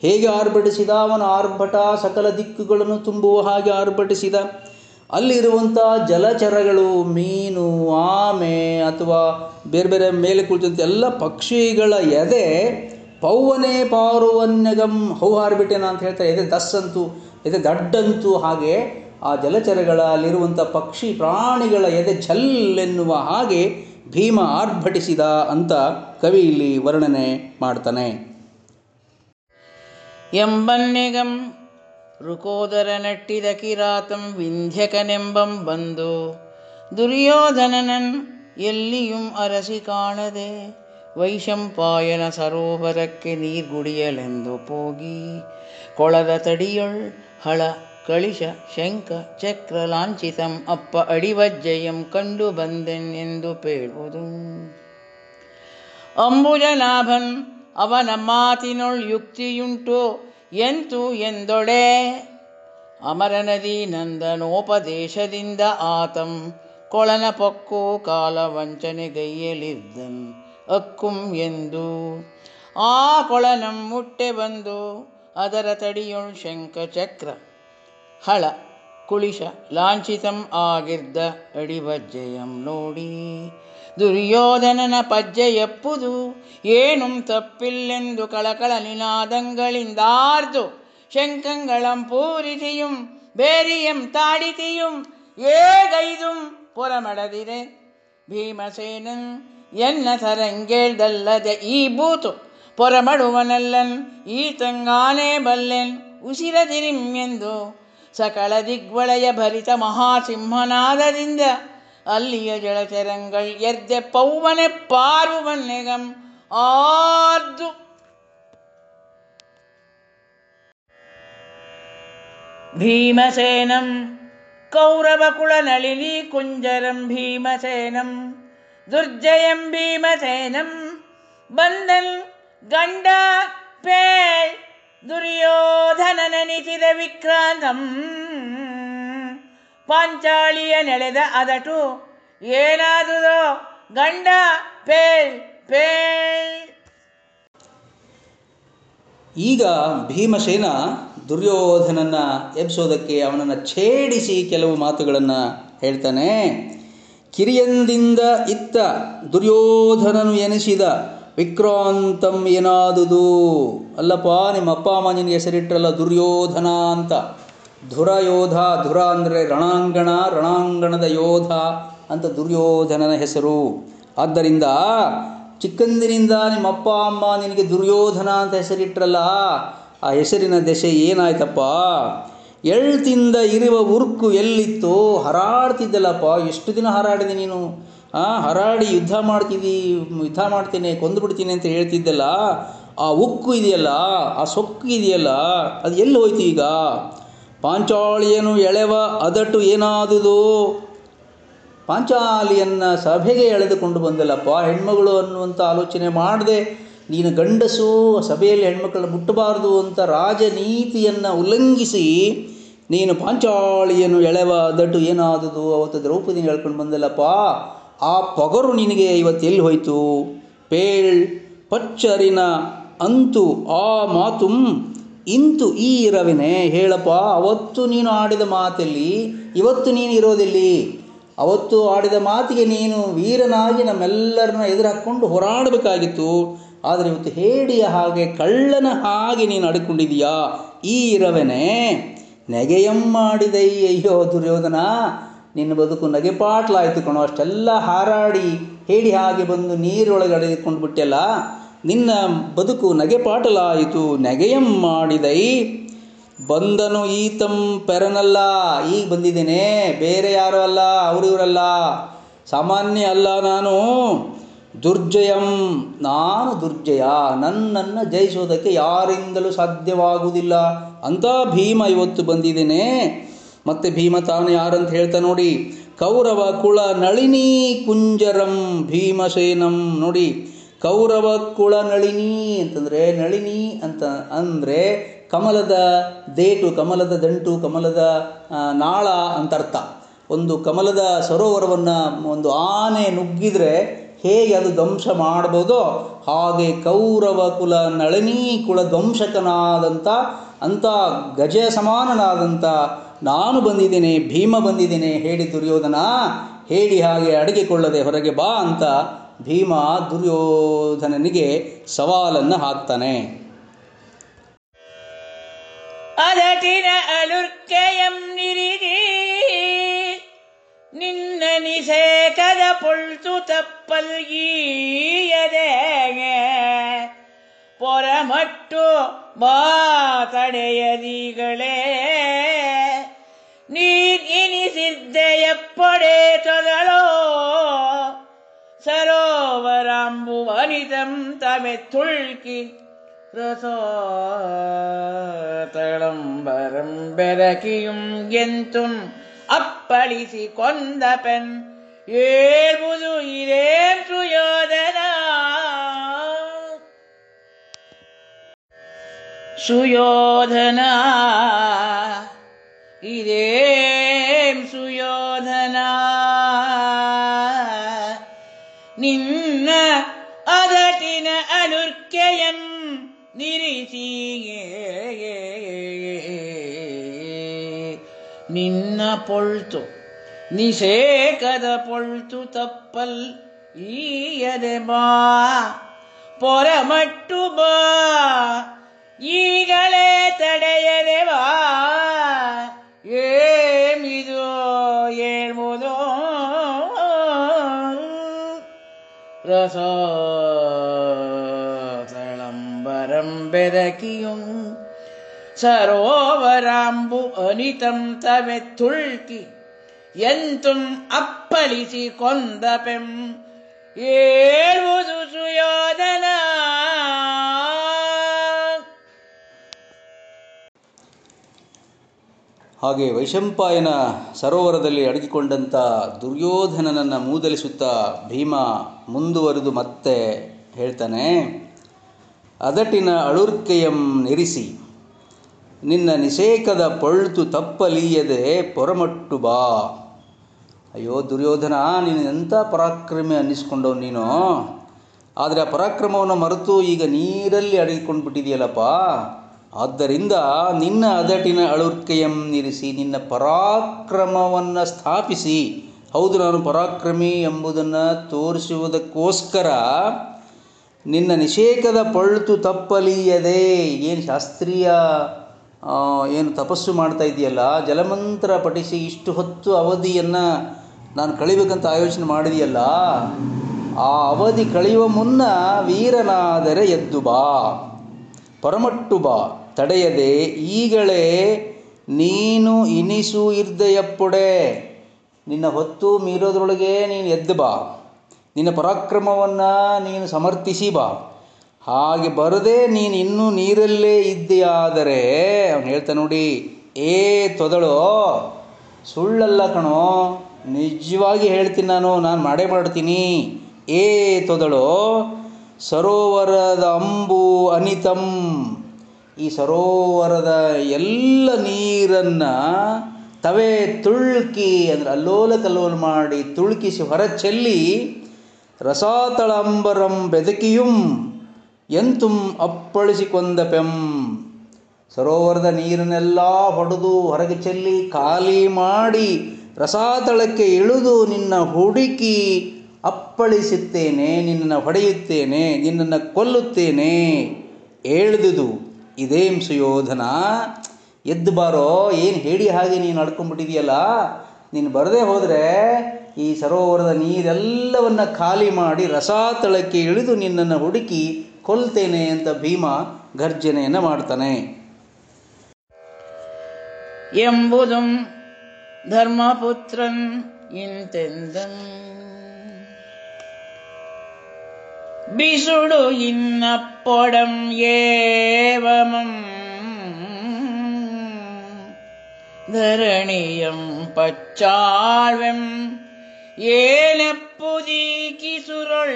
ಹೇಗೆ ಆರ್ಭಟಿಸಿದ? ಅವನ ಆರ್ಭಟ ಸಕಲ ದಿಕ್ಕುಗಳನ್ನು ತುಂಬುವ ಹಾಗೆ ಆರ್ಭಟಿಸಿದ. ಅಲ್ಲಿರುವಂಥ ಜಲಚರಗಳು, ಮೀನು, ಆಮೆ ಅಥವಾ ಬೇರೆ ಬೇರೆ ಮೇಲೆ ಕುಳಿತಂಥ ಎಲ್ಲ ಪಕ್ಷಿಗಳ ಎದೆ ಪೌವನೆ ಪಾರುವನ್ಯಗಂ ಹೌ ಆರ್ಬಿಟೇನ ಅಂತ ಹೇಳ್ತಾರೆ. ಎದೆ ದಸ್ಸಂತು, ಎದೆ ದಡ್ಡಂತು ಹಾಗೆ ಆ ಜಲಚರಗಳ ಅಲ್ಲಿರುವಂಥ ಪಕ್ಷಿ ಪ್ರಾಣಿಗಳ ಎದೆ ಛಲ್ಲೆನ್ನುವ ಹಾಗೆ ಭೀಮ ಆರ್ಭಟಿಸಿದ ಅಂತ ಕವಿ ಇಲ್ಲಿ ವರ್ಣನೆ ಮಾಡ್ತಾನೆ. ಎಂಬನ್ನೆಗಂ ರುಕೋದರ ನಟ್ಟಿದ ಕಿರಾತಂ ವಿಂಧ್ಯಕನೆಂಬಂ ಬಂದು ದುರ್ಯೋಧನನನ್ ಎಲ್ಲಿயும் ಅರಸಿ ಕಾಣದೆ ವೈಶಂಪಾಯನ ಸರೋವರಕ್ಕೆ ನೀರ್ಗುಡಿಯಲೆಂದು ಪೋಗಿ ಕೊಳದ ತಡಿಯೊಳ್ ಹಳ ಕಳಿಶ ಶಂಖ ಚಕ್ರ ಲಾಂಛಿತಂ ಅಪ್ಪ ಅಡಿವಜ್ಜಯಂ ಕಂಡು ಬಂದೆನೆಂದು ಪೇಳುವುದು. ಅಂಬುಜನಾಭನ್ ಅವನ ಮಾತಿನೊಳ್ ಯುಕ್ತಿಯುಂಟು. ಎಂತು ಎಂದೊಡೆ ಅಮರನದಿ ನಂದನೋಪದೇಶದಿಂದ ಆತಂ. ಕೊಳನ ಪೊಕ್ಕು ಕಾಲ ವಂಚನೆಗೈಯಲಿದ್ದನ್ ಅಕ್ಕುಂ ಎಂದು. ಆ ಕೊಳನಂ ಮುಟ್ಟೆ ಬಂದು ಅದರ ತಡಿಯೊಳ್ ಶಂಖಚಕ್ರ, ಹಳ ಕುಳಿಶ ಲಾಂಛಿತಂ ಆಗಿರ್ದ ಅಡಿಬಜ್ಜೆಯಂ ನೋಡಿ. ದುರ್ಯೋಧನನ ಪಜ್ಜೆ ಎಪ್ಪುದು. ಏನುಂ ತಪ್ಪಿಲ್ಲೆಂದು ಕಳಕಳ ನಿನಾದಂಗಳಿಂದಾರ್ದು ಶಂಖಂಗಳಂ ಪೂರಿತಿಯುಂ, ಬೇರಿಯಂ ತಾಡಿತಿಯುಂ, ಏಗೈದುಂ ಪುರಮಡದಿರೆ ಭೀಮಸೇನನ್ ಎನ್ನ ತರಂಗೇಳ್ದಲ್ಲದೆ ಈ ಬೂತು. ಪೊರಮಡುವನಲ್ಲನ್ ಈತಂಗಾನೇ ಬಲ್ಲೆನ್ ಉಸಿರದಿರಿಂ ಎಂದು ಸಕಲ ದಿಗ್ವಳಯ ಭರಿತ ಮಹಾಸಿಂಹನಾದದಿಂದ ಅಲ್ಲಿಯ ಜಳಚರಂಗಳ್ ಎರ್ದೆ ಪೌವನೆ ಪಾರುವನ್ನೆಗಂ ಆರ್ದು ಭೀಮಸೇನಂ ಕೌರವಕುಳನಳಿನಿ ಕುಂಜರಂ ಭೀಮಸೇನಂ ದುರ್ಜಯಂ ಭೀಮಸೇನಂ ಬಂದನ್ ಗಂಡ ಪೇಳ್ ದುರ್ಯೋಧನನನಿಸಿದ ವಿಕ್ರಾಂತಂ ಪಾಂಚಾಳಿಯ ನೆಳೆದ ಅದಟು. ಏನಾದುದೋ ಗಂಡ ಪೇಳ್ ಪೇಳ್. ಈಗ ಭೀಮಸೇನ ದುರ್ಯೋಧನನ್ನ ಎಬ್ಸೋದಕ್ಕೆ ಅವನನ್ನು ಛೇಡಿಸಿ ಕೆಲವು ಮಾತುಗಳನ್ನು ಹೇಳ್ತಾನೆ. ಕಿರಿಯಂದಿಂದ ಇತ್ತ ದುರ್ಯೋಧನನು ಎನಿಸಿದ ವಿಕ್ರಾಂತಂ ಏನಾದುದು? ಅಲ್ಲಪ್ಪ ನಿಮ್ಮ ಅಪ್ಪ ಅಮ್ಮ ನಿನಗೆ ಹೆಸರಿಟ್ರಲ್ಲ ದುರ್ಯೋಧನ ಅಂತ. ಧುರ ಯೋಧ ಧುರ ಅಂದರೆ ರಣಾಂಗಣ, ರಣಾಂಗಣದ ಯೋಧ ಅಂತ ದುರ್ಯೋಧನನ ಹೆಸರು. ಆದ್ದರಿಂದ ಚಿಕ್ಕಂದಿನಿಂದ ನಿಮ್ಮ ಅಪ್ಪ ಅಮ್ಮ ನಿನಗೆ ದುರ್ಯೋಧನ ಅಂತ ಹೆಸರಿಟ್ರಲ್ಲ, ಆ ಹೆಸರಿನ ದೆಸೆ ಏನಾಯ್ತಪ್ಪ? ಎಳ್ತಿಂದ ಇರುವ ಉರ್ಕು ಎಲ್ಲಿತ್ತು, ಹರಾಡ್ತಿದ್ದಲ್ಲಪ್ಪ, ಎಷ್ಟು ದಿನ ಹರಾಡಿದೆ ನೀನು? ಹರಾಡಿ ಯುದ್ಧ ಮಾಡ್ತಿದ್ದಿ ಯುದ್ಧ ಮಾಡ್ತೇನೆ ಕೊಂದುಬಿಡ್ತೀನಿ ಅಂತ ಹೇಳ್ತಿದ್ದಲ್ಲ, ಆ ಉಕ್ಕು ಇದೆಯಲ್ಲ, ಆ ಸೊಕ್ಕು ಇದೆಯಲ್ಲ, ಅದು ಎಲ್ಲಿ ಹೋಯ್ತು ಈಗ? ಪಾಂಚಾಳಿಯನು ಎಳೆವ ಅದಟು ಏನಾದುದು? ಪಾಂಚಾಲಿಯನ್ನು ಸಭೆಗೆ ಎಳೆದುಕೊಂಡು ಬಂದಲ್ಲಪ್ಪ, ಹೆಣ್ಮಗಳು ಅನ್ನುವಂಥ ಆಲೋಚನೆ ಮಾಡದೆ, ನೀನು ಗಂಡಸು, ಸಭೆಯಲ್ಲಿ ಹೆಣ್ಮಕ್ಕಳನ್ನ ಮುಟ್ಟಬಾರದು ಅಂತ ರಾಜನೀತಿಯನ್ನು ಉಲ್ಲಂಘಿಸಿ ನೀನು ಪಾಂಚಾಳಿಯನ್ನು ಎಳೆವ ಅದಟ್ಟು ಏನಾದದು? ಅವತ್ತು ದ್ರೌಪದಿ ಹೇಳ್ಕೊಂಡು ಬಂದಲ್ಲಪ್ಪ, ಆ ಪೊಗರು ನಿನಗೆ ಇವತ್ತು ಎಲ್ಲಿ ಹೋಯಿತು? ಪೇಳ್ ಪಚ್ಚರಿನ ಅಂತು ಆ ಮಾತುಂ ಇಂತು ಈ ಇರವಿನೇ ಹೇಳಪ್ಪ, ಅವತ್ತು ನೀನು ಆಡಿದ ಮಾತಲ್ಲಿ, ಇವತ್ತು ನೀನು ಇರೋದಿಲ್ಲಿ. ಅವತ್ತು ಆಡಿದ ಮಾತಿಗೆ ನೀನು ವೀರನಾಗಿ ನಮ್ಮೆಲ್ಲರನ್ನ ಎದುರು ಹಾಕ್ಕೊಂಡು ಹೋರಾಡಬೇಕಾಗಿತ್ತು. ಆದರೆ ಇವತ್ತು ಹೇಡಿಯ ಹಾಗೆ, ಕಳ್ಳನ ಹಾಗೆ ನೀನು ಅಡ್ಕೊಂಡಿದೀಯಾ ಈ ಇರವೆನೇ, ನೆಗೆಯಂ ಅಯ್ಯೋ ದುರ್ಯೋಧನ, ನಿನ್ನ ಬದುಕು ನಗೆಪಾಟ್ಲಾಯ್ತು ಕಣೋ, ಅಷ್ಟೆಲ್ಲ ಹಾರಾಡಿ ಹೇಳಿ ಹಾಗೆ ಬಂದು ನೀರೊಳಗೆ ಅಡೆದುಕೊಂಡು ಬಿಟ್ಟೆಲ್ಲ. ನಿನ್ನ ಬದುಕು ನಗೆಪಾಟಲಾಯಿತು ನಗೆಯಂ ಮಾಡಿದೈ. ಬಂದನು ಈತಂ ಪೆರನಲ್ಲ, ಈಗ ಬಂದಿದ್ದೇನೆ, ಬೇರೆ ಯಾರು ಅಲ್ಲ ಅವರಿವರಲ್ಲ ಸಾಮಾನ್ಯ ಅಲ್ಲ ನಾನು, ದುರ್ಜಯಂ, ನಾನು ದುರ್ಜಯ, ನನ್ನನ್ನು ಜಯಿಸೋದಕ್ಕೆ ಯಾರಿಂದಲೂ ಸಾಧ್ಯವಾಗುವುದಿಲ್ಲ. ಅಂತ ಭೀಮ ಇವತ್ತು ಬಂದಿದ್ದೇನೆ. ಮತ್ತೆ ಭೀಮ ತಾನು ಯಾರಂತ ಹೇಳ್ತಾ ನೋಡಿ, ಕೌರವ ಕುಳ ನಳಿನಿ ಕುಂಜರಂ ಭೀಮಸೇನಂ ನೋಡಿ. ಕೌರವ ಕುಳ ನಳಿನಿ ಅಂತಂದರೆ, ನಳಿನಿ ಅಂತ ಅಂದರೆ ಕಮಲದ ದೇಟು, ಕಮಲದ ದಂಟು, ಕಮಲದ ನಾಳ ಅಂತ ಅರ್ಥ ಒಂದು ಕಮಲದ ಸರೋವರವನ್ನು ಒಂದು ಆನೆ ನುಗ್ಗಿದರೆ ಹೇಗೆ ಅದು ಧ್ವಂಸ ಮಾಡ್ಬೋದೋ ಹಾಗೆ ಕೌರವ ಕುಲ ನಳಿನಿ ಕುಲ ಧ್ವಂಸಕನಾದಂಥ, ಅಂಥ ಗಜ ಸಮಾನನಾದಂಥ ನಾನು ಬಂದಿದ್ದೇನೆ, ಭೀಮ ಬಂದಿದ್ದೇನೆ ಹೇಳಿ ದುರ್ಯೋಧನ ಹೇಳಿ ಹಾಗೆ ಅಡಗಿಕೊಳ್ಳದೆ ಹೊರಗೆ ಬಾ ಅಂತ ಭೀಮ ದುರ್ಯೋಧನನಿಗೆ ಸವಾಲನ್ನು ಹಾಕ್ತಾನೆ. ಅದಟಿನ ಅಲುರ್ಕೆಯಂ ನಿರಿಗಿ ನಿನ್ನ ನಿಷೇಕದ ಪೊಳ್ತು ತಪ್ಪಲ್ಗೀಯದೆಗೆ ಪೊರಮಟ್ಟು ಬಾ ತಡೆಯದಿಗಳೇ ನೀರ್ ಇನಿಸಿದ್ದೆಯಪ್ಪಡೆ ತೊದಳೋ தாம்புவனிதம் தமித்துள்கி ரசோதளம்பரம் பெறகியும் எந்தும் அப்பளிசி கொந்த பெண். ஏழ்புது இரேம் சுயோதனா. சுயோதனா. இதே ಪೊಳ್ತು. ನಿಷೇಕದ ಪೊಳ್ತು ತಪ್ಪಲ್ ಈಯದೆ ಬಾ. ಪೊರಮಟ್ಟು ಬಾ. ಈಗಲೇ ತಡೆಯದೆ ಬಾ. ಏಮಿದು ಏಳ್ಮುದೋ ರಸ ಬೆದಕಿಯುಂ ಸರೋವರಾಂಬು ಅನಿತಂ ತವೆ ತುಳ್ಕಿ, ಎಂತುಂ ಅಪ್ಪಳಿಸಿ ಕೊಂದ ಪೆಂ. ಏಳುವುದು ಸುಯೋಧನ. ಹಾಗೆ ವೈಶಂಪಾಯನ ಸರೋವರದಲ್ಲಿ ಅಡಗಿಕೊಂಡಂಥ ದುರ್ಯೋಧನನನ್ನು ಮೂದಲಿಸುತ್ತಾ ಭೀಮ ಮುಂದುವರೆದು ಮತ್ತೆ ಹೇಳ್ತಾನೆ, ಅದಟಿನ ಅಳುರ್ಕೆಯಂ ನಿರಿಸಿ. ನಿನ್ನ ನಿಷೇಕದ ಪಳ್ತು ತಪ್ಪಲೀಯದೆ ಪೊರಮಟ್ಟು ಬಾ. ಅಯ್ಯೋ ದುರ್ಯೋಧನ, ನೀನು ಎಂಥ ಪರಾಕ್ರಮಿ ಅನ್ನಿಸ್ಕೊಂಡವ್ ನೀನು? ಆದರೆ ಆ ಪರಾಕ್ರಮವನ್ನು ಮರೆತು ಈಗ ನೀರಲ್ಲಿ ಅಡಗಿಕೊಂಡು ಬಿಟ್ಟಿದೆಯಲ್ಲಪ್ಪ ಆದ್ದರಿಂದ ನಿನ್ನ ಅದಟಿನ ಅಳುರ್ಕೆಯಂ ನಿರಿಸಿ, ನಿನ್ನ ಪರಾಕ್ರಮವನ್ನು ಸ್ಥಾಪಿಸಿ. ಹೌದು, ನಾನು ಪರಾಕ್ರಮಿ ಎಂಬುದನ್ನು ತೋರಿಸುವುದಕ್ಕೋಸ್ಕರ ನಿನ್ನ ನಿಷೇಕದ ಪಳ್ತು ತಪ್ಪಲೀಯದೆ, ಏನು ಶಾಸ್ತ್ರೀಯ ಏನು ತಪಸ್ಸು ಮಾಡ್ತಾ ಇದೆಯಲ್ಲ, ಜಲಮಂತ್ರ ಪಠಿಸಿ ಇಷ್ಟು ಹೊತ್ತು ಅವಧಿಯನ್ನು ನಾನು ಕಳಿಬೇಕಂತ ಆಯೋಚನೆ ಮಾಡಿದೆಯಲ್ಲ, ಆ ಅವಧಿ ಕಳೆಯುವ ಮುನ್ನ ವೀರನಾದರೆ ಎದ್ದು ಬಾ, ಪರಮಟ್ಟು ಬಾ, ತಡೆಯದೆ ಈಗಲೇ ನೀನು ಇನಿಸು ಇರ್ದೆಯಪ್ಪೊಡೆ, ನಿನ್ನ ಹೊತ್ತು ಮೀರೋದ್ರೊಳಗೆ ನೀನು ಎದ್ದು ಬಾ, ನಿನ್ನ ಪರಾಕ್ರಮವನ್ನು ನೀನು ಸಮರ್ಥಿಸಿ ಬಾ. ಹಾಗೆ ಬರದೆ ನೀನು ಇನ್ನೂ ನೀರಲ್ಲೇ ಇದ್ದೀಯಾದರೆ ಅವನು ಹೇಳ್ತಾ ನೋಡಿ, ಏ ತೊದಳೋ, ಸುಳ್ಳಲ್ಲ ಕಣೋ, ನಿಜವಾಗಿ ಹೇಳ್ತೀನಿ ನಾನು ನಾನು ಮಾಡೇ ಮಾಡ್ತೀನಿ. ಏ ತೊದಳೋ, ಸರೋವರದ ಅಂಬು ಅನಿತಂ. ಈ ಸರೋವರದ ಎಲ್ಲ ನೀರನ್ನು ತವೆ ತುಳ್ಕಿ, ಅಂದರೆ ಅಲ್ಲೋಲ ಕಲ್ಲೋಲ ಮಾಡಿ ತುಳುಕಿಸಿ ಹೊರ ಚೆಲ್ಲಿ ರಸಾತಳಂಬರಂ ಬೆದಕಿಯುಂ. ಎಂತುಂ ಅಪ್ಪಳಿಸಿಕೊಂದ ಪೆಂ. ಸರೋವರದ ನೀರನ್ನೆಲ್ಲ ಹೊಡೆದು ಹೊರಗೆ ಚೆಲ್ಲಿ ಖಾಲಿ ಮಾಡಿ ರಸಾತಳಕ್ಕೆ ಇಳಿದು ನಿನ್ನ ಹುಡುಕಿ ಅಪ್ಪಳಿಸುತ್ತೇನೆ, ನಿನ್ನನ್ನು ಹೊಡೆಯುತ್ತೇನೆ, ನಿನ್ನನ್ನು ಕೊಲ್ಲುತ್ತೇನೆ. ಏಳ್ದುದು ಇದೇಂ ಸುಯೋಧನ, ಎದ್ದು ಬಾರೋ, ಏನು ಹೇಳಿ ಹಾಗೆ ನೀನು ನಡ್ಕೊಂಡ್ಬಿಟ್ಟಿದೆಯಲ್ಲ? ನೀನು ಬರದೇ ಹೋದರೆ ಈ ಸರೋವರದ ನೀರೆಲ್ಲವನ್ನು ಖಾಲಿ ಮಾಡಿ ರಸಾತಳಕ್ಕೆ ಇಳಿದು ನಿನ್ನನ್ನು ಹುಡುಕಿ ಕೊಲ್ತೇನೆ ಅಂತ ಭೀಮ ಗರ್ಜನೆಯನ್ನು ಮಾಡ್ತಾನೆ ಎಂಬುದುಂ ಧರ್ಮಪುತ್ರನ್ ಇಂತೆಂದಂ ಬಿಸುಡು ಇನ್ನಪ್ಪೊಡಂ ಏವಮಂ ധരണിയം പച്ചാഴ്വം ഏനപ്പുതീക്കിസുരുൾ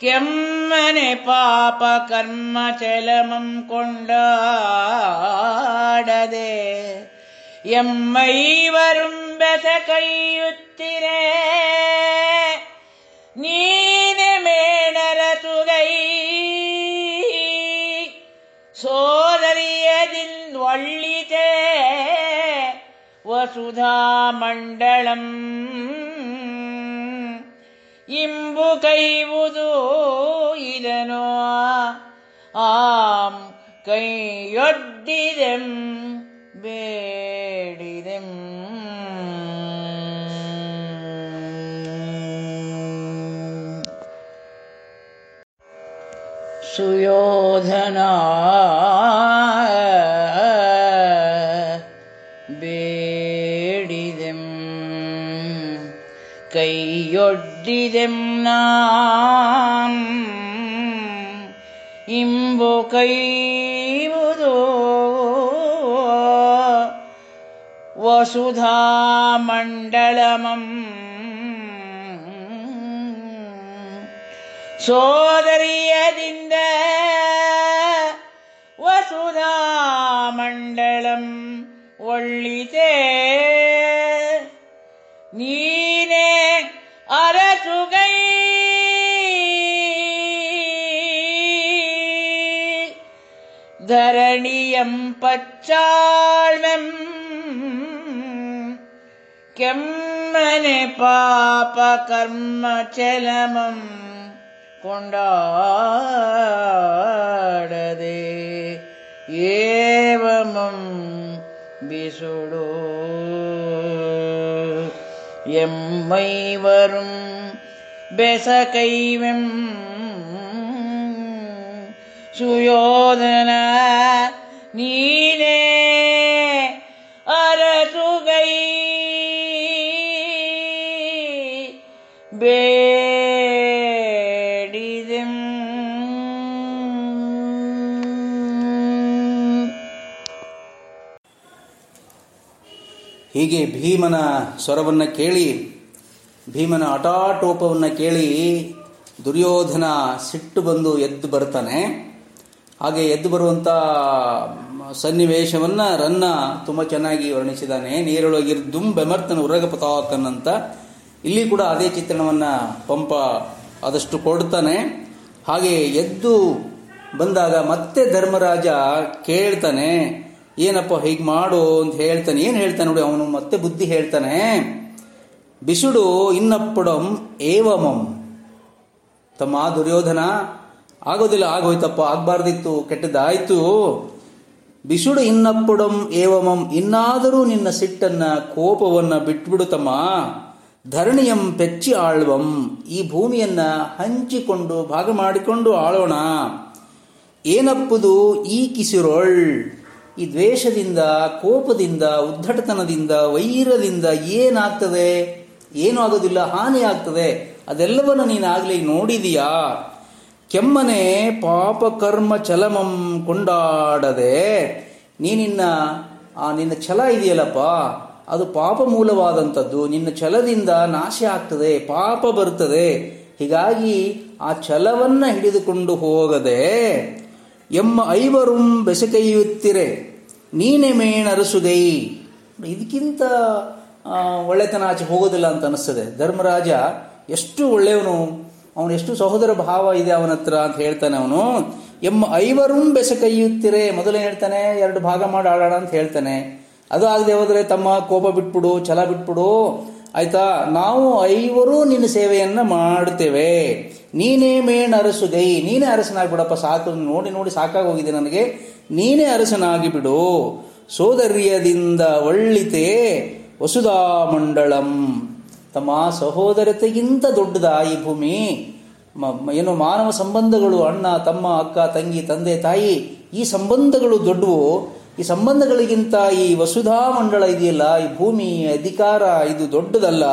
ಕೆಮ್ಮನೆ ಪಾಪ ಕರ್ಮ ಚಲಮಂ ಕೊಂಡಾಡದೆ ಎಮ್ಮೈವರುಂ ಬೆಸ ಕೈಯುತ್ತಿರೆ ನೀನೆ ಮೇಣರ ತುಗೈ ಸೋದರಿಯದಿನ್ ಒಳ್ಳಿತೆ ವಸುಧಾ ಮಂಡಳಂ ಇಂಬು ಕೈವುದು ಇದನೋ? ಆಂ ಕೈಯೊಡ್ಡಿದೆಂ ಬೇಡಿದೆಂ. ಸುಯೋಧನ ಕೈಯೊಡ್ಡಿದೆಂ ಇಂಬು ಕೈವುದು ವಸುಧಾ ಮಂಡಳಮಂ ಸೋದರಿಯದಿಂದ ವಸುಧಾ പച്ചാൾമെം കെമ്മനെ പാപ കർമ്മ ചലമം കൊണ്ടാടതേ. ഏവമം വിസുടോ. എമ്മൈ വരും ബെസകൈവം സുയോധന எம்மை வரும் பெசகைவெம் சுயோதன நீனே அரசுகை ಬೇಡಿದೆಂ ಹೀಗೆ ಭೀಮನ ಸ್ವರವನ್ನು ಕೇಳಿ ಭೀಮನ ಹಠಾಟೋಪವನ್ನು ಕೇಳಿ ದುರ್ಯೋಧನ ಸಿಟ್ಟು ಬಂದು ಎದ್ದು ಬರ್ತಾನೆ ಹಾಗೆ ಎದ್ದು ಬರುವಂಥ ಸನ್ನಿವೇಶವನ್ನು ರನ್ನ ತುಂಬ ಚೆನ್ನಾಗಿ ವರ್ಣಿಸಿದ್ದಾನೆ. ನೀರೊಳಗಿರ್ದುಂ ಬೆಮರ್ತನ ಉರಗ ಪತಾಕನ್ ಇಲ್ಲಿ ಕೂಡ ಅದೇ ಚಿತ್ರಣವನ್ನು ಪಂಪ ಆದಷ್ಟು ಕೊಡ್ತಾನೆ. ಹಾಗೆ ಎದ್ದು ಬಂದಾಗ ಮತ್ತೆ ಧರ್ಮರಾಜ ಕೇಳ್ತಾನೆ, ಏನಪ್ಪ ಹೀಗೆ ಮಾಡು ಅಂತ ಹೇಳ್ತಾನೆ. ಏನು ಹೇಳ್ತಾನೆ ನೋಡಿ, ಅವನು ಮತ್ತೆ ಬುದ್ಧಿ ಹೇಳ್ತಾನೆ, ಬಿಸುಡು ಇನ್ನಪ್ಪಡಂ ಏವಮಂ. ತಮ್ಮ ದುರ್ಯೋಧನ ಆಗೋದಿಲ್ಲ, ಆಗೋಯ್ತಪ್ಪ, ಆಗ್ಬಾರ್ದಿತ್ತು, ಕೆಟ್ಟದ್ದಾಯ್ತು. ಬಿಸುಡು ಇನ್ನಪ್ಪುಡಂ ಏವಮಂ, ಇನ್ನಾದರೂ ನಿನ್ನ ಸಿಟ್ಟನ್ನ, ಕೋಪವನ್ನ ಬಿಟ್ಬಿಡು ತಮ್ಮ ಧರಣಿಯಂ ಪೆಚ್ಚಿ ಆಳ್ವಂ, ಈ ಭೂಮಿಯನ್ನ ಹಂಚಿಕೊಂಡು, ಭಾಗ ಮಾಡಿಕೊಂಡು ಆಳೋಣ. ಏನಪ್ಪುದು ಈ ಕಿಸಿರೊಳ್ ಈ ದ್ವೇಷದಿಂದ, ಕೋಪದಿಂದ, ಉದ್ಧಟತನದಿಂದ, ವೈರದಿಂದ ಏನಾಗ್ತದೆ? ಏನೂ ಆಗೋದಿಲ್ಲ ಹಾನಿ ಆಗ್ತದೆ ಅದೆಲ್ಲವನ್ನು ನೀನಾಗಲಿ ನೋಡಿದೀಯಾ? ಕೆಮ್ಮನೆ ಪಾಪ ಕರ್ಮ ಚಲಮಂ ಕೊಂಡಾಡದೆ, ನೀನಿನ್ನ, ಆ, ನಿನ್ನ ಛಲ ಇದೆಯಲ್ಲಪ್ಪ, ಅದು ಪಾಪ ಮೂಲವಾದಂಥದ್ದು, ನಿನ್ನ ಛಲದಿಂದ ನಾಶ ಆಗ್ತದೆ, ಪಾಪ ಬರ್ತದೆ. ಹೀಗಾಗಿ ಆ ಛಲವನ್ನು ಹಿಡಿದುಕೊಂಡು ಹೋಗದೆ, ಎಮ್ಮ ಐವರುಂ ಬೆಸಕೈಯುತ್ತಿರೆ, ನೀನೆ ಮೇಣರಸುಗೈ ಇದಕ್ಕಿಂತ ಒಳ್ಳೆತನ ಆಚೆ ಹೋಗೋದಿಲ್ಲ ಅಂತ ಅನಿಸ್ತದೆ. ಧರ್ಮರಾಜ ಎಷ್ಟು ಒಳ್ಳೆಯವನು. ಅವನು ಎಷ್ಟು ಸಹೋದರ ಭಾವ ಇದೆ ಅವನ ಹತ್ರ ಅಂತ ಹೇಳ್ತಾನೆ ಅವನು. ಎಮ್ಮ ಐವರುಂ ಬೆಸಕೈಯುತ್ತಿರೇ, ಮೊದಲೇ ಹೇಳ್ತಾನೆ, ಎರಡು ಭಾಗ ಮಾಡಿ ಆಡೋಣ ಅಂತ ಹೇಳ್ತಾನೆ. ಅದು ಆಗದೆ ಹೋದ್ರೆ ತಮ್ಮ ಕೋಪ ಬಿಟ್ಬಿಡು, ಛಲ ಬಿಟ್ಬಿಡು. ಆಯ್ತಾ? ನಾವು ಐವರು ನಿನ್ನ ಸೇವೆಯನ್ನ ಮಾಡ್ತೇವೆ ನೀನೇ ಮೇಣ ಅರಸುಗೈ ನೀನೇ ಅರಸನಾಗ್ಬಿಡಪ್ಪ, ಸಾಕು. ನೋಡಿ ನೋಡಿ ಸಾಕಾಗೋಗಿದೆ ನನಗೆ. ನೀನೇ ಅರಸನಾಗಿ ಬಿಡು ಸೋದರ್ಯದಿಂದ ಒಳ್ಳಿತೆ ವಸುಧಾ ಮಂಡಳಂ ತಮ್ಮ ಸಹೋದರತೆಗಿಂತ ದೊಡ್ಡದ ಈ ಭೂಮಿ ಏನು ಮಾನವ ಸಂಬಂಧಗಳು, ಅಣ್ಣ, ತಮ್ಮ, ಅಕ್ಕ, ತಂಗಿ, ತಂದೆ, ತಾಯಿ, ಈ ಸಂಬಂಧಗಳು ದೊಡ್ಡವು. ಈ ಸಂಬಂಧಗಳಿಗಿಂತ ಈ ವಸುಧಾ ಮಂಡಳ ಇದೆಯಲ್ಲ, ಈ ಭೂಮಿ ಅಧಿಕಾರ ಇದು ದೊಡ್ಡದಲ್ಲ.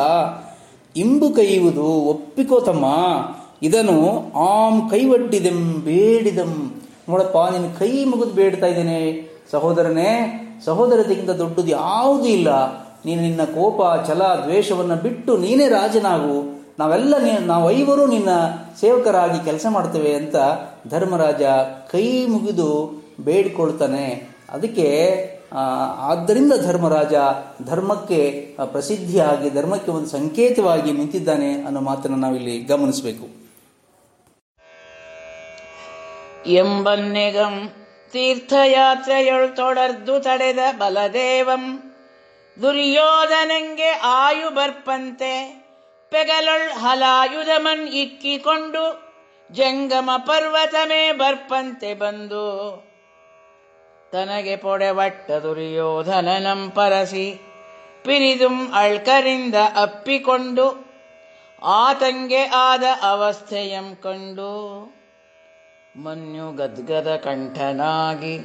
ಇಂಬು ಕೈಯುವುದು ಒಪ್ಪಿಕೋ ತಮ್ಮ. ಇದನ್ನು ಆಂ ಕೈವಟ್ಟಿದೆಂ, ಬೇಡಿದಂ. ನೋಡಪ್ಪ ನಿನ್ನ ಕೈ ಮುಗಿದು ಬೇಡ್ತಾ ಇದ್ದೇನೆ. ಸಹೋದರನೇ, ಸಹೋದರತೆಗಿಂತ ದೊಡ್ಡದು ಯಾವುದೂ ಇಲ್ಲ. ನೀನು ನಿನ್ನ ಕೋಪ, ಛಲ, ದ್ವೇಷವನ್ನು ಬಿಟ್ಟು ನೀನೇ ರಾಜನಾಗು. ನಾವೆಲ್ಲ ನಾವೈವರು ನಿನ್ನ ಸೇವಕರಾಗಿ ಕೆಲಸ ಮಾಡ್ತೇವೆ ಅಂತ ಧರ್ಮರಾಜ ಕೈ ಮುಗಿದು ಬೇಡ್ಕೊಳ್ತಾನೆ. ಅದಕ್ಕೆ ಆದ್ದರಿಂದ ಧರ್ಮರಾಜ ಧರ್ಮಕ್ಕೆ ಪ್ರಸಿದ್ಧಿಯಾಗಿ, ಧರ್ಮಕ್ಕೆ ಒಂದು ಸಂಕೇತವಾಗಿ ನಿಂತಿದ್ದಾನೆ ಅನ್ನೋ ಮಾತನ್ನು ನಾವಿಲ್ಲಿ ಗಮನಿಸಬೇಕು. ಎಂಬನ್ನೆಗಂ ತೀರ್ಥಯಾತ್ರೆಯೊಳ್ ತೊಡರ್ದು ತಡೆದ ಬಲದೇವಂ. ದುರ್ಯೋಧನಂಗೆ ಆಯು ಬರ್ಪಂತೆ. ಪೆಗಲೊಳ್ ಹಲಾಯುಧಮನ್ ಇಕ್ಕಿಕೊಂಡು ಜಂಗಮ ಪರ್ವತಮೇ ಬರ್ಪಂತೆ ಬಂದು. ತನಗೆ ಪೊಡೆವಟ್ಟ ದುರ್ಯೋಧನನಂ ಪರಸಿ ಪಿರಿದುಂ ಅಳ್ಕರಿಂದ ಅಪ್ಪಿಕೊಂಡು ಆತಂಗೆ ಆದ ಅವಸ್ಥೆಯಂ ಕಂಡು. ಮನ್ಯು ಗದ್ಗದ ಕಂಠನಾಗಿ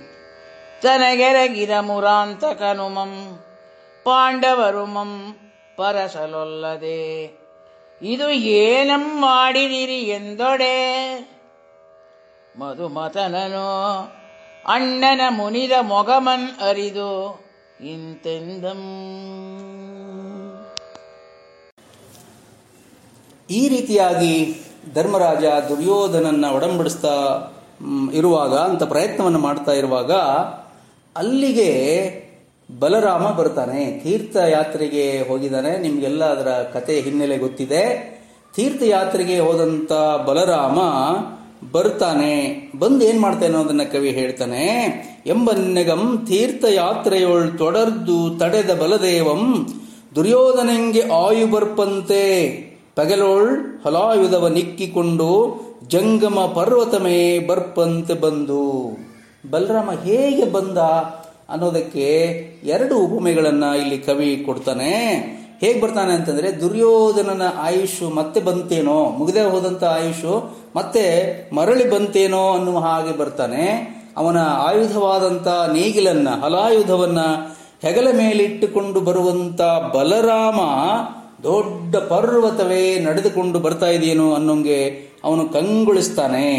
ತನಗೆರಗಿದ ಮುರಾಂತಕನುಮಂ ಪಾಂಡವರು ಮಂ ಪರಸಲೊಲ್ಲದೆ. ಇದು ಏನಂ ಮಾಡಿದಿರಿ ಎಂದೊಡೆ? ಮಧುಮತನನು ಅಣ್ಣನ ಮುನಿದ ಮೊಗಮನ್ ಅರಿದು ಇಂತೆಂದಂ. ಈ ರೀತಿಯಾಗಿ ಧರ್ಮರಾಜ ದುರ್ಯೋಧನನ್ನ ಒಡಂಬಡಿಸ್ತಾ ಇರುವಾಗ, ಅಂತ ಪ್ರಯತ್ನವನ್ನು ಮಾಡ್ತಾ ಇರುವಾಗ, ಅಲ್ಲಿಗೆ ಬಲರಾಮ ಬರ್ತಾನೆ. ತೀರ್ಥಯಾತ್ರೆಗೆ ಹೋಗಿದ್ದಾನೆ. ನಿಮ್ಗೆಲ್ಲ ಅದರ ಕತೆ ಹಿನ್ನೆಲೆ ಗೊತ್ತಿದೆ. ತೀರ್ಥಯಾತ್ರೆಗೆ ಹೋದಂತ ಬಲರಾಮ ಬರ್ತಾನೆ. ಬಂದು ಏನ್ ಮಾಡ್ತಾನೆ ಅನ್ನೋದನ್ನ ಕವಿ ಹೇಳ್ತಾನೆ. ಎಂಬನ್ನೆಗಂ ತೀರ್ಥಯಾತ್ರೆಯೊಳ್ ತೊಡರ್ದು ತಡೆದ ಬಲದೇವಂ, ದುರ್ಯೋಧನೆಂಗೆ ಆಯು ಬರ್ಪಂತೆ. ಪಗಲೋಳ್ ಹಲಾಯುಧವ ನಿಕ್ಕಿಕೊಂಡು ಜಂಗಮ ಪರ್ವತಮೇ ಬರ್ಪಂತೆ ಬಂದು. ಬಲರಾಮ ಹೇಗೆ ಬಂದ? ಅನ್ನೋದಕ್ಕೆ ಎರಡು ಉಪಮೆಗಳನ್ನು ಇಲ್ಲಿ ಕವಿ ಕೊಡ್ತಾನೆ. ಹೇಗೆ ಬರ್ತಾನೆ ಅಂತಂದ್ರೆ, ದುರ್ಯೋಧನನ ಆಯುಷು ಮತ್ತೆ ಬಂತೇನೋ, ಮುಗಿದೇ ಹೋದಂಥ ಆಯುಷು ಮತ್ತೆ ಮರಳಿ ಬಂತೇನೋ ಅನ್ನುವ ಹಾಗೆ ಬರ್ತಾನೆ. ಅವನ ಆಯುಧವಾದಂತ ನೇಗಿಲನ್ನು, ಹಲಾಯುಧವನ್ನು ಹೆಗಲ ಮೇಲಿಟ್ಟುಕೊಂಡು ಬರುವಂತ ಬಲರಾಮ ದೊಡ್ಡ ಪರ್ವತವೇ ನಡೆದುಕೊಂಡು ಬರ್ತಾ ಇದೆಯೇನೋ ಅನ್ನೋಂಗೆ ಅವನು ಕಂಗೊಳಿಸ್ತಾನೆ.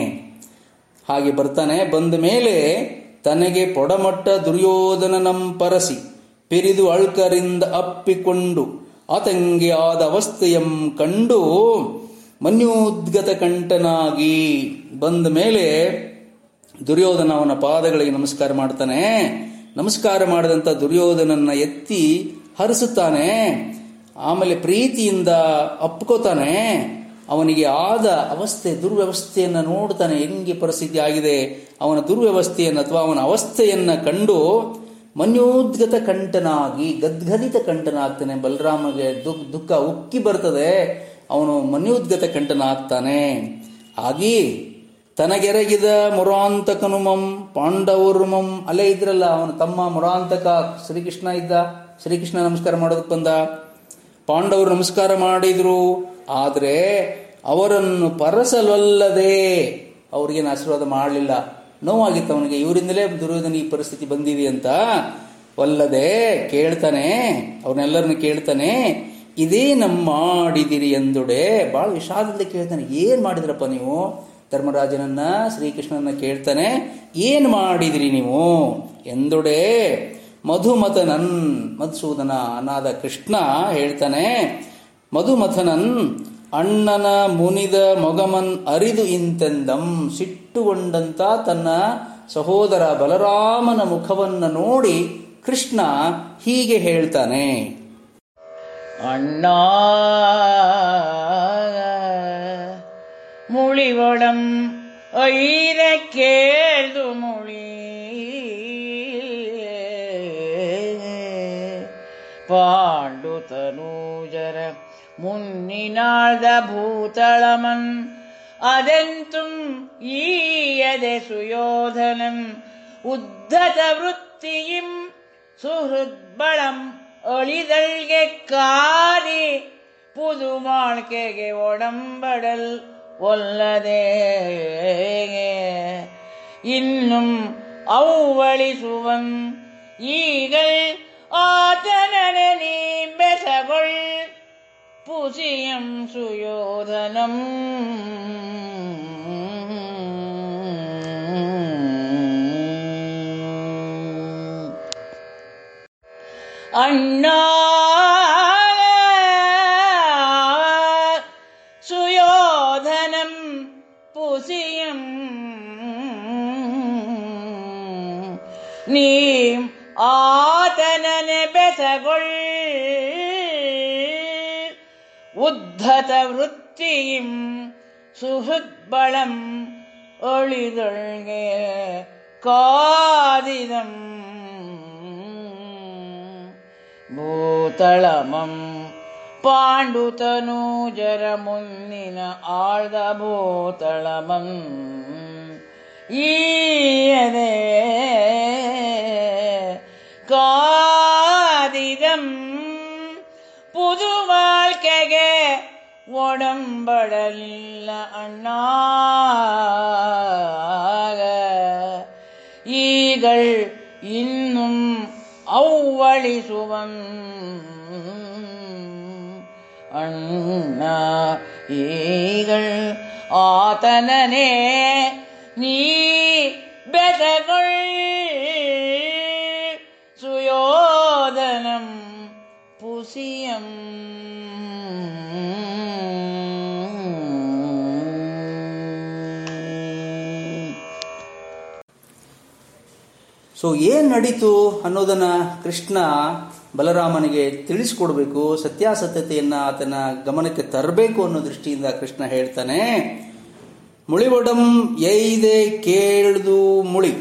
ಹಾಗೆ ಬರ್ತಾನೆ. ಬಂದ ಮೇಲೆ ತನಗೆ ಪೊಡಮಟ್ಟ ದುರ್ಯೋಧನನಂ ಪರಸಿ, ಪಿರಿದು ಅಳ್ಕರಿಂದ ಅಪ್ಪಿಕೊಂಡು, ಆತಂಗೆ ಆದ ಅವಸ್ಥೆಯಂ ಕಂಡು ಮನ್ಯೋದ್ಗತ ಕಂಠನಾಗಿ ಬಂದ ಮೇಲೆ ದುರ್ಯೋಧನ ಅವನ ಪಾದಗಳಿಗೆ ನಮಸ್ಕಾರ ಮಾಡ್ತಾನೆ. ನಮಸ್ಕಾರ ಮಾಡಿದಂತ ದುರ್ಯೋಧನನ್ನ ಎತ್ತಿ ಹರಿಸುತ್ತಾನೆ. ಆಮೇಲೆ ಪ್ರೀತಿಯಿಂದ ಅಪ್ಕೋತಾನೆ. ಅವನಿಗೆ ಆದ ಅವಸ್ಥೆ, ದುರ್ವ್ಯವಸ್ಥೆಯನ್ನು ನೋಡ್ತಾನೆ ಹೆಂಗೆ ಪರಿಸ್ಥಿತಿ ಆಗಿದೆ. ಅವನ ದುರ್ವ್ಯವಸ್ಥೆಯನ್ನು ಅಥವಾ ಅವನ ಅವಸ್ಥೆಯನ್ನು ಕಂಡು ಮನ್ಯೋದ್ಗತ ಕಂಠನಾಗಿ, ಗದ್ಗದಿತ ಕಂಠನಾಗ್ತಾನೆ. ಬಲರಾಮಗೆ ದುಃಖ ದುಃಖ ಉಕ್ಕಿ ಬರ್ತದೆ. ಅವನು ಮನ್ಯೋದ್ಗತ ಕಂಠನಾಗ್ತಾನೆ. ಆಗಿ ತನಗೆರಗಿದ ಮುರಾಂತಕನುಮಂ, ಪಾಂಡವರುಮಂ, ಅಲ್ಲೇ ಇದ್ರಲ್ಲ ಅವನ ತಮ್ಮ ಮುರಾಂತಕ ಶ್ರೀಕೃಷ್ಣ ಇದ್ದ. ಶ್ರೀಕೃಷ್ಣ ನಮಸ್ಕಾರ ಮಾಡೋದಕ್ಕೆ ಬಂದ. ಪಾಂಡವರು ನಮಸ್ಕಾರ ಮಾಡಿದ್ರು. ಆದ್ರೆ ಅವರನ್ನು ಪರಸಲಲ್ಲದೆ ಅವ್ರಿಗೇನು ಆಶೀರ್ವಾದ ಮಾಡಲಿಲ್ಲ. ನೋವಾಗಿತ್ತು ಅವನಿಗೆ ಇವರಿಂದಲೇ ದುರ್ಯೋಧನ ಈ ಪರಿಸ್ಥಿತಿ ಬಂದಿದೆ ಅಂತ ಒಲ್ಲದೆ ಕೇಳ್ತಾನೆ, ಅವ್ರನ್ನೆಲ್ಲರನ್ನು ಕೇಳ್ತಾನೆ, ಇದೇ ನಮ್ಮ ಮಾಡಿದಿರಿ ಎಂದುಡೆ ಬಹಳ ವಿಷಾದದಲ್ಲಿ ಕೇಳ್ತಾನೆ. ಏನ್ ಮಾಡಿದ್ರಪ್ಪ ನೀವು? ಧರ್ಮರಾಜನನ್ನ ಶ್ರೀಕೃಷ್ಣನ ಕೇಳ್ತಾನೆ, ಏನ್ ಮಾಡಿದಿರಿ ನೀವು? ಎಂದುಡೆ ಮಧುಮತನನ್ ಮಧುಸೂದನ ಅನಾದ ಕೃಷ್ಣ ಹೇಳ್ತಾನೆ ಮಧುಮಥನನ್ ಅಣ್ಣನ ಮುನಿದ ಮೊಗಮನ್ ಅರಿದು ಇಂತೆಂದಂ ಸಿಟ್ಟುಗೊಂಡಂತ ತನ್ನ ಸಹೋದರ ಬಲರಾಮನ ಮುಖವನ್ನ ನೋಡಿ ಕೃಷ್ಣ ಹೀಗೆ ಹೇಳ್ತಾನೆ. ಅಣ್ಣ, ಮುಳಿವೊಡಂ ಐರ முன்னினாழ்த பூதளமன் அதென்றும் ஈயதே சுயோதனன். உத்தத விற்த்தியும் சுஹுத்பலம் ஒளிதழ்கே காரி புதுமாழ்கேகே உடம்படல் ஒல்லதே. இன்னும் அவ்வழி சுவன் ஈகள் ஆதனனே நீ பெசகொள். புசியம் சுயோதனம் அண்ணா சுயோதனம் புசியம் நீ ஆதனன பெசகொள் பதவருத்தியும் சுகுத்பலம் ஒளிதொழ்கே காதிதம். பூதளமம் பாண்டுதனூஜர முன்னின ஆழ்த பூதளமம் ஈயதே காதிதம். புது வாழ்க்கையே உடம்படல்ல அண்ணாக. ஈகள் இன்னும் அவ்வழி சுவன் அண்ணா ஈகள் ஆதனே நீ பெதகொள். சுயோதனம் புசியம். ಸೊ ಏನ್ ನಡೀತು ಅನ್ನೋದನ್ನ ಕೃಷ್ಣ ಬಲರಾಮನಿಗೆ ತಿಳಿಸ್ಕೊಡ್ಬೇಕು, ಸತ್ಯಾಸತ್ಯತೆಯನ್ನ ಆತನ ಗಮನಕ್ಕೆ ತರಬೇಕು ಅನ್ನೋ ದೃಷ್ಟಿಯಿಂದ ಕೃಷ್ಣ ಹೇಳ್ತಾನೆ. ಮುಳಿವಡಂ ಎಯ್ದೆ ಕೇಳ್ದು ಮುಳಿ.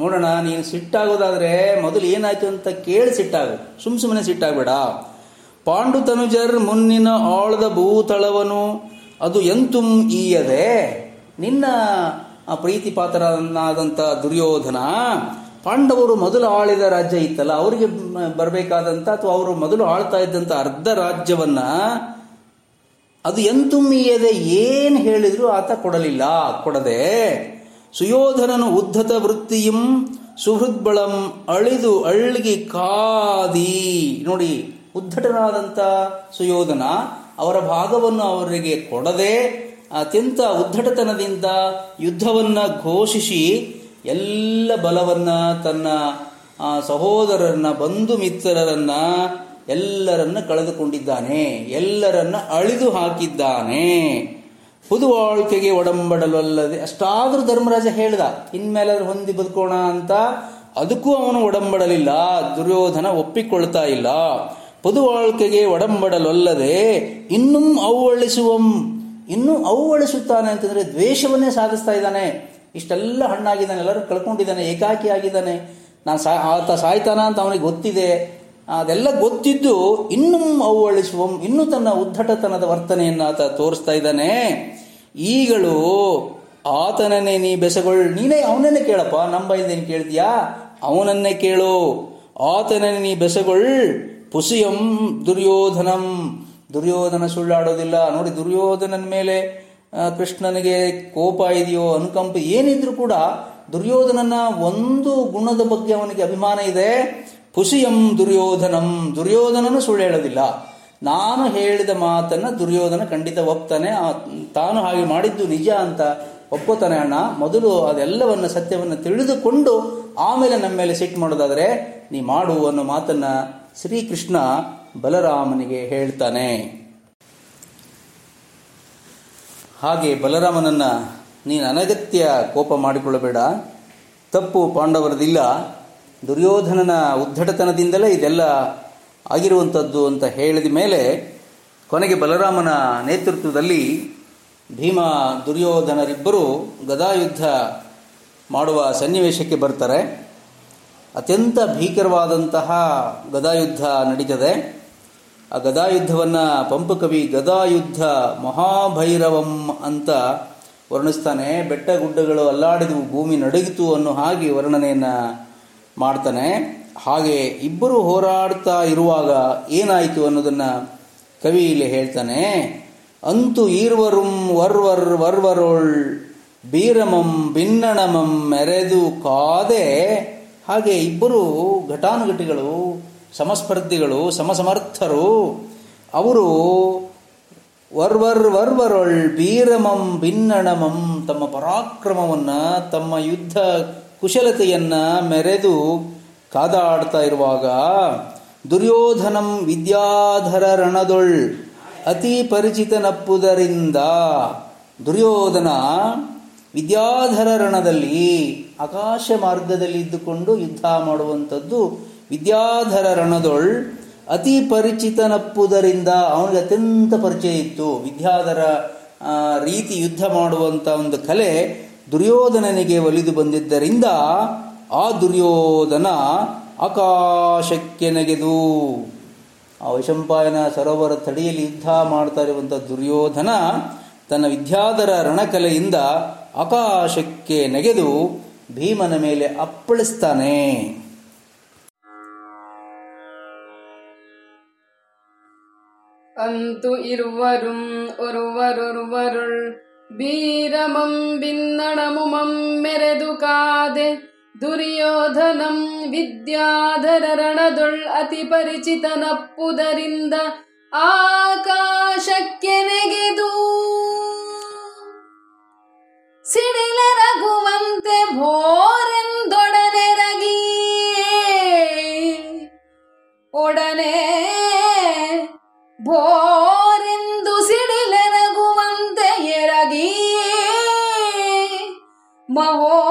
ನೋಡೋಣ, ನೀನು ಸಿಟ್ಟಾಗೋದಾದ್ರೆ ಮೊದಲು ಏನಾಯ್ತು ಅಂತ ಕೇಳಿ ಸಿಟ್ಟಾಗ. ಸುಮ್ ಸುಮ್ಮನೆ ಸಿಟ್ಟಾಗಬೇಡ. ಪಾಂಡು ತನುಜರ್ ಮುನ್ನಿನ ಆಳದ ಭೂತಳವನು, ಅದು ಎಂತುಂ ಈಯದೆ. ನಿನ್ನ ಪ್ರೀತಿ ಪಾತ್ರನಾದಂತ ದುರ್ಯೋಧನ ಪಾಂಡವರು ಮೊದಲು ಆಳಿದ ರಾಜ್ಯ ಇತ್ತಲ್ಲ, ಅವರಿಗೆ ಬರಬೇಕಾದಂಥ ಅಥವಾ ಅವರು ಮೊದಲು ಆಳ್ತಾ ಇದ್ದಂಥ ಅರ್ಧ ರಾಜ್ಯವನ್ನ ಅದು ಎಂತುಮ್ಮಿಯದೆ ಏನು ಹೇಳಿದ್ರು ಆತ ಕೊಡಲಿಲ್ಲ. ಕೊಡದೆ ಸುಯೋಧನನು ಉದ್ಧತ ವೃತ್ತಿಯಂ ಸುಹೃದ್ಬಳಂ ಅಳಿದು ಅಳ್ಳಿಗೆ ಕಾದಿ. ನೋಡಿ ಉದ್ಧಟನಾದಂಥ ಸುಯೋಧನ ಅವರ ಭಾಗವನ್ನು ಅವರಿಗೆ ಕೊಡದೆ ಅತ್ಯಂತ ಉದ್ಧಟತನದಿಂದ ಯುದ್ಧವನ್ನ ಘೋಷಿಸಿ ಎಲ್ಲ ಬಲವನ್ನ ತನ್ನ ಸಹೋದರರನ್ನ, ಬಂಧು ಮಿತ್ರರನ್ನ ಎಲ್ಲರನ್ನ ಕಳೆದುಕೊಂಡಿದ್ದಾನೆ. ಎಲ್ಲರನ್ನ ಅಳಿದು ಹಾಕಿದ್ದಾನೆ. ಪುದುವಾಳ್ಕೆಗೆ ಒಡಂಬಡಲಲ್ಲದೆ ಅಷ್ಟಾದರೂ ಧರ್ಮರಾಜ ಹೇಳ್ದ ಇನ್ಮೇಲೆ ಹೊಂದಿ ಬದುಕೋಣ ಅಂತ. ಅದಕ್ಕೂ ಅವನು ಒಡಂಬಡಲಿಲ್ಲ, ದುರ್ಯೋಧನ ಒಪ್ಪಿಕೊಳ್ತಾ ಇಲ್ಲ. ಪುದುವಾಳ್ಕೆಗೆ ಒಡಂಬಡಲೊಲ್ಲದೆ ಇನ್ನೂ ಅವ್ವಳಿಸುವಂ ಇನ್ನೂ ಅವ್ವಳಿಸುತ್ತಾನೆ ಅಂತಂದ್ರೆ ದ್ವೇಷವನ್ನೇ ಸಾಧಿಸ್ತಾ ಇದ್ದಾನೆ. ಇಷ್ಟೆಲ್ಲ ಹಣ್ಣಾಗಿದ್ದಾನೆ, ಎಲ್ಲರೂ ಕಳ್ಕೊಂಡಿದ್ದಾನೆ, ಏಕಾಕಿ ಆಗಿದ್ದಾನೆ. ನಾನು ಸಾ, ಆತ ಸಾಯ್ತಾನ ಅಂತ ಅವನಿಗೆ ಗೊತ್ತಿದೆ. ಅದೆಲ್ಲ ಗೊತ್ತಿದ್ದು ಇನ್ನೂ ಅವ್ವಳಿಸುವಂ, ಇನ್ನೂ ತನ್ನ ಉದ್ದಟತನದ ವರ್ತನೆಯನ್ನು ಆತ ತೋರಿಸ್ತಾ ಇದ್ದಾನೆ. ಈಗಳು ಆತನನ್ನೇ ನೀ ಬೆಸಗೊಳ್, ನೀನೇ ಅವನನ್ನೇ ಕೇಳಪ್ಪ, ನಮ್ಮ ಏನು ಕೇಳ್ತೀಯಾ? ಅವನನ್ನೇ ಕೇಳು. ಆತನನ್ನೇ ನೀ ಬೆಸಗೊಳ್ ಪುಸಿಯಂ ದುರ್ಯೋಧನಂ. ದುರ್ಯೋಧನ ಸುಳ್ಳಾಡೋದಿಲ್ಲ. ನೋಡಿ, ದುರ್ಯೋಧನನ ಮೇಲೆ ಕೃಷ್ಣನಿಗೆ ಕೋಪ ಇದೆಯೋ, ಅನುಕಂಪ ಏನಿದ್ರು ಕೂಡ ದುರ್ಯೋಧನನ ಒಂದು ಗುಣದ ಬಗ್ಗೆ ಅವನಿಗೆ ಅಭಿಮಾನ ಇದೆ. ಪುಷಿಯಂ ದುರ್ಯೋಧನಂ. ದುರ್ಯೋಧನನು ಸುಳ್ಳು ಹೇಳೋದಿಲ್ಲ. ನಾನು ಹೇಳಿದ ಮಾತನ್ನ ದುರ್ಯೋಧನ ಖಂಡಿತ ಒಪ್ತಾನೆ. ತಾನು ಹಾಗೆ ಮಾಡಿದ್ದು ನಿಜ ಅಂತ ಒಪ್ಪುತ್ತಾನೆ ಅಣ್ಣ. ಮೊದಲು ಅದೆಲ್ಲವನ್ನ ಸತ್ಯವನ್ನ ತಿಳಿದುಕೊಂಡು ಆಮೇಲೆ ನಮ್ಮ ಮೇಲೆ ಸಿಟ್ಟು ಮಾಡೋದಾದ್ರೆ ನೀ ಮಾಡು ಅನ್ನೋ ಮಾತನ್ನ ಶ್ರೀಕೃಷ್ಣ ಬಲರಾಮನಿಗೆ ಹೇಳ್ತಾನೆ. ಹಾಗೆ ಬಲರಾಮನನ್ನು ನೀನು ಅನಗತ್ಯ ಕೋಪ ಮಾಡಿಕೊಳ್ಳಬೇಡ. ತಪ್ಪು ಪಾಂಡವರದಿಲ್ಲ. ದುರ್ಯೋಧನನ ಉದ್ಧಟತನದಿಂದಲೇ ಇದೆಲ್ಲ ಆಗಿರುವಂಥದ್ದು ಅಂತ ಹೇಳಿದ ಮೇಲೆ ಕೊನೆಗೆ ಬಲರಾಮನ ನೇತೃತ್ವದಲ್ಲಿ ಭೀಮ, ದುರ್ಯೋಧನರಿಬ್ಬರು ಗದಾಯುದ್ಧ ಮಾಡುವ ಸನ್ನಿವೇಶಕ್ಕೆ ಬರ್ತಾರೆ. ಅತ್ಯಂತ ಭೀಕರವಾದಂತಹ ಗದಾಯುದ್ಧ ನಡೀತದೆ. ಆ ಗದಾಯುದ್ಧವನ್ನು ಪಂಪಕವಿ ಗದಾಯುದ್ಧ ಮಹಾಭೈರವಂ ಅಂತ ವರ್ಣಿಸ್ತಾನೆ. ಬೆಟ್ಟ ಗುಡ್ಡಗಳು ಅಲ್ಲಾಡಿದವು ಭೂಮಿ ನಡುಗಿತು ಅನ್ನೋ ಹಾಗೆ ವರ್ಣನೆಯನ್ನು ಮಾಡ್ತಾನೆ. ಹಾಗೆ ಇಬ್ಬರು ಹೋರಾಡ್ತಾ ಇರುವಾಗ ಏನಾಯಿತು ಅನ್ನೋದನ್ನು ಕವಿ ಇಲ್ಲಿ ಹೇಳ್ತಾನೆ. ಅಂತು ಈರ್ವರುಂ ವರ್ವರ್ ವರ್ವರೋಳ್ ಬೀರಮಂ ಭಿನ್ನಣಮಂ ಮೆರೆದು ಕಾದೆ. ಹಾಗೆ ಇಬ್ಬರು ಘಟಾನುಘಟಿಗಳು ಸಮಸ್ಪರ್ಧಿಗಳು, ಸಮಸಮರ್ಥರು, ಅವರು ವರ್ವರ್ ವರ್ವರೊಳ್ ಬೀರಮಂ ಭಿನ್ನಣಮಂ ತಮ್ಮ ಪರಾಕ್ರಮವನ್ನು, ತಮ್ಮ ಯುದ್ಧ ಕುಶಲತೆಯನ್ನು ಮೆರೆದು ಕಾದಾಡ್ತಾ ಇರುವಾಗ ದುರ್ಯೋಧನಂ ವಿದ್ಯಾಧರ ರಣದೊಳ್ ಅತಿ ಪರಿಚಿತನಪ್ಪುದರಿಂದ ದುರ್ಯೋಧನ ವಿದ್ಯಾಧರ ರಣದಲ್ಲಿ ಆಕಾಶ ಮಾರ್ಗದಲ್ಲಿ ಇದ್ದುಕೊಂಡು ಯುದ್ಧ ಮಾಡುವಂಥದ್ದು ವಿದ್ಯಾಧರ ರಣದೊಳ್ ಅತಿ ಪರಿಚಿತನಪ್ಪುದರಿಂದ ಅವನಿಗೆ ಅತ್ಯಂತ ಪರಿಚಯ ಇತ್ತು. ವಿದ್ಯಾಧರ ರೀತಿ ಯುದ್ಧ ಮಾಡುವಂತ ಒಂದು ಕಲೆ ದುರ್ಯೋಧನನಿಗೆ ಒಲಿದು ಬಂದಿದ್ದರಿಂದ ಆ ದುರ್ಯೋಧನ ಆಕಾಶಕ್ಕೆ ನೆಗೆದು, ಆ ವೈಶಂಪಾಯನ ಸರೋವರ ತಡಿಯಲ್ಲಿ ಯುದ್ಧ ಮಾಡ್ತಾ ಇರುವಂಥ ದುರ್ಯೋಧನ ತನ್ನ ವಿದ್ಯಾಧರ ರಣಕಲೆಯಿಂದ ಆಕಾಶಕ್ಕೆ ನೆಗೆದು ಭೀಮನ ಮೇಲೆ ಅಪ್ಪಳಿಸ್ತಾನೆ. ಅಂತು ಇರುವರುಂ ಒರುವರೊರುವರುಳ್ ಬೀರಮಂ ಬಿನ್ನಣಮುಮಂ ಮೆರೆದು ಕಾದೆ ದುರ್ಯೋಧನಂ ವಿದ್ಯಾಧರ ರಣದೊಳ್ ಅತಿ ಪರಿಚಿತನಪ್ಪುದರಿಂದ ಆಕಾಶಕ್ಕೆ ರಘುವಂತೆ ಸಿಡಿಲೆರಗುವಂತೆ ಭೋರೆಂದು ಸಿಡಿಲೆರಗುವಂತೆ ಎರಗಿ ಮವೋಗ್ರಘನಗದ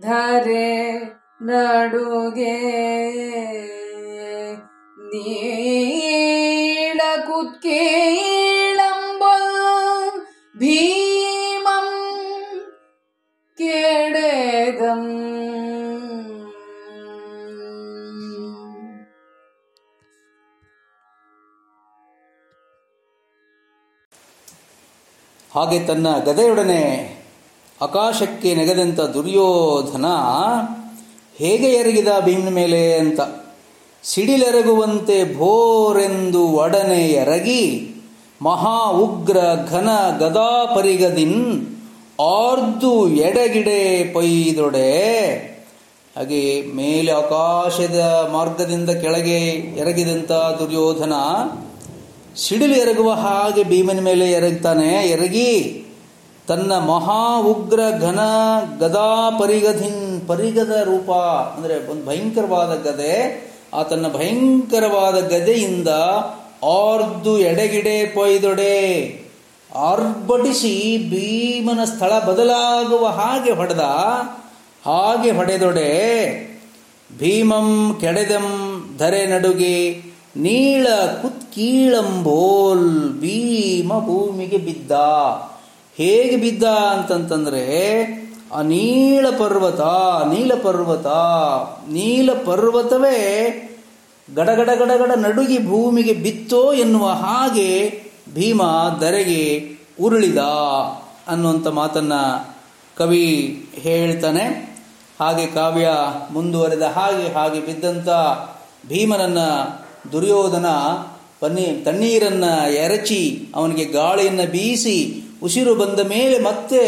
ಧರೆ ನಡುಗೆ ನೀಳ ಭೀಮಂ ಕೆಡೆದಂ ಹಾಗೆ ತನ್ನ ಗದೆಯೊಡನೆ ಆಕಾಶಕ್ಕೆ ನೆಗೆದಂಥ ದುರ್ಯೋಧನ ಹೇಗೆ ಎರಗಿದ ಭೀಮನ ಮೇಲೆ ಅಂತ. ಸಿಡಿಲೆರಗುವಂತೆ ಭೋರೆಂದು ಒಡನೆ ಎರಗಿ ಮಹಾ ಉಗ್ರ ಘನ ಗದಾ ಪರಿಗದಿನ್ ಆರ್ದು ಎಡಗಿಡೆ ಪೈದೊಡೆ ಹಾಗೆ ಮೇಲೆ ಆಕಾಶದ ಮಾರ್ಗದಿಂದ ಕೆಳಗೆ ಎರಗಿದಂಥ ದುರ್ಯೋಧನ ಸಿಡಿಲು ಎರಗುವ ಹಾಗೆ ಭೀಮನ ಮೇಲೆ ಎರಗ್ತಾನೆ, ಎರಗಿ ತನ್ನ ಮಹಾ ಉಗ್ರ ಘನ ಗದಾ ಪರಿಗಧಿನ್ ಪರಿಗದ ರೂಪ ಅಂದರೆ ಒಂದು ಭಯಂಕರವಾದ ಗದೆ, ಆ ತನ್ನ ಭಯಂಕರವಾದ ಗದೆಯಿಂದ ಆರ್ದು ಎಡೆಗಿಡೆ ಪೊಯ್ದೊಡೆ, ಆರ್ಭಟಿಸಿ ಭೀಮನ ಸ್ಥಳ ಬದಲಾಗುವ ಹಾಗೆ ಹೊಡೆದ, ಹಾಗೆ ಹೊಡೆದೊಡೆ, ಭೀಮಂ ಕೆಡೆದಂ ಧರೆ ನಡುಗೆ ನೀಳ ಕುತ್ಕೀಳಂಬೋಲ್ ಭೀಮ ಭೂಮಿಗೆ ಬಿದ್ದ. ಹೇಗೆ ಬಿದ್ದ ಅಂತಂತಂದ್ರೆ ಅನೀಳ ನೀಳ ಪರ್ವತ, ನೀಲ ಪರ್ವತ, ನೀಲ ಪರ್ವತವೇ ಗಡಗಡ ಗಡಗಡ ನಡುಗಿ ಭೂಮಿಗೆ ಬಿತ್ತೋ ಎನ್ನುವ ಹಾಗೆ ಭೀಮ ಧರೆಗೆ ಉರುಳಿದ ಅನ್ನುವಂಥ ಮಾತನ್ನ ಕವಿ ಹೇಳ್ತಾನೆ. ಹಾಗೆ ಕಾವ್ಯ ಮುಂದುವರೆದ ಹಾಗೆ ಹಾಗೆ ಬಿದ್ದಂತ ಭೀಮನನ್ನ ದುರ್ಯೋಧನ ಪನ್ನೀ, ತಣ್ಣೀರನ್ನ ಎರಚಿ ಅವನಿಗೆ ಗಾಳಿಯನ್ನು ಬೀಸಿ ಉಸಿರು ಬಂದ ಮೇಲೆ ಮತ್ತೆ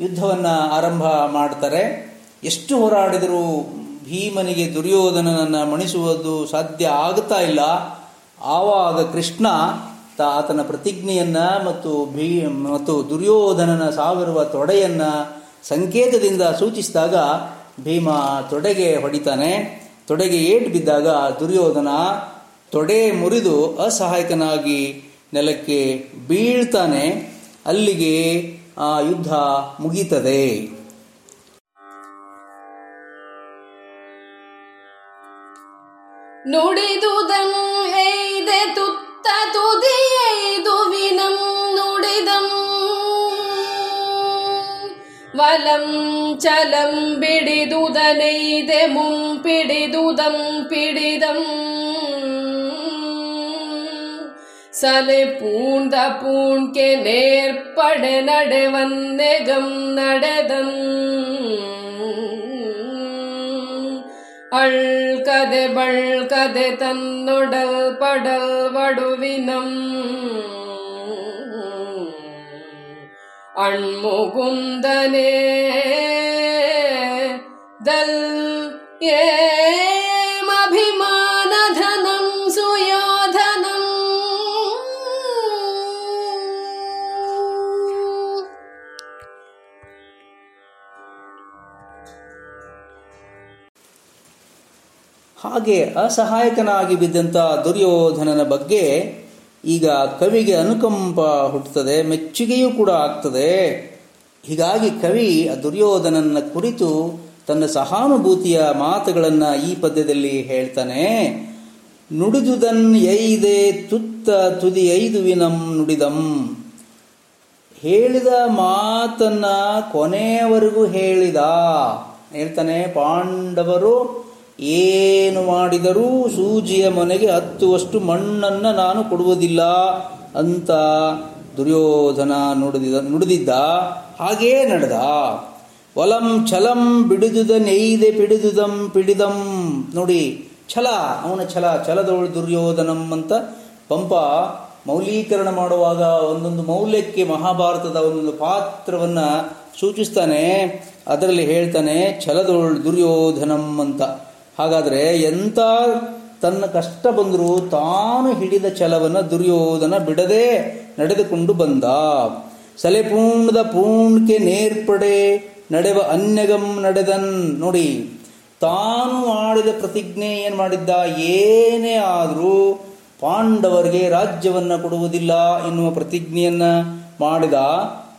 ಯುದ್ಧವನ್ನ ಆರಂಭ ಮಾಡ್ತಾರೆ. ಎಷ್ಟು ಹೋರಾಡಿದರೂ ಭೀಮನಿಗೆ ದುರ್ಯೋಧನನನ್ನ ಮಣಿಸುವುದು ಸಾಧ್ಯ ಆಗ್ತಾ ಇಲ್ಲ. ಆವಾಗ ಕೃಷ್ಣ ತ ಆತನ ಪ್ರತಿಜ್ಞೆಯನ್ನ ಮತ್ತು ಭೀ, ಮತ್ತು ದುರ್ಯೋಧನನ ಸಾವಿರುವ ತೊಡೆಯನ್ನ ಸಂಕೇತದಿಂದ ಸೂಚಿಸಿದಾಗ ಭೀಮ ತೊಡೆಗೆ ಹೊಡಿತಾನೆ. ತೊಡೆಗೆ ಏಟು ಬಿದ್ದಾಗ ದುರ್ಯೋಧನ ತೊಡೆ ಮುರಿದು ಅಸಹಾಯಕನಾಗಿ ನೆಲಕ್ಕೆ ಬೀಳ್ತಾನೆ. ಅಲ್ಲಿಗೆ ಆ ಯುದ್ಧ ಮುಗೀತದೆ. ನುಡಿದುದಂ ಎಯ್ದೆ ತುತ್ತ ತುದಿಯೈದು ವಿನಂ ನುಡಿದಂ. ವಲಂ ಚಲಂ ಬಿಡಿದುದನೈದೆ ಮುಂಪಿಡಿದುದಂ, ಪಿಡಿದಂ. ಸಲೆ ಪೂಂದ ಪೂಣ್ಕೆ ನೇರ್ಪಡೆ ನಡೆವನ್ನೆಗಂ ನಡೆದಂ ಅಳ್ಕದೆ ಬಳ್ಕದೆ ತನ್ನೊಡಲ್ ಪಡಲ್ ವಡುವಿನಂ ಅಣ್ಮುಗುಂದನೆ ದಲ್ ಏಮಭಿಮಾನಧನಂ ಹಾಗೆ ಅಸಹಾಯಕನಾಗಿ ಬಿದ್ದಂಥ ದುರ್ಯೋಧನನ ಬಗ್ಗೆ ಈಗ ಕವಿಗೆ ಅನುಕಂಪ ಹುಟ್ಟುತ್ತದೆ, ಮೆಚ್ಚುಗೆಯೂ ಕೂಡ ಆಗ್ತದೆ. ಹೀಗಾಗಿ ಕವಿ ಆ ದುರ್ಯೋಧನನ ಕುರಿತು ತನ್ನ ಸಹಾನುಭೂತಿಯ ಮಾತುಗಳನ್ನು ಈ ಪದ್ಯದಲ್ಲಿ ಹೇಳ್ತಾನೆ. ನುಡಿದುದನ್ ಎಯ್ದೆ ತುತ್ತ ತುದಿ ಐದುವಿನಂ ನುಡಿದಂ. ಹೇಳಿದ ಮಾತನ್ನ ಕೊನೆಯವರೆಗೂ ಹೇಳಿದ. ಹೇಳ್ತಾನೆ, ಪಾಂಡವರು ಏನು ಮಾಡಿದರೂ ಸೂಜಿಯ ಮನೆಗೆ ಹತ್ತುವಷ್ಟು ಮಣ್ಣನ್ನು ನಾನು ಕೊಡುವುದಿಲ್ಲ ಅಂತ ದುರ್ಯೋಧನ ನುಡಿದ ನುಡಿದಿದ್ದ ಹಾಗೇ ನಡೆದ. ಒಲಂ ಛಲಂ ಬಿಡಿದುದ ನೆಯ್ದೆ ಪಿಡಿದುದಂ ಪಿಡಿದಂ. ನೋಡಿ, ಛಲ, ಅವನ ಛಲ, ಛಲದವಳು ದುರ್ಯೋಧನಂ ಅಂತ ಪಂಪ ಮೌಲೀಕರಣ ಮಾಡುವಾಗ ಒಂದೊಂದು ಮೌಲ್ಯಕ್ಕೆ ಮಹಾಭಾರತದ ಒಂದೊಂದು ಪಾತ್ರವನ್ನ ಸೂಚಿಸ್ತಾನೆ, ಅದರಲ್ಲಿ ಹೇಳ್ತಾನೆ, ಛಲದವಳು ದುರ್ಯೋಧನಂ ಅಂತ. ಹಾಗಾದ್ರೆ ಎಂತ ತನ್ನ ಕಷ್ಟ ಬಂದರೂ ತಾನು ಹಿಡಿದ ಛಲವನ್ನು ದುರ್ಯೋಧನ ಬಿಡದೆ ನಡೆದುಕೊಂಡು ಬಂದ. ಸಲೆ ಪೂಣದ ಪೂರ್ಣಕ್ಕೆ ನೇರ್ಪಡೆ ನಡೆವ ಅನ್ಯಗಂ ನಡೆದನ್ ನೋಡಿ, ತಾನು ಮಾಡಿದ ಪ್ರತಿಜ್ಞೆ ಏನು ಮಾಡಿದ್ದ? ಏನೇ ಆದರೂ ಪಾಂಡವರಿಗೆ ರಾಜ್ಯವನ್ನ ಕೊಡುವುದಿಲ್ಲ ಎನ್ನುವ ಪ್ರತಿಜ್ಞೆಯನ್ನ ಮಾಡಿದ.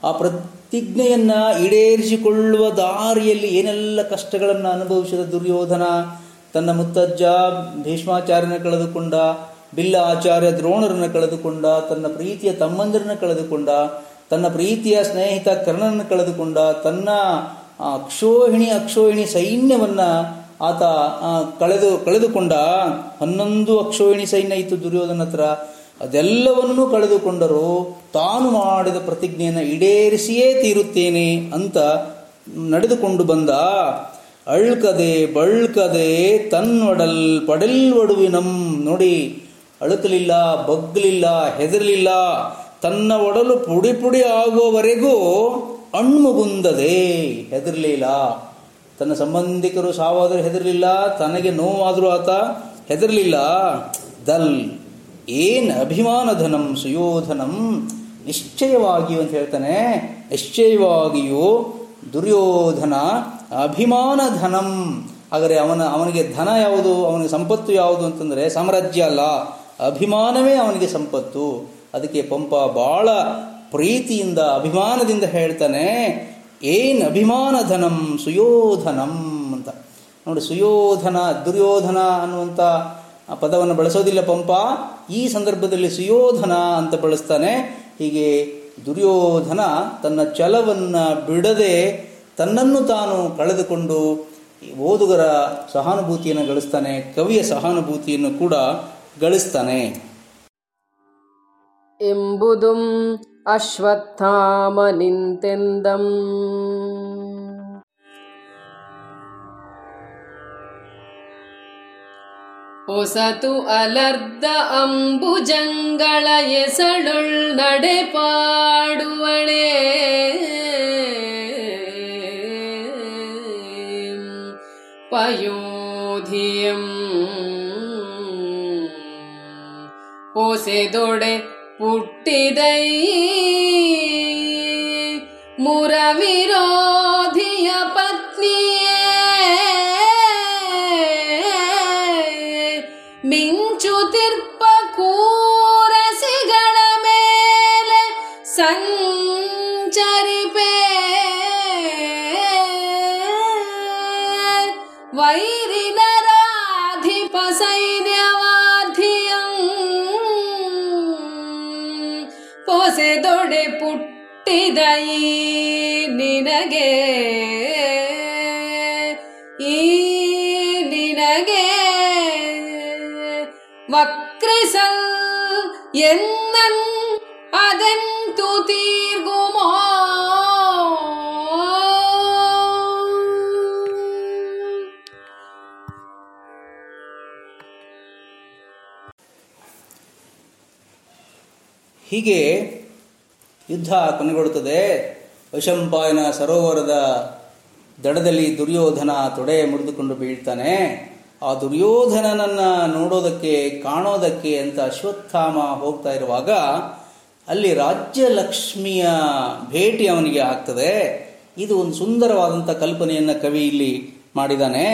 ಆ ಪ್ರತಿಜ್ಞೆಯನ್ನ ಈಡೇರಿಸಿಕೊಳ್ಳುವ ದಾರಿಯಲ್ಲಿ ಏನೆಲ್ಲ ಕಷ್ಟಗಳನ್ನು ಅನುಭವಿಸಿದ ದುರ್ಯೋಧನ? ತನ್ನ ಮುತ್ತಜ್ಜ ಭೀಷ್ಮಾಚಾರ್ಯನ ಕಳೆದುಕೊಂಡ, ಬಿಲ್ಲ ಆಚಾರ್ಯ ದ್ರೋಣರನ್ನು ಕಳೆದುಕೊಂಡ, ತನ್ನ ಪ್ರೀತಿಯ ತಮ್ಮಂದಿರನ್ನು ಕಳೆದುಕೊಂಡ, ತನ್ನ ಪ್ರೀತಿಯ ಸ್ನೇಹಿತ ಕರ್ಣನನ್ನು ಕಳೆದುಕೊಂಡ, ತನ್ನ ಅಕ್ಷೋಹಿಣಿ ಅಕ್ಷೋಹಿಣಿ ಸೈನ್ಯವನ್ನ ಆತ ಕಳೆದು, ಕಳೆದುಕೊಂಡ. ಹನ್ನೊಂದು ಅಕ್ಷೋಹಿಣಿ ಸೈನ್ಯ ಇತ್ತು ದುರ್ಯೋಧನ ಹತ್ರ. ಅದೆಲ್ಲವನ್ನೂ ಕಳೆದುಕೊಂಡರು. ತಾನು ಮಾಡಿದ ಪ್ರತಿಜ್ಞೆಯನ್ನು ಈಡೇರಿಸಿಯೇ ತೀರುತ್ತೇನೆ ಅಂತ ನಡೆದುಕೊಂಡು ಬಂದ. ಅಳ್ಕದೆ ಬಳ್ಕದೆ ತನ್ನೊಡಲ್ ಪಡೆಲ್ವಡುವಿನಂ ನೋಡಿ, ಅಳುಕಲಿಲ್ಲ, ಬಗ್ಲಿಲ್ಲ, ಹೆದರಲಿಲ್ಲ, ತನ್ನ ಒಡಲು ಪುಡಿ ಪುಡಿ ಆಗುವವರೆಗೂ ಅಣ್ಮುಗುಂದದೆ ಹೆದರಲಿಲ್ಲ. ತನ್ನ ಸಂಬಂಧಿಕರು ಸಾವಾದರೂ ಹೆದರಲಿಲ್ಲ, ತನಗೆ ನೋವಾದರೂ ಆತ ಹೆದರಲಿಲ್ಲ. ದಲ್, ಏನ್ ಅಭಿಮಾನಧನಂ ಸುಯೋಧನಂ, ನಿಶ್ಚಯವಾಗಿಯೂ ಅಂತ ಹೇಳ್ತಾನೆ, ನಿಶ್ಚಯವಾಗಿಯೂ ದುರ್ಯೋಧನ ಅಭಿಮಾನ ಧನಂ ಆದರೆ ಅವನ, ಅವನಿಗೆ ಧನ ಯಾವುದು? ಅವನಿಗೆ ಸಂಪತ್ತು ಯಾವುದು ಅಂತಂದರೆ ಸಾಮ್ರಾಜ್ಯ ಅಲ್ಲ. ಅಭಿಮಾನವೇ ಅವನಿಗೆ ಸಂಪತ್ತು. ಅದಕ್ಕೆ ಪಂಪ ಬಹಳ ಪ್ರೀತಿಯಿಂದ, ಅಭಿಮಾನದಿಂದ ಹೇಳ್ತಾನೆ, ಏನ್ ಅಭಿಮಾನ ಧನಂ ಸುಯೋಧನಂ ಅಂತ. ನೋಡಿ, ಸುಯೋಧನ, ದುರ್ಯೋಧನ ಅನ್ನುವಂಥ ಪದವನ್ನು ಬಳಸೋದಿಲ್ಲ ಪಂಪ. ಈ ಸಂದರ್ಭದಲ್ಲಿ ಸುಯೋಧನ ಅಂತ ಬಳಸ್ತಾನೆ. ಹೀಗೆ ದುರ್ಯೋಧನ ತನ್ನ ಛಲವನ್ನು ಬಿಡದೆ ತನ್ನನ್ನು ತಾನು ಕಳೆದುಕೊಂಡು ಓದುಗರ ಸಹಾನುಭೂತಿಯನ್ನು ಗಳಿಸ್ತಾನೆ, ಕವಿಯ ಸಹಾನುಭೂತಿಯನ್ನು ಕೂಡ ಗಳಿಸ್ತಾನೆ. ಎಂಬುದು ಅಶ್ವತ್ಥಾಮ ನಿಂತೆಂದಂ ಹೊಸತು ಅಲರ್ಧ ಅಂಬುಜಂಗಳ ಎಸಳುಳ್ ನಡೆಪಾಡುವಳೆ. ಪಯೋಧಿಯಂ ಪೋಸೆದೊಡೆ ಪುಟ್ಟಿದೈ ಮುರವಿರೋಧಿಯ ಈ ನಿನಗೆ? ಈ ನಿನಗೆ ವಕ್ರಿಸಲ್ ಎನ್ನನ್ ಅದೆಂತು ತೀರ್ಗುಮೋ? ಹೀಗೆ ಯುದ್ಧ ಕೊನೆಗೊಳ್ಳುತ್ತದೆ. ವೈಶಂಪಾಯನ ಸರೋವರದ ದಡದಲ್ಲಿ ದುರ್ಯೋಧನ ತೊಡೆ ಮುರಿದುಕೊಂಡು ಬೀಳ್ತಾನೆ. ಆ ದುರ್ಯೋಧನನನ್ನ ನೋಡೋದಕ್ಕೆ, ಕಾಣೋದಕ್ಕೆ ಅಂತ ಅಶ್ವತ್ಥಾಮ ಹೋಗ್ತಾ ಇರುವಾಗ ಅಲ್ಲಿ ರಾಜ್ಯಲಕ್ಷ್ಮಿಯ ಭೇಟಿ ಅವನಿಗೆ ಆಗ್ತದೆ. ಇದು ಒಂದು ಸುಂದರವಾದಂಥ ಕಲ್ಪನೆಯನ್ನ ಕವಿ ಇಲ್ಲಿ ಮಾಡಿದಾನೆ.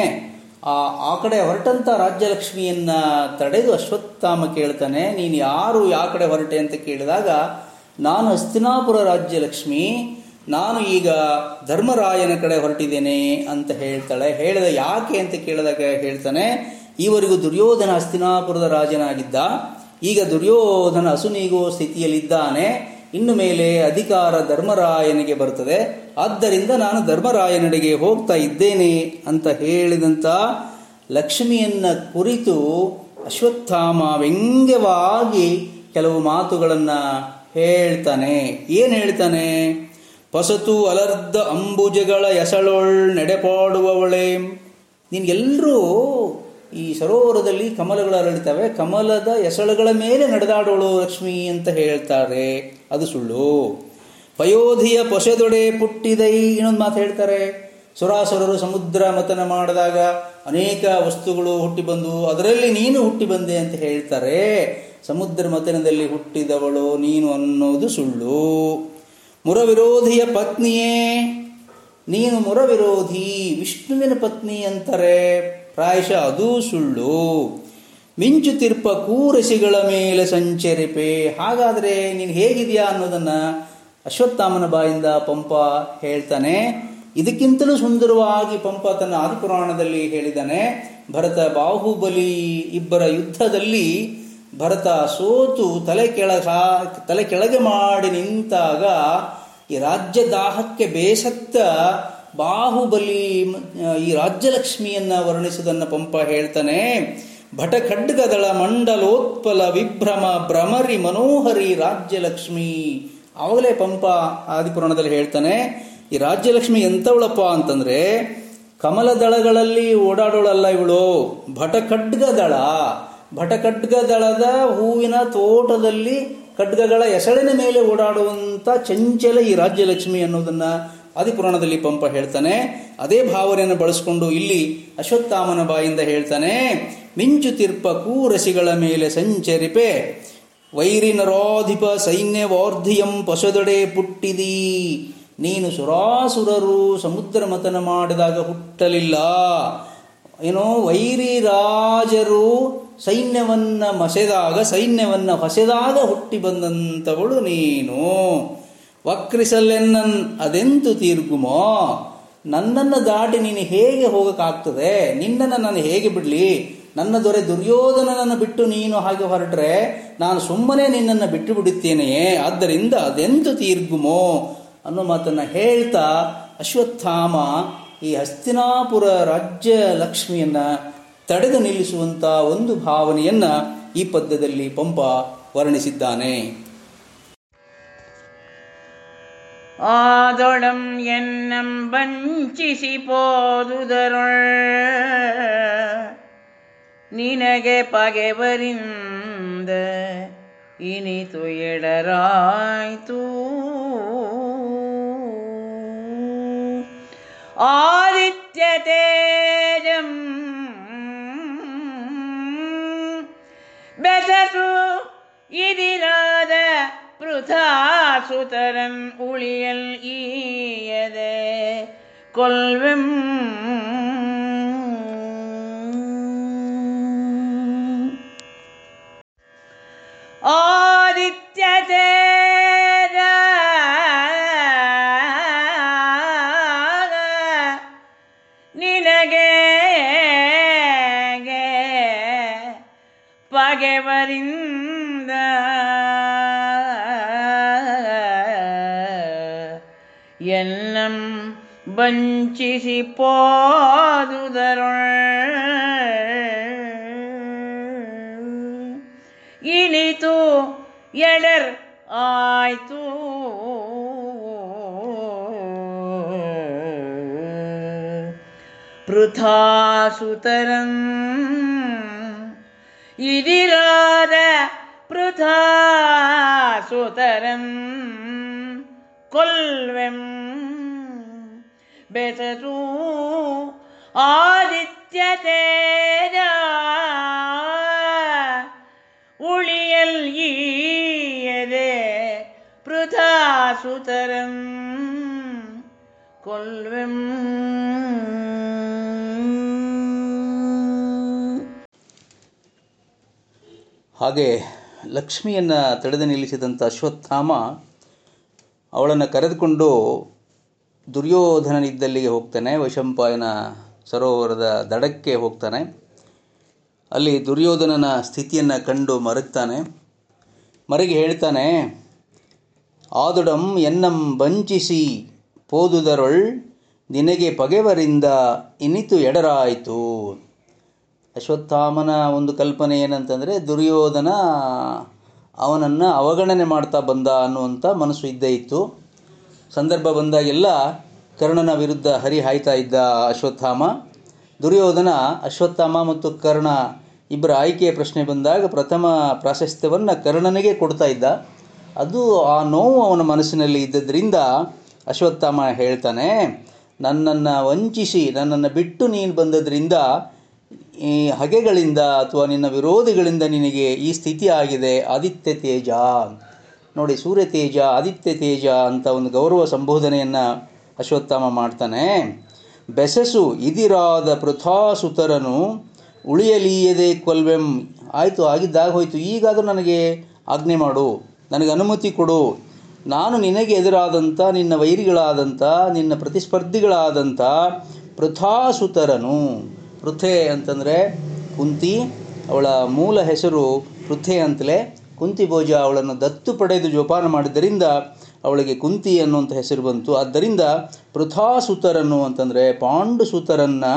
ಆ ಆ ಕಡೆ ಹೊರಟಂತ ರಾಜ್ಯಲಕ್ಷ್ಮಿಯನ್ನು ತಡೆದು ಅಶ್ವತ್ಥಾಮ ಕೇಳ್ತಾನೆ, ನೀನು ಯಾರು ಯಾವ ಕಡೆ ಹೊರಟೆ? ಅಂತ ಕೇಳಿದಾಗ ನಾನು ಹಸ್ತಿನಾಪುರ ರಾಜ್ಯಲಕ್ಷ್ಮಿ ನಾನು ಈಗ ಧರ್ಮರಾಯನ ಕಡೆ ಹೊರಟಿದ್ದೇನೆ ಅಂತ ಹೇಳ್ತಾಳೆ. ಹೇಳಿದ ಯಾಕೆ ಅಂತ ಕೇಳಿದಾಗ ಹೇಳ್ತಾನೆ, ಈವರೆಗೂ ದುರ್ಯೋಧನ ಹಸ್ತಿನಾಪುರದ ರಾಜನಾಗಿದ್ದ, ಈಗ ದುರ್ಯೋಧನ ಅಸುನೀಗೋ ಸ್ಥಿತಿಯಲ್ಲಿದ್ದಾನೆ. ಇನ್ನು ಮೇಲೆ ಅಧಿಕಾರ ಧರ್ಮರಾಯನಿಗೆ ಬರ್ತದೆ. ಆದ್ದರಿಂದ ನಾನು ಧರ್ಮರಾಯನಡೆಗೆ ಹೋಗ್ತಾ ಇದ್ದೇನೆ ಅಂತ ಹೇಳಿದಂತ ಲಕ್ಷ್ಮಿಯನ್ನ ಕುರಿತು ಅಶ್ವತ್ಥಾಮ ವ್ಯಂಗ್ಯವಾಗಿ ಕೆಲವು ಮಾತುಗಳನ್ನ ಹೇಳ್ತಾನೆ. ಏನು ಹೇಳ್ತಾನೆ? ಪಸತು ಅಲರ್ಧ ಅಂಬುಜಗಳ ಎಸಳೊಳ್ ನಡೆಪಾಡುವವಳೆ. ನಿನ್ಗೆಲ್ಲರೂ ಈ ಸರೋವರದಲ್ಲಿ ಕಮಲಗಳು ಅರಳಿತವೆ ಕಮಲದ ಎಸಳುಗಳ ಮೇಲೆ ನಡೆದಾಡೋಳು ಲಕ್ಷ್ಮಿ ಅಂತ ಹೇಳ್ತಾರೆ. ಅದು ಸುಳ್ಳು. ಪಯೋಧಿಯ ಪೊಸೆದೊಡೆ ಪುಟ್ಟಿದೈ, ಇನ್ನೊಂದು ಮಾತು ಹೇಳ್ತಾರೆ. ಸುರಾಸುರರು ಸಮುದ್ರ ಮತನ ಮಾಡಿದಾಗ ಅನೇಕ ವಸ್ತುಗಳು ಹುಟ್ಟಿ ಬಂದು ಅದರಲ್ಲಿ ನೀನು ಹುಟ್ಟಿ ಬಂದೆ ಅಂತ ಹೇಳ್ತಾರೆ. ಸಮುದ್ರ ಮತನದಲ್ಲಿ ಹುಟ್ಟಿದವಳು ನೀನು ಅನ್ನೋದು ಸುಳ್ಳು. ಮುರವಿರೋಧಿಯ ಪತ್ನಿಯೇ, ನೀನು ಮುರವಿರೋಧಿ, ವಿಷ್ಣುವಿನ ಪತ್ನಿ ಅಂತಾರೆ. ಪ್ರಾಯಶಃ ಅದೂ ಸುಳ್ಳು. ಮಿಂಚುತಿರ್ಪ ಕೂರಸಿಗಳ ಮೇಲೆ ಸಂಚರಿಪೆ. ಹಾಗಾದರೆ ನೀನು ಹೇಗಿದೆಯಾ ಅನ್ನೋದನ್ನ ಅಶ್ವತ್ಥಾಮನ ಬಾಯಿಂದ ಪಂಪ ಹೇಳ್ತಾನೆ. ಇದಕ್ಕಿಂತಲೂ ಸುಂದರವಾಗಿ ಪಂಪ ತನ್ನ ಆದಿಪುರಾಣದಲ್ಲಿ ಹೇಳಿದಾನೆ ಭರತ ಬಾಹುಬಲಿ ಇಬ್ಬರ ಯುದ್ಧದಲ್ಲಿ ಭರತ ಸೋತು ತಲೆ ಕೆಳಗ, ತಲೆ ಕೆಳಗೆ ಮಾಡಿ ನಿಂತಾಗ ಈ ರಾಜ್ಯ ದಾಹಕ್ಕೆ ಬೇಸತ್ತ ಬಾಹುಬಲಿ ಈ ರಾಜ್ಯಲಕ್ಷ್ಮಿಯನ್ನ ವರ್ಣಿಸುವುದನ್ನ ಪಂಪ ಹೇಳ್ತಾನೆ, ಭಟ ಖಡ್ಗದಳ ಮಂಡಲೋತ್ಪಲ ವಿಭ್ರಮ ಭ್ರಮರಿ ಮನೋಹರಿ ರಾಜ್ಯಲಕ್ಷ್ಮಿ. ಆವಾಗಲೇ ಪಂಪ ಆದಿಪುರಾಣದಲ್ಲಿ ಹೇಳ್ತಾನೆ ಈ ರಾಜ್ಯಲಕ್ಷ್ಮಿ ಎಂಥವಳಪ್ಪ ಅಂತಂದ್ರೆ ಕಮಲದಳಗಳಲ್ಲಿ ಓಡಾಡೋಳಲ್ಲ ಇವಳು. ಭಟಖಡ್ಗದಳ ಭಟಖಡ್ಗದಳದ ಭಟ ಖಡ್ಗದಳದ ಹೂವಿನ ತೋಟದಲ್ಲಿ ಖಡ್ಗಗಳ ಎಸಳಿನ ಮೇಲೆ ಓಡಾಡುವಂತ ಚಂಚಲ ಈ ರಾಜ್ಯಲಕ್ಷ್ಮಿ ಅನ್ನೋದನ್ನ ಆದಿಪುರಾಣದಲ್ಲಿ ಪಂಪ ಹೇಳ್ತಾನೆ. ಅದೇ ಭಾವನೆಯನ್ನು ಬಳಸಿಕೊಂಡು ಇಲ್ಲಿ ಅಶ್ವತ್ಥಾಮನ ಬಾಯಿಂದ ಹೇಳ್ತಾನೆ, ಮಿಂಚು ತಿರ್ಪ ಕೂರಸಿಗಳ ಮೇಲೆ ಸಂಚರಿಪೆ. ವೈರಿನರೋಧಿಪ ಸೈನ್ಯವಾರ್ಧಿಯಂ ಪಶದೊಡೆ ಪುಟ್ಟಿದಿ. ನೀನು ಸುರಾಸುರರು ಸಮುದ್ರ ಮತನ ಮಾಡಿದಾಗ ಹುಟ್ಟಲಿಲ್ಲ. ಏನೋ ವೈರಿ ರಾಜರು ಸೈನ್ಯವನ್ನ ಮಸೆದಾಗ, ಸೈನ್ಯವನ್ನ ಹೊಸೆದಾಗ ಹುಟ್ಟಿ ಬಂದಂಥವಳು ನೀನು. ವಕ್ರಿಸಲೆನ್ನನ್ ಅದೆಂತು ತೀರ್ಗುಮೋ ನನ್ನನ್ನು ದಾಟಿ ನೀನು ಹೇಗೆ ಹೋಗಕ್ಕಾಗ್ತದೆ? ನಿನ್ನನ್ನು ನಾನು ಹೇಗೆ ಬಿಡಲಿ? ನನ್ನ ದೊರೆ ದುರ್ಯೋಧನನನ್ನು ಬಿಟ್ಟು ನೀನು ಹಾಗೆ ಹೊರಟ್ರೆ ನಾನು ಸುಮ್ಮನೆ ನಿನ್ನನ್ನು ಬಿಟ್ಟು ಬಿಡುತ್ತೇನೆಯೇ? ಆದ್ದರಿಂದ ಅದೆಂತು ತೀರ್ಗುಮೋ ಅನ್ನೋ ಮಾತನ್ನ ಹೇಳ್ತಾ ಅಶ್ವತ್ಥಾಮ ಈ ಹಸ್ತಿನಾಪುರ ರಾಜ್ಯ ಲಕ್ಷ್ಮಿಯನ್ನ ತಡೆದು ನಿಲ್ಲಿಸುವಂತ ಒಂದು ಭಾವನೆಯನ್ನ ಈ ಪದ್ಯದಲ್ಲಿ ಪಂಪ ವರ್ಣಿಸಿದ್ದಾನೆ ஆதொடம் எண்ணம் வஞ்சிசி போதுதருள் ನಿನಗೆ ಪಗೆವರಿಂದ ಇನಿತು ಎಡರಾಯ್ತು ಆದಿತ್ಯ ತೇಜಂ ಬೆಸಸು ಇದಿರಾದ ಪೃಥಾ ಸುತರನ್ ಉಳಿಯಲ್ ಈಯದೆ ಬಂಚಿಸಿ ಇಳಿತು ಎಡರ್ ಆಯ್ತು. ಪೃಥಾಸುತರಂ ಇದಿರಾದ ಪೃಥಾಸುತರಂ ಕೊಲ್ವೆಂ ಬೆಸಸು ಆದಿತ್ಯ ತೇಜ ಉಳಿಯಲ್ ಈಯದೆ ಪೃಥಾಸುತರಂ ಕೊಲ್ವೆಂ. ಹಾಗೆ ಲಕ್ಷ್ಮಿಯನ್ನು ತಡೆದು ನಿಲ್ಲಿಸಿದಂಥ ಅಶ್ವತ್ಥಾಮ ಅವಳನ್ನು ಕರೆದುಕೊಂಡು ದುರ್ಯೋಧನನಿದ್ದಲ್ಲಿಗೆ ಹೋಗ್ತಾನೆ, ವೈಶಂಪಾಯನ ಸರೋವರದ ದಡಕ್ಕೆ ಹೋಗ್ತಾನೆ. ಅಲ್ಲಿ ದುರ್ಯೋಧನನ ಸ್ಥಿತಿಯನ್ನು ಕಂಡು ಮರಗ್ತಾನೆ. ಮರಗಿ ಹೇಳ್ತಾನೆ, ಆದುಡಂ ಎನ್ನಂ ಬಂಚಿಸಿ ಪೋದುದರೊಳ್ ನಿನಗೆ ಪಗೆವರಿಂದ ಇನಿತು ಎಡರಾಯಿತು. ಅಶ್ವತ್ಥಾಮನ ಒಂದು ಕಲ್ಪನೆ ಏನಂತಂದರೆ, ದುರ್ಯೋಧನ ಅವನನ್ನು ಅವಗಣನೆ ಮಾಡ್ತಾ ಬಂದ ಅನ್ನುವಂಥ ಮನಸ್ಸು ಇದ್ದೇ ಇತ್ತು. ಸಂದರ್ಭ ಬಂದಾಗೆಲ್ಲ ಕರ್ಣನ ವಿರುದ್ಧ ಹರಿಹಾಯ್ತಾ ಇದ್ದ ಅಶ್ವತ್ಥಾಮ. ದುರ್ಯೋಧನ, ಅಶ್ವತ್ಥಾಮ ಮತ್ತು ಕರ್ಣ ಇಬ್ಬರ ಆಯ್ಕೆಯ ಪ್ರಶ್ನೆ ಬಂದಾಗ ಪ್ರಥಮ ಪ್ರಾಶಸ್ತ್ಯವನ್ನು ಕರ್ಣನಿಗೆ ಕೊಡ್ತಾ ಇದ್ದ. ಅದು ಆ ನೋವು ಅವನ ಮನಸ್ಸಿನಲ್ಲಿ ಇದ್ದದ್ರಿಂದ ಅಶ್ವತ್ಥಾಮ ಹೇಳ್ತಾನೆ, ನನ್ನನ್ನು ವಂಚಿಸಿ, ನನ್ನನ್ನು ಬಿಟ್ಟು ನೀನು ಬಂದದ್ರಿಂದ ಈ ಹಗೆಗಳಿಂದ ಅಥವಾ ನಿನ್ನ ವಿರೋಧಿಗಳಿಂದ ನಿನಗೆ ಈ ಸ್ಥಿತಿ ಆಗಿದೆ. ಆದಿತ್ಯ ತೇಜ ನೋಡಿ, ಸೂರ್ಯ ತೇಜ, ಆದಿತ್ಯ ತೇಜ ಅಂತ ಒಂದು ಗೌರವ ಸಂಬೋಧನೆಯನ್ನು ಅಶ್ವತ್ಥಾಮ ಮಾಡ್ತಾನೆ. ಬೆಸಸು ಇದಿರಾದ ಪೃಥಾಸುತರನು ಉಳಿಯಲೀಯದೆ ಕೊಲ್ವೆಂ. ಆಯಿತು, ಆಗಿದ್ದಾಗ ಹೋಯಿತು, ಈಗಾದರೂ ನನಗೆ ಆಜ್ಞೆ ಮಾಡು, ನನಗೆ ಅನುಮತಿ ಕೊಡು. ನಾನು ನಿನಗೆ ಎದುರಾದಂಥ ನಿನ್ನ ವೈರಿಗಳಾದಂಥ ನಿನ್ನ ಪ್ರತಿಸ್ಪರ್ಧಿಗಳಾದಂಥ ಪೃಥಾಸುತರನು ಪೃಥೆ ಅಂತಂದರೆ ಕುಂತಿ, ಅವಳ ಮೂಲ ಹೆಸರು ಪೃಥೆ ಅಂತಲೇ ಕುಂತಿ ಭೋಜ ಅವಳನ್ನು ದತ್ತು ಪಡೆದು ಜೋಪಾನ ಮಾಡಿದ್ದರಿಂದ ಅವಳಿಗೆ ಕುಂತಿ ಅನ್ನುವಂಥ ಹೆಸರು ಬಂತು. ಆದ್ದರಿಂದ ಪೃಥಾಸುತರನ್ನು ಅಂತಂದರೆ ಪಾಂಡುಸುತರನ್ನು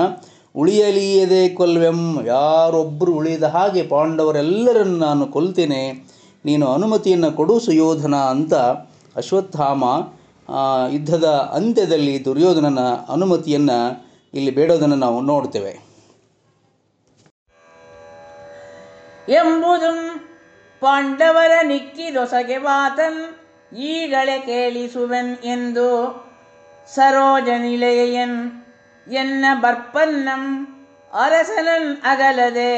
ಉಳಿಯಲಿಯದೆ ಕೊಲ್ವೆಂ ಯಾರೊಬ್ಬರು ಉಳಿದ ಹಾಗೆ ಪಾಂಡವರೆಲ್ಲರನ್ನು ನಾನು ಕೊಲ್ತೇನೆ, ನೀನು ಅನುಮತಿಯನ್ನು ಕೊಡು ಸುಯೋಧನ ಅಂತ ಅಶ್ವತ್ಥಾಮ ಯುದ್ಧದ ಅಂತ್ಯದಲ್ಲಿ ದುರ್ಯೋಧನನ ಅನುಮತಿಯನ್ನು ಇಲ್ಲಿ ಬೇಡೋದನ್ನು ನಾವು ನೋಡ್ತೇವೆ. ಎಂಬುದುಂ ಪಾಂಡವರ ನಿಕ್ಕಿದೊಸಗೆ ವಾತನ್ ಈಗಳೆ ಕೇಳಿಸುವೆನ್ ಎಂದು ಸರೋಜ ನಿಲಯನ್ ಎನ್ನ ಬರ್ಪನ್ನಂ ಅರಸನನ್ ಅಗಲದೆ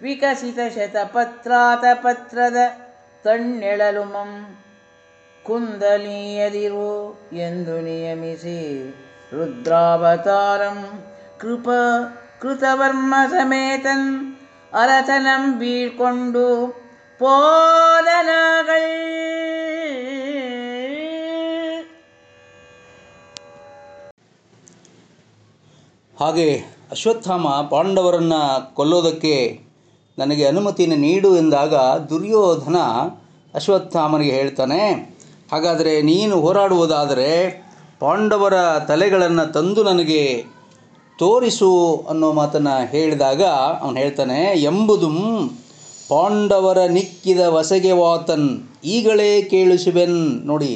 ವಿಕಸಿತ ಶತಪತ್ರಾತ ಪತ್ರದ ತಣ್ಣೆಳಲುಮಂ ಕುಂದಲೀಯದಿರು ಎಂದು ನಿಯಮಿಸಿ ರುದ್ರಾವತಾರಂ ಕೃಪ ಕೃತವರ್ಮ ಸಮೇತನ್ ಅರಸನಂ ಬೀಳ್ಕೊಂಡು போதனாகள் ಹಾಗೆ ಅಶ್ವತ್ಥಾಮ ಪಾಂಡವರನ್ನು ಕೊಲ್ಲೋದಕ್ಕೆ ನನಗೆ ಅನುಮತಿಯನ್ನು ನೀಡು ಎಂದಾಗ ದುರ್ಯೋಧನ ಅಶ್ವತ್ಥಾಮನಿಗೆ ಹೇಳ್ತಾನೆ ಹಾಗಾದರೆ ನೀನು ಹೋರಾಡುವುದಾದರೆ ಪಾಂಡವರ ತಲೆಗಳನ್ನು ತಂದು ನನಗೆ ತೋರಿಸು ಅನ್ನೋ ಮಾತನ್ನು ಹೇಳಿದಾಗ ಅವನು ಹೇಳ್ತಾನೆ ಎಂಬುದು ಪಾಂಡವರ ನಿಕ್ಕಿದ ವಸಗೆ ವಾತನ್, ಈಗಳೇ ಕೇಳಿಸುವೆನ್ ನೋಡಿ.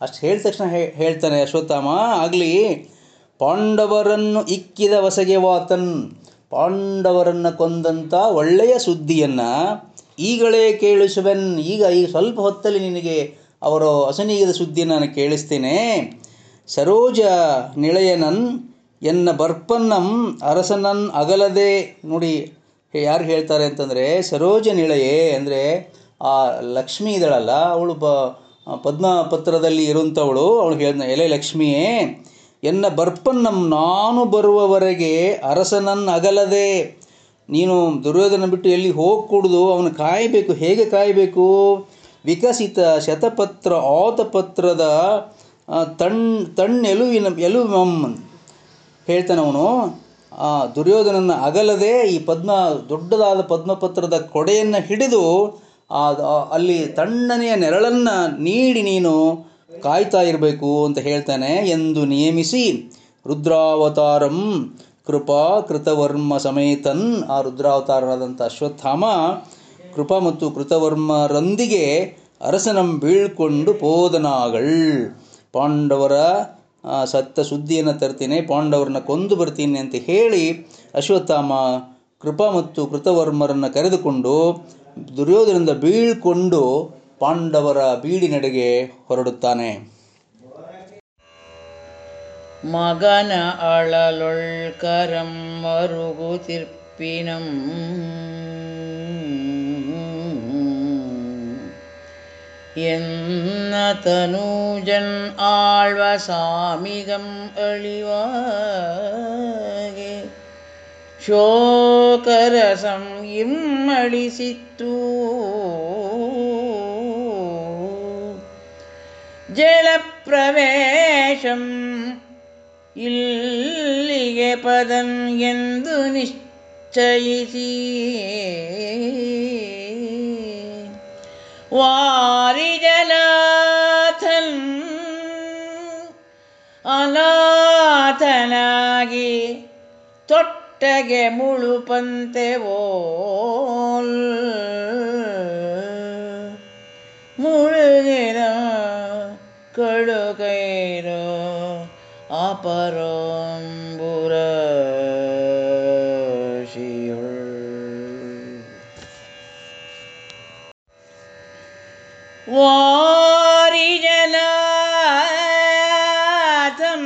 ಅಷ್ಟು ಹೇಳಿದ ತಕ್ಷಣ ಹೇಳ್ತಾನೆ ಅಶ್ವತ್ಥಾಮ, ಆಗಲಿ. ಪಾಂಡವರನ್ನು ಇಕ್ಕಿದ ವಸಗೆ ವಾತನ್, ಪಾಂಡವರನ್ನು ಕೊಂದಂಥ ಒಳ್ಳೆಯ ಸುದ್ದಿಯನ್ನು ಈಗಳೇ ಕೇಳಿಸುವೆನ್. ಈಗ ಈಗ ಸ್ವಲ್ಪ ಹೊತ್ತಲ್ಲಿ ನಿನಗೆ ಅವರ ಅಸನೀಗದ ಸುದ್ದಿಯನ್ನು ನಾನು ಕೇಳಿಸ್ತೇನೆ. ಸರೋಜ ನಿಳಯನನ್ ಎನ್ನ ಬರ್ಪನ್ನಂ ಅರಸನನ್ ಅಗಲದೆ ನೋಡಿ ಯಾರು ಹೇಳ್ತಾರೆ ಅಂತಂದರೆ ಸರೋಜ ನಿಳಯೇ ಅಂದರೆ, ಆ ಲಕ್ಷ್ಮಿ ಇದ್ದಾಳಲ್ಲ, ಅವಳು ಬ ಪದ್ಮಪತ್ರದಲ್ಲಿ ಇರುವಂಥವಳು ಅವಳು ಹೇಳಿದ್ನ ಎಲೆ ಲಕ್ಷ್ಮಿಯೇ, ಎನ್ನ ಬರ್ಪನ್ನಂ ನಾನು ಬರುವವರೆಗೆ ಅರಸನನ್ನು ಅಗಲದೆ, ನೀನು ದುರ್ಯೋಧನ ಬಿಟ್ಟು ಎಲ್ಲಿ ಹೋಗಕೂಡ್ದು, ಅವನು ಕಾಯಬೇಕು, ಹೇಗೆ ಕಾಯಬೇಕು? ವಿಕಸಿತ ಶತಪತ್ರ ಆತಪತ್ರದ ತಣ್, ತಣ್ಣೆಲುವಿನ ಎಲುವಂ ಹೇಳ್ತಾನೆ ಅವನು ಆ ದುರ್ಯೋಧನನ ಅಗಲದೆ ಈ ಪದ್ಮ, ದೊಡ್ಡದಾದ ಪದ್ಮಪತ್ರದ ಕೊಡೆಯನ್ನು ಹಿಡಿದು ಆ ಅಲ್ಲಿ ತಣ್ಣನೆಯ ನೆರಳನ್ನು ನೀಡಿ ನೀನು ಕಾಯ್ತಾ ಇರಬೇಕು ಅಂತ ಹೇಳ್ತಾನೆ ಎಂದು ನಿಯಮಿಸಿ, ರುದ್ರಾವತಾರಂ ಕೃಪಾ ಕೃತವರ್ಮ ಸಮೇತನ್, ಆ ರುದ್ರಾವತಾರನಾದಂಥ ಅಶ್ವತ್ಥಾಮ ಕೃಪಾ ಮತ್ತು ಕೃತವರ್ಮರೊಂದಿಗೆ ಅರಸನಂ ಬೀಳ್ಕೊಂಡು ಪೋದನಾಗಳ್ ಪಾಂಡವರ ಸತ್ತ ಸುದ್ದಿಯನ್ನು ತರ್ತೀನಿ, ಪಾಂಡವರನ್ನ ಕೊಂದು ಬರ್ತೀನಿ ಅಂತ ಹೇಳಿ ಅಶ್ವತ್ಥಾಮ ಕೃಪಾ ಮತ್ತು ಕೃತವರ್ಮರನ್ನು ಕರೆದುಕೊಂಡು ದುರ್ಯೋಧನದಿಂದ ಬೀಳ್ಕೊಂಡು ಪಾಂಡವರ ಬೀಡಿನೆಡೆಗೆ ಹೊರಡುತ್ತಾನೆ. ಮಗನ ಅಳಲೊಳ್ಕರಂ ಮರುಗು ತಿರ್ಪಿನಂ. എന്ന തനൂജൻ ആഴ്വ സാമികം എളിവാകെ. ശോകരസം ഇമ്മളിസിത്തു ജലപ്രവേശം ഇല്ലിക പദം എന്തു നിശ്ചയിസീ ವಾರಿಜನಾಥನ್ ಅನಾಥನಾಗಿ ತೊಟ್ಟಗೆ ಮುಳುಪಂತೆ ಓಲ್ ಮುಳುಗಿರ ಕಡುಗೈರೋ ಅಪರಂಬುರ ವಾರಿಜನಾಥಂ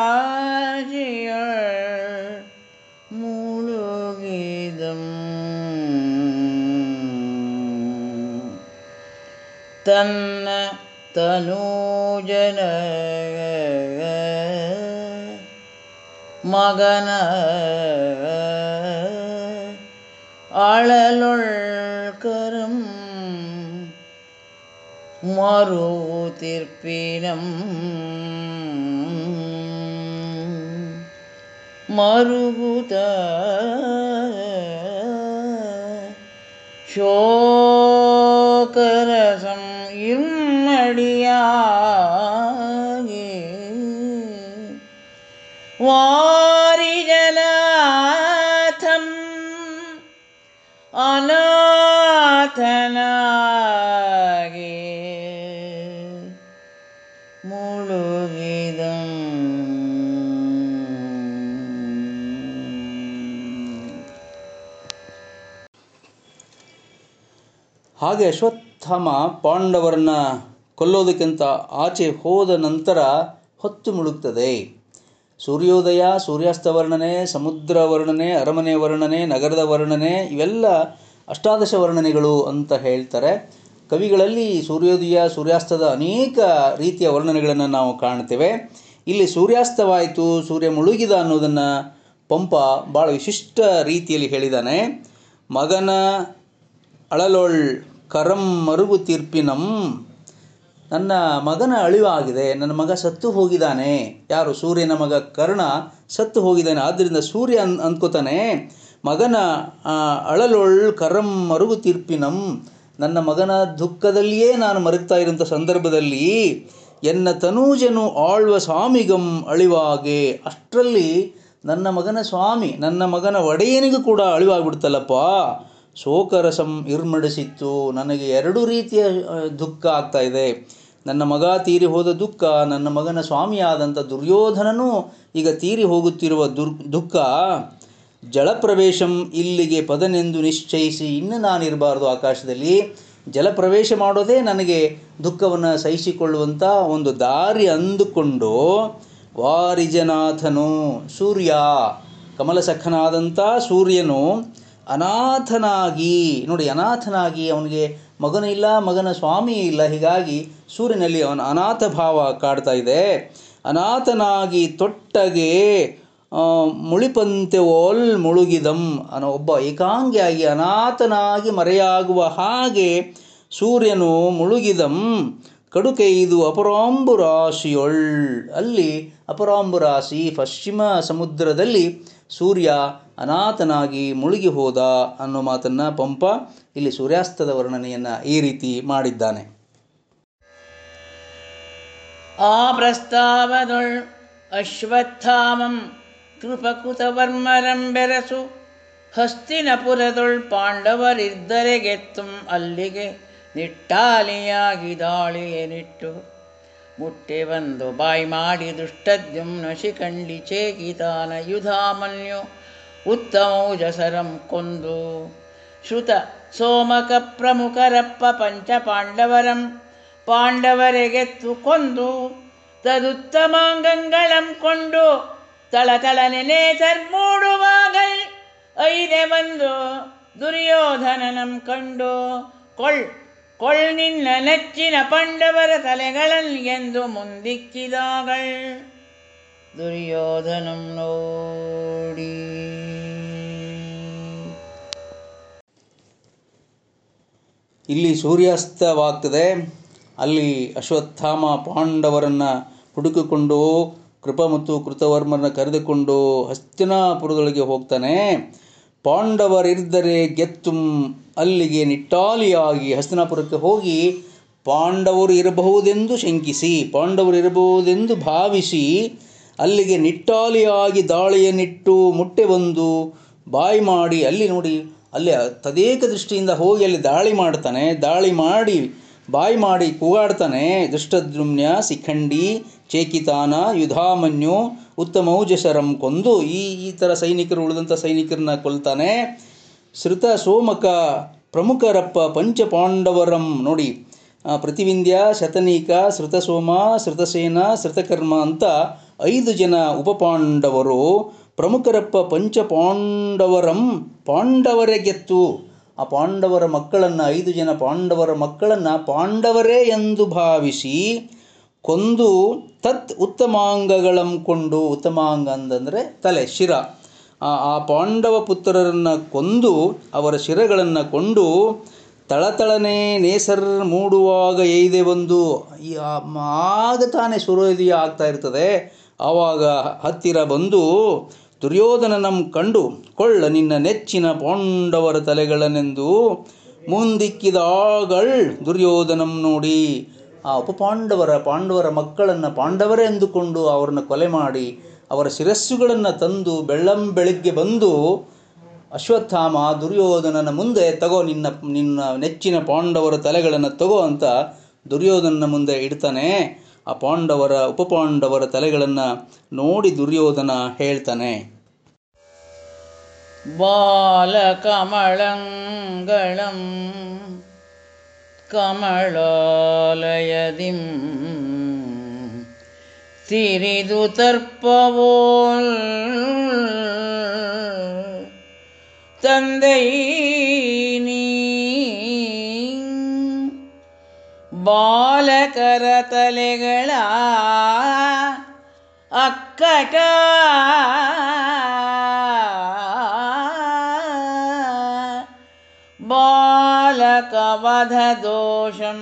ಅಪರಾಂಬುರಾಜಿಯ ಮುಳುಗಿದಂ ತನ್ನ ತನೂಜನ മകന അളലൊൾക്കരും മറുതിർപ്പിനം മറുകുത ശോകരസം ഇമ്മടിയാകെ. വാ ಹಾಗೆ ಅಶ್ವತ್ಥಾಮ ಪಾಂಡವರನ್ನ ಕೊಲ್ಲೋದಕ್ಕಿಂತ ಆಚೆ ಹೋದ ನಂತರ ಹೊತ್ತು ಮುಳುಗ್ತದೆ. ಸೂರ್ಯೋದಯ, ಸೂರ್ಯಾಸ್ತ ವರ್ಣನೆ, ಸಮುದ್ರ ವರ್ಣನೆ, ಅರಮನೆ ವರ್ಣನೆ, ನಗರದ ವರ್ಣನೆ, ಇವೆಲ್ಲ ಅಷ್ಟಾದಶ ವರ್ಣನೆಗಳು ಅಂತ ಹೇಳ್ತಾರೆ. ಕವಿಗಳಲ್ಲಿ ಸೂರ್ಯೋದಯ, ಸೂರ್ಯಾಸ್ತದ ಅನೇಕ ರೀತಿಯ ವರ್ಣನೆಗಳನ್ನು ನಾವು ಕಾಣ್ತೇವೆ. ಇಲ್ಲಿ ಸೂರ್ಯಾಸ್ತವಾಯಿತು, ಸೂರ್ಯ ಮುಳುಗಿದ ಅನ್ನೋದನ್ನು ಪಂಪ ಭಾಳ ವಿಶಿಷ್ಟ ರೀತಿಯಲ್ಲಿ ಹೇಳಿದ್ದಾನೆ ಮಗನ ಅಳಲೊಳ್ ಕರಂ ಮರುಗು ತೀರ್ಪಿನಂ. ನನ್ನ ಮಗನ ಅಳಿವಾಗಿದೆ, ನನ್ನ ಮಗ ಸತ್ತು ಹೋಗಿದ್ದಾನೆ. ಯಾರು? ಸೂರ್ಯನ ಮಗ ಕರ್ಣ ಸತ್ತು ಹೋಗಿದ್ದಾನೆ. ಆದ್ದರಿಂದ ಸೂರ್ಯ ಅನ್, ಅಂದ್ಕೋತಾನೆ, ಮಗನ ಅಳಲೊಳ್ ಕರಂ ಮರುಗು ತೀರ್ಪಿನಂ. ನನ್ನ ಮಗನ ದುಃಖದಲ್ಲಿಯೇ ನಾನು ಮರುಗ್ತಾ ಇರುವಂಥ ಸಂದರ್ಭದಲ್ಲಿ ಎನ್ನ ತನೂಜನು ಆಳ್ವ ಸ್ವಾಮಿಗಂ ಅಳಿವಾಗೆ. ಅಷ್ಟರಲ್ಲಿ ನನ್ನ ಮಗನ ಸ್ವಾಮಿ, ನನ್ನ ಮಗನ ಒಡೆಯನಿಗೂ ಕೂಡ ಅಳಿವಾಗ್ಬಿಡ್ತಲ್ಲಪ್ಪ. ಶೋಕರಸಂ ಇರ್ಮಡಿಸಿತ್ತು. ನನಗೆ ಎರಡು ರೀತಿಯ ದುಃಖ ಆಗ್ತಾ ಇದೆ. ನನ್ನ ಮಗ ತೀರಿ ಹೋದ ದುಃಖ, ನನ್ನ ಮಗನ ಸ್ವಾಮಿಯಾದಂಥ ದುರ್ಯೋಧನನು ಈಗ ತೀರಿ ಹೋಗುತ್ತಿರುವ ದುರ್, ದುಃಖ. ಜಲಪ್ರವೇಶಂ ಇಲ್ಲಿಗೆ ಪದನೆಂದು ನಿಶ್ಚಯಿಸಿ ಇನ್ನು ನಾನಿರಬಾರ್ದು ಆಕಾಶದಲ್ಲಿ. ಜಲಪ್ರವೇಶ ಮಾಡೋದೇ ನನಗೆ ದುಃಖವನ್ನು ಸಹಿಸಿಕೊಳ್ಳುವಂಥ ಒಂದು ದಾರಿ ಅಂದುಕೊಂಡು, ವಾರಿಜನಾಥನು ಸೂರ್ಯ ಕಮಲಸಖನಾದಂಥ ಸೂರ್ಯನು ಅನಾಥನಾಗಿ, ನೋಡಿ ಅನಾಥನಾಗಿ ಅವನಿಗೆ ಮಗನ ಇಲ್ಲ, ಮಗನ ಸ್ವಾಮಿ ಇಲ್ಲ. ಹೀಗಾಗಿ ಸೂರ್ಯನಲ್ಲಿ ಅವನ ಅನಾಥ ಭಾವ ಕಾಡ್ತಾ ಇದೆ. ಅನಾಥನಾಗಿ ತೊಟ್ಟಗೆ ಮುಳಿಪಂತೆ ಓಲ್ ಮುಳುಗಿದಂ ಅನ್ನೋ ಒಬ್ಬ ಏಕಾಂಗಿಯಾಗಿ ಅನಾಥನಾಗಿ ಮರೆಯಾಗುವ ಹಾಗೆ ಸೂರ್ಯನು ಮುಳುಗಿದಂ. ಕಡುಕೈದು ಅಪರಾಂಬುರಾಶಿಯೊಳ್ ಅಲ್ಲಿ ಅಪರಾಂಬು ರಾಶಿ ಪಶ್ಚಿಮ ಸಮುದ್ರದಲ್ಲಿ ಸೂರ್ಯ ಅನಾಥನಾಗಿ ಮುಳುಗಿ ಹೋದ ಅನ್ನೋ ಮಾತನ್ನು ಪಂಪ ಇಲ್ಲಿ ಸೂರ್ಯಾಸ್ತದ ವರ್ಣನೆಯನ್ನು ಈ ರೀತಿ ಮಾಡಿದ್ದಾನೆ. ಆ ಪ್ರಸ್ತಾವದೊಳ್ ಅಶ್ವತ್ಥಾಮಂ ಕೃಪಕುತವರ್ಮರಂಬೆರಸು ಹಸ್ತಿನಪುರದೊಳ್ ಪಾಂಡವರಿದ್ದರೆ ಗೆತ್ತುಂ ಅಲ್ಲಿಗೆ ನಿಟ್ಟಾಲಿಯಾಗಿದಾಳಿಯೇ ನಿಟ್ಟು ಮುಟ್ಟೆ ಬಂದು ಬಾಯಿ ಮಾಡಿ ದುಷ್ಟದ್ಯುಮ್ನ ಶಿಖಂಡಿ ಚೇಕಿತಾನ ಯುಧಾಮನ್ಯು ಉತ್ತಮೌಜಸರಂ ಕೊಂದು ಶ್ರುತ ಸೋಮಕ ಪ್ರಮುಖರಪ್ಪ ಪಂಚ ಪಾಂಡವರಂ ಪಾಂಡವರೆಗೆತ್ತು ಕೊಂದು. ತದುತ್ತಮಾಂಗಂಗಳಂ ಕೊಂಡು. ತಳತಳನೆ ತರ್ಮೂಡುವಾಗಲ್ ಐದೆ ಬಂದು ದುರ್ಯೋಧನನಂ ಕಂಡು. ಕೊಳ್ ಕೊಳ್ ನಿನ್ನ ನೆಚ್ಚಿನ ಪಾಂಡವರ ತಲೆಗಳನ್ ಎಂದು ಮುಂದಿಕ್ಕಿದಾಗಳ್ ದುರ್ಯೋಧನಂ ನೋಡಿ. ಇಲ್ಲಿ ಸೂರ್ಯಾಸ್ತವಾಗ್ತದೆ. ಅಲ್ಲಿ ಅಶ್ವತ್ಥಾಮ ಪಾಂಡವರನ್ನು ಹುಡುಕಿಕೊಂಡು ಕೃಪ ಮತ್ತು ಕೃತವರ್ಮರನ್ನ ಕರೆದುಕೊಂಡು ಹಸ್ತಿನಾಪುರದೊಳಗೆ ಹೋಗ್ತಾನೆ. ಪಾಂಡವರಿದ್ದರೆ ಗೆತ್ತುಂ, ಅಲ್ಲಿಗೆ ನಿಟ್ಟಾಲಿಯಾಗಿ ಹಸ್ತಿನಾಪುರಕ್ಕೆ ಹೋಗಿ ಪಾಂಡವರು ಇರಬಹುದೆಂದು ಶಂಕಿಸಿ, ಪಾಂಡವರು ಇರಬಹುದೆಂದು ಭಾವಿಸಿ ಅಲ್ಲಿಗೆ ನಿಟ್ಟಾಲಿಯಾಗಿ ದಾಳಿಯನ್ನಿಟ್ಟು ಮುಟ್ಟೆ ಬಂದು ಬಾಯಿ ಮಾಡಿ ಅಲ್ಲಿ ನೋಡಿ, ಅಲ್ಲಿ ತದೇಕ ದೃಷ್ಟಿಯಿಂದ ಹೋಗಿ ಅಲ್ಲಿ ದಾಳಿ ಮಾಡ್ತಾನೆ, ದಾಳಿ ಮಾಡಿ ಬಾಯಿ ಮಾಡಿ ಕೂಗಾಡ್ತಾನೆ. ದುಷ್ಟದ್ರುಮ್ಯ ಶಿಖಂಡಿ ಚೇಕಿತಾನ, ಯುಧಾಮನ್ಯು ಉತ್ತಮೌಜಶರಂ ಕೊಂದು ಈ ಈ ಥರ ಸೈನಿಕರು ಉಳಿದಂಥ ಸೈನಿಕರನ್ನ ಕೊಲ್ತಾನೆ. ಶ್ರುತ ಸೋಮಕ ಪ್ರಮುಖರಪ್ಪ ಪಂಚಪಾಂಡವರಂ ನೋಡಿ ಪ್ರತಿವಿಂದ್ಯ, ಶತನೀಕ, ಶ್ರುತಸೋಮ, ಶ್ರುತಸೇನ, ಶ್ರುತಕರ್ಮ ಅಂತ ಐದು ಜನ ಉಪಪಾಂಡವರು ಪ್ರಮುಖರಪ್ಪ ಪಂಚಪಾಂಡವರಂ ಪಾಂಡವರೇ ಗೆತ್ತು. ಆ ಪಾಂಡವರ ಮಕ್ಕಳನ್ನು, ಐದು ಜನ ಪಾಂಡವರ ಮಕ್ಕಳನ್ನು ಪಾಂಡವರೇ ಎಂದು ಭಾವಿಸಿ ಕೊಂದು ತತ್ ಉತ್ತಮಾಂಗಗಳಂ ಕೊಂಡು, ಉತ್ತಮಾಂಗ ಅಂತಂದರೆ ತಲೆ, ಶಿರ. ಆ ಪಾಂಡವ ಪುತ್ರರನ್ನು ಕೊಂದು, ಅವರ ಶಿರಗಳನ್ನು ಕೊಂಡು ತಳತಳನೆ ನೇಸರ್ ಮೂಡುವಾಗ ಎಯ್ದೆ ಬಂದು ಆಗ ತಾನೇ ಸೂರ್ಯೋದಯ ಆಗ್ತಾ ಇರ್ತದೆ. ಆವಾಗ ಹತ್ತಿರ ಬಂದು ದುರ್ಯೋಧನನಂ ಕಂಡು, ಕೊಳ್ಳ, ನಿನ್ನ ನೆಚ್ಚಿನ ಪಾಂಡವರ ತಲೆಗಳನೆಂದು ಮುಂದಿಕ್ಕಿದಾಗಳ್ ದುರ್ಯೋಧನಂ ನೋಡಿ. ಆ ಉಪಪಾಂಡವರ ಪಾಂಡವರ ಮಕ್ಕಳನ್ನು ಪಾಂಡವರೇ ಎಂದುಕೊಂಡು ಅವರನ್ನು ಕೊಲೆ ಮಾಡಿ, ಅವರ ಶಿರಸ್ಸುಗಳನ್ನು ತಂದು ಬೆಳ್ಳಂ ಬೆಳಗ್ಗೆ ಬಂದು, ಅಶ್ವತ್ಥಾಮ, ದುರ್ಯೋಧನನ ಮುಂದೆ ತಗೋ, ನಿನ್ನ ನಿನ್ನ ನೆಚ್ಚಿನ ಪಾಂಡವರ ತಲೆಗಳನ್ನು ತಗೋ ಅಂತ ದುರ್ಯೋಧನನ ಮುಂದೆ ಇಡ್ತಾನೆ. ಆ ಪಾಂಡವರ ಉಪಪಾಂಡವರ ತಲೆಗಳನ್ನು ನೋಡಿ ದುರ್ಯೋಧನ ಹೇಳ್ತಾನೆ ಬಾಲಕಮಳಂಗಳಂ ಕಮಲಾಲಯದಿಂ ಸಿರಿದು ತರ್ಪವೋಲ್ ತಂದೈ ನೀ ಬಾಲಕರ ತಲೆಗಳ ಅಕ್ಕಟ ಬಾಲಕವಧ ದೋಷಂ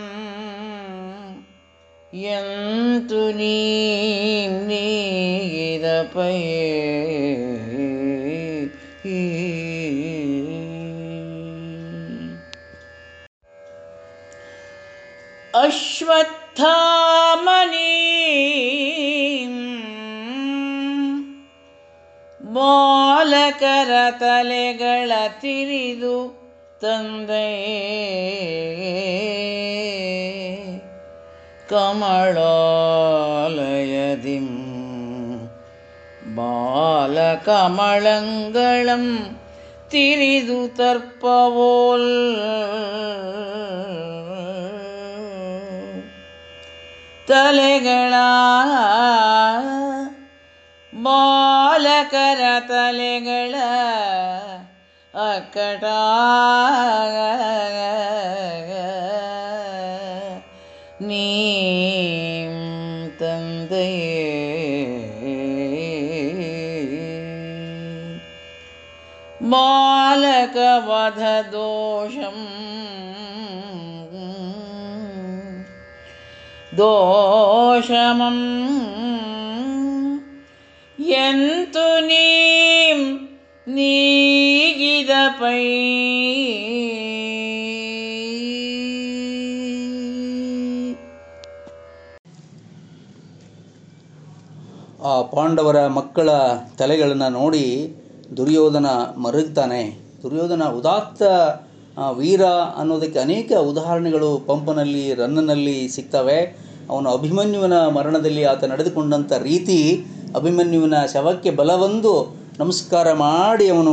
ಎಂತು ನೀಗಿದ ಪೈ ಅಶ್ವತ್ಥಾಮನಿ ಬಾಲಕರ ತಲೆಗಳ ತಿರಿದು ತಂದೆ ಕಮಲಾಲಯದಿಂ ಬಾಲಕಮಳಂಗಳಂ ತಿರಿದು ತರ್ಪವೋಲ್ ತಲೆಗಳ ಬಾಲಕರ ತಲೆಗಳ ಅಕ್ಕಟ ನೀ ತಂದೆಯೇ. ಬಾಲಕವಧ ದೋಷಂ ದೋಷಮಂ ಎಂತು ನೀಂ ನೀಗಿದ ಪೈ ಆ ಪಾಂಡವರ ಮಕ್ಕಳ ತಲೆಗಳನ್ನು ನೋಡಿ ದುರ್ಯೋಧನ ಮರುಗ್ತಾನೆ. ದುರ್ಯೋಧನ ಉದಾತ್ತ ವೀರ ಅನ್ನೋದಕ್ಕೆ ಅನೇಕ ಉದಾಹರಣೆಗಳು ಪಂಪನಲ್ಲಿ, ರನ್ನನಲ್ಲಿ ಸಿಗ್ತವೆ. ಅವನು ಅಭಿಮನ್ಯುವಿನ ಮರಣದಲ್ಲಿ ಆತ ನಡೆದುಕೊಂಡಂಥ ರೀತಿ ಅಭಿಮನ್ಯುವಿನ ಶವಕ್ಕೆ ಬಲವಂದು ನಮಸ್ಕಾರ ಮಾಡಿ ಅವನು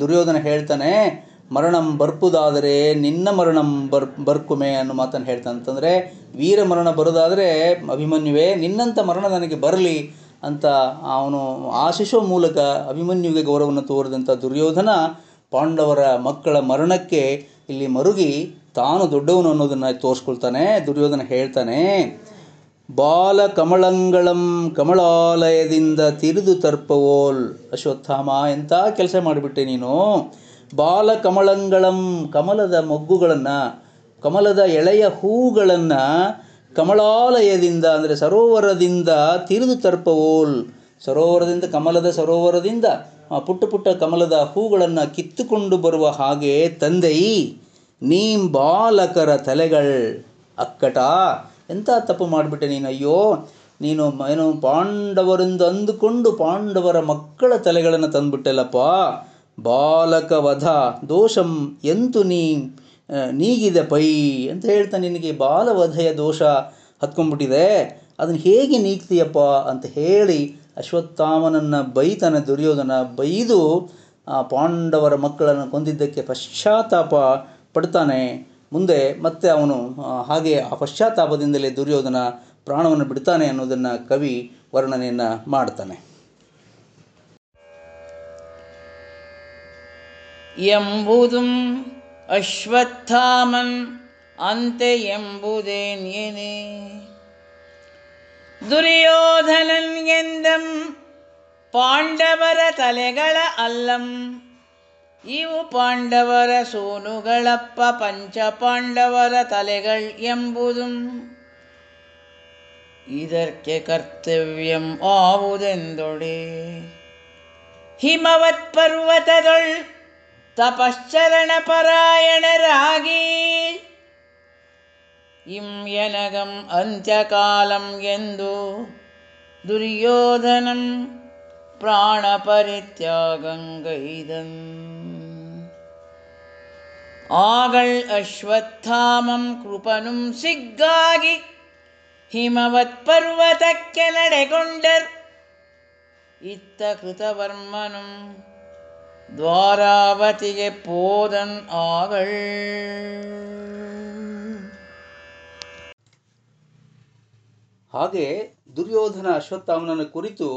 ದುರ್ಯೋಧನ ಹೇಳ್ತಾನೆ, ಮರಣಂ ಬರ್ಪುದಾದರೆ ನಿನ್ನ ಮರಣಂ ಬರ್, ಬರ್ಕುಮೆ ಅನ್ನೋ ಮಾತನ್ನು ಹೇಳ್ತಾನೆ. ಅಂತಂದರೆ, ವೀರ ಮರಣ ಬರೋದಾದರೆ, ಅಭಿಮನ್ಯುವೇ, ನಿನ್ನಂಥ ಮರಣ ನನಗೆ ಬರಲಿ ಅಂತ ಅವನು ಆಶಿಸೋ ಮೂಲಕ ಅಭಿಮನ್ಯುವಿಗೆ ಗೌರವವನ್ನು ತೋರಿದಂಥ ದುರ್ಯೋಧನ ಪಾಂಡವರ ಮಕ್ಕಳ ಮರಣಕ್ಕೆ ಇಲ್ಲಿ ಮರುಗಿ ತಾನು ದೊಡ್ಡವನು ಅನ್ನೋದನ್ನು ತೋರಿಸ್ಕೊಳ್ತಾನೆ, ದುರ್ಯೋಧನ ಹೇಳ್ತಾನೆ ಬಾಲ ಕಮಳಂಗಳಂ ಕಮಲಾಲಯದಿಂದ ತಿರಿದು ತರ್ಪವೋಲ್ ಅಶ್ವತ್ಥಾಮ ಎಂಥ ಕೆಲಸ ಮಾಡಿಬಿಟ್ಟೆ ನೀನು? ಬಾಲ ಕಮಳಂಗಳಂ ಕಮಲದ ಮೊಗ್ಗುಗಳನ್ನು, ಕಮಲದ ಎಳೆಯ ಹೂಗಳನ್ನು ಕಮಲಾಲಯದಿಂದ ಅಂದರೆ ಸರೋವರದಿಂದ ತಿರಿದು ತರ್ಪವೋಲ್, ಸರೋವರದಿಂದ ಕಮಲದ ಸರೋವರದಿಂದ ಪುಟ್ಟ ಪುಟ್ಟ ಕಮಲದ ಹೂಗಳನ್ನು ಕಿತ್ತುಕೊಂಡು ಬರುವ ಹಾಗೆ, ತಂದೆಯಿ, ನೀಂ ಬಾಲಕರ ತಲೆಗಳು ಅಕ್ಕಟ. ಎಂಥ ತಪ್ಪು ಮಾಡಿಬಿಟ್ಟೆ ನೀನು? ಅಯ್ಯೋ, ನೀನು ಏನು ಪಾಂಡವರೆಂದು ಅಂದುಕೊಂಡು ಪಾಂಡವರ ಮಕ್ಕಳ ತಲೆಗಳನ್ನು ತಂದುಬಿಟ್ಟೆಲ್ಲಪ್ಪ. ಬಾಲಕ ವಧ ದೋಷಂ ಎಂತು ನೀ ನೀಗಿದೆ ಪೈ ಅಂತ ಹೇಳ್ತಾ ನಿನಗೆ ಬಾಲವಧೆಯ ದೋಷ ಹತ್ಕೊಂಡ್ಬಿಟ್ಟಿದೆ. ಅದನ್ನು ಹೇಗೆ ನೀಗ್ತೀಯಪ್ಪ ಅಂತ ಹೇಳಿ ಅಶ್ವತ್ಥಾಮನನ್ನು ಬೈತಾನೆ ದುರ್ಯೋಧನ ಬೈದು ಆ ಪಾಂಡವರ ಮಕ್ಕಳನ್ನು ಕೊಂದಿದ್ದಕ್ಕೆ ಪಶ್ಚಾತ್ತಾಪ ಪಡ್ತಾನೆ. ಮುಂದೆ ಮತ್ತೆ ಅವನು ಹಾಗೆ ಆ ಪಶ್ಚಾತ್ತಾಪದಿಂದಲೇ ದುರ್ಯೋಧನ ಪ್ರಾಣವನ್ನು ಬಿಡ್ತಾನೆ ಅನ್ನೋದನ್ನು ಕವಿ ವರ್ಣನೆಯನ್ನು ಮಾಡ್ತಾನೆ. ಎಂಬುದುಂ ಅಶ್ವತ್ಥಾಮನ್ ಅಂತೆ ಎಂಬುದೇನ್ಯೇನೆ ದುರ್ಯೋಧನನ್ ಎಂದಂ. ಪಾಂಡವರ ತಲೆಗಳ ಅಲ್ಲಂ. ಇವು ಪಾಂಡವರ ಸೋನುಗಳಪ್ಪ ಪಂಚ ಪಾಂಡವರ ತಲೆಗಳ್ ಎಂಬುದು. ಇದಕ್ಕೆ ಕರ್ತವ್ಯಂ ಆವುದೆಂದೊಡೆ. ಹಿಮವತ್ ಪರ್ವತದೊಳ್ ತಪಶ್ಚರಣ ಪರಾಯಣರಾಗಿ ಇಂ ಎನಗಂ ಅಂತ್ಯಕಾಲಂ ಎಂದು ದುರ್ಯೋಧನಂ ಪ್ರಾಣ ಪರಿತ್ಯಾಗಂಗೈದನ್ ಆಗಳ್ ಅಶ್ವತ್ಥಾಮಂ ಕೃಪನುಂ ಸಿಗ್ಗಾಗಿ ಹಿಮವತ್ ಪರ್ವತಕ್ಕೆ ನಡೆಗೊಂಡರ್ ಇತ್ತ ಕೃತವರ್ಮನು ದ್ವಾರಾವತಿಗೆ ಪೋದನ್ ಆಗಳ್ ಹಾಗೆ ದುರ್ಯೋಧನ ಅಶ್ವತ್ಥಾಮನನ ಕುರಿತು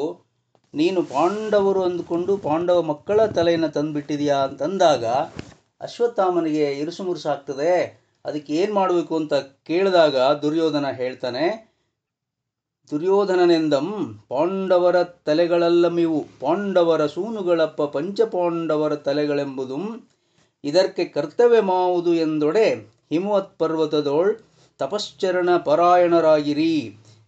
ನೀನು ಪಾಂಡವರು ಅಂದುಕೊಂಡು ಪಾಂಡವ ಮಕ್ಕಳ ತಲೆಯನ್ನು ತಂದುಬಿಟ್ಟಿದೆಯಾ ಅಂತಂದಾಗ ಅಶ್ವತ್ಥಾಮನಿಗೆ ಇರುಸು ಮುರುಸು ಆಗ್ತದೆ. ಅದಕ್ಕೆ ಏನು ಮಾಡಬೇಕು ಅಂತ ಕೇಳಿದಾಗ ದುರ್ಯೋಧನ ಹೇಳ್ತಾನೆ, ದುರ್ಯೋಧನನೆಂದಂ ಪಾಂಡವರ ತಲೆಗಳಲ್ಲಮಿವು. ಪಾಂಡವರ ಸೂನುಗಳಪ್ಪ ಪಂಚಪಾಂಡವರ ತಲೆಗಳೆಂಬುದು ಇದಕ್ಕೆ ಕರ್ತವ್ಯ ಮಾವುದು ಎಂದೊಡೆ ಹಿಮವತ್ ಪರ್ವತದೋಳ್ ತಪಶ್ಚರಣ ಪರಾಯಣರಾಗಿರಿ.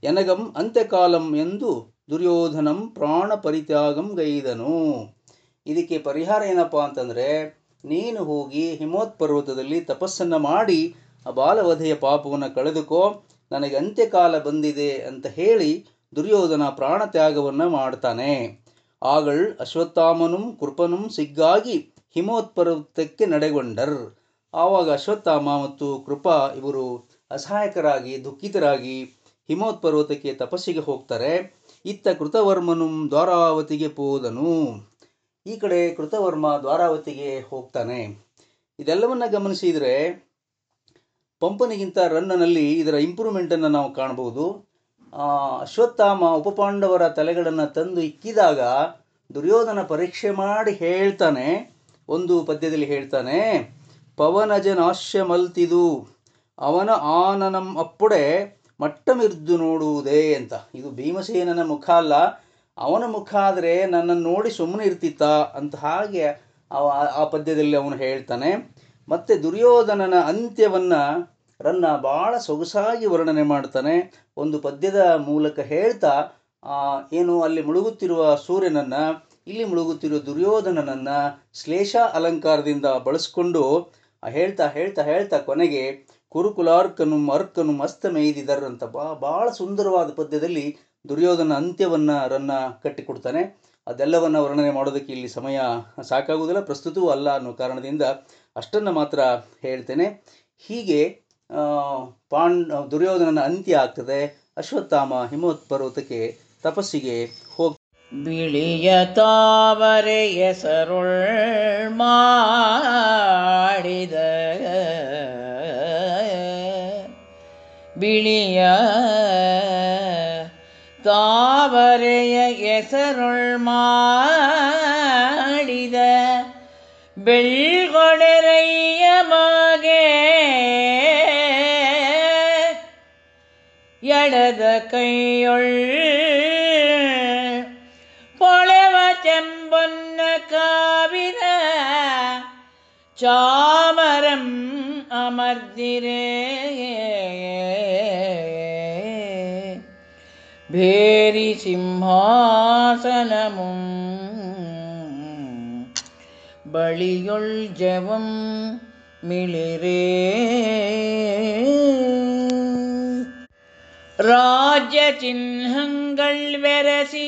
ಎನಗಂ ಅಂತ್ಯಕಾಲಂ ಎಂದು ದುರ್ಯೋಧನಂ ಪ್ರಾಣ ಪರಿತ್ಯಾಗಂ ಗೈದನು. ಇದಕ್ಕೆ ಪರಿಹಾರ ಏನಪ್ಪ ಅಂತಂದರೆ, ನೀನು ಹೋಗಿ ಹಿಮೋತ್ ಪರ್ವತದಲ್ಲಿ ತಪಸ್ಸನ್ನು ಮಾಡಿ, ಆ ಬಾಲವಧೆಯ ಪಾಪವನ್ನು ಕಳೆದುಕೋ, ನನಗೆ ಅಂತ್ಯಕಾಲ ಬಂದಿದೆ ಅಂತ ಹೇಳಿ ದುರ್ಯೋಧನ ಪ್ರಾಣ ತ್ಯಾಗವನ್ನು ಮಾಡ್ತಾನೆ. ಆಗಳ್ ಅಶ್ವತ್ಥಾಮನೂ ಕೃಪನೂ ಸಿಗ್ಗಾಗಿ ಹಿಮೋತ್ಪರ್ವತಕ್ಕೆ ನಡೆಗೊಂಡರ್. ಆವಾಗ ಅಶ್ವತ್ಥಾಮ ಮತ್ತು ಕೃಪಾ ಇವರು ಅಸಹಾಯಕರಾಗಿ, ದುಃಖಿತರಾಗಿ ಹಿಮವತ್ ಪರ್ವತಕ್ಕೆ ತಪಸ್ಸಿಗೆ ಹೋಗ್ತಾರೆ. ಇತ್ತ ಕೃತವರ್ಮನು ದ್ವಾರಾವತಿಗೆ ಪೋದನು. ಈ ಕಡೆ ಕೃತವರ್ಮ ದ್ವಾರಾವತಿಗೆ ಹೋಗ್ತಾನೆ. ಇದೆಲ್ಲವನ್ನ ಗಮನಿಸಿದರೆ, ಪಂಪನಿಗಿಂತ ರನ್ನನಲ್ಲಿ ಇದರ ಇಂಪ್ರೂವ್ಮೆಂಟನ್ನು ನಾವು ಕಾಣಬಹುದು ಅಶ್ವತ್ಥಾಮ ಉಪಪಾಂಡವರ ತಲೆಗಳನ್ನು ತಂದು ಇಕ್ಕಿದಾಗ ದುರ್ಯೋಧನ ಪರೀಕ್ಷೆ ಮಾಡಿ ಹೇಳ್ತಾನೆ. ಒಂದು ಪದ್ಯದಲ್ಲಿ ಹೇಳ್ತಾನೆ ಪವನಜನಾಶ್ಯ ಮಲ್ತಿದು ಅವನ ಆನನಂ ಅಪ್ಪುಡೆ ಮಟ್ಟಮಿರ್ದು ನೋಡುವುದೇ ಅಂತ. ಇದು ಭೀಮಸೇನನ ಮುಖ ಅಲ್ಲ. ಅವನ ಮುಖ ಆದರೆ ನನ್ನನ್ನು ನೋಡಿ ಸುಮ್ಮನೆ ಇರ್ತಿತ್ತ ಅಂತ ಹಾಗೆ ಆ ಪದ್ಯದಲ್ಲಿ ಅವನು ಹೇಳ್ತಾನೆ. ಮತ್ತು ದುರ್ಯೋಧನನ ಅಂತ್ಯವನ್ನು ರನ್ನ ಭಾಳ ಸೊಗಸಾಗಿ ವರ್ಣನೆ ಮಾಡ್ತಾನೆ. ಒಂದು ಪದ್ಯದ ಮೂಲಕ ಹೇಳ್ತಾ ಏನು ಅಲ್ಲಿ ಮುಳುಗುತ್ತಿರುವ ಸೂರ್ಯನನ್ನು, ಇಲ್ಲಿ ಮುಳುಗುತ್ತಿರುವ ದುರ್ಯೋಧನನನ್ನು ಶ್ಲೇಷ ಅಲಂಕಾರದಿಂದ ಬಳಸ್ಕೊಂಡು ಹೇಳ್ತಾ ಹೇಳ್ತಾ ಹೇಳ್ತಾ ಕೊನೆಗೆ ಕುರುಕುಲಾರ್ಕನು ಅರ್ಕನು ಮಸ್ತ ಮೇಯ್ದಿದರ್ ಅಂತ ಬಾ ಭಾಳ ಸುಂದರವಾದ ಪದ್ಯದಲ್ಲಿ ದುರ್ಯೋಧನ ಅಂತ್ಯವನ್ನು ರನ್ನ ಕಟ್ಟಿಕೊಡ್ತಾನೆ. ಅದೆಲ್ಲವನ್ನು ವರ್ಣನೆ ಮಾಡೋದಕ್ಕೆ ಇಲ್ಲಿ ಸಮಯ ಸಾಕಾಗುವುದಿಲ್ಲ. ಪ್ರಸ್ತುತವೂ ಅಲ್ಲ ಅನ್ನೋ ಕಾರಣದಿಂದ ಅಷ್ಟನ್ನು ಮಾತ್ರ ಹೇಳ್ತೇನೆ. ಹೀಗೆ ಪಾಂಡ್, ದುರ್ಯೋಧನನ ಅಂತ್ಯ ಆಗ್ತದೆ. ಅಶ್ವತ್ಥಾಮ ಹಿಮವತ್ ಪರ್ವತಕ್ಕೆ ತಪಸ್ಸಿಗೆ ಹೋಗ್, ಬಿಳಿಯ ತಾವರೆ ಹೆಸರುಳ್ ಮಾಡಿದ ಬಿಳಿಯ ತಾವರೆಯ ಹೆಸರುಳ್ ಮಾಡಿದ ಬೆಳ್ಗೊಡೆರಯ್ಯ ಮಗೆ ಎಡದ ಕೈಯೊಳ್ ಪೊಳೆವ ಚೆಂಬೊನ್ನ ಕಾವಿನ ಚಾಮರಂ भेरि सिंहासनमुं बलियुल् जवं मिलिरे ராஜசின்ஹங்கள் வெரசி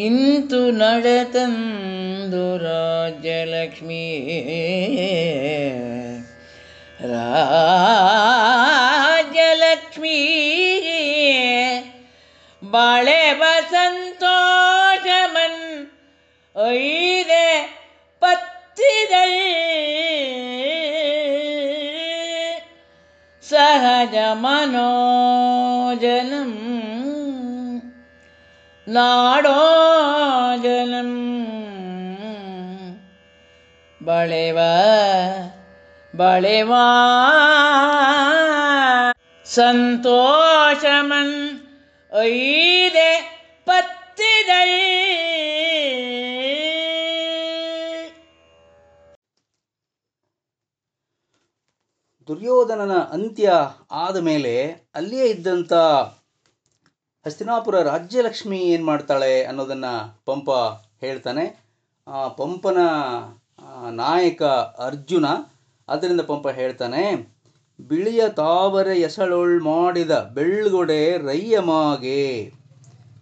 இந்து நடத்தந்து ராஜலக்ஷ்மியே ರಾಜ್ಯಲಕ್ಷ್ಮೀ ಬಾಳೆವ ಸಂತೋಷಮನ್ ಒಯ್ದೆ ಪತ್ತಿದಳ್ ಸಹಜ ಮನೋಜನಂ ನಾಡೋಜನಂ ಬಳೆವ ಬಳೆವಾ சந்தோஷமன் எய்தே பத்திதழ் ದುರ್ಯೋಧನನ ಅಂತ್ಯ ಆದ ಮೇಲೆ ಅಲ್ಲಿಯೇ ಇದ್ದಂಥ ಹಸ್ತಿನಾಪುರ ರಾಜ್ಯಲಕ್ಷ್ಮಿ ಏನು ಮಾಡ್ತಾಳೆ ಅನ್ನೋದನ್ನು ಪಂಪ ಹೇಳ್ತಾನೆ ಆ ಪಂಪನ ಆ, ನಾಯಕ ಅರ್ಜುನ ಅದರಿಂದ ಪಂಪ ಹೇಳ್ತಾನೆ, ಬಿಳಿಯ ತಾವರೆ ಎಸಳೊಳ್ ಮಾಡಿದ ಬೆಳ್ಗೊಡೆ ರಯ್ಯಮಾಗೆ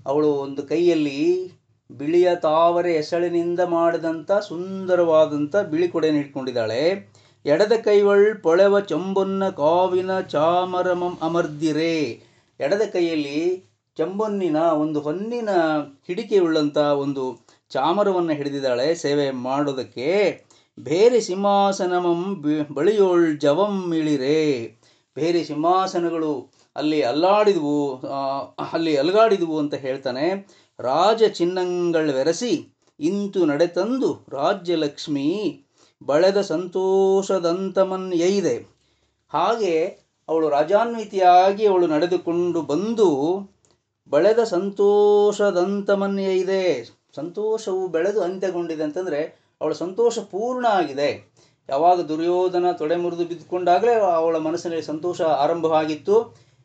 ಅವಳು ಒಂದು ಕೈಯಲ್ಲಿ ಬಿಳಿಯ ತಾವರೆ ಎಸಳಿನಿಂದ ಮಾಡಿದಂಥ ಸುಂದರವಾದಂಥ ಬಿಳಿ ಕೊಡೆಯನ್ನು ಇಟ್ಕೊಂಡಿದ್ದಾಳೆ. ಎಡದ ಕೈವಳ್ ಪೊಳೆವ ಚಂಬೊನ್ನ ಕಾವಿನ ಚಾಮರಮಂ ಅಮರ್ದಿರೆ. ಎಡದ ಕೈಯಲ್ಲಿ ಚಂಬೊನ್ನಿನ ಒಂದು ಹೊನ್ನಿನ ಹಿಡಿಕೆಯುಳ್ಳಂಥ ಒಂದು ಚಾಮರವನ್ನು ಹಿಡಿದಿದ್ದಾಳೆ ಸೇವೆ ಮಾಡೋದಕ್ಕೆ. ಬೇರೆ ಸಿಂಹಾಸನಮಂ ಬಳಿಯೋಳ್ ಜವಂ ಇಳಿರೆ. ಬೇರೆ ಸಿಂಹಾಸನಗಳು ಅಲ್ಲಿ ಅಲ್ಲಾಡಿದವು ಅಲ್ಲಿ ಅಲಗಾಡಿದವು ಅಂತ ಹೇಳ್ತಾನೆ. ರಾಜ ಚಿನ್ನಂಗಳೆರಸಿ ಇಂತು ನಡೆತಂದು ರಾಜ್ಯಲಕ್ಷ್ಮಿ ಬಳೆದ ಸಂತೋಷದಂತಮನ್ ಎಯ್ದೆ. ಹಾಗೆ ಅವಳು ರಾಜಾನ್ವಿತಿಯಾಗಿ ಅವಳು ನಡೆದುಕೊಂಡು ಬಂದು ಬಳೆದ ಸಂತೋಷದಂತಮನ್ ಎಯ್ದೆ. ಸಂತೋಷವು ಬೆಳೆದು ಅಂತ್ಯಗೊಂಡಿದೆ ಅಂತಂದರೆ ಅವಳ ಸಂತೋಷ ಪೂರ್ಣ ಆಗಿದೆ. ಯಾವಾಗ ದುರ್ಯೋಧನ ತೊಡೆ ಮುರಿದು ಬಿದ್ದುಕೊಂಡಾಗಲೇ ಅವಳ ಮನಸ್ಸಿನಲ್ಲಿ ಸಂತೋಷ ಆರಂಭವಾಗಿತ್ತು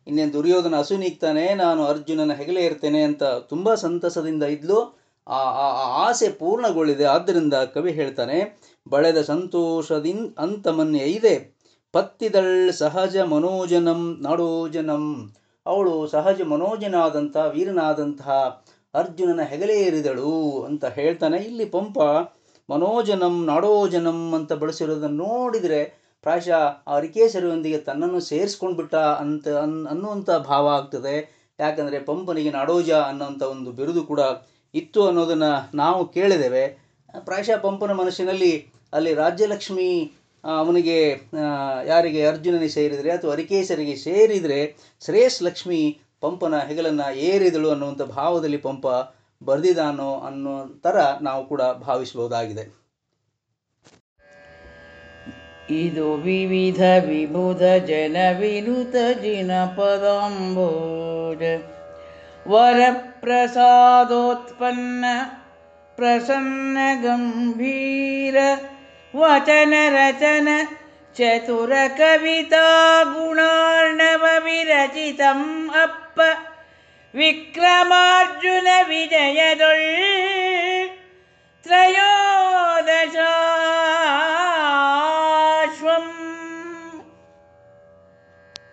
ಇನ್ನೇನು ದುರ್ಯೋಧನ ಅಸುನೀಗ್ತಾನೆ ನಾನು ಅರ್ಜುನನ ಹೆಗಲೇ ಇರ್ತೇನೆ ಅಂತ ತುಂಬ ಸಂತಸದಿಂದ ಇದ್ಲು. ಆ ಆಸೆ ಪೂರ್ಣಗೊಳ್ಳಿದೆ. ಆದ್ದರಿಂದ ಕವಿ ಹೇಳ್ತಾನೆ, ಬಳೆದ ಸಂತೋಷದಿನ್ ಅಂತಮನ್ಯ ಇದೆ. ಪತ್ತಿದಳ್ ಸಹಜ ಮನೋಜನಂ ನಾಡೋಜನಂ. ಅವಳು ಸಹಜ ಮನೋಜನಾದಂಥ ವೀರನಾದಂತಹ ಅರ್ಜುನನ ಹೆಗಲೇ ಏರಿದಳು ಅಂತ ಹೇಳ್ತಾನೆ. ಇಲ್ಲಿ ಪಂಪ ಮನೋಜನಂ, ನಾಡೋಜನಂ ಅಂತ ಬಳಸಿರೋದನ್ನು ನೋಡಿದರೆ ಪ್ರಾಯಶಃ ಆ ಅರಿಕೇಸರಿಯೊಂದಿಗೆ ತನ್ನನ್ನು ಸೇರಿಸ್ಕೊಂಡ್ಬಿಟ್ಟ ಅಂತ ಅನ್ ಅನ್ನುವಂಥ ಭಾವ ಆಗ್ತದೆ. ಯಾಕಂದರೆ ಪಂಪನಿಗೆ ನಾಡೋಜ ಅನ್ನೋಂಥ ಒಂದು ಬಿರುದು ಕೂಡ ಇತ್ತು ಅನ್ನೋದನ್ನು ನಾವು ಕೇಳಿದ್ದೇವೆ. ಪ್ರಾಯಶಃ ಪಂಪನ ಮನಸ್ಸಿನಲ್ಲಿ ಅಲ್ಲಿ ರಾಜ್ಯಲಕ್ಷ್ಮಿ ಅವನಿಗೆ ಯಾರಿಗೆ ಅರ್ಜುನನಿಗೆ ಸೇರಿದರೆ ಅಥವಾ ಅರಿಕೇಸರಿಗೆ ಸೇರಿದರೆ ಶ್ರೇಯಸ್ ಲಕ್ಷ್ಮಿ ಪಂಪನ ಹೆಗಲನ್ನು ಏರಿದಳು ಅನ್ನುವಂಥ ಭಾವದಲ್ಲಿ ಪಂಪ ಬರೆದಿದ್ದಾನೋ ಅನ್ನೋ ಥರ ನಾವು ಕೂಡ ಭಾವಿಸಬಹುದಾಗಿದೆ. ಇದು ವಿವಿಧ ವಿಬುಧ ಜನ ವಿನುತ ಜಿನ ಪದಾಂಬೋಜ. ವರಪ್ರಸಾದೋತ್ಪನ್ನ ಪ್ರಸನ್ನ ಗಂಭೀರ ವಚನ ರಚನ ಚತುರ ಕವಿತಾ ಗುಣಾರ್ಣವ ವಿರಚಿತಂ ಅಪ್ಪ. വിക്രമാർജുന വിജയതൊഴിൽ ത്രയോദശ